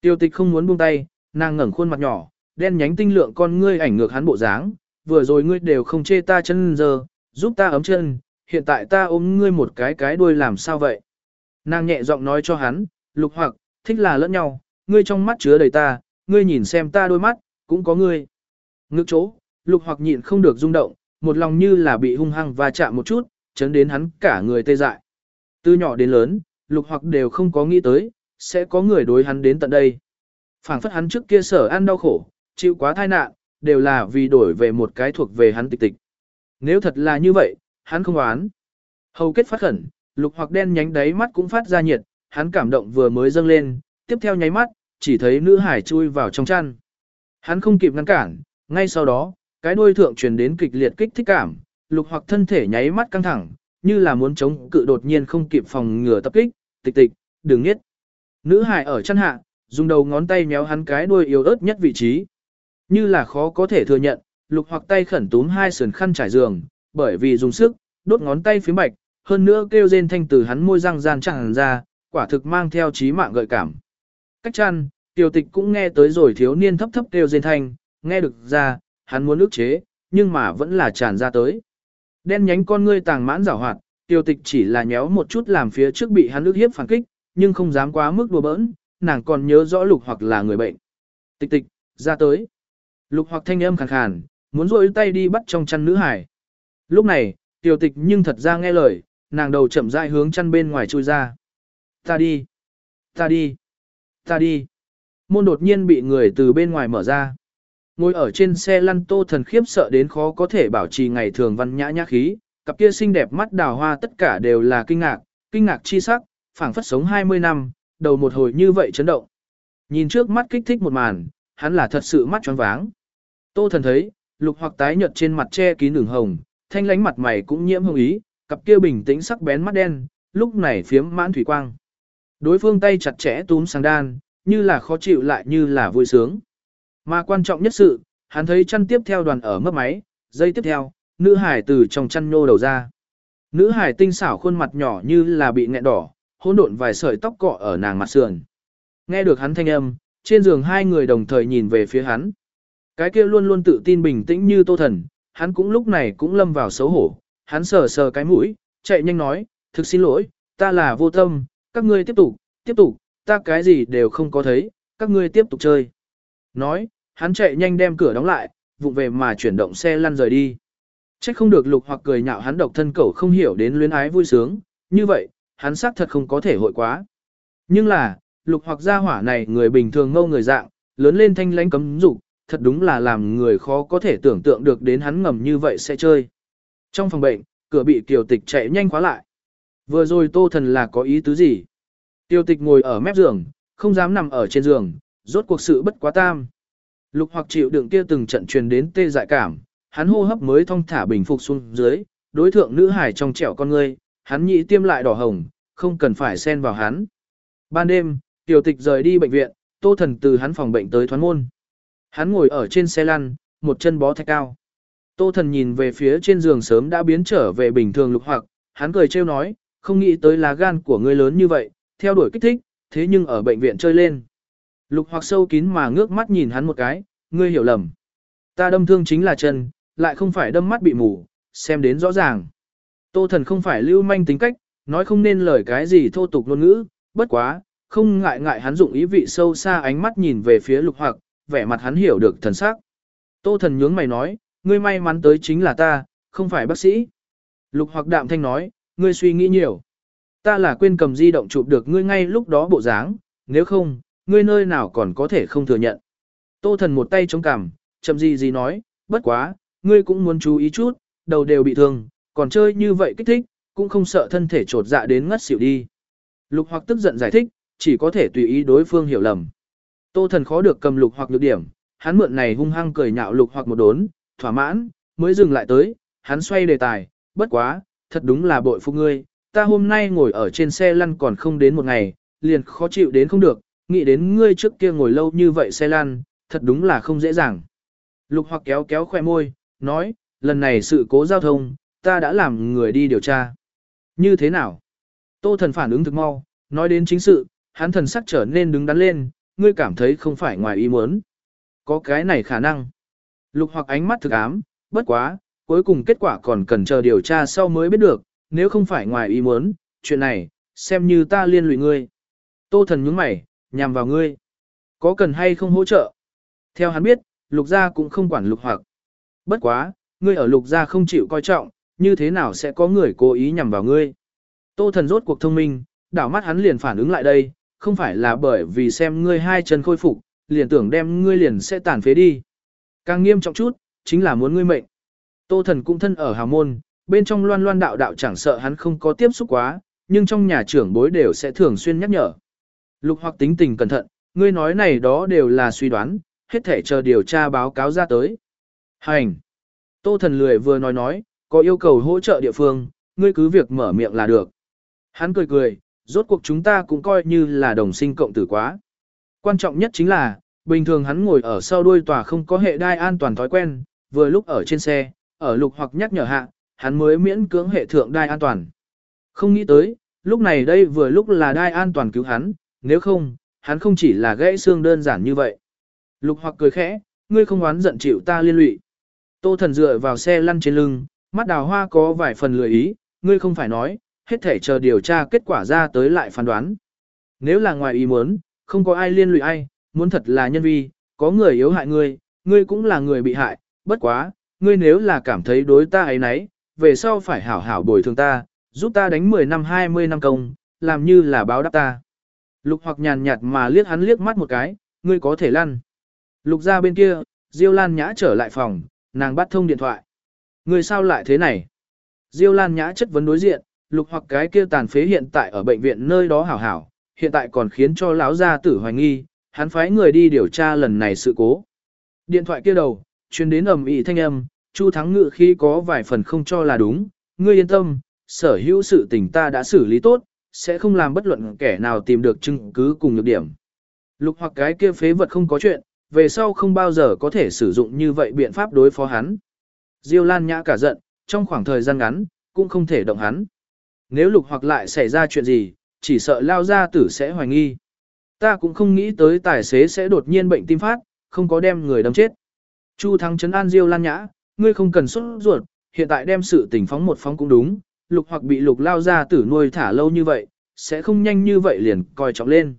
Tiêu tịch không muốn buông tay, nàng ngẩng khuôn mặt nhỏ, đen nhánh tinh lượng con ngươi ảnh ngược hắn bộ dáng, vừa rồi ngươi đều không chê ta chân giờ, giúp ta ấm chân, hiện tại ta ôm ngươi một cái cái đuôi làm sao vậy? Nàng nhẹ giọng nói cho hắn, lục hoặc, thích là lẫn nhau, ngươi trong mắt chứa đầy ta, ngươi nhìn xem ta đôi mắt, cũng có ngươi. Ngực chỗ, lục hoặc nhịn không được rung động, một lòng như là bị hung hăng và chạm một chút, chấn đến hắn cả người tê dại. Từ nhỏ đến lớn, lục hoặc đều không có nghĩ tới, sẽ có người đối hắn đến tận đây. phảng phất hắn trước kia sở ăn đau khổ, chịu quá tai nạn, đều là vì đổi về một cái thuộc về hắn tịch tịch. Nếu thật là như vậy, hắn không oán. Hầu kết phát khẩn, lục hoặc đen nhánh đáy mắt cũng phát ra nhiệt, hắn cảm động vừa mới dâng lên, tiếp theo nháy mắt, chỉ thấy nữ hải chui vào trong chăn. Hắn không kịp ngăn cản, ngay sau đó, cái đuôi thượng truyền đến kịch liệt kích thích cảm, lục hoặc thân thể nháy mắt căng thẳng, như là muốn chống cự đột nhiên không kịp phòng ngừa tập kích, tịch tịch, đừng nghiết, Nữ hải ở chăn hạ, dùng đầu ngón tay méo hắn cái đuôi yếu ớt nhất vị trí. Như là khó có thể thừa nhận, lục hoặc tay khẩn túm hai sườn khăn trải giường, bởi vì dùng sức, đốt ngón tay phía bạch, hơn nữa kêu rên thanh từ hắn môi răng gian chẳng ra, quả thực mang theo trí mạng gợi cảm. Cách chăn, tiểu tịch cũng nghe tới rồi thiếu niên thấp thấp kêu rên thanh, nghe được ra, hắn muốn ức chế, nhưng mà vẫn là tràn ra tới. Đen nhánh con ngươi tàng mãn rảo hoạt, tiểu tịch chỉ là nhéo một chút làm phía trước bị hắn ức hiếp phản kích, nhưng không dám quá mức đùa bỡn, nàng còn nhớ rõ lục hoặc là người bệnh. Tịch tịch, ra tới. Lục hoặc thanh âm khàn khàn, muốn rôi tay đi bắt trong chăn nữ hải. Lúc này, tiểu tịch nhưng thật ra nghe lời, nàng đầu chậm rãi hướng chăn bên ngoài chui ra. Ta đi, ta đi, ta đi. Môn đột nhiên bị người từ bên ngoài mở ra. Ngồi ở trên xe lăn tô thần khiếp sợ đến khó có thể bảo trì ngày thường văn nhã nhã khí, cặp kia xinh đẹp mắt đào hoa tất cả đều là kinh ngạc, kinh ngạc chi sắc, phảng phất sống 20 năm, đầu một hồi như vậy chấn động. Nhìn trước mắt kích thích một màn, hắn là thật sự mắt choáng váng. Tô thần thấy, lục hoặc tái nhợt trên mặt che kín đường hồng, thanh lánh mặt mày cũng nhiễm hồng ý, cặp kia bình tĩnh sắc bén mắt đen, lúc này phiếm mãn thủy quang. Đối phương tay chặt chẽ túm sang đan, như là khó chịu lại như là vui sướng. Mà quan trọng nhất sự, hắn thấy chăn tiếp theo đoàn ở mấp máy, dây tiếp theo, nữ hải từ trong chăn nhô đầu ra. Nữ hải tinh xảo khuôn mặt nhỏ như là bị nghẹn đỏ, hỗn độn vài sợi tóc cọ ở nàng mặt sườn. Nghe được hắn thanh âm, trên giường hai người đồng thời nhìn về phía hắn. Cái kia luôn luôn tự tin bình tĩnh như tô thần, hắn cũng lúc này cũng lâm vào xấu hổ, hắn sờ sờ cái mũi, chạy nhanh nói, thực xin lỗi, ta là vô tâm, các ngươi tiếp tục, tiếp tục, ta cái gì đều không có thấy, các ngươi tiếp tục chơi. Nói, hắn chạy nhanh đem cửa đóng lại, vụng về mà chuyển động xe lăn rời đi. Trách không được lục hoặc cười nhạo hắn độc thân cẩu không hiểu đến luyến ái vui sướng, như vậy, hắn xác thật không có thể hội quá. Nhưng là, lục hoặc gia hỏa này người bình thường ngâu người dạng, lớn lên thanh lãnh cấm dục thật đúng là làm người khó có thể tưởng tượng được đến hắn ngầm như vậy sẽ chơi. Trong phòng bệnh, cửa bị tiểu tịch chạy nhanh khóa lại. Vừa rồi tô thần là có ý tứ gì? Tiêu tịch ngồi ở mép giường, không dám nằm ở trên giường, rốt cuộc sự bất quá tam. Lục hoặc chịu đựng kia từng trận truyền đến tê dại cảm, hắn hô hấp mới thong thả bình phục xuống dưới, đối thượng nữ hải trong trẻo con ngươi, hắn nhị tiêm lại đỏ hồng, không cần phải xen vào hắn. Ban đêm, tiểu tịch rời đi bệnh viện, tô thần từ hắn phòng bệnh tới thoán môn. Hắn ngồi ở trên xe lăn, một chân bó thạch cao. Tô thần nhìn về phía trên giường sớm đã biến trở về bình thường lục hoặc, hắn cười trêu nói, không nghĩ tới lá gan của ngươi lớn như vậy, theo đuổi kích thích, thế nhưng ở bệnh viện chơi lên. Lục hoặc sâu kín mà ngước mắt nhìn hắn một cái, ngươi hiểu lầm. Ta đâm thương chính là chân, lại không phải đâm mắt bị mù, xem đến rõ ràng. Tô thần không phải lưu manh tính cách, nói không nên lời cái gì thô tục ngôn ngữ, bất quá, không ngại ngại hắn dụng ý vị sâu xa ánh mắt nhìn về phía lục hoặc, vẻ mặt hắn hiểu được thần sắc. Tô thần nhướng mày nói, ngươi may mắn tới chính là ta, không phải bác sĩ. Lục hoặc đạm thanh nói, ngươi suy nghĩ nhiều. Ta là quên cầm di động chụp được ngươi ngay lúc đó bộ dáng, nếu không, ngươi nơi nào còn có thể không thừa nhận. Tô thần một tay chống cằm, chậm gì gì nói, bất quá, ngươi cũng muốn chú ý chút, đầu đều bị thương, còn chơi như vậy kích thích, cũng không sợ thân thể trột dạ đến ngất xỉu đi. Lục hoặc tức giận giải thích, chỉ có thể tùy ý đối phương hiểu lầm. Tô thần khó được cầm lục hoặc nhược điểm, hắn mượn này hung hăng cười nhạo lục hoặc một đốn, thỏa mãn, mới dừng lại tới, hắn xoay đề tài, bất quá, thật đúng là bội phục ngươi, ta hôm nay ngồi ở trên xe lăn còn không đến một ngày, liền khó chịu đến không được, nghĩ đến ngươi trước kia ngồi lâu như vậy xe lăn, thật đúng là không dễ dàng. Lục hoặc kéo kéo khoe môi, nói, lần này sự cố giao thông, ta đã làm người đi điều tra. Như thế nào? Tô thần phản ứng thực mau, nói đến chính sự, hắn thần sắc trở nên đứng đắn lên, ngươi cảm thấy không phải ngoài ý muốn. Có cái này khả năng. Lục hoặc ánh mắt thực ám, bất quá, cuối cùng kết quả còn cần chờ điều tra sau mới biết được, nếu không phải ngoài ý muốn, chuyện này, xem như ta liên lụy ngươi. Tô thần nhướng mày, nhằm vào ngươi. Có cần hay không hỗ trợ? Theo hắn biết, lục gia cũng không quản lục hoặc. Bất quá, ngươi ở lục gia không chịu coi trọng, như thế nào sẽ có người cố ý nhằm vào ngươi? Tô thần rốt cuộc thông minh, đảo mắt hắn liền phản ứng lại đây, không phải là bởi vì xem ngươi hai chân khôi phục, liền tưởng đem ngươi liền sẽ tàn phế đi. Càng nghiêm trọng chút, chính là muốn ngươi mệnh. Tô thần cũng thân ở hào môn, bên trong loan loan đạo đạo chẳng sợ hắn không có tiếp xúc quá, nhưng trong nhà trưởng bối đều sẽ thường xuyên nhắc nhở. Lục hoặc tính tình cẩn thận, ngươi nói này đó đều là suy đoán, hết thể chờ điều tra báo cáo ra tới. Hành! Tô thần lười vừa nói nói, có yêu cầu hỗ trợ địa phương, ngươi cứ việc mở miệng là được. Hắn cười cười, rốt cuộc chúng ta cũng coi như là đồng sinh cộng tử quá. Quan trọng nhất chính là, bình thường hắn ngồi ở sau đuôi tòa không có hệ đai an toàn thói quen, vừa lúc ở trên xe, ở lục hoặc nhắc nhở hạ, hắn mới miễn cưỡng hệ thượng đai an toàn. Không nghĩ tới, lúc này đây vừa lúc là đai an toàn cứu hắn, nếu không, hắn không chỉ là gãy xương đơn giản như vậy. Lục hoặc cười khẽ, ngươi không oán giận chịu ta liên lụy. Tô thần dựa vào xe lăn trên lưng, mắt đào hoa có vài phần lười ý, ngươi không phải nói, hết thể chờ điều tra kết quả ra tới lại phán đoán. Nếu là ngoài ý muốn, không có ai liên lụy ai, muốn thật là nhân vi, có người yếu hại ngươi, ngươi cũng là người bị hại, bất quá, ngươi nếu là cảm thấy đối ta ấy nấy, về sau phải hảo hảo bồi thường ta, giúp ta đánh 10 năm 20 năm công, làm như là báo đáp ta. Lục hoặc nhàn nhạt mà liếc hắn liếc mắt một cái, ngươi có thể lăn. Lục ra bên kia, Diêu Lan Nhã trở lại phòng, nàng bắt thông điện thoại. Ngươi sao lại thế này? Diêu Lan Nhã chất vấn đối diện, lục hoặc cái kia tàn phế hiện tại ở bệnh viện nơi đó hảo hảo, hiện tại còn khiến cho lão gia tử hoài nghi, hắn phái người đi điều tra lần này sự cố. Điện thoại kia đầu, truyền đến ầm ĩ thanh âm, Chu Thắng Ngự khi có vài phần không cho là đúng, ngươi yên tâm, sở hữu sự tình ta đã xử lý tốt, sẽ không làm bất luận kẻ nào tìm được chứng cứ cùng nhược điểm. Lục hoặc cái kia phế vật không có chuyện, về sau không bao giờ có thể sử dụng như vậy biện pháp đối phó hắn. Diêu Lan Nhã cả giận, trong khoảng thời gian ngắn, cũng không thể động hắn. Nếu lục hoặc lại xảy ra chuyện gì, chỉ sợ lao ra tử sẽ hoài nghi. Ta cũng không nghĩ tới tài xế sẽ đột nhiên bệnh tim phát, không có đem người đâm chết. Chu Thắng Trấn an Diêu Lan Nhã, ngươi không cần xuất ruột, hiện tại đem sự tình phóng một phóng cũng đúng, lục hoặc bị lục lao ra tử nuôi thả lâu như vậy, sẽ không nhanh như vậy liền coi trọng lên.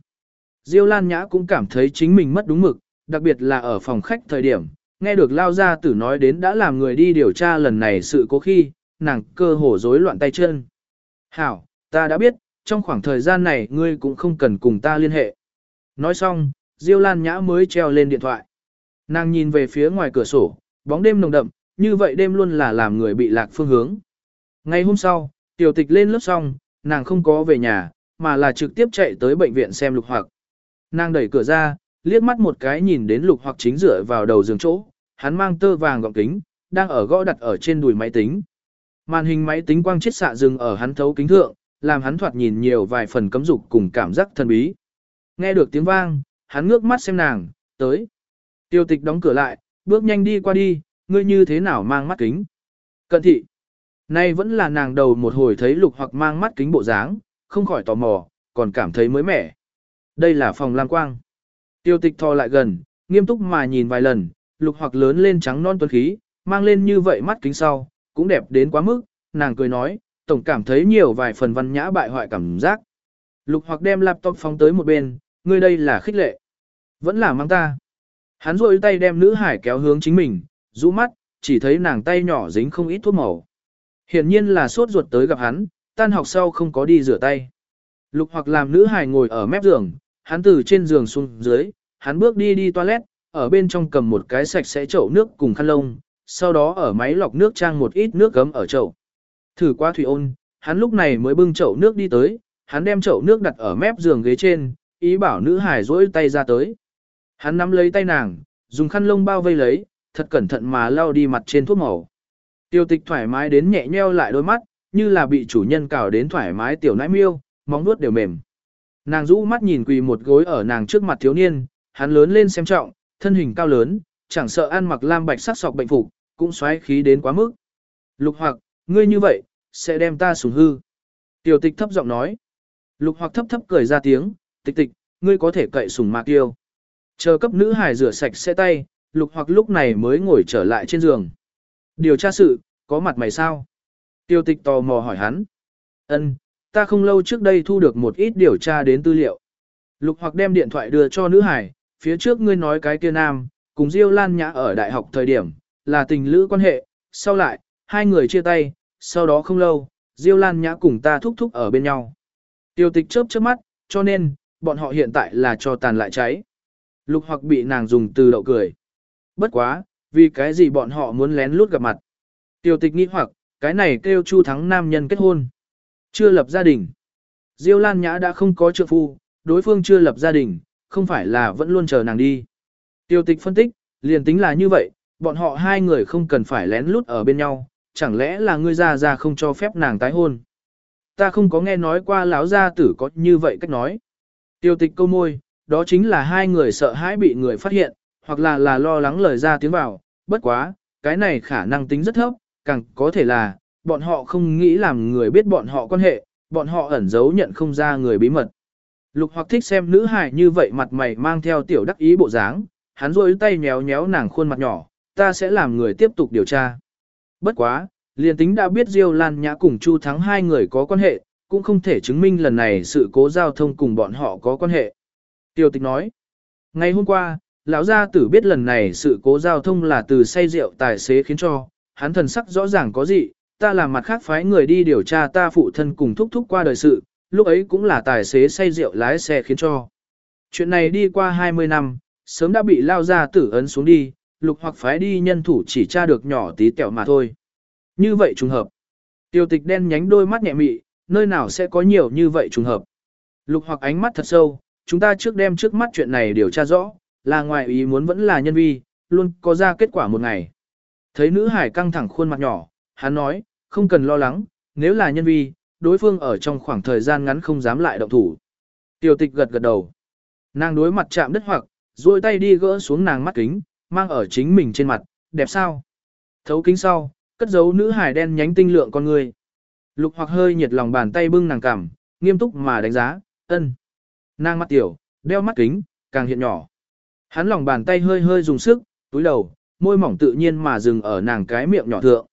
Diêu Lan Nhã cũng cảm thấy chính mình mất đúng mực, đặc biệt là ở phòng khách thời điểm, nghe được lao ra tử nói đến đã làm người đi điều tra lần này sự cố khi, nàng cơ hồ rối loạn tay chân. Hảo, ta đã biết, trong khoảng thời gian này ngươi cũng không cần cùng ta liên hệ. Nói xong, Diêu Lan Nhã mới treo lên điện thoại. Nàng nhìn về phía ngoài cửa sổ, bóng đêm nồng đậm, như vậy đêm luôn là làm người bị lạc phương hướng. Ngày hôm sau, tiểu tịch lên lớp xong, nàng không có về nhà, mà là trực tiếp chạy tới bệnh viện xem lục hoặc. Nàng đẩy cửa ra, liếc mắt một cái nhìn đến lục hoặc chính dựa vào đầu giường chỗ, hắn mang tơ vàng gọng kính, đang ở gõ đặt ở trên đùi máy tính. Màn hình máy tính quang chiết xạ dừng ở hắn thấu kính thượng, làm hắn thoạt nhìn nhiều vài phần cấm dục cùng cảm giác thần bí. Nghe được tiếng vang, hắn ngước mắt xem nàng, tới. Tiêu tịch đóng cửa lại, bước nhanh đi qua đi, ngươi như thế nào mang mắt kính. Cận thị. Nay vẫn là nàng đầu một hồi thấy lục hoặc mang mắt kính bộ dáng, không khỏi tò mò, còn cảm thấy mới mẻ. Đây là phòng lam quang. Tiêu tịch thò lại gần, nghiêm túc mà nhìn vài lần, lục hoặc lớn lên trắng non tuấn khí, mang lên như vậy mắt kính sau, cũng đẹp đến quá mức, nàng cười nói, tổng cảm thấy nhiều vài phần văn nhã bại hoại cảm giác. Lục hoặc đem laptop phóng tới một bên, ngươi đây là khích lệ. Vẫn là mang ta. Hắn rôi tay đem nữ hải kéo hướng chính mình, rũ mắt, chỉ thấy nàng tay nhỏ dính không ít thuốc màu. Hiển nhiên là sốt ruột tới gặp hắn, tan học sau không có đi rửa tay. Lục hoặc làm nữ hải ngồi ở mép giường, hắn từ trên giường xuống dưới, hắn bước đi đi toilet, ở bên trong cầm một cái sạch sẽ chậu nước cùng khăn lông, sau đó ở máy lọc nước trang một ít nước gấm ở chậu. Thử qua thủy ôn, hắn lúc này mới bưng chậu nước đi tới, hắn đem chậu nước đặt ở mép giường ghế trên, ý bảo nữ hải rỗi tay ra tới. Hắn nắm lấy tay nàng, dùng khăn lông bao vây lấy, thật cẩn thận mà lau đi mặt trên thuốc màu. Tiêu tịch thoải mái đến nhẹ nheo lại đôi mắt, như là bị chủ nhân cào đến thoải mái tiểu nãi miêu, móng nuốt đều mềm. Nàng rũ mắt nhìn quỳ một gối ở nàng trước mặt thiếu niên, hắn lớn lên xem trọng, thân hình cao lớn, chẳng sợ ăn mặc lam bạch sắc sọc bệnh phục, cũng xoáy khí đến quá mức. Lục hoặc, ngươi như vậy, sẽ đem ta sủng hư. Tiểu tịch thấp giọng nói. Lục hoặc thấp thấp cười ra tiếng, tịch tịch, ngươi có thể cậy sủng mạc tiêu. Chờ cấp nữ hải rửa sạch xe tay, lục hoặc lúc này mới ngồi trở lại trên giường. Điều tra sự, có mặt mày sao? Tiêu tịch tò mò hỏi hắn. Ân, ta không lâu trước đây thu được một ít điều tra đến tư liệu. Lục hoặc đem điện thoại đưa cho nữ hải, phía trước ngươi nói cái kia nam, cùng Diêu Lan Nhã ở đại học thời điểm, là tình lữ quan hệ, sau lại, hai người chia tay, sau đó không lâu, Diêu Lan Nhã cùng ta thúc thúc ở bên nhau. Tiêu tịch chớp chớp mắt, cho nên, bọn họ hiện tại là cho tàn lại cháy. Lục hoặc bị nàng dùng từ đậu cười. Bất quá, vì cái gì bọn họ muốn lén lút gặp mặt. Tiêu tịch nghĩ hoặc, cái này kêu Chu Thắng nam nhân kết hôn. Chưa lập gia đình. Diêu Lan Nhã đã không có trượng phu, đối phương chưa lập gia đình, không phải là vẫn luôn chờ nàng đi. Tiêu tịch phân tích, liền tính là như vậy, bọn họ hai người không cần phải lén lút ở bên nhau, chẳng lẽ là ngươi ra ra không cho phép nàng tái hôn. Ta không có nghe nói qua lão gia tử có như vậy cách nói. Tiêu tịch câu môi, đó chính là hai người sợ hãi bị người phát hiện, hoặc là là lo lắng lời ra tiếng vào, bất quá, cái này khả năng tính rất thấp, càng có thể là, bọn họ không nghĩ làm người biết bọn họ quan hệ, bọn họ ẩn giấu nhận không ra người bí mật. Lục hoặc thích xem nữ hài như vậy mặt mày mang theo tiểu đắc ý bộ dáng, hắn rôi tay nhéo nhéo nàng khuôn mặt nhỏ, ta sẽ làm người tiếp tục điều tra. Bất quá, liền tính đã biết Diêu Lan Nhã cùng Chu Thắng hai người có quan hệ, cũng không thể chứng minh lần này sự cố giao thông cùng bọn họ có quan hệ. Tiêu tịch nói, ngày hôm qua, lão gia tử biết lần này sự cố giao thông là từ say rượu tài xế khiến cho, hắn thần sắc rõ ràng có gì, ta làm mặt khác phái người đi điều tra ta phụ thân cùng thúc thúc qua đời sự, lúc ấy cũng là tài xế say rượu lái xe khiến cho. Chuyện này đi qua 20 năm, sớm đã bị lao gia tử ấn xuống đi, lục hoặc phái đi nhân thủ chỉ tra được nhỏ tí tẹo mà thôi. Như vậy trùng hợp. Tiêu tịch đen nhánh đôi mắt nhẹ mị, nơi nào sẽ có nhiều như vậy trùng hợp. Lục hoặc ánh mắt thật sâu, chúng ta trước đem trước mắt chuyện này điều tra rõ, là ngoài ý muốn vẫn là nhân vi, luôn có ra kết quả một ngày. Thấy nữ hải căng thẳng khuôn mặt nhỏ, hắn nói, không cần lo lắng, nếu là nhân vi, đối phương ở trong khoảng thời gian ngắn không dám lại động thủ. Tiểu tịch gật gật đầu. Nàng đối mặt chạm đất hoặc, duỗi tay đi gỡ xuống nàng mắt kính, mang ở chính mình trên mặt, đẹp sao? Thấu kính sau, cất giấu nữ hải đen nhánh tinh lượng con người. Lục hoặc hơi nhiệt lòng bàn tay bưng nàng cằm, nghiêm túc mà đánh giá, ân. Nàng mắt tiểu, đeo mắt kính, càng hiện nhỏ. Hắn lòng bàn tay hơi hơi dùng sức, túi đầu, môi mỏng tự nhiên mà dừng ở nàng cái miệng nhỏ thượng.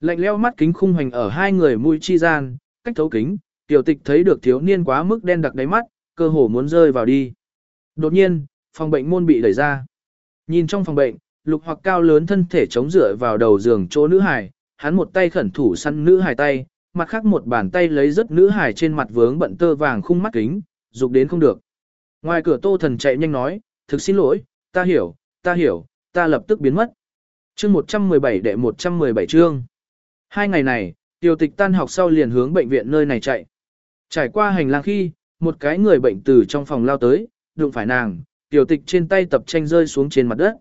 Lạnh leo mắt kính khung hoành ở hai người mũi chi gian, cách thấu kính, tiểu tịch thấy được thiếu niên quá mức đen đặc đáy mắt, cơ hồ muốn rơi vào đi. Đột nhiên, phòng bệnh môn bị đẩy ra. Nhìn trong phòng bệnh, lục hoặc cao lớn thân thể chống dựa vào đầu giường chỗ nữ hải, hắn một tay khẩn thủ săn nữ hải tay, mặt khác một bàn tay lấy rất nữ hải trên mặt vướng bận tơ vàng khung mắt kính, dục đến không được. Ngoài cửa tô thần chạy nhanh nói, thực xin lỗi, ta hiểu, ta hiểu, ta lập tức biến mất. Chương 117 đệ 117 chương. Hai ngày này, tiểu tịch tan học sau liền hướng bệnh viện nơi này chạy. Trải qua hành lang khi, một cái người bệnh từ trong phòng lao tới, đụng phải nàng, tiểu tịch trên tay tập tranh rơi xuống trên mặt đất.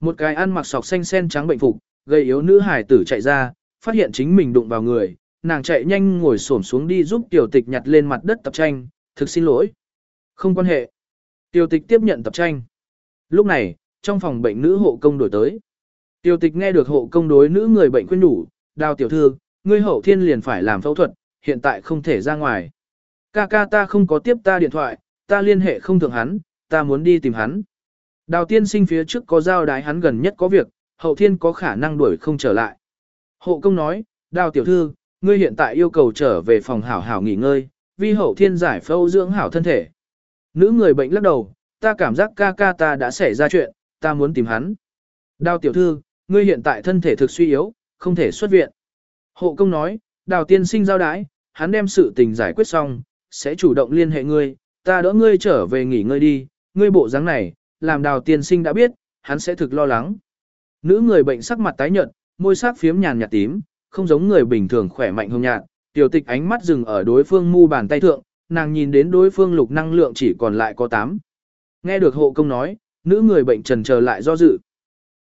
Một cái ăn mặc sọc xanh sen trắng bệnh phục, gây yếu nữ hải tử chạy ra, phát hiện chính mình đụng vào người, nàng chạy nhanh ngồi xổm xuống đi giúp tiểu tịch nhặt lên mặt đất tập tranh, thực xin lỗi. Không quan hệ. Tiểu tịch tiếp nhận tập tranh. Lúc này, trong phòng bệnh nữ hộ công đổi tới. Tiểu tịch nghe được hộ công đối nữ người bệnh khuyên đủ đào tiểu thư, ngươi hậu thiên liền phải làm phẫu thuật, hiện tại không thể ra ngoài. Ca ca ta không có tiếp ta điện thoại, ta liên hệ không thường hắn, ta muốn đi tìm hắn. Đào tiên sinh phía trước có giao đái hắn gần nhất có việc, hậu thiên có khả năng đuổi không trở lại. Hộ công nói, đào tiểu thư, ngươi hiện tại yêu cầu trở về phòng hảo hảo nghỉ ngơi, vi hậu thiên giải phâu dưỡng hảo thân thể. Nữ người bệnh lắc đầu, ta cảm giác ca ca ta đã xảy ra chuyện, ta muốn tìm hắn. Đào tiểu thư, ngươi hiện tại thân thể thực suy yếu, không thể xuất viện. Hộ công nói, đào tiên sinh giao đái, hắn đem sự tình giải quyết xong, sẽ chủ động liên hệ ngươi, ta đỡ ngươi trở về nghỉ ngơi đi, ngươi bộ dáng này, làm đào tiên sinh đã biết, hắn sẽ thực lo lắng. Nữ người bệnh sắc mặt tái nhợt, môi sắc phiếm nhàn nhạt tím, không giống người bình thường khỏe mạnh hồng nhạt, tiểu tịch ánh mắt dừng ở đối phương mu bàn tay thượng, nàng nhìn đến đối phương lục năng lượng chỉ còn lại có 8. Nghe được hộ công nói, nữ người bệnh trần chờ lại do dự.